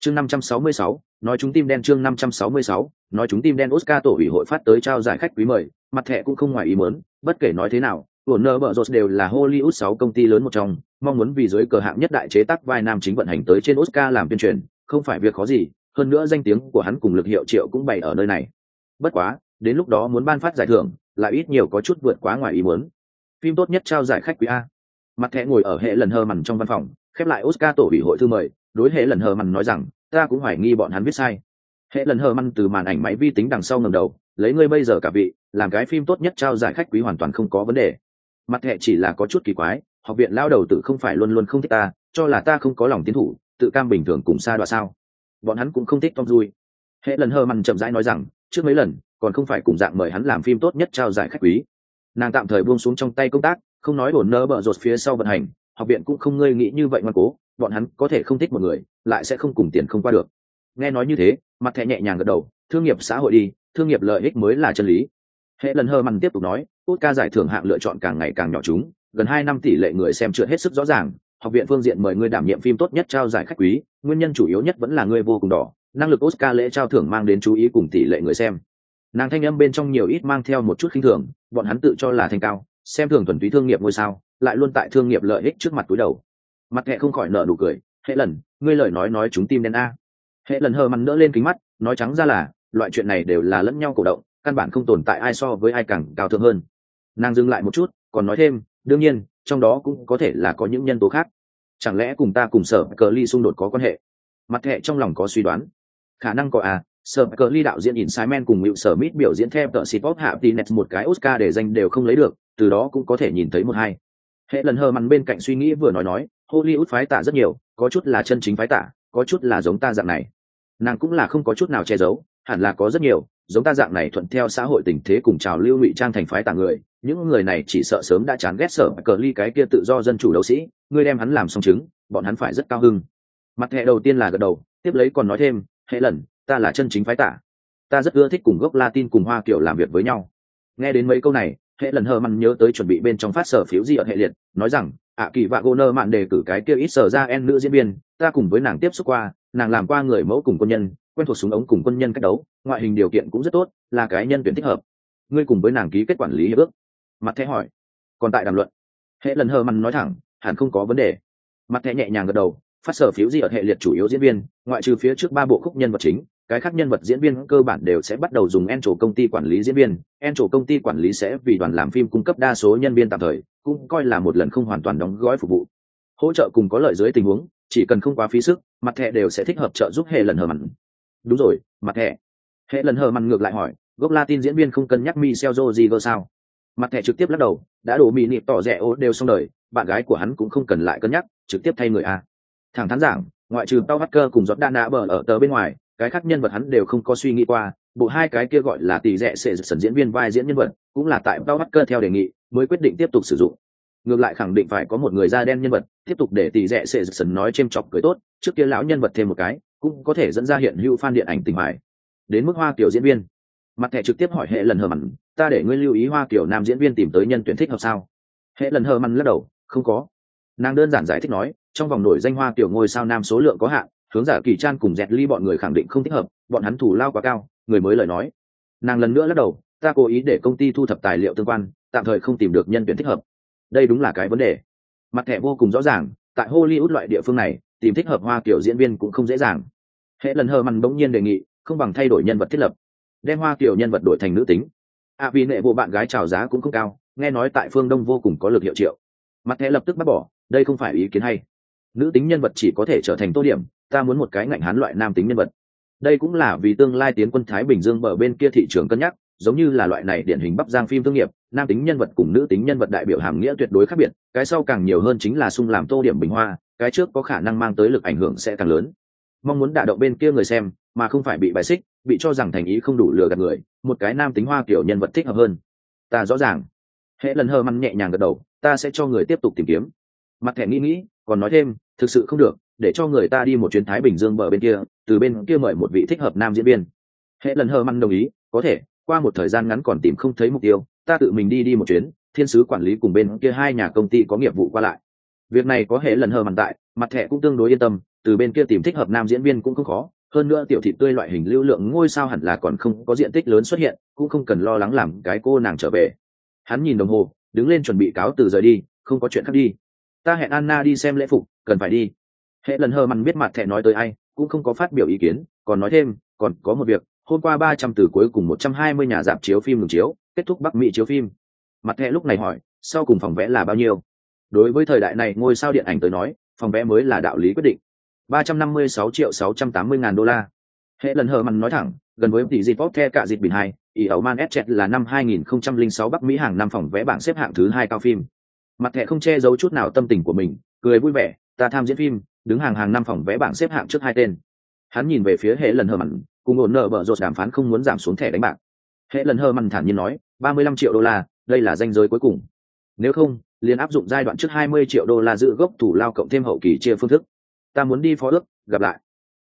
chương 566, nói chúng tim đen chương 566, nói chúng tim đen oscar tổ ủy hội phát tới trao giải khách quý mời mặt thẻ cũng không ngoài ý muốn bất kể nói thế nào Warner Bros đều là Hollywood 6 công ty lớn một trong, mong muốn vì giới cờ hạng nhất đại chế tác vai nam chính vận hành tới trên Oscar làm tuyên truyền, không phải việc khó gì, hơn nữa danh tiếng của hắn cùng lực hiệu triệu cũng bày ở nơi này. Bất quá, đến lúc đó muốn ban phát giải thưởng, lại ít nhiều có chút vượt quá ngoài ý muốn. Phim tốt nhất trao giải khách quý A. Mặt thẻ ngồi ở hệ lần hờ mằn trong văn phòng, khép lại Oscar tổ ủy hội thư mời, đối hệ lần hờ mằn nói rằng, ta cũng hoài nghi bọn hắn viết sai. Hệ lần hờ mằn từ màn ảnh máy vi tính đằng sau ngẩng đầu, lấy ngươi bây giờ cả vị, làm cái phim tốt nhất trao giải khách quý hoàn toàn không có vấn đề mặt thẻ chỉ là có chút kỳ quái học viện lao đầu tự không phải luôn luôn không thích ta cho là ta không có lòng tiến thủ tự cam bình thường cùng xa đoạn sao bọn hắn cũng không thích tom dui hệ lần hờ mằn chậm rãi nói rằng trước mấy lần còn không phải cùng dạng mời hắn làm phim tốt nhất trao giải khách quý nàng tạm thời buông xuống trong tay công tác không nói bổn nơ bợ rột phía sau vận hành học viện cũng không ngơi nghĩ như vậy ngoan cố bọn hắn có thể không thích một người lại sẽ không cùng tiền không qua được nghe nói như thế mặt thẻ nhẹ nhàng gật đầu thương nghiệp xã hội đi thương nghiệp lợi ích mới là chân lý hệ lần hơ mằn tiếp tục nói Oscar giải thưởng hạng lựa chọn càng ngày càng nhỏ chúng, gần hai năm tỷ lệ người xem chưa hết sức rõ ràng, học viện phương diện mời ngươi đảm nhiệm phim tốt nhất trao giải khách quý, nguyên nhân chủ yếu nhất vẫn là ngươi vô cùng đỏ, năng lực Oscar lễ trao thưởng mang đến chú ý cùng tỷ lệ người xem. Nàng thanh âm bên trong nhiều ít mang theo một chút khinh thường, bọn hắn tự cho là thành cao, xem thường thuần túy thương nghiệp ngôi sao, lại luôn tại thương nghiệp lợi ích trước mặt túi đầu. Mặt hệ không khỏi nở nụ cười, hệ lần, ngươi lời nói nói chúng tim đen a. Hệ lần hờ mằn đỡ lên kính mắt, nói trắng ra là, loại chuyện này đều là lẫn nhau cổ động, căn bản không tồn tại ai so với ai càng cao thượng hơn nàng dừng lại một chút còn nói thêm đương nhiên trong đó cũng có thể là có những nhân tố khác chẳng lẽ cùng ta cùng sở cờ ly xung đột có quan hệ mặt hệ trong lòng có suy đoán khả năng có à sở cờ ly đạo diễn in simon cùng Will sở mít biểu diễn theo tờ xịt pop hạ tí net một cái oscar để danh đều không lấy được, từ đó cũng có thể nhìn thấy một hai. Hệ lần hờ mặn bên cạnh suy nghĩ vừa nói nói, hollywood phái tả rất nhiều, có chút là chân chính phái tả, có chút là giống ta dạng này. Nàng cũng là không có chút nào che giấu, hẳn là có rất nhiều, giống ta dạng này thuận theo xã hội tình thế cùng trào lưu ngụy trang thành phái tả người, những người này chỉ sợ sớm đã chán ghét sở cờ ly cái kia tự do dân chủ đấu sĩ ngươi đem hắn làm song chứng, bọn hắn phải rất cao hưng. Mặt hệ đầu tiên là gật đầu, tiếp lấy còn nói thêm, hệ lần ta là chân chính phái tả. Ta rất ưa thích cùng gốc latin cùng hoa kiểu làm việc với nhau. Nghe đến mấy câu này, hệ lần hờ mặn nhớ tới chuẩn bị bên trong phát sở phiếu gì ở hệ liệt, nói rằng ạ kỳ vạ gô nơ mạn đề cử cái kia ít sở ra en nữ diễn viên, ta cùng với nàng tiếp xúc qua, nàng làm qua người mẫu cùng quân nhân, quen thuộc súng ống cùng quân nhân cách đấu, ngoại hình điều kiện cũng rất tốt, là cái nhân tuyển thích hợp. Ngươi cùng với nàng ký kết quản lý hiệp ước. Mặt thẻ hỏi. Còn tại đàm luận. Hệ lần hờ mặn nói thẳng, hẳn không có vấn đề. Mặt thẻ nhẹ nhàng gật đầu, phát sở phiếu gì ở hệ liệt chủ yếu diễn viên, ngoại trừ phía trước ba bộ khúc nhân vật chính cái khác nhân vật diễn viên cơ bản đều sẽ bắt đầu dùng en trổ công ty quản lý diễn viên en trổ công ty quản lý sẽ vì đoàn làm phim cung cấp đa số nhân viên tạm thời cũng coi là một lần không hoàn toàn đóng gói phục vụ hỗ trợ cùng có lợi dưới tình huống chỉ cần không quá phí sức mặt thẻ đều sẽ thích hợp trợ giúp hệ lần hờ mặn đúng rồi mặt thẻ hệ lần hờ mặn ngược lại hỏi gốc latin diễn viên không cân nhắc michel Rodriguez sao? Mặt thẻ trực tiếp lắc đầu, đã đổ mì nịp tỏ rẻ ố đều xong đời, bạn gái của hắn cũng không cần lại cân nhắc, trực tiếp thay người a. Thẳng thắn giảng, ngoại trừ Tao Hacker cùng giọt đa bờ ở tờ bên ngoài, cái khác nhân vật hắn đều không có suy nghĩ qua, bộ hai cái kia gọi là tỷ rẻ sẽ sần diễn viên vai diễn nhân vật, cũng là tại Tao Hacker theo đề nghị, mới quyết định tiếp tục sử dụng. Ngược lại khẳng định phải có một người da đen nhân vật, tiếp tục để tỷ rẻ sẽ sần nói chêm chọc cười tốt, trước kia lão nhân vật thêm một cái, cũng có thể dẫn ra hiện hữu fan điện ảnh tình hoài. Đến mức hoa kiểu diễn viên, mặt thẻ trực tiếp hỏi hệ lần hờ mặn ta để ngươi lưu ý hoa kiểu nam diễn viên tìm tới nhân tuyển thích hợp sao hệ lần hờ mặn lắc đầu không có nàng đơn giản giải thích nói trong vòng nổi danh hoa kiểu ngôi sao nam số lượng có hạn hướng giả kỳ trang cùng dẹt ly bọn người khẳng định không thích hợp, bọn hắn thủ lao quá cao, người mới lời nói. Nàng lần nữa lắc đầu, ta cố ý để công ty thu thập tài liệu tương quan, tạm thời không tìm được nhân tuyển thích hợp. Đây đúng là cái vấn đề. Mặt thẻ vô cùng rõ ràng, tại hollywood loại địa phương này, tìm thích hợp hoa kiểu diễn viên cũng không dễ dàng. Hệ lần hờ mằn bỗng nhiên đề nghị, không bằng thay đổi nhân vật thiết lập, đem hoa kiểu nhân vật đổi thành nữ tính. À vì nệ bộ bạn gái trào giá cũng không cao, nghe nói tại phương đông vô cùng có lực hiệu triệu. Mặt thẻ lập tức bác bỏ, đây không phải ý kiến hay. Nữ tính nhân vật chỉ có thể trở thành tô điểm ta muốn một cái ngạnh hán loại nam tính nhân vật. Đây cũng là vì tương lai tiến quân thái bình dương bờ bên kia thị trường cân nhắc, giống như là loại này điển hình bắp giang phim thương nghiệp, nam tính nhân vật cùng nữ tính nhân vật đại biểu hàm nghĩa tuyệt đối khác biệt, cái sau càng nhiều hơn chính là sung làm tô điểm bình hoa, cái trước có khả năng mang tới lực ảnh hưởng sẽ càng lớn. Mong muốn đả động bên kia người xem, mà không phải bị bài xích, bị cho rằng thành ý không đủ lừa gạt người, một cái nam tính hoa kiểu nhân vật thích hợp hơn. Ta rõ ràng. Hễ lần hơ măn nhẹ nhàng gật đầu, ta sẽ cho người tiếp tục tìm kiếm. Mặt thẻ nghĩ nghĩ, còn nói thêm, thực sự không được để cho người ta đi một chuyến thái bình dương bờ bên kia, từ bên kia mời một vị thích hợp nam diễn viên. Hệ lần hơ măng đồng ý, có thể, qua một thời gian ngắn còn tìm không thấy mục tiêu, ta tự mình đi đi một chuyến, thiên sứ quản lý cùng bên kia hai nhà công ty có nghiệp vụ qua lại. Việc này có hệ lần hờ măng tại, mặt thẻ cũng tương đối yên tâm, từ bên kia tìm thích hợp nam diễn viên cũng không khó, hơn nữa tiểu thị tươi loại hình lưu lượng ngôi sao hẳn là còn không có diện tích lớn xuất hiện, cũng không cần lo lắng làm cái cô nàng trở về. Hắn nhìn đồng hồ, đứng lên chuẩn bị cáo từ rời đi, không có chuyện khác đi. Ta hẹn anna đi xem lễ phục, cần phải đi hệ lần hờ mặn biết mặt thẻ nói tới ai, cũng không có phát biểu ý kiến, còn nói thêm, còn có một việc, hôm qua ba trăm từ cuối cùng một trăm hai mươi nhà dạp chiếu phim ngừng chiếu, kết thúc bắc mỹ chiếu phim. Mặt thẻ lúc này hỏi, sau cùng phòng vẽ là bao nhiêu? Đối với thời đại này, ngôi sao điện ảnh tới nói, phòng vẽ mới là đạo lý quyết định. Ba trăm năm mươi sáu triệu sáu trăm tám mươi ngàn đô la. Hệ lần hờ mặn nói thẳng, gần với tỷ dịp tốt the cả dịp bình hai, ý ẩu man s là năm 2006 bắc mỹ hàng năm phòng vẽ bảng xếp hạng thứ hai cao phim. Mặt thẻ không che giấu chút nào tâm tình của mình, cười vui vẻ, ta tham diễn phim đứng hàng hàng năm phòng vẽ bảng xếp hạng trước hai tên. Hắn nhìn về phía hệ lần hờ mặn, cùng ổn nợ bở rột đàm phán không muốn giảm xuống thẻ đánh bạc. Hệ lần hờ mặn thản nhiên nói, ba mươi lăm triệu đô la, đây là danh giới cuối cùng. Nếu không, liền áp dụng giai đoạn trước hai mươi triệu đô la giữ gốc thủ lao cộng thêm hậu kỳ chia phương thức. Ta muốn đi phó ước, gặp lại.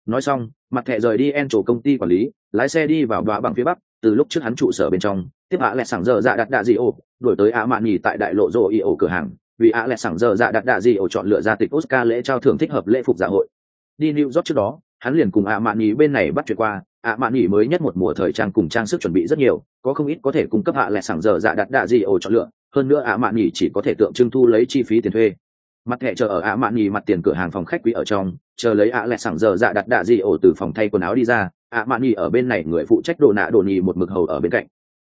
Nói xong, mặt thẻ rời đi en trổ công ty quản lý, lái xe đi vào đoá bằng phía bắc, từ lúc trước hắn trụ sở bên trong, tiếp hạ lẹ sảng giờ dạ đặt đạ dị ổ, đổi tới ạ mạn nhì tại đại lộ rộ y ổ cửa hàng vì ạ lẹ sảng giờ dạ đặt đạ gì ổ chọn lựa ra tịch oscar lễ trao thưởng thích hợp lễ phục dạ hội. Đi new york trước đó, hắn liền cùng ạ mạn nhì bên này bắt chuyện qua. Ạ mạn nhì mới nhất một mùa thời trang cùng trang sức chuẩn bị rất nhiều, có không ít có thể cung cấp ạ lẹ sảng giờ dạ đặt đạ gì ổ chọn lựa, hơn nữa ạ mạn nhì chỉ có thể tượng trưng thu lấy chi phí tiền thuê. Mặt thẻ chờ ở ạ mạn nhì mặt tiền cửa hàng phòng khách quý ở trong, chờ lấy ạ lẹ sảng giờ dạ đặt đạ gì ổ từ phòng thay quần áo đi ra, ạ mạn nhì ở bên này người phụ trách đồ nạ đồ nhì một mực hầu ở bên cạnh.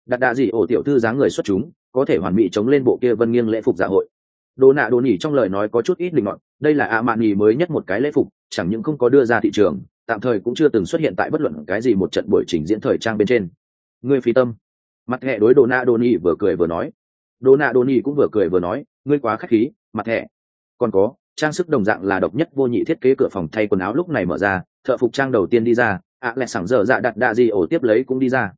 Đặt đạ gì ổ tiểu thư dáng người xuất chúng, có thể hoàn mỹ chống lên bộ kia vân nghiêng lễ phục dạ hội đồ nạ đồ nỉ trong lời nói có chút ít linh mọn, đây là ạ mạn nhì mới nhất một cái lễ phục, chẳng những không có đưa ra thị trường, tạm thời cũng chưa từng xuất hiện tại bất luận cái gì một trận buổi trình diễn thời trang bên trên. Người phi tâm. Mặt hệ đối đồ nạ đồ nỉ vừa cười vừa nói. Đồ nạ đồ nỉ cũng vừa cười vừa nói, ngươi quá khách khí, mặt hẹ. còn có, trang sức đồng dạng là độc nhất vô nhị thiết kế cửa phòng thay quần áo lúc này mở ra, thợ phục trang đầu tiên đi ra, ạ lẹ sảng dở dạ đặt đạ gì ổ tiếp lấy cũng đi ra.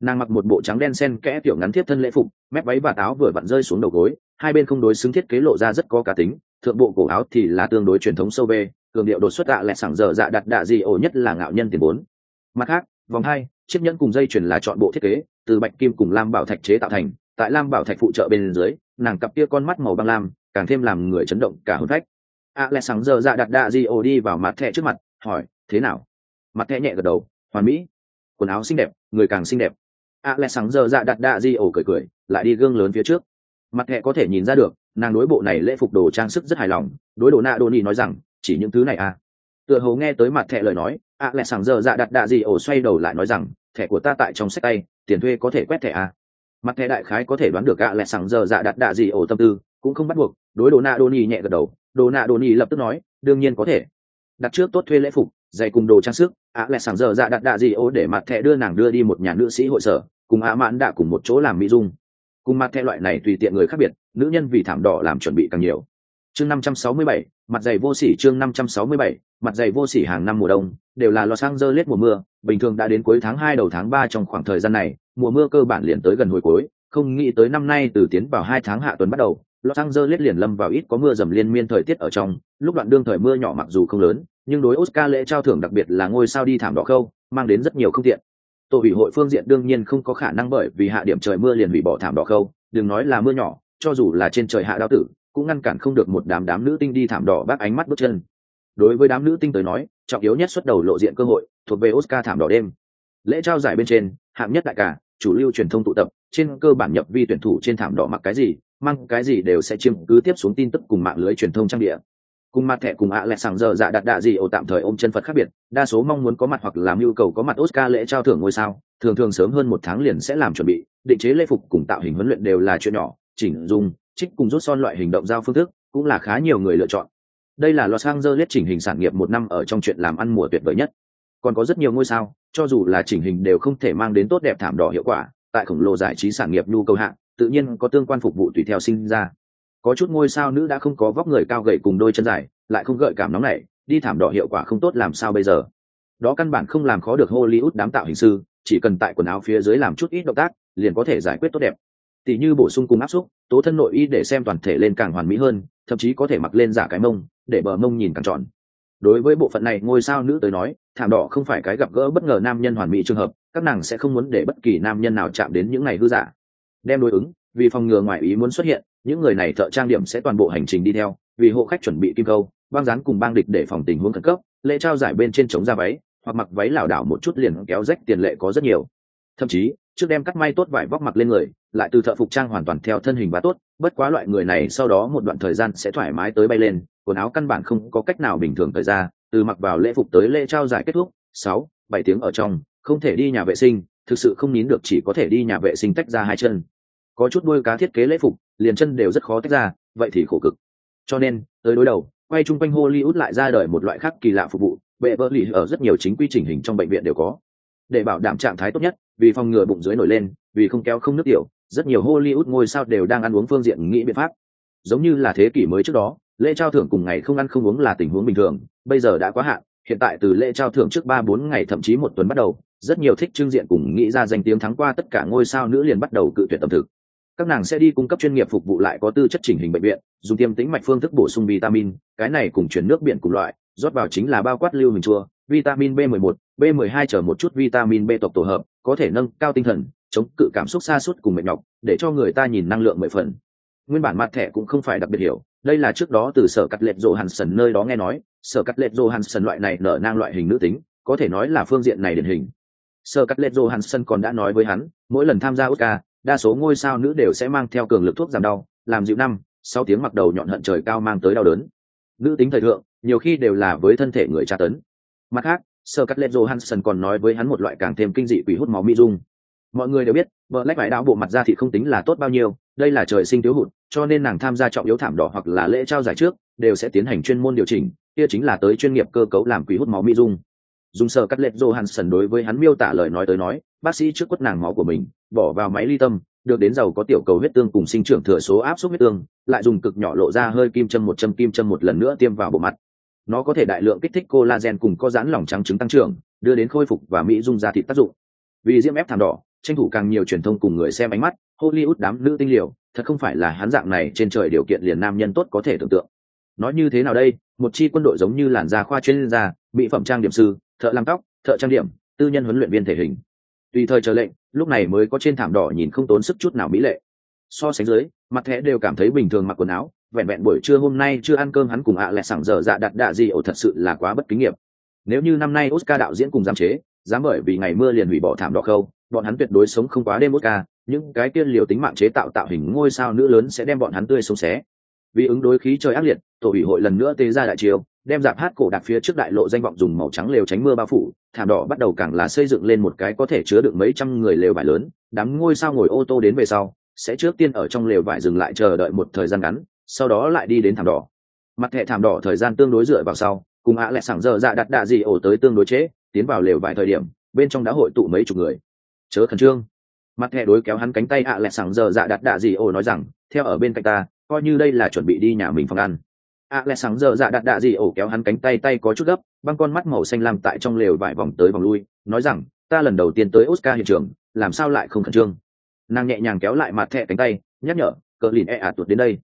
Nàng mặc một bộ trắng đen sen kẽ kiểu ngắn thiếp thân lễ phục, mép váy và áo vừa vặn rơi xuống đầu gối hai bên không đối xứng thiết kế lộ ra rất có cá tính, thượng bộ cổ áo thì là tương đối truyền thống sâu bê, cường điệu đột xuất tạ lẹ sảng dở dạ đặt đạ gì ổ nhất là ngạo nhân tiền vốn. Mặt khác, vòng hai, chiếc nhẫn cùng dây chuyền là chọn bộ thiết kế, từ bạch kim cùng lam bảo thạch chế tạo thành, tại lam bảo thạch phụ trợ bên dưới, nàng cặp kia con mắt màu băng lam, càng thêm làm người chấn động cả hôn phách. a lẽ sáng giờ dạ đặt đạ di ổ đi vào mặt thẻ trước mặt, hỏi, thế nào? Mặt thẻ nhẹ gật đầu, hoàn mỹ. Quần áo xinh đẹp, người càng xinh đẹp. a lẽ sáng giờ dạ đặt đạ di ổ cười cười, lại đi gương lớn phía trước mặt thẻ có thể nhìn ra được, nàng đối bộ này lễ phục đồ trang sức rất hài lòng, đối đồ nạ đồ nỉ nói rằng, chỉ những thứ này à. Tựa hồ nghe tới mặt thẻ lời nói a lẹ sàng giờ dạ đặt đạ gì ổ xoay đầu lại nói rằng, thẻ của ta tại trong sách tay, tiền thuê có thể quét thẻ à. Mặt thẻ đại khái có thể đoán được a lẹ sàng giờ dạ đặt đạ gì ổ tâm tư, cũng không bắt buộc, đối đồ nạ đồ nỉ nhẹ gật đầu, đồ nạ đồ nỉ lập tức nói, đương nhiên có thể. Đặt trước tốt thuê lễ phục dạy cùng đồ trang sức, ạ lẹ sảng giờ dạ đặt đạ gì ổ để mặt thẻ đưa nàng đưa đi một nhà nữ sĩ hội sở, cùng ạ mãn đạ cùng một chỗ làm mỹ dung cùng mặt thẻ loại này tùy tiện người khác biệt nữ nhân vì thảm đỏ làm chuẩn bị càng nhiều chương năm trăm sáu mươi bảy mặt giày vô sỉ chương năm trăm sáu mươi bảy mặt giày vô sỉ hàng năm mùa đông đều là los angeles mùa mưa bình thường đã đến cuối tháng hai đầu tháng ba trong khoảng thời gian này mùa mưa cơ bản liền tới gần hồi cuối không nghĩ tới năm nay từ tiến vào hai tháng hạ tuần bắt đầu Los Angeles liền lâm vào ít có mưa dầm liên miên thời tiết ở trong, lúc đoạn đương thời mưa nhỏ mặc dù không lớn, nhưng đối Oscar lễ trao thưởng đặc biệt là ngôi sao đi thảm đỏ khâu, mang đến rất nhiều không tiện. Tổ ủy hội phương diện đương nhiên không có khả năng bởi vì hạ điểm trời mưa liền hủy bỏ thảm đỏ khâu, đừng nói là mưa nhỏ, cho dù là trên trời hạ đao tử, cũng ngăn cản không được một đám đám nữ tinh đi thảm đỏ bác ánh mắt bước chân. Đối với đám nữ tinh tới nói, trọng yếu nhất xuất đầu lộ diện cơ hội, thuộc về Oscar thảm đỏ đêm. Lễ trao giải bên trên, hạng nhất đại cả, chủ lưu truyền thông tụ tập, trên cơ bản nhập vi tuyển thủ trên thảm đỏ mặc cái gì, mang cái gì đều sẽ chiếm cứ tiếp xuống tin tức cùng mạng lưới truyền thông trang địa cùng mặt thẻ cùng ạ lẹ sàng giờ dạ đặt đạ gì ổ tạm thời ôm chân phật khác biệt, đa số mong muốn có mặt hoặc làm nhu cầu có mặt oscar lễ trao thưởng ngôi sao, thường thường sớm hơn một tháng liền sẽ làm chuẩn bị, định chế lễ phục cùng tạo hình huấn luyện đều là chuyện nhỏ, chỉnh dung, trích cùng rút son loại hình động giao phương thức cũng là khá nhiều người lựa chọn. Đây là los angeles chỉnh hình sản nghiệp một năm ở trong chuyện làm ăn mùa tuyệt vời nhất. Còn có rất nhiều ngôi sao, cho dù là chỉnh hình đều không thể mang đến tốt đẹp thảm đỏ hiệu quả, tại khổng lồ giải trí sản nghiệp nhu cầu hạng tự nhiên có tương quan phục vụ tùy theo sinh ra có chút ngôi sao nữ đã không có vóc người cao gầy cùng đôi chân dài, lại không gợi cảm nóng này đi thảm đỏ hiệu quả không tốt làm sao bây giờ? Đó căn bản không làm khó được hollywood đám tạo hình sư, chỉ cần tại quần áo phía dưới làm chút ít động tác, liền có thể giải quyết tốt đẹp. Tỷ như bổ sung cùng áp xúc tố thân nội y để xem toàn thể lên càng hoàn mỹ hơn, thậm chí có thể mặc lên giả cái mông, để bờ mông nhìn càng tròn. Đối với bộ phận này ngôi sao nữ tới nói, thảm đỏ không phải cái gặp gỡ bất ngờ nam nhân hoàn mỹ trường hợp, các nàng sẽ không muốn để bất kỳ nam nhân nào chạm đến những ngày hư giả. Đem đối ứng vì phòng ngừa ngoại ý muốn xuất hiện, những người này thợ trang điểm sẽ toàn bộ hành trình đi theo, vì hộ khách chuẩn bị kim câu, băng rán cùng băng địch để phòng tình huống khẩn cấp, lễ trao giải bên trên chống ra váy, hoặc mặc váy lảo đảo một chút liền kéo rách tiền lệ có rất nhiều. Thậm chí, trước đem cắt may tốt vải vóc mặc lên người, lại từ thợ phục trang hoàn toàn theo thân hình và tốt, bất quá loại người này sau đó một đoạn thời gian sẽ thoải mái tới bay lên, quần áo căn bản không có cách nào bình thường thời ra từ mặc vào lễ phục tới lễ trao giải kết thúc, sáu, bảy tiếng ở trong, không thể đi nhà vệ sinh, thực sự không nín được chỉ có thể đi nhà vệ sinh tách ra hai chân có chút đuôi cá thiết kế lễ phục, liền chân đều rất khó tách ra, vậy thì khổ cực. Cho nên, tới đối đầu, quay chung quanh hollywood lại ra đời một loại khác kỳ lạ phục vụ, bệ vợ lì ở rất nhiều chính quy trình hình trong bệnh viện đều có. Để bảo đảm trạng thái tốt nhất, vì phòng ngừa bụng dưới nổi lên, vì không kéo không nước tiểu, rất nhiều hollywood ngôi sao đều đang ăn uống phương diện nghĩ biện pháp. Giống như là thế kỷ mới trước đó, lễ trao thưởng cùng ngày không ăn không uống là tình huống bình thường, bây giờ đã quá hạn, hiện tại từ lễ trao thưởng trước ba bốn ngày thậm chí một tuần bắt đầu, rất nhiều thích trưng diện cùng nghĩ ra danh tiếng thắng qua tất cả ngôi sao nữ liền bắt đầu cự tuyệt tâm thực các nàng sẽ đi cung cấp chuyên nghiệp phục vụ lại có tư chất chỉnh hình bệnh viện, dùng tiêm tĩnh mạch phương thức bổ sung vitamin, cái này cùng chuyển nước biển cùng loại, rót vào chính là bao quát lưu hình chua, vitamin b 11 b 12 chờ một chút vitamin b tộc tổ hợp, có thể nâng cao tinh thần, chống cự cảm xúc xa suốt cùng mệt nhọc, để cho người ta nhìn năng lượng mười phần. Nguyên bản mặt thẻ cũng không phải đặc biệt hiểu, đây là trước đó từ sở cắt lệch rộ hàn sần nơi đó nghe nói, sở cắt lệch rộ hàn sần loại này nở nang loại hình nữ tính, có thể nói là phương diện này điển hình. Sở cắt lệch rộ hàn sần còn đã nói với hắn, mỗi lần tham gia út ca đa số ngôi sao nữ đều sẽ mang theo cường lực thuốc giảm đau, làm dịu năm sau tiếng mặc đầu nhọn hận trời cao mang tới đau đớn. Nữ tính thời thượng, nhiều khi đều là với thân thể người tra tấn. Mặt khác sơ cắt lệ johansson còn nói với hắn một loại càng thêm kinh dị quỷ hút máu mỹ dung. Mọi người đều biết vợ lách vải đạo bộ mặt ra thì không tính là tốt bao nhiêu, đây là trời sinh thiếu hụt, cho nên nàng tham gia trọng yếu thảm đỏ hoặc là lễ trao giải trước, đều sẽ tiến hành chuyên môn điều chỉnh, kia chính là tới chuyên nghiệp cơ cấu làm quỷ hút máu mỹ dung dùng sờ cắt lệ johansson đối với hắn miêu tả lời nói tới nói, bác sĩ trước quất nàng máu của mình, bỏ vào máy ly tâm, được đến giàu có tiểu cầu huyết tương cùng sinh trưởng thừa số áp suất huyết tương, lại dùng cực nhỏ lộ ra hơi kim châm một châm kim châm một lần nữa tiêm vào bộ mặt. Nó có thể đại lượng kích thích collagen cùng có giãn lỏng trắng trứng tăng trưởng, đưa đến khôi phục và mỹ dung ra thịt tác dụng. Vì diễm ép thảm đỏ, tranh thủ càng nhiều truyền thông cùng người xem ánh mắt, hollywood đám nữ tinh liều, thật không phải là hắn dạng này trên trời điều kiện liền nam nhân tốt có thể tưởng tượng. Nói như thế nào đây? Một chi quân đội giống như làn da khoa chuyên gia, mỹ phẩm trang điểm sư thợ làm tóc, thợ trang điểm, tư nhân huấn luyện viên thể hình. Tùy thời chờ lệnh, lúc này mới có trên thảm đỏ nhìn không tốn sức chút nào mỹ lệ. So sánh dưới, mặt thẻ đều cảm thấy bình thường mặc quần áo, vẹn vẹn buổi trưa hôm nay chưa ăn cơm hắn cùng ạ à lẹ sảng giờ dạ đặt đạ gì ổ thật sự là quá bất kính nghiệp. Nếu như năm nay oscar đạo diễn cùng giám chế, dám bởi vì ngày mưa liền hủy bỏ thảm đỏ khâu, bọn hắn tuyệt đối sống không quá đêm oscar, những cái kia liều tính mạng chế tạo tạo hình ngôi sao nữ lớn sẽ đem bọn hắn tươi sống xé vì ứng đối khí trời ác liệt, tổ ủy hội lần nữa tế ra đại chiều đem dạp hát cổ đặt phía trước đại lộ danh vọng dùng màu trắng lều tránh mưa bao phủ, thảm đỏ bắt đầu càng là xây dựng lên một cái có thể chứa được mấy trăm người lều vải lớn, đám ngôi sao ngồi ô tô đến về sau, sẽ trước tiên ở trong lều vải dừng lại chờ đợi một thời gian ngắn, sau đó lại đi đến thảm đỏ. Mặt hệ thảm đỏ thời gian tương đối dựa vào sau, cùng ạ à sẵn sảng giờ dạ đặt đạ gì ổ tới tương đối chế, tiến vào lều vài thời điểm, bên trong đã hội tụ mấy chục người. Chớ khẩn trương. Mặt hệ đối kéo hắn cánh tay ạ à sẵn sảng giờ dạ đặt đạ gì ổ nói rằng, theo ở bên cạnh ta coi như đây là chuẩn bị đi nhà mình phòng ăn. Ạ lẹ sáng giờ dạ đặt đạ gì ổ kéo hắn cánh tay tay có chút gấp, băng con mắt màu xanh lam tại trong lều vải vòng tới vòng lui, nói rằng, ta lần đầu tiên tới oscar hiện trường, làm sao lại không khẩn trương? Nàng nhẹ nhàng kéo lại mặt thẻ cánh tay, nhắc nhở, cờ lìn e ạt tuột đến đây.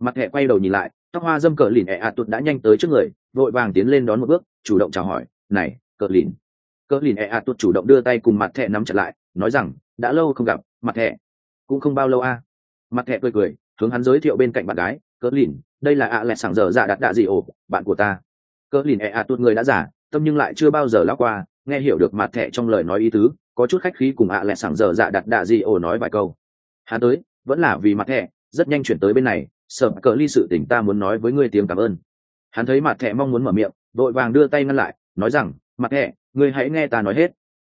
Mặt thẻ quay đầu nhìn lại, tóc hoa dâm cờ lìn e ạt tuột đã nhanh tới trước người, vội vàng tiến lên đón một bước, chủ động chào hỏi, này, cờ lìn. Cờ lìn e ạ tuột chủ động đưa tay cùng mặt thẻ nắm chặt lại, nói rằng, đã lâu không gặp, mặt thẻ. Cũng không bao lâu a. Mặt thẻ cười cười hướng hắn giới thiệu bên cạnh bạn gái, cỡ lìn, đây là ạ à lẹt sảng giờ dạ đặt đạ gì ổ, bạn của ta. Cỡ lìn e ạt tuột người đã giả, tâm nhưng lại chưa bao giờ lão qua, nghe hiểu được mặt thẻ trong lời nói ý tứ, có chút khách khí cùng ạ à lẹt sảng giờ dạ đặt đạ gì ổ nói vài câu. Hắn tới, vẫn là vì mặt thẻ, rất nhanh chuyển tới bên này, sợ cỡ ly sự tình ta muốn nói với ngươi tiếng cảm ơn. Hắn thấy mặt thẻ mong muốn mở miệng vội vàng đưa tay ngăn lại, nói rằng, mặt thẻ, ngươi hãy nghe ta nói hết.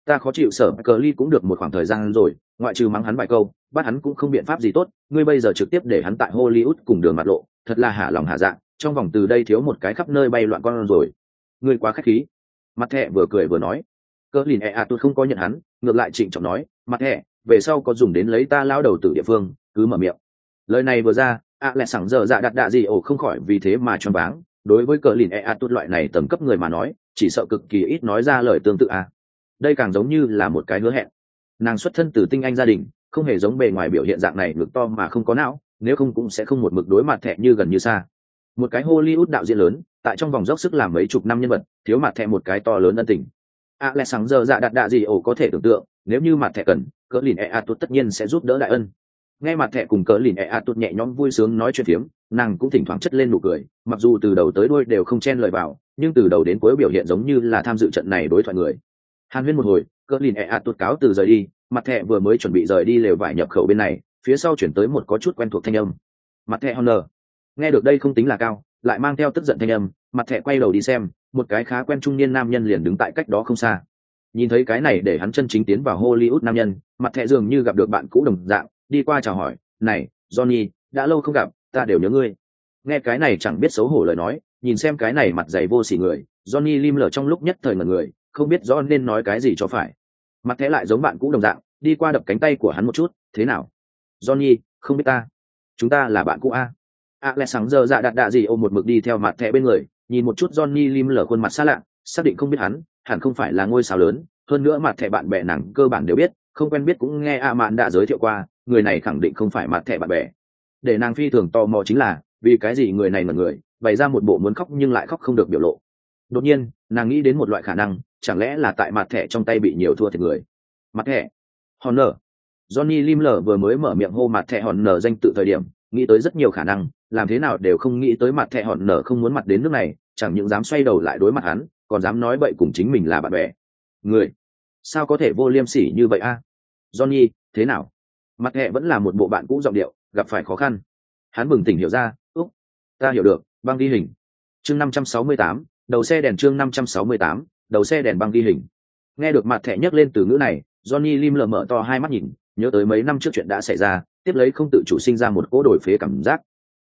Ta khó chịu sở cờ ly cũng được một khoảng thời gian rồi, ngoại trừ mắng hắn vài câu bắt hắn cũng không biện pháp gì tốt, ngươi bây giờ trực tiếp để hắn tại hollywood cùng đường mặt lộ, thật là hạ lòng hạ dạng, trong vòng từ đây thiếu một cái khắp nơi bay loạn con rồi. Ngươi quá khách khí. Mặt thẹ vừa cười vừa nói. Cờ lìn e tôi không có nhận hắn. Ngược lại trịnh trọng nói, mặt thẹ về sau có dùng đến lấy ta lao đầu từ địa phương, cứ mở miệng. Lời này vừa ra ạ lại sẵn giờ dạ đặt đạ gì ổ không khỏi vì thế mà choáng váng. Đối với cờ lìn e a tốt loại này tầm cấp người mà nói, chỉ sợ cực kỳ ít nói ra lời tương tự à. đây càng giống như là một cái hứa hẹn. Nàng xuất thân từ tinh anh gia đình không hề giống bề ngoài biểu hiện dạng này ngực to mà không có não, nếu không cũng sẽ không một mực đối mặt thẹ như gần như xa. Một cái hollywood đạo diễn lớn, tại trong vòng dốc sức làm mấy chục năm nhân vật, thiếu mặt thẹ một cái to lớn ân tình. A lẽ sáng giờ dạ đặt đạ gì ổ có thể tưởng tượng, nếu như mặt thẹ cần, cỡ lìn e a tốt tất nhiên sẽ giúp đỡ đại ân. Nghe mặt thẹ cùng cỡ lìn e a tốt nhẹ nhõm vui sướng nói chuyện phiếm, nàng cũng thỉnh thoảng chất lên nụ cười, mặc dù từ đầu tới đuôi đều không chen lời vào, nhưng từ đầu đến cuối biểu hiện giống như là tham dự trận này đối thoại người. Hàn huyên một hồi, cỡ lìn e a tốt cáo từ rời đi mặt thẹ vừa mới chuẩn bị rời đi lều vải nhập khẩu bên này, phía sau chuyển tới một có chút quen thuộc thanh âm. Mặt thẹ honor. Nghe được đây không tính là cao, lại mang theo tức giận thanh âm, mặt thẹ quay đầu đi xem, một cái khá quen trung niên nam nhân liền đứng tại cách đó không xa. Nhìn thấy cái này để hắn chân chính tiến vào hollywood nam nhân, mặt thẹ dường như gặp được bạn cũ đồng dạng, đi qua chào hỏi, này, johnny, đã lâu không gặp, ta đều nhớ ngươi. Nghe cái này chẳng biết xấu hổ lời nói, nhìn xem cái này mặt dày vô s ỉ người, johnny lim lở trong lúc nhất thời ngần người, không biết rõ nên nói cái gì cho phải mặt thẻ lại giống bạn cũ đồng dạng, đi qua đập cánh tay của hắn một chút, thế nào? Johnny, không biết ta. Chúng ta là bạn cũ a. A lẽ sáng giờ dạ đặt đạ gì ôm một mực đi theo mặt thẻ bên người, nhìn một chút johnny lim lở khuôn mặt xa lạ, xác định không biết hắn, hẳn không phải là ngôi sao lớn. Hơn nữa mặt thẻ bạn bè nàng cơ bản đều biết, không quen biết cũng nghe a mạn đã giới thiệu qua, người này khẳng định không phải mặt thẻ bạn bè. Để nàng phi thường tò mò chính là, vì cái gì người này mà người, bày ra một bộ muốn khóc nhưng lại khóc không được biểu lộ. Đột nhiên, nàng nghĩ đến một loại khả năng chẳng lẽ là tại mặt thẻ trong tay bị nhiều thua thiệt người? Mặt thẻ? Hòn nở. Johnny lim lở vừa mới mở miệng hô mặt thẻ hòn nở danh tự thời điểm, nghĩ tới rất nhiều khả năng, làm thế nào đều không nghĩ tới mặt thẻ hòn nở không muốn mặt đến nước này, chẳng những dám xoay đầu lại đối mặt hắn, còn dám nói bậy cùng chính mình là bạn bè. Người? Sao có thể vô liêm sỉ như vậy a? Johnny, thế nào? Mặt thẻ vẫn là một bộ bạn cũ giọng điệu, gặp phải khó khăn. Hắn bừng tỉnh hiểu ra, úc, ta hiểu được, băng đi hình. Chương năm trăm sáu mươi tám, đầu xe đèn chương năm trăm sáu mươi tám đầu xe đèn băng ghi hình. Nghe được mặt thẻ nhắc lên từ ngữ này, johnny lim lờ mở to hai mắt nhìn, nhớ tới mấy năm trước chuyện đã xảy ra, tiếp lấy không tự chủ sinh ra một cỗ đổi phế cảm giác.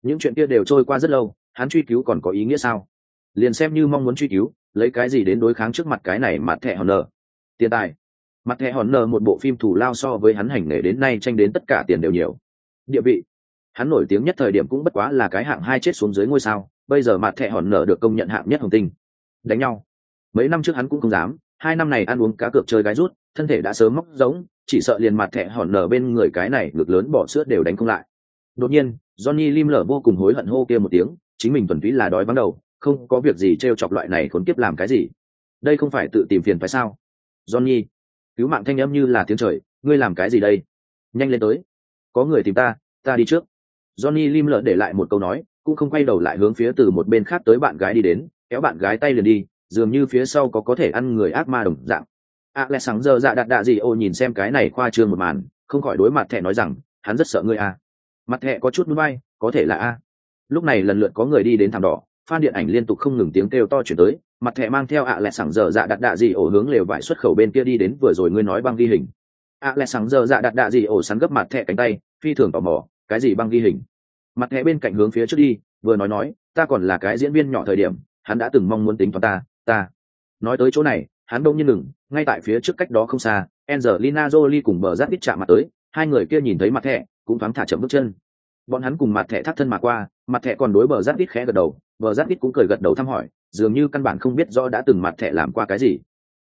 Những chuyện kia đều trôi qua rất lâu, hắn truy cứu còn có ý nghĩa sao? Liền xem như mong muốn truy cứu, lấy cái gì đến đối kháng trước mặt cái này mặt thẻ hòn nờ tiền tài. Mặt thẻ hòn nờ một bộ phim thủ lao so với hắn hành nghề đến nay tranh đến tất cả tiền đều nhiều. Địa vị. Hắn nổi tiếng nhất thời điểm cũng bất quá là cái hạng hai chết xuống dưới ngôi sao, bây giờ mặt thẻ hòn nở được công nhận hạng nhất hồng tinh. Đánh nhau mấy năm trước hắn cũng không dám, hai năm này ăn uống cá cược chơi gái rút, thân thể đã sớm móc giống, chỉ sợ liền mặt thẻ hòn nở bên người cái này ngực lớn bỏ sữa đều đánh không lại. Đột nhiên, johnny lim lở vô cùng hối hận hô kia một tiếng, chính mình thuần túy là đói vắng đầu, không có việc gì t r e o chọc loại này khốn kiếp làm cái gì. Đây không phải tự tìm phiền phải sao? Johnny, cứu mạng thanh âm như là tiếng trời, ngươi làm cái gì đây? Nhanh lên tới. Có người tìm ta ta đi trước. Johnny lim lở để lại một câu nói, cũng không quay đầu lại hướng phía từ một bên khác tới bạn gái đi đến, kéo bạn gái tay liền đi dường như phía sau có có thể ăn người ác ma đồng dạng. A lẽ sáng giờ dạ đặt đạ gì ô nhìn xem cái này khoa trương một màn, không khỏi đối mặt thẹ nói rằng, hắn rất sợ ngươi a. Mặt thẹ có chút núi bay, có thể là a. Lúc này lần lượt có người đi đến thảm đỏ, phan điện ảnh liên tục không ngừng tiếng kêu to chuyển tới, mặt thẹ mang theo ạ lẹ sảng giờ dạ đặt đạ gì ổ hướng lều vải xuất khẩu bên kia đi đến vừa rồi ngươi nói băng ghi hình. Ạ lẹ sảng giờ dạ đặt đạ gì ổ sắn gấp mặt thẹ cánh tay, phi thường tò mò, cái gì băng ghi hình? Mặt thẹ bên cạnh hướng phía trước đi, vừa nói nói, ta còn là cái diễn viên nhỏ thời điểm, hắn đã từng mong muốn tính toán ta ta. Nói tới chỗ này, hắn đông như ngừng, ngay tại phía trước cách đó không xa, Angelina Jolie cùng bờ giáp ít chạm mặt tới, hai người kia nhìn thấy mặt thẹ cũng thoáng thả chậm bước chân. Bọn hắn cùng mặt thẻ thắt thân mà qua, mặt thẻ còn đối bờ giáp ít khẽ gật đầu, bờ giáp ít cũng cười gật đầu thăm hỏi, dường như căn bản không biết rõ đã từng mặt thẻ làm qua cái gì.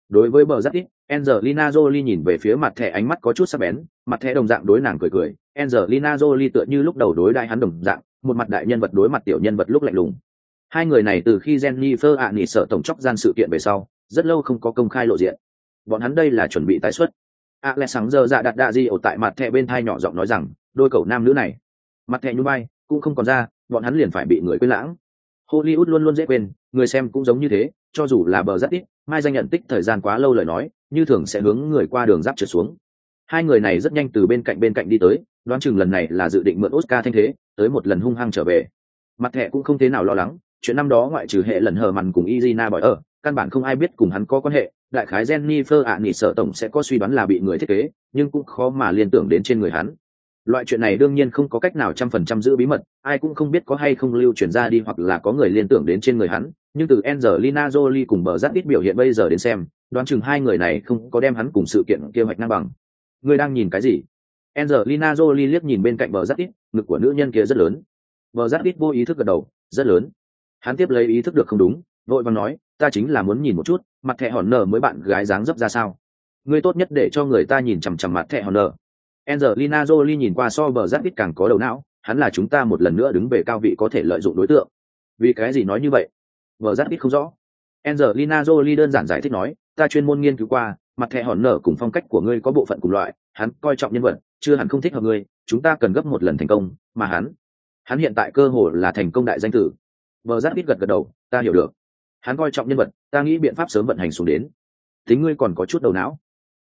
Đối với bờ giáp ít Angelina Jolie nhìn về phía mặt thẻ ánh mắt có chút sắc bén, mặt thẻ đồng dạng đối nàng cười cười, Angelina Jolie tựa như lúc đầu đối đại hắn đồng dạng, một mặt đại nhân vật đối mặt tiểu nhân vật lúc lạnh lùng hai người này từ khi Jennifer ạ nỉ sợ tổng chóc gian sự kiện về sau, rất lâu không có công khai lộ diện. Bọn hắn đây là chuẩn bị tái xuất. Alex sáng giờ dạ đặt đạ di ở tại mặt thẻ bên thai nhỏ giọng nói rằng, đôi cậu nam nữ này. Mặt thẻ như bay cũng không còn ra, bọn hắn liền phải bị người quên lãng. Hollywood luôn luôn dễ quên, người xem cũng giống như thế, cho dù là bờ rất ít mai danh nhận tích thời gian quá lâu lời nói, như thường sẽ hướng người qua đường giáp trượt xuống. Hai người này rất nhanh từ bên cạnh bên cạnh đi tới, đoán chừng lần này là dự định mượn oscar thanh thế, tới một lần hung hăng trở về. Mặt thẻ cũng không thế nào lo lắng chuyện năm đó ngoại trừ hệ lần hờ mằn cùng izina bỏi ở căn bản không ai biết cùng hắn có quan hệ đại khái jennifer ạ à, sợ tổng sẽ có suy đoán là bị người thiết kế nhưng cũng khó mà liên tưởng đến trên người hắn. Loại chuyện này đương nhiên không có cách nào trăm phần trăm giữ bí mật ai cũng không biết có hay không lưu truyền ra đi hoặc là có người liên tưởng đến trên người hắn nhưng từ Angelina Jolie cùng bờ giác ít biểu hiện bây giờ đến xem đoán chừng hai người này không có đem hắn cùng sự kiện kế hoạch năng bằng. Người đang nhìn cái gì? Angelina Jolie liếc nhìn bên cạnh bờ giác ít ngực của nữ nhân kia rất lớn. Bờ giác ít vô ý thức gật đầu rất lớn hắn tiếp lấy ý thức được không đúng vội vàng nói ta chính là muốn nhìn một chút mặt thẻ hòn nở mới bạn gái dáng dấp ra sao ngươi tốt nhất để cho người ta nhìn chằm chằm mặt thẻ hòn nở Angelina Jolie nhìn qua so bờ rất ít càng có đầu não, hắn là chúng ta một lần nữa đứng về cao vị có thể lợi dụng đối tượng. Vì cái gì nói như vậy? Bờ rất ít không rõ. Angelina Jolie đơn giản giải thích nói, ta chuyên môn nghiên cứu qua, mặt thẻ hòn nở cùng phong cách của ngươi có bộ phận cùng loại, hắn coi trọng nhân vật, chưa hẳn không thích hợp ngươi, chúng ta cần gấp một lần thành công, mà hắn, hắn hiện tại cơ hồ là thành công đại danh tử. Bờ rất ít gật gật đầu, ta hiểu được. Hắn coi trọng nhân vật, ta nghĩ biện pháp sớm vận hành xuống đến. Tính ngươi còn có chút đầu não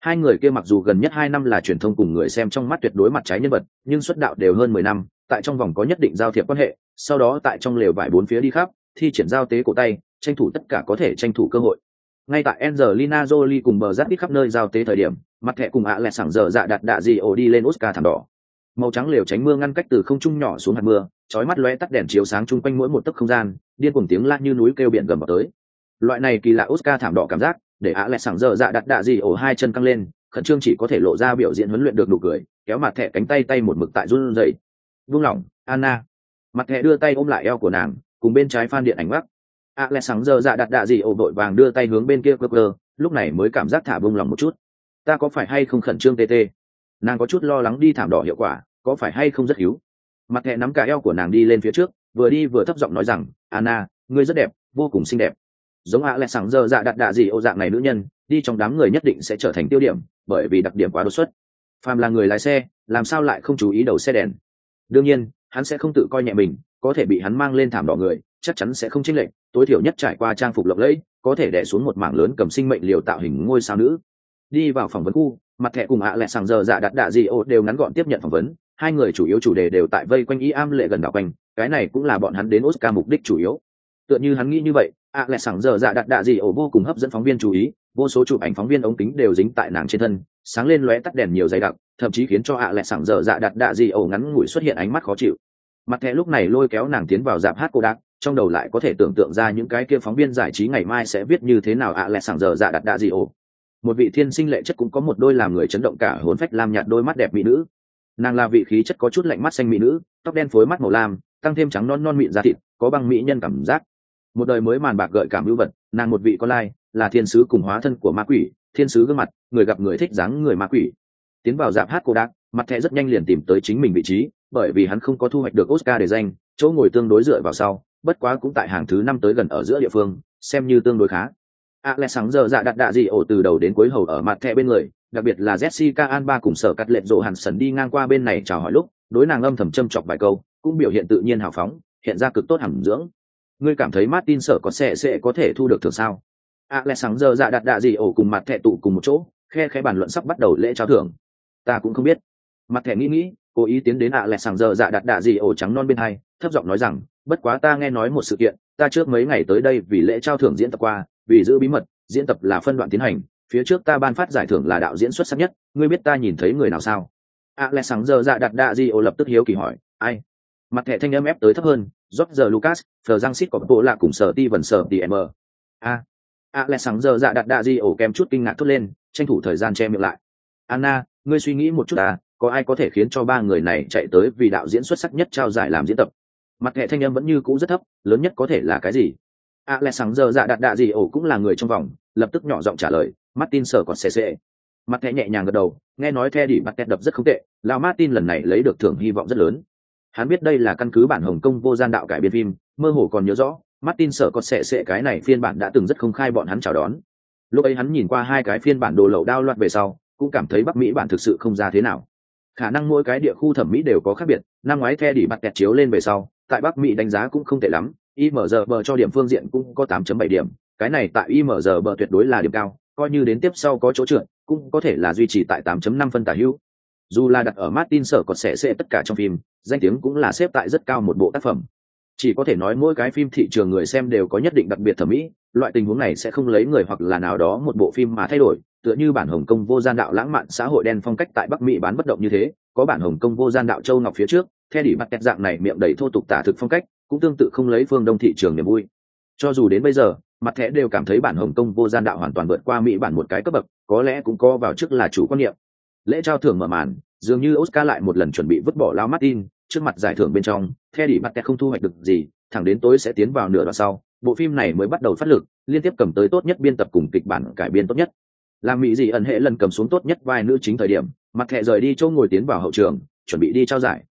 hai người kia mặc dù gần nhất hai năm là truyền thông cùng người xem trong mắt tuyệt đối mặt trái nhân vật nhưng xuất đạo đều hơn mười năm tại trong vòng có nhất định giao thiệp quan hệ sau đó tại trong lều vải bốn phía đi khắp thi triển giao tế cổ tay tranh thủ tất cả có thể tranh thủ cơ hội ngay tại Angelina Jolie cùng bờ rát đi khắp nơi giao tế thời điểm mặt thẻ cùng ạ lẹ sảng giờ dạ đặt đạ gì ổ đi lên Oscar thảm đỏ màu trắng lều tránh mưa ngăn cách từ không trung nhỏ xuống hạt mưa, chói mắt lóe tắt đèn chiếu sáng chung quanh mỗi một tấc không gian, điên cuồng tiếng la như núi kêu biển gầm vào tới. Loại này kỳ lạ Oscar thảm đỏ cảm giác, để ạ lẹ sảng dơ dạ đặt đạ gì ổ hai chân căng lên, khẩn trương chỉ có thể lộ ra biểu diễn huấn luyện được nụ cười, kéo mặt thẻ cánh tay tay một mực tại run rẩy. Vung lỏng, anna. Mặt thẻ đưa tay ôm lại eo của nàng, cùng bên trái phan điện ảnh bắc ạ lẽ Sảng dơ dạ đặt đạ gì ổ vội vàng đưa tay hướng bên kia cơ cơ lúc này mới cảm giác thả buông lòng một chút. Ta có phải hay không khẩn trương tê tê? Nàng có chút lo lắng đi thảm đỏ hiệu quả, có phải hay không rất hiếu mặt hẹ nắm cả eo của nàng đi lên phía trước, vừa đi vừa thấp giọng nói rằng, anna, ngươi rất đẹp, vô cùng xinh đẹp. Giống hạ lại sẵn giờ dạ đặt đạ gì ô dạng này nữ nhân, đi trong đám người nhất định sẽ trở thành tiêu điểm, bởi vì đặc điểm quá đột xuất. Phàm là người lái xe, làm sao lại không chú ý đầu xe đèn? Đương nhiên, hắn sẽ không tự coi nhẹ mình, có thể bị hắn mang lên thảm đỏ người, chắc chắn sẽ không chênh lệch, tối thiểu nhất trải qua trang phục lộng lẫy, có thể đè xuống một mảng lớn cầm sinh mệnh liều tạo hình ngôi sao nữ. Đi vào phòng vấn khu mặt thẻ cùng ạ à lẹ sàng giờ dạ đặt đạ gì ô đều ngắn gọn tiếp nhận phỏng vấn. Hai người chủ yếu chủ đề đều tại vây quanh y am lệ gần đảo quanh. Cái này cũng là bọn hắn đến oscar mục đích chủ yếu. Tựa như hắn nghĩ như vậy, ạ à lẹ sàng giờ dạ đặt đạ gì ô vô cùng hấp dẫn phóng viên chú ý. Vô số chụp ảnh phóng viên ống kính đều dính tại nàng trên thân, sáng lên lóe tắt đèn nhiều dày đặc, thậm chí khiến cho ạ lẹ sàng giờ dạ đặt đạ gì ô ngắn ngủi xuất hiện ánh mắt khó chịu. Mặt thẻ lúc này lôi kéo nàng tiến vào dạp hát cô đạc, trong đầu lại có thể tưởng tượng ra những cái kia phóng viên giải trí ngày mai sẽ viết như thế nào ạ lẹ sàng giờ dạ đặt đạ gì ô một vị thiên sinh lệ chất cũng có một đôi làm người chấn động cả hồn phách làm nhạt đôi mắt đẹp mỹ nữ. Nàng là vị khí chất có chút lạnh mắt xanh mỹ nữ, tóc đen phối mắt màu lam, tăng thêm trắng non non mịn da thịt, có băng mỹ nhân cảm giác. Một đời mới màn bạc gợi cảm ưu vật, nàng một vị con lai, là thiên sứ cùng hóa thân của ma quỷ, thiên sứ gương mặt, người gặp người thích dáng người ma quỷ. Tiến vào dạp hát cô đạc, mặt thẹ rất nhanh liền tìm tới chính mình vị trí, bởi vì hắn không có thu hoạch được oscar để danh, chỗ ngồi tương đối dựa vào sau, bất quá cũng tại hàng thứ năm tới gần ở giữa địa phương, xem như tương đối khá a lẽ sáng giờ dạ đặt đạ gì ổ từ đầu đến cuối hầu ở mặt thẻ bên người, đặc biệt là jessica alba cùng sở cắt lệnh rộ hẳn sần đi ngang qua bên này chào hỏi lúc, đối nàng âm thầm châm chọc vài câu, cũng biểu hiện tự nhiên hào phóng, hiện ra cực tốt hẳn dưỡng. Ngươi cảm thấy martin sở có sẽ sẽ có thể thu được thưởng sao? A lẽ sáng giờ dạ đặt đạ gì ổ cùng mặt thẻ tụ cùng một chỗ, khe khẽ bàn luận sắp bắt đầu lễ trao thưởng. Ta cũng không biết. Mặt thẻ nghĩ nghĩ, cố ý tiến đến ạ lẹ sàng giờ dạ đặt đạ gì ổ trắng non bên hai, thấp giọng nói rằng, bất quá ta nghe nói một sự kiện, ta trước mấy ngày tới đây vì lễ trao thưởng diễn tập qua vì giữ bí mật, diễn tập là phân đoạn tiến hành, phía trước ta ban phát giải thưởng là đạo diễn xuất sắc nhất, ngươi biết ta nhìn thấy người nào sao? Ạ lẹ sáng giờ dạ đặt đạ di ô lập tức hiếu kỳ hỏi, ai? Mặt thẻ thanh âm ép tới thấp hơn rót giờ lucas, thờ giang xít có bộ lạ cùng sở ti vần sở ti m. A. A lẹ sáng giờ dạ đặt đạ di ô kèm chút kinh ngạc thốt lên, tranh thủ thời gian che miệng lại. Anna, ngươi suy nghĩ một chút à có ai có thể khiến cho ba người này chạy tới vì đạo diễn xuất sắc nhất trao giải làm diễn tập? Mặt hệ thanh âm vẫn như cũ rất thấp, lớn nhất có thể là cái gì? A lẽ sáng giờ dạ đạt đạ gì ổ cũng là người trong vòng, lập tức nhỏ giọng trả lời, martin sở còn xê xê mặt thẻ nhẹ nhàng gật đầu, nghe nói the đỉ mặt đập rất không tệ lao martin lần này lấy được thưởng hy vọng rất lớn. Hắn biết đây là căn cứ bản hồng kông vô gian đạo cải biên phim, mơ hồ còn nhớ rõ, martin sở còn xệ xệ cái này phiên bản đã từng rất không khai bọn hắn chào đón. Lúc ấy hắn nhìn qua hai cái phiên bản đồ lậu đao loạt về sau, cũng cảm thấy bắc mỹ bản thực sự không ra thế nào. Khả năng mỗi cái địa khu thẩm mỹ đều có khác biệt, năm ngoái the đỉ mặt kẹt chiếu lên về sau, tại bắc mỹ đánh giá cũng không tệ lắm img cho điểm phương diện cũng có 8.7 điểm. Cái này tại img tuyệt đối là điểm cao, coi như đến tiếp sau có chỗ trượt, cũng có thể là duy trì tại 8.5 phân tả hữu. Dù là đặt ở martin sở còn sẽ sẽ tất cả trong phim, danh tiếng cũng là xếp tại rất cao một bộ tác phẩm. Chỉ có thể nói mỗi cái phim thị trường người xem đều có nhất định đặc biệt thẩm mỹ, loại tình huống này sẽ không lấy người hoặc là nào đó một bộ phim mà thay đổi, tựa như bản hồng kông vô gian đạo lãng mạn xã hội đen phong cách tại bắc mỹ bán bất động như thế, có bản hồng kông vô gian đạo châu ngọc phía trước theo đỉ mặt kẹt dạng này miệng đầy thô tục tả thực phong cách cũng tương tự không lấy phương đông thị trường niềm vui. Cho dù đến bây giờ, mặt thẻ đều cảm thấy bản hồng kông vô gian đạo hoàn toàn vượt qua mỹ bản một cái cấp bậc, có lẽ cũng có vào trước là chủ quan niệm. Lễ trao thưởng mở màn, dường như oscar lại một lần chuẩn bị vứt bỏ lao martin trước mặt giải thưởng bên trong theo đỉ mặt thẻ không thu hoạch được gì, thẳng đến tối sẽ tiến vào nửa đoạn sau, bộ phim này mới bắt đầu phát lực, liên tiếp cầm tới tốt nhất biên tập cùng kịch bản cải biên tốt nhất. Làm mỹ dị ẩn hệ lần cầm xuống tốt nhất vai nữ chính thời điểm, mặt thẻ rời đi chỗ ngồi tiến vào hậu trường, chuẩn bị đi trao giải.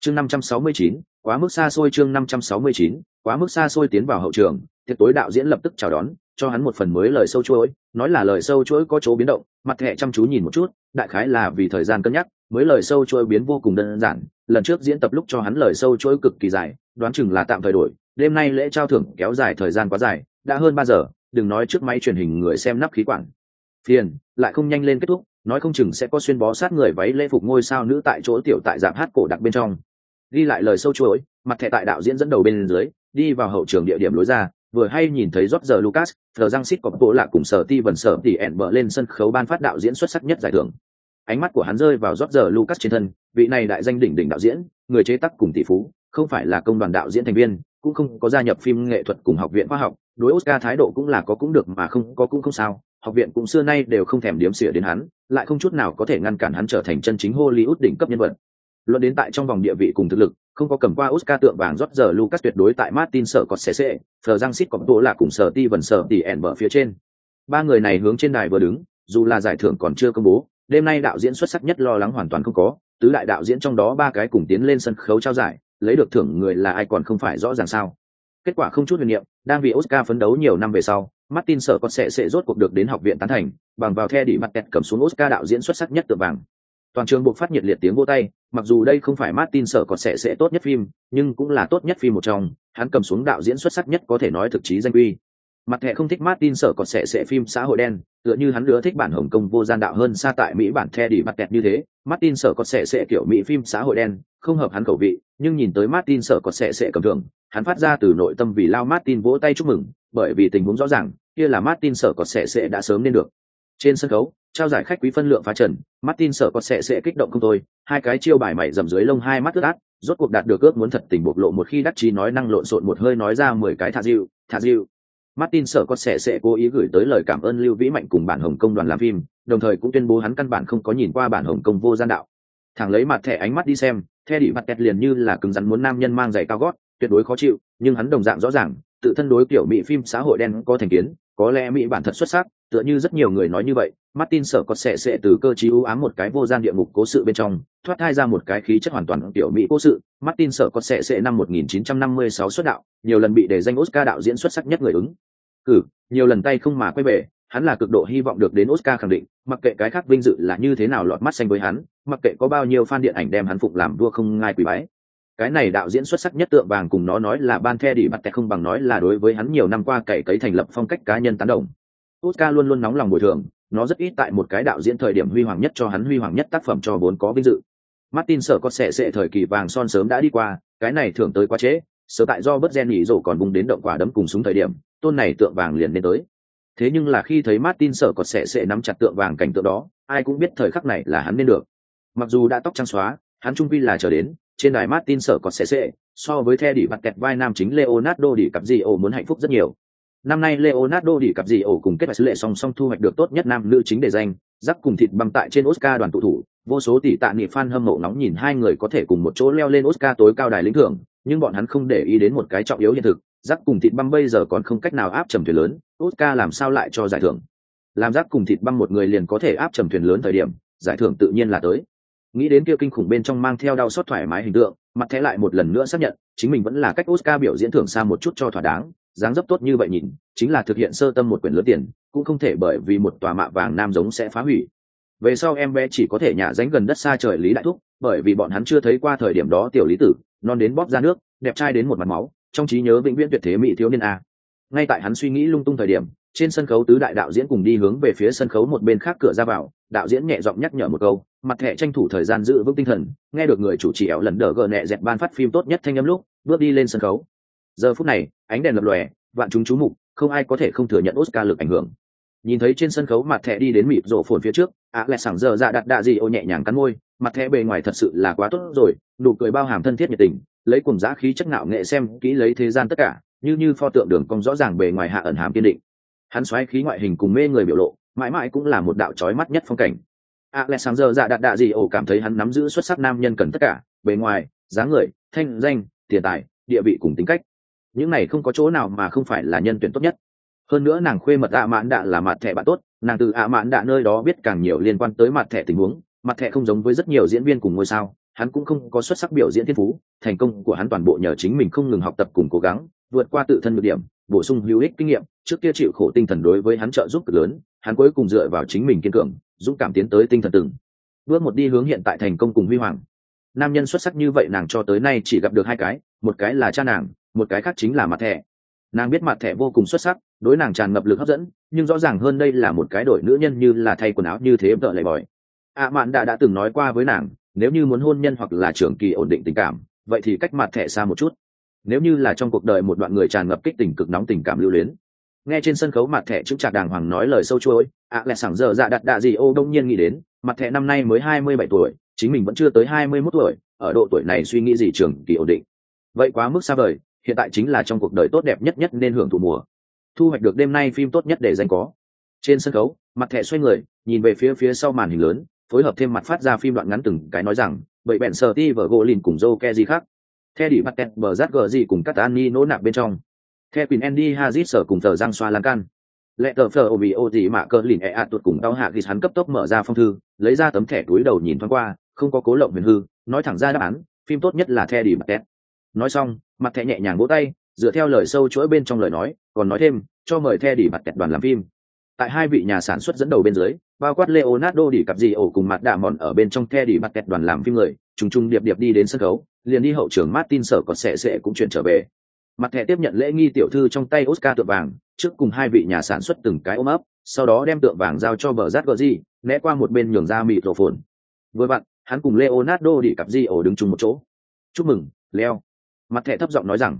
Chương năm trăm sáu mươi chín quá mức xa xôi chương năm trăm sáu mươi chín, quá mức xa xôi tiến vào hậu trường, tiệc tối đạo diễn lập tức chào đón, cho hắn một phần mới lời sâu chuỗi, nói là lời sâu chuỗi có chỗ biến động, mặt thẹ chăm chú nhìn một chút, đại khái là vì thời gian cân nhắc, mới lời sâu chuỗi biến vô cùng đơn giản, lần trước diễn tập lúc cho hắn lời sâu chuỗi cực kỳ dài, đoán chừng là tạm thời đổi, đêm nay lễ trao thưởng kéo dài thời gian quá dài, đã hơn ba giờ, đừng nói trước máy truyền hình người xem nắp khí quản. Phiền, lại không nhanh lên kết thúc, nói không chừng sẽ có xuyên bó sát người váy lễ phục ngôi sao nữ tại chỗ tiểu tại giảm hát cổ đặc bên trong ghi lại lời sâu chuỗi, mặt thẻ tại đạo diễn dẫn đầu bên dưới, đi vào hậu trường địa điểm lối ra, vừa hay nhìn thấy rót giờ lucas thờ răng xít cọp bộ lạ cùng sở ti vần sở tỉ ẹn bờ lên sân khấu ban phát đạo diễn xuất sắc nhất giải thưởng. Ánh mắt của hắn rơi vào rót giờ lucas trên thân, vị này đại danh đỉnh đỉnh đạo diễn, người chế tác cùng tỷ phú, không phải là công đoàn đạo diễn thành viên, cũng không có gia nhập phim nghệ thuật cùng học viện khoa học, đối oscar thái độ cũng là có cũng được mà không có cũng không sao, học viện cũng xưa nay đều không thèm điếm xỉa đến hắn, lại không chút nào có thể ngăn cản hắn trở thành chân chính hollywood đỉnh cấp nhân vật luận đến tại trong vòng địa vị cùng thực lực, không có cầm qua oscar tượng vàng rót giờ lucas tuyệt đối tại martin sợ có xẻ xệ, thờ giang xít còn tổ là cùng sở ti vần sở tỷ ẻn bờ phía trên. Ba người này hướng trên đài vừa đứng, dù là giải thưởng còn chưa công bố, đêm nay đạo diễn xuất sắc nhất lo lắng hoàn toàn không có, tứ đại đạo diễn trong đó ba cái cùng tiến lên sân khấu trao giải, lấy được thưởng người là ai còn không phải rõ ràng sao. Kết quả không chút huyền niệm, đang vì oscar phấn đấu nhiều năm về sau, martin sợ có sẽ sẽ rốt cuộc được đến học viện tán thành, bằng vào the đi mặt tẹt cầm xuống oscar đạo diễn xuất sắc nhất tượng vàng toàn trường buộc phát nhiệt liệt tiếng vô tay, mặc dù đây không phải martin sở còn sẽ sẽ tốt nhất phim, nhưng cũng là tốt nhất phim một trong, hắn cầm xuống đạo diễn xuất sắc nhất có thể nói thực chí danh uy. mặt thẻ không thích martin sở còn sẽ sẽ phim xã hội đen, tựa như hắn lứa thích bản hồng kông vô gian đạo hơn xa tại mỹ bản the đi mặt tẹt như thế, martin sở còn sẽ sẽ kiểu mỹ phim xã hội đen, không hợp hắn khẩu vị, nhưng nhìn tới martin sở còn sẽ sẽ cầm thường hắn phát ra từ nội tâm vì lao martin vỗ tay chúc mừng, bởi vì tình huống rõ ràng, kia là martin sở còn sẽ sẽ đã sớm nên được trên sân khấu trao giải khách quý phân lượng phá trần martin sợ có sẽ sẽ kích động không thôi hai cái chiêu bài mày dầm dưới lông hai mắt ướt át rốt cuộc đạt được ước muốn thật tình bộc lộ một khi đắc chí nói năng lộn xộn một hơi nói ra mười cái thả diệu, thả diệu. Martin sợ có sẽ sẽ cố ý gửi tới lời cảm ơn Lưu Vĩ Mạnh cùng bản Hồng Công đoàn làm phim, đồng thời cũng tuyên bố hắn căn bản không có nhìn qua bản Hồng Công vô gian đạo. Thẳng lấy mặt thẻ ánh mắt đi xem, theo đĩ mặt kẹt liền như là cứng rắn muốn nam nhân mang giày cao gót, tuyệt đối khó chịu, nhưng hắn đồng dạng rõ ràng, tự thân đối kiểu mỹ phim xã hội đen có thành kiến, có lẽ mỹ bản thật xuất sắc, tựa như rất nhiều người nói như vậy, Martin sợ có sẽ sẽ từ cơ trí u ám một cái vô gian địa ngục cố sự bên trong, thoát thai ra một cái khí chất hoàn toàn tiểu mỹ cố sự. Martin sợ có sẽ sẽ năm 1956 xuất đạo, nhiều lần bị đề danh Oscar đạo diễn xuất sắc nhất người ứng. Cử, nhiều lần tay không mà quay về, hắn là cực độ hy vọng được đến Oscar khẳng định, mặc kệ cái khác vinh dự là như thế nào lọt mắt xanh với hắn, mặc kệ có bao nhiêu fan điện ảnh đem hắn phục làm vua không ngai quỳ bái. Cái này đạo diễn xuất sắc nhất tượng vàng cùng nó nói là ban the đi bắt tẹt không bằng nói là đối với hắn nhiều năm qua cày cấy thành lập phong cách cá nhân tán đồng. Oscar luôn luôn nóng lòng bồi thường, nó rất ít tại một cái đạo diễn thời điểm huy hoàng nhất cho hắn huy hoàng nhất tác phẩm cho vốn có vinh dự. Martin sợ có sẽ sẽ thời kỳ vàng son sớm đã đi qua, cái này thường tới quá trễ, sớm tại do bất gen nhỉ rổ còn bung đến động quả đấm cùng súng thời điểm, tôn này tượng vàng liền nên tới. Thế nhưng là khi thấy Martin sợ có sẽ sẽ nắm chặt tượng vàng cảnh tượng đó, ai cũng biết thời khắc này là hắn nên được. Mặc dù đã tóc trắng xóa, hắn trung vi là chờ đến, trên đài Martin sợ có sẽ sẽ, so với The đỉ mặt kẹt vai nam chính Leonardo đỉ cặp gì ô muốn hạnh phúc rất nhiều. Năm nay Leonardo đi cặp gì ổ cùng kết hợp lệ song song thu hoạch được tốt nhất nam nữ chính đề danh, rắc cùng thịt băng tại trên Oscar đoàn tụ thủ, vô số tỷ tạ nghị fan hâm mộ nóng nhìn hai người có thể cùng một chỗ leo lên Oscar tối cao đài lĩnh thưởng, nhưng bọn hắn không để ý đến một cái trọng yếu hiện thực, rắc cùng thịt băng bây giờ còn không cách nào áp trầm thuyền lớn, Oscar làm sao lại cho giải thưởng. Làm rắc cùng thịt băng một người liền có thể áp trầm thuyền lớn thời điểm, giải thưởng tự nhiên là tới. Nghĩ đến kia kinh khủng bên trong mang theo đau xót thoải mái hình tượng, mặt thế lại một lần nữa xác nhận, chính mình vẫn là cách Oscar biểu diễn thưởng xa một chút cho thỏa đáng, dáng dấp tốt như vậy nhìn, chính là thực hiện sơ tâm một quyển lớn tiền, cũng không thể bởi vì một tòa mạ vàng nam giống sẽ phá hủy. Về sau em bé chỉ có thể nhả dánh gần đất xa trời lý đại thúc, bởi vì bọn hắn chưa thấy qua thời điểm đó tiểu lý tử, non đến bóp ra nước, đẹp trai đến một mặt máu, trong trí nhớ vĩnh viễn tuyệt thế mỹ thiếu niên a. Ngay tại hắn suy nghĩ lung tung thời điểm, trên sân khấu tứ đại đạo diễn cùng đi hướng về phía sân khấu một bên khác cửa ra vào, đạo diễn nhẹ giọng nhắc nhở một câu, mặt thẻ tranh thủ thời gian giữ vững tinh thần, nghe được người chủ trì ẻo lần đỡ gờ nhẹ dẹp ban phát phim tốt nhất thanh âm lúc, bước đi lên sân khấu giờ phút này, ánh đèn lập lòe, vạn chúng chú mục, không ai có thể không thừa nhận oscar lực ảnh hưởng. Nhìn thấy trên sân khấu mặt thẻ đi đến mịp rổ phồn phía trước, ạ lẹ sảng giờ dạ đặt đạ gì ô nhẹ nhàng cắn môi, mặt thẻ bề ngoài thật sự là quá tốt rồi, nụ cười bao hàm thân thiết nhiệt tình, lấy cùng giá khí chất ngạo nghệ xem kỹ lấy thế gian tất cả, như như pho tượng đường cong rõ ràng bề ngoài hạ ẩn hàm kiên định. Hắn xoáy khí ngoại hình cùng mê người biểu lộ, mãi mãi cũng là một đạo trói mắt nhất phong cảnh. Ạ lẹ sảng giờ dạ đặt đạ gì ô cảm thấy hắn nắm giữ xuất sắc nam nhân cần tất cả, bề ngoài, dáng người, thanh danh, tiền tài, địa vị cùng tính cách những này không có chỗ nào mà không phải là nhân tuyển tốt nhất. Hơn nữa nàng khuê mật ạ mãn đạ là mặt thẻ bạn tốt, nàng từ ạ mãn đạ nơi đó biết càng nhiều liên quan tới mặt thẻ tình huống, mặt thẻ không giống với rất nhiều diễn viên cùng ngôi sao, hắn cũng không có xuất sắc biểu diễn thiên phú, thành công của hắn toàn bộ nhờ chính mình không ngừng học tập cùng cố gắng, vượt qua tự thân được điểm, bổ sung hữu ích kinh nghiệm, trước kia chịu khổ tinh thần đối với hắn trợ giúp cực lớn, hắn cuối cùng dựa vào chính mình kiên cường, dũng cảm tiến tới tinh thần từng. Bước một đi hướng hiện tại thành công cùng huy hoàng. Nam nhân xuất sắc như vậy nàng cho tới nay chỉ gặp được hai cái, một cái là cha nàng một cái khác chính là mặt thẻ. Nàng biết mặt thẻ vô cùng xuất sắc đối nàng tràn ngập lực hấp dẫn nhưng rõ ràng hơn đây là một cái đổi nữ nhân như là thay quần áo như thế vợ lại bòi. Ạ mạn đã đã từng nói qua với nàng nếu như muốn hôn nhân hoặc là trưởng kỳ ổn định tình cảm vậy thì cách mặt thẻ xa một chút. Nếu như là trong cuộc đời một đoạn người tràn ngập kích tình cực nóng tình cảm lưu luyến. Nghe trên sân khấu mặt thẻ chững chạc đàng hoàng nói lời sâu chuôi, ạ lẹ sảng giờ dạ đặt đạ gì ô đông nhiên nghĩ đến mặt thẻ năm nay mới hai mươi bảy tuổi chính mình vẫn chưa tới hai mươi mốt tuổi ở độ tuổi này suy nghĩ gì trường kỳ ổn định. Vậy quá mức xa vời hiện tại chính là trong cuộc đời tốt đẹp nhất nhất nên hưởng thụ mùa. Thu hoạch được đêm nay phim tốt nhất để danh có. Trên sân khấu, mặt thẻ xoay người, nhìn về phía phía sau màn hình lớn, phối hợp thêm mặt phát ra phim đoạn ngắn từng cái nói rằng, bậy bẹn sờ ti vở gỗ lìn cùng joe ke gì khác. The đi mặt tẹt bờ rát gờ gì cùng cắt ni nỗ nạp bên trong. The quỳnh andy hazit sở cùng tờ giang xoa lan can. Lệ tờ phờ ô bị ô gì mạ cờ lìn e ạt tuột cùng đau hạ ghi hắn cấp tốc mở ra phong thư, lấy ra tấm thẻ túi đầu nhìn thoáng qua, không có cố lộng huyền hư, nói thẳng ra đáp án, phim tốt nhất là the đi mặt tẹt nói xong mặt thẻ nhẹ nhàng vỗ tay, dựa theo lời sâu chuỗi bên trong lời nói, còn nói thêm, cho mời the đỉ mặt tẹt đoàn làm phim. Tại hai vị nhà sản xuất dẫn đầu bên dưới, bao quát leonardo đỉ cặp gì ổ cùng mặt đạ mòn ở bên trong the đỉ mặt tẹt đoàn làm phim người, trùng trùng điệp điệp đi đến sân khấu, liền đi hậu trưởng martin sở còn sẽ sẽ cũng chuyển trở về. Mặt thẻ tiếp nhận lễ nghi tiểu thư trong tay oscar tượng vàng, trước cùng hai vị nhà sản xuất từng cái ôm ấp, sau đó đem tượng vàng giao cho bờ rát gờ di né qua một bên nhường ra mịt rổ phồn. Với bạn hắn cùng leonardo đi cặp di ổ đứng chung một chỗ. Chúc mừng, leo mặt thẻ thấp giọng nói rằng,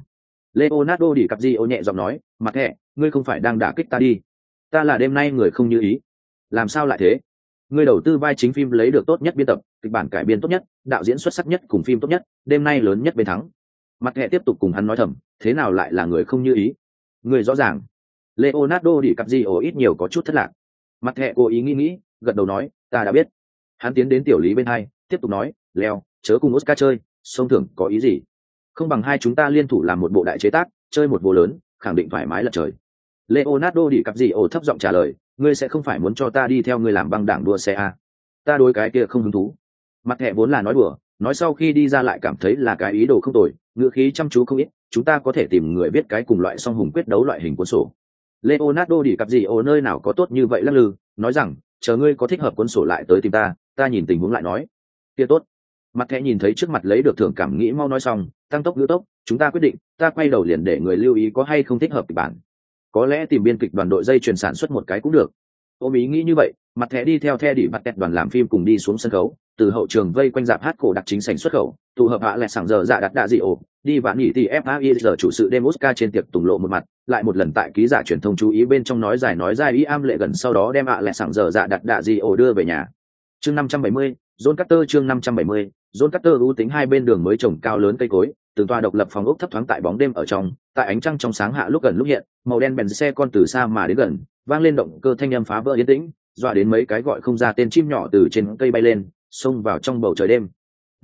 leonardo đi cặp di ô nhẹ giọng nói, mặt thẻ, ngươi không phải đang đả kích ta đi. Ta là đêm nay người không như ý. Làm sao lại thế? Ngươi đầu tư vai chính phim lấy được tốt nhất biên tập, kịch bản cải biên tốt nhất, đạo diễn xuất sắc nhất cùng phim tốt nhất, đêm nay lớn nhất bên thắng. Mặt thẻ tiếp tục cùng hắn nói thầm, thế nào lại là người không như ý? Người rõ ràng. Leonardo đi cặp gì ô ít nhiều có chút thất lạc. Mặt thẻ cố ý nghĩ nghĩ, gật đầu nói, ta đã biết. Hắn tiến đến tiểu lý bên hai, tiếp tục nói, leo, chớ cùng oscar chơi, sông thưởng có ý gì? Không bằng hai chúng ta liên thủ làm một bộ đại chế tác, chơi một bộ lớn, khẳng định thoải mái lật trời. Leonardo đi cặp gì ổ thấp giọng trả lời, ngươi sẽ không phải muốn cho ta đi theo ngươi làm băng đảng đua xe à? ta đối cái kia không hứng thú. Mặt hẹ vốn là nói đùa, nói sau khi đi ra lại cảm thấy là cái ý đồ không tồi, ngữ khí chăm chú không ít, chúng ta có thể tìm người biết cái cùng loại song hùng quyết đấu loại hình cuốn sổ. Leonardo đi cặp gì ổ nơi nào có tốt như vậy lắc lư, nói rằng, chờ ngươi có thích hợp cuốn sổ lại tới tìm ta ta nhìn tình huống lại nói. Kia tốt mặt thẻ nhìn thấy trước mặt lấy được thưởng cảm nghĩ mau nói xong, tăng tốc ngữ tốc, chúng ta quyết định, ta quay đầu liền để người lưu ý có hay không thích hợp kịch bản. Có lẽ tìm biên kịch đoàn đội dây truyền sản xuất một cái cũng được. Ôm ý nghĩ như vậy, mặt thẻ đi theo the đi mặt tẹt đoàn làm phim cùng đi xuống sân khấu, từ hậu trường vây quanh dạp hát cổ đặc chính sành xuất khẩu, tụ hợp hạ lại sảng giờ dạ đặt đạ dị ổ, đi vạn nghỉ thì fai giờ chủ sự đêm oscar trên tiệc tùng lộ một mặt, lại một lần tại ký giả truyền thông chú ý bên trong nói giải nói ra ý am lệ gần sau đó đem hạ lại sảng giờ dạ đặt đạ dị ổ đưa về nhà. Chương năm trăm bảy mươi, John Carter chương năm trăm bảy mươi John Carter ưu tính hai bên đường mới trồng cao lớn cây cối, từng tòa độc lập phòng ốc thấp thoáng tại bóng đêm ở trong, tại ánh trăng trong sáng hạ lúc gần lúc hiện, màu đen bèn xe con từ xa mà đến gần, vang lên động cơ thanh âm phá vỡ yên tĩnh, dọa đến mấy cái gọi không ra tên chim nhỏ từ trên cây bay lên, xông vào trong bầu trời đêm.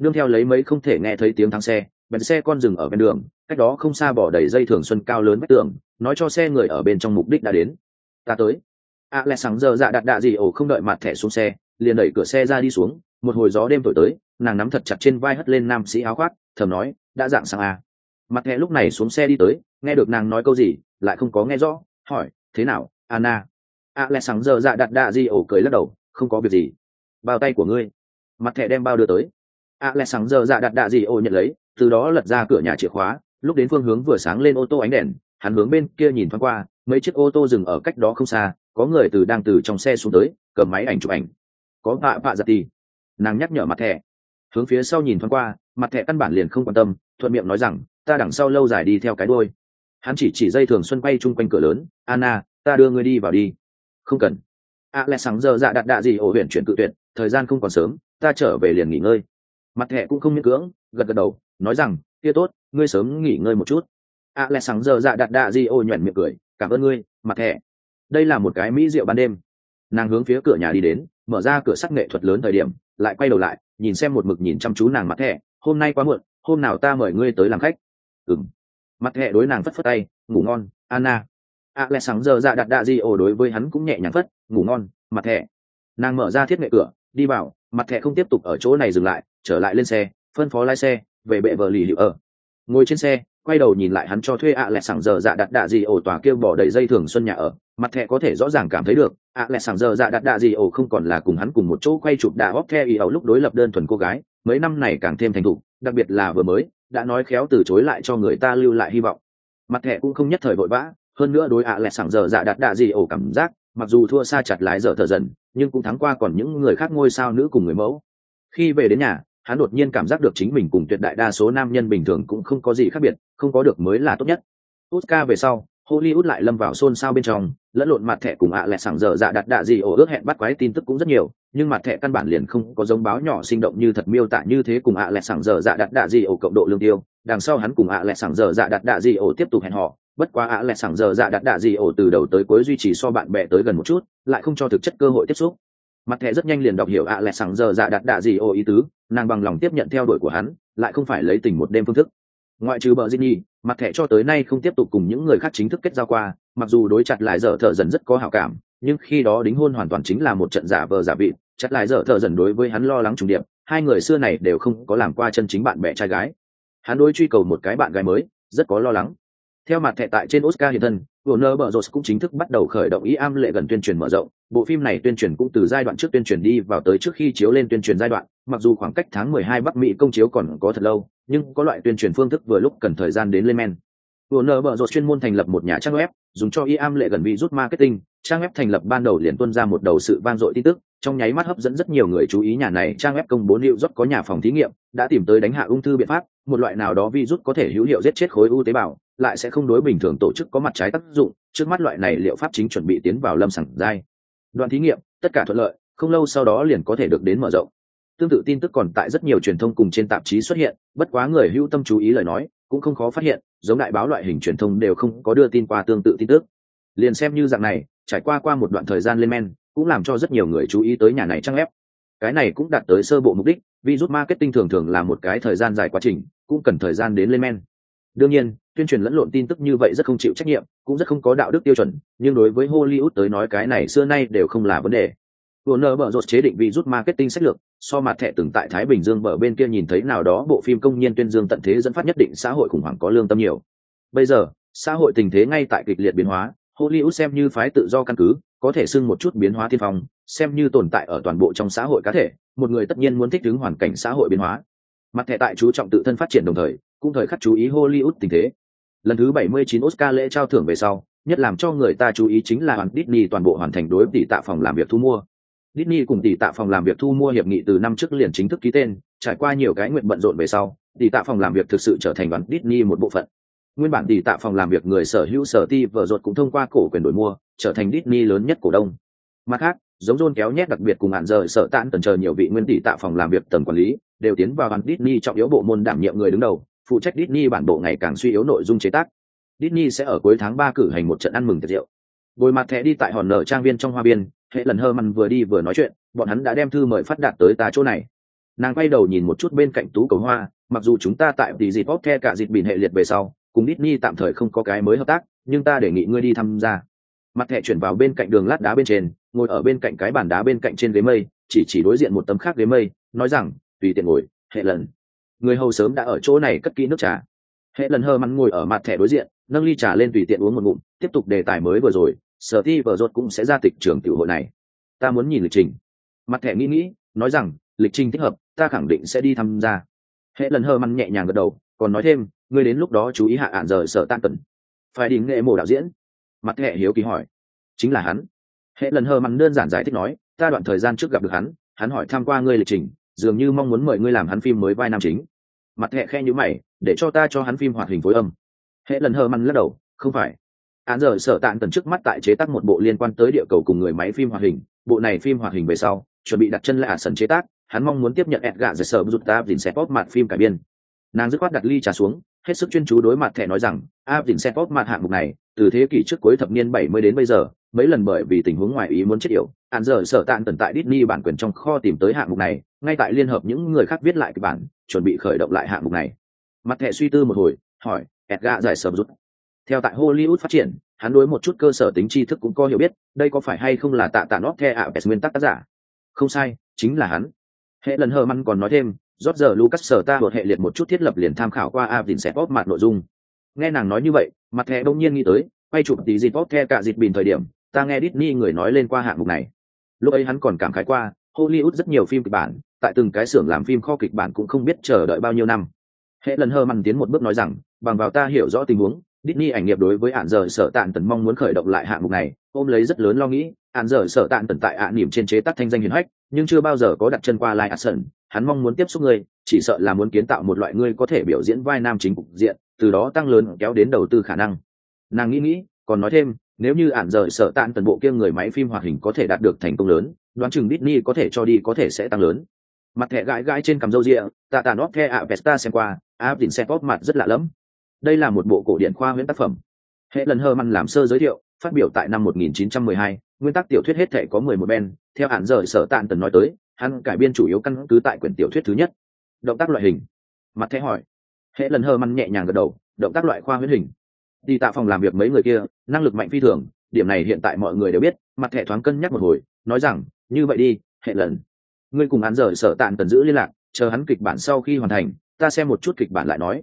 Nương theo lấy mấy không thể nghe thấy tiếng thắng xe, bèn xe con dừng ở bên đường, cách đó không xa bỏ đầy dây thường xuân cao lớn vách tường, nói cho xe người ở bên trong mục đích đã đến. Ta tới. À lẽ sáng giờ dạ đặt đạ gì ổ không đợi mặt thẻ xuống xe, liền đẩy cửa xe ra đi xuống, một hồi gió đêm thổi tới, nàng nắm thật chặt trên vai hất lên nam sĩ áo khoác, thầm nói, đã dạng sang à. mặt nghe lúc này xuống xe đi tới, nghe được nàng nói câu gì, lại không có nghe rõ, hỏi, thế nào, anna? A lẽ sáng giờ dạ đặt đạ di ổ cười lắc đầu, không có việc gì. Bao tay của ngươi. Mặt thẻ đem bao đưa tới. A lẽ sáng giờ dạ đặt đạ di ổ nhận lấy, từ đó lật ra cửa nhà chìa khóa, lúc đến phương hướng vừa sáng lên ô tô ánh đèn, hắn hướng bên kia nhìn thoáng qua, mấy chiếc ô tô dừng ở cách đó không xa, có người từ đang từ trong xe xuống tới, cầm máy ảnh chụp ảnh. Có vạ vạ giật tì nàng nhắc nhở mặt thẻ. Hướng phía sau nhìn thoáng qua, mặt thẻ căn bản liền không quan tâm, thuận miệng nói rằng, ta đằng sau lâu dài đi theo cái đôi hắn chỉ chỉ dây thường xuân quay chung quanh cửa lớn, anna, ta đưa ngươi đi vào đi. Không cần. A lẽ sáng giờ dạ đặt đạ gì ổ huyện chuyển cự tuyệt, thời gian không còn sớm, ta trở về liền nghỉ ngơi. Mặt thẻ cũng không miễn cưỡng, gật gật đầu, nói rằng, kia tốt, ngươi sớm nghỉ ngơi một chút. A lẽ sáng giờ dạ đặt đạ gì ổ nhuận miệng cười, cảm ơn ngươi, mặt thẻ. Đây là một cái mỹ rượu ban đêm. Nàng hướng phía cửa nhà đi đến, mở ra cửa sắt nghệ thuật lớn thời điểm lại quay đầu lại, nhìn xem một mực nhìn chăm chú nàng mặt thẹ hôm nay quá muộn, hôm nào ta mời ngươi tới làm khách? Ừng mặt thẹ đối nàng phất phất tay, ngủ ngon, anna. A lẽ sáng giờ dạ đặt đạ di ồ đối với hắn cũng nhẹ nhàng phất, ngủ ngon, mặt thẹ nàng mở ra thiết nghệ cửa, đi vào, mặt thẹ không tiếp tục ở chỗ này dừng lại, trở lại lên xe, phân phó lái xe, về bệ vợ lì liệu ở. Ngồi trên xe quay đầu nhìn lại hắn cho thuê ạ à lẹ sảng giờ dạ đặt đạ gì ổ tòa kêu bỏ đầy dây thường xuân nhà ở, mặt thẻ có thể rõ ràng cảm thấy được, ạ à lẹ sảng giờ dạ đặt đạ gì ổ không còn là cùng hắn cùng một chỗ quay chụp đạ óc the ý ẩu lúc đối lập đơn thuần cô gái, mấy năm này càng thêm thành thục, đặc biệt là vừa mới, đã nói khéo từ chối lại cho người ta lưu lại hy vọng. Mặt thẻ cũng không nhất thời vội vã, hơn nữa đối ạ à lẹ sảng giờ dạ đặt đạ gì ổ cảm giác, mặc dù thua xa chặt lái giờ thở dần, nhưng cũng thắng qua còn những người khác ngôi sao nữ cùng người mẫu. Khi về đến nhà hắn đột nhiên cảm giác được chính mình cùng tuyệt đại đa số nam nhân bình thường cũng không có gì khác biệt, không có được mới là tốt nhất. Oscar về sau, hollywood lại lâm vào xôn xao bên trong, lẫn lộn mặt thẻ cùng ạ à lẹ sảng dở dạ đặt đạ gì ổ ước hẹn bắt quái tin tức cũng rất nhiều, nhưng mặt thẻ căn bản liền không có giống báo nhỏ sinh động như thật miêu tả như thế cùng ạ à lẹ sảng dở dạ đặt đạ gì ổ cộng độ lương tiêu. Đằng sau hắn cùng ạ à lẹ sảng dở dạ đặt đạ gì ổ tiếp tục hẹn họ bất quá ạ lẹ sảng dở dạ đặt đạ gì ổ từ đầu tới cuối duy trì so bạn bè tới gần một chút, lại không cho thực chất cơ hội tiếp xúc. Mặt thẻ rất nhanh liền đọc hiểu ạ lẹ sảng dở dạ đặt đạ gì ổ ý tứ nàng bằng lòng tiếp nhận theo đuổi của hắn lại không phải lấy tình một đêm phương thức. Ngoại trừ bờ Ginny, mặt thẻ cho tới nay không tiếp tục cùng những người khác chính thức kết giao qua mặc dù đối chặt lại dở thợ dần rất có hảo cảm nhưng khi đó đính hôn hoàn toàn chính là một trận giả vờ giả vị chặt lại dở thợ dần đối với hắn lo lắng trùng điệp hai người xưa này đều không có làm qua chân chính bạn bè trai gái. Hắn đối truy cầu một cái bạn gái mới rất có lo lắng. Theo mặt thẻ tại trên oscar hiện thân Warner Bros. cũng chính thức bắt đầu khởi động ý am lệ gần tuyên truyền mở rộng. Bộ phim này tuyên truyền cũng từ giai đoạn trước tuyên truyền đi vào tới trước khi chiếu lên tuyên truyền giai đoạn, mặc dù khoảng cách tháng 12 Bắc Mỹ công chiếu còn có thật lâu, nhưng có loại tuyên truyền phương thức vừa lúc cần thời gian đến lên men. Warner Bros chuyên môn thành lập một nhà trang web, dùng cho ý am lệ gần virus marketing, trang web thành lập ban đầu liền tuân ra một đầu sự vang dội tin tức, trong nháy mắt hấp dẫn rất nhiều người chú ý nhà này trang web công bố liệu rốt có nhà phòng thí nghiệm, đã tìm tới đánh hạ ung thư biện pháp, một loại nào đó virus có thể hữu hiệu giết chết khối u tế bào, lại sẽ không đối bình thường tổ chức có mặt trái tác dụng trước mắt loại này liệu pháp chính chuẩn bị tiến vào lâm sàng giai đoạn thí nghiệm, tất cả thuận lợi, không lâu sau đó liền có thể được đến mở rộng. Tương tự tin tức còn tại rất nhiều truyền thông cùng trên tạp chí xuất hiện, bất quá người hữu tâm chú ý lời nói, cũng không khó phát hiện, giống đại báo loại hình truyền thông đều không có đưa tin qua tương tự tin tức. Liền xem như dạng này, trải qua qua một đoạn thời gian lên men, cũng làm cho rất nhiều người chú ý tới nhà này trang ép cái này cũng đạt tới sơ bộ mục đích, virus marketing thường thường là một cái thời gian dài quá trình, cũng cần thời gian đến lên men đương nhiên tuyên truyền lẫn lộn tin tức như vậy rất không chịu trách nhiệm cũng rất không có đạo đức tiêu chuẩn nhưng đối với hollywood tới nói cái này xưa nay đều không là vấn đề Warner bở rột chế định virus marketing sách lược, so mặt thẻ từng tại Thái Bình Dương bờ bên kia nhìn thấy nào đó bộ phim công nhân tuyên dương tận thế dẫn phát nhất định xã hội khủng hoảng có lương tâm nhiều. Bây giờ, xã hội tình thế ngay tại kịch liệt biến hóa, Hollywood xem như phái tự do căn cứ, có thể xưng một chút biến hóa thiên phong, xem như tồn tại ở toàn bộ trong xã hội cá thể, một người tất nhiên muốn thích ứng hoàn cảnh xã hội biến hóa. Mặt thẻ tại chú trọng tự thân phát triển đồng thời, cũng thời khắc chú ý Hollywood tình thế. Lần thứ 79 Oscar lễ trao thưởng về sau, nhất làm cho người ta chú ý chính là hoàn Disney toàn bộ hoàn thành đối tỷ tạ phòng làm việc thu mua. Disney cùng tỷ tạ phòng làm việc thu mua hiệp nghị từ năm trước liền chính thức ký tên, trải qua nhiều cái nguyện bận rộn về sau, tỷ tạ phòng làm việc thực sự trở thành đoàn Disney một bộ phận. Nguyên bản tỷ tạ phòng làm việc người sở hữu sở ti vợ ruột cũng thông qua cổ quyền đổi mua, trở thành Disney lớn nhất cổ đông. Mặt khác, giống John kéo nhét đặc biệt cùng hạn giờ sợ tạn tần chờ nhiều vị nguyên tỷ tạ phòng làm việc tầng quản lý, đều tiến vào đoàn Disney trọng yếu bộ môn đảm nhiệm người đứng đầu, phụ trách Disney bản bộ ngày càng suy yếu nội dung chế tác. Disney sẽ ở cuối tháng ba cử hành một trận ăn mừng tiệc rượu. Bồi mặt thẻ đi tại hòn nở trang viên trong hoa biên, hệ lần hơ măn vừa đi vừa nói chuyện bọn hắn đã đem thư mời phát đạt tới ta chỗ này nàng quay đầu nhìn một chút bên cạnh tú cầu hoa mặc dù chúng ta tại tỷ dịp bóp cả dịp bỉn hệ liệt về sau cùng Disney tạm thời không có cái mới hợp tác nhưng ta đề nghị ngươi đi tham gia mặt thẻ chuyển vào bên cạnh đường lát đá bên trên ngồi ở bên cạnh cái bàn đá bên cạnh trên ghế mây chỉ chỉ đối diện một tấm khác ghế mây nói rằng tùy tiện ngồi hệ lần người hầu sớm đã ở chỗ này cất kỹ nước trà. Hệ lần hơ mắn ngồi ở mặt thẻ đối diện, nâng ly trà lên tùy tiện uống một ngụm, tiếp tục đề tài mới vừa rồi, sở ti vợ rột cũng sẽ ra tịch trường tiểu hội này. Ta muốn nhìn lịch trình. Mặt thẻ nghĩ nghĩ, nói rằng, lịch trình thích hợp, ta khẳng định sẽ đi tham gia. Hệ lần hơ mắn nhẹ nhàng gật đầu, còn nói thêm, ngươi đến lúc đó chú ý hạ ạn giờ sở tan tần. Phải đi nghệ mổ đạo diễn. Mặt thẻ hiếu kỳ hỏi. Chính là hắn. Hệ lần hơ mắn đơn giản giải thích nói, ta đoạn thời gian trước gặp được hắn hắn hỏi tham qua ngươi lịch trình, dường như mong muốn mời ngươi làm hắn phim mới vai nam chính mặt thẻ khe nhữ mày, để cho ta cho hắn phim hoạt hình phối âm. Hệ lần hờ măn lắc đầu, không phải. Án giờ sở tạn tần trước mắt tại chế tác một bộ liên quan tới địa cầu cùng người máy phim hoạt hình, bộ này phim hoạt hình về sau, chuẩn bị đặt chân lại ả sần chế tác, hắn mong muốn tiếp nhận edgar giờ sở giúp ta dình xe pop mặt phim cải biên. Nàng dứt khoát đặt ly trà xuống, hết sức chuyên chú đối mặt thẻ nói rằng áp dình xe pop mặt hạng mục này, từ thế kỷ trước cuối thập niên 70 đến bây giờ, mấy lần bởi vì tình huống ngoài ý muốn chết yểu, án giờ sở tạn tần tại Disney bản quyền trong kho tìm tới hạng mục này, ngay tại liên hợp những người khác viết lại cái bản chuẩn bị khởi động lại hạng mục này. Mặt thẻ suy tư một hồi, hỏi, edgar giải sở rút. theo tại hollywood phát triển, hắn đối một chút cơ sở tính tri thức cũng có hiểu biết, đây có phải hay không là tạ tạ nót the ạ bẹt nguyên tắc tác giả? Không sai, chính là hắn. Hệ lần hờ măn còn nói thêm rót giờ lucas sở ta một hệ liệt một chút thiết lập liền tham khảo qua avin sẽ bóp mặt nội dung. Nghe nàng nói như vậy, mặt thẻ đông nhiên nghĩ tới, quay chụp tí dịp bóp the cả dịp bình thời điểm, ta nghe Disney người nói lên qua hạng mục này. Lúc ấy hắn còn cảm khái qua hollywood rất nhiều phim kịch bản tại từng cái xưởng làm phim kho kịch bản cũng không biết chờ đợi bao nhiêu năm. Hệ lần hơ măn tiến một bước nói rằng bằng vào ta hiểu rõ tình huống Disney ảnh nghiệp đối với hạn giờ sở tạn tần mong muốn khởi động lại hạng mục này, ôm lấy rất lớn lo nghĩ, hạn giờ sở tạn tần tại án niệm trên chế tác thanh danh hiển hách, nhưng chưa bao giờ có đặt chân qua Live Action, hắn mong muốn tiếp xúc người, chỉ sợ là muốn kiến tạo một loại người có thể biểu diễn vai nam chính cục diện, từ đó tăng lớn kéo đến đầu tư khả năng. Nàng nghĩ nghĩ, còn nói thêm, nếu như ản giờ sở tạn tần bộ kia người máy phim hoạt hình có thể đạt được thành công lớn, đoán chừng Disney có thể cho đi có thể sẽ tăng lớn. Mặt thẻ gãi gãi trên cằm râu ria, tạ tạ Nóc the ạ Vesta xem qua, áp đỉnh xe mặt rất lạ lắm, đây là một bộ cổ điển khoa huyễn tác phẩm. Hệ lần hơ măn làm sơ giới thiệu phát biểu tại năm 1912, nguyên tắc tiểu thuyết hết thể có 11 ben theo hạn giờ sở tạn tần nói tới hắn cải biên chủ yếu căn cứ tại quyển tiểu thuyết thứ nhất. Động tác loại hình. Mặt thẻ hỏi. Hệ lần hơ măn nhẹ nhàng gật đầu động tác loại khoa huyễn hình. Đi tạ phòng làm việc mấy người kia năng lực mạnh phi thường điểm này hiện tại mọi người đều biết mặt thẻ thoáng cân nhắc một hồi nói rằng như vậy đi hệ lần. Ngươi cùng hắn rời sở tạn tần giữ liên lạc, chờ hắn kịch bản sau khi hoàn thành, ta xem một chút kịch bản lại nói.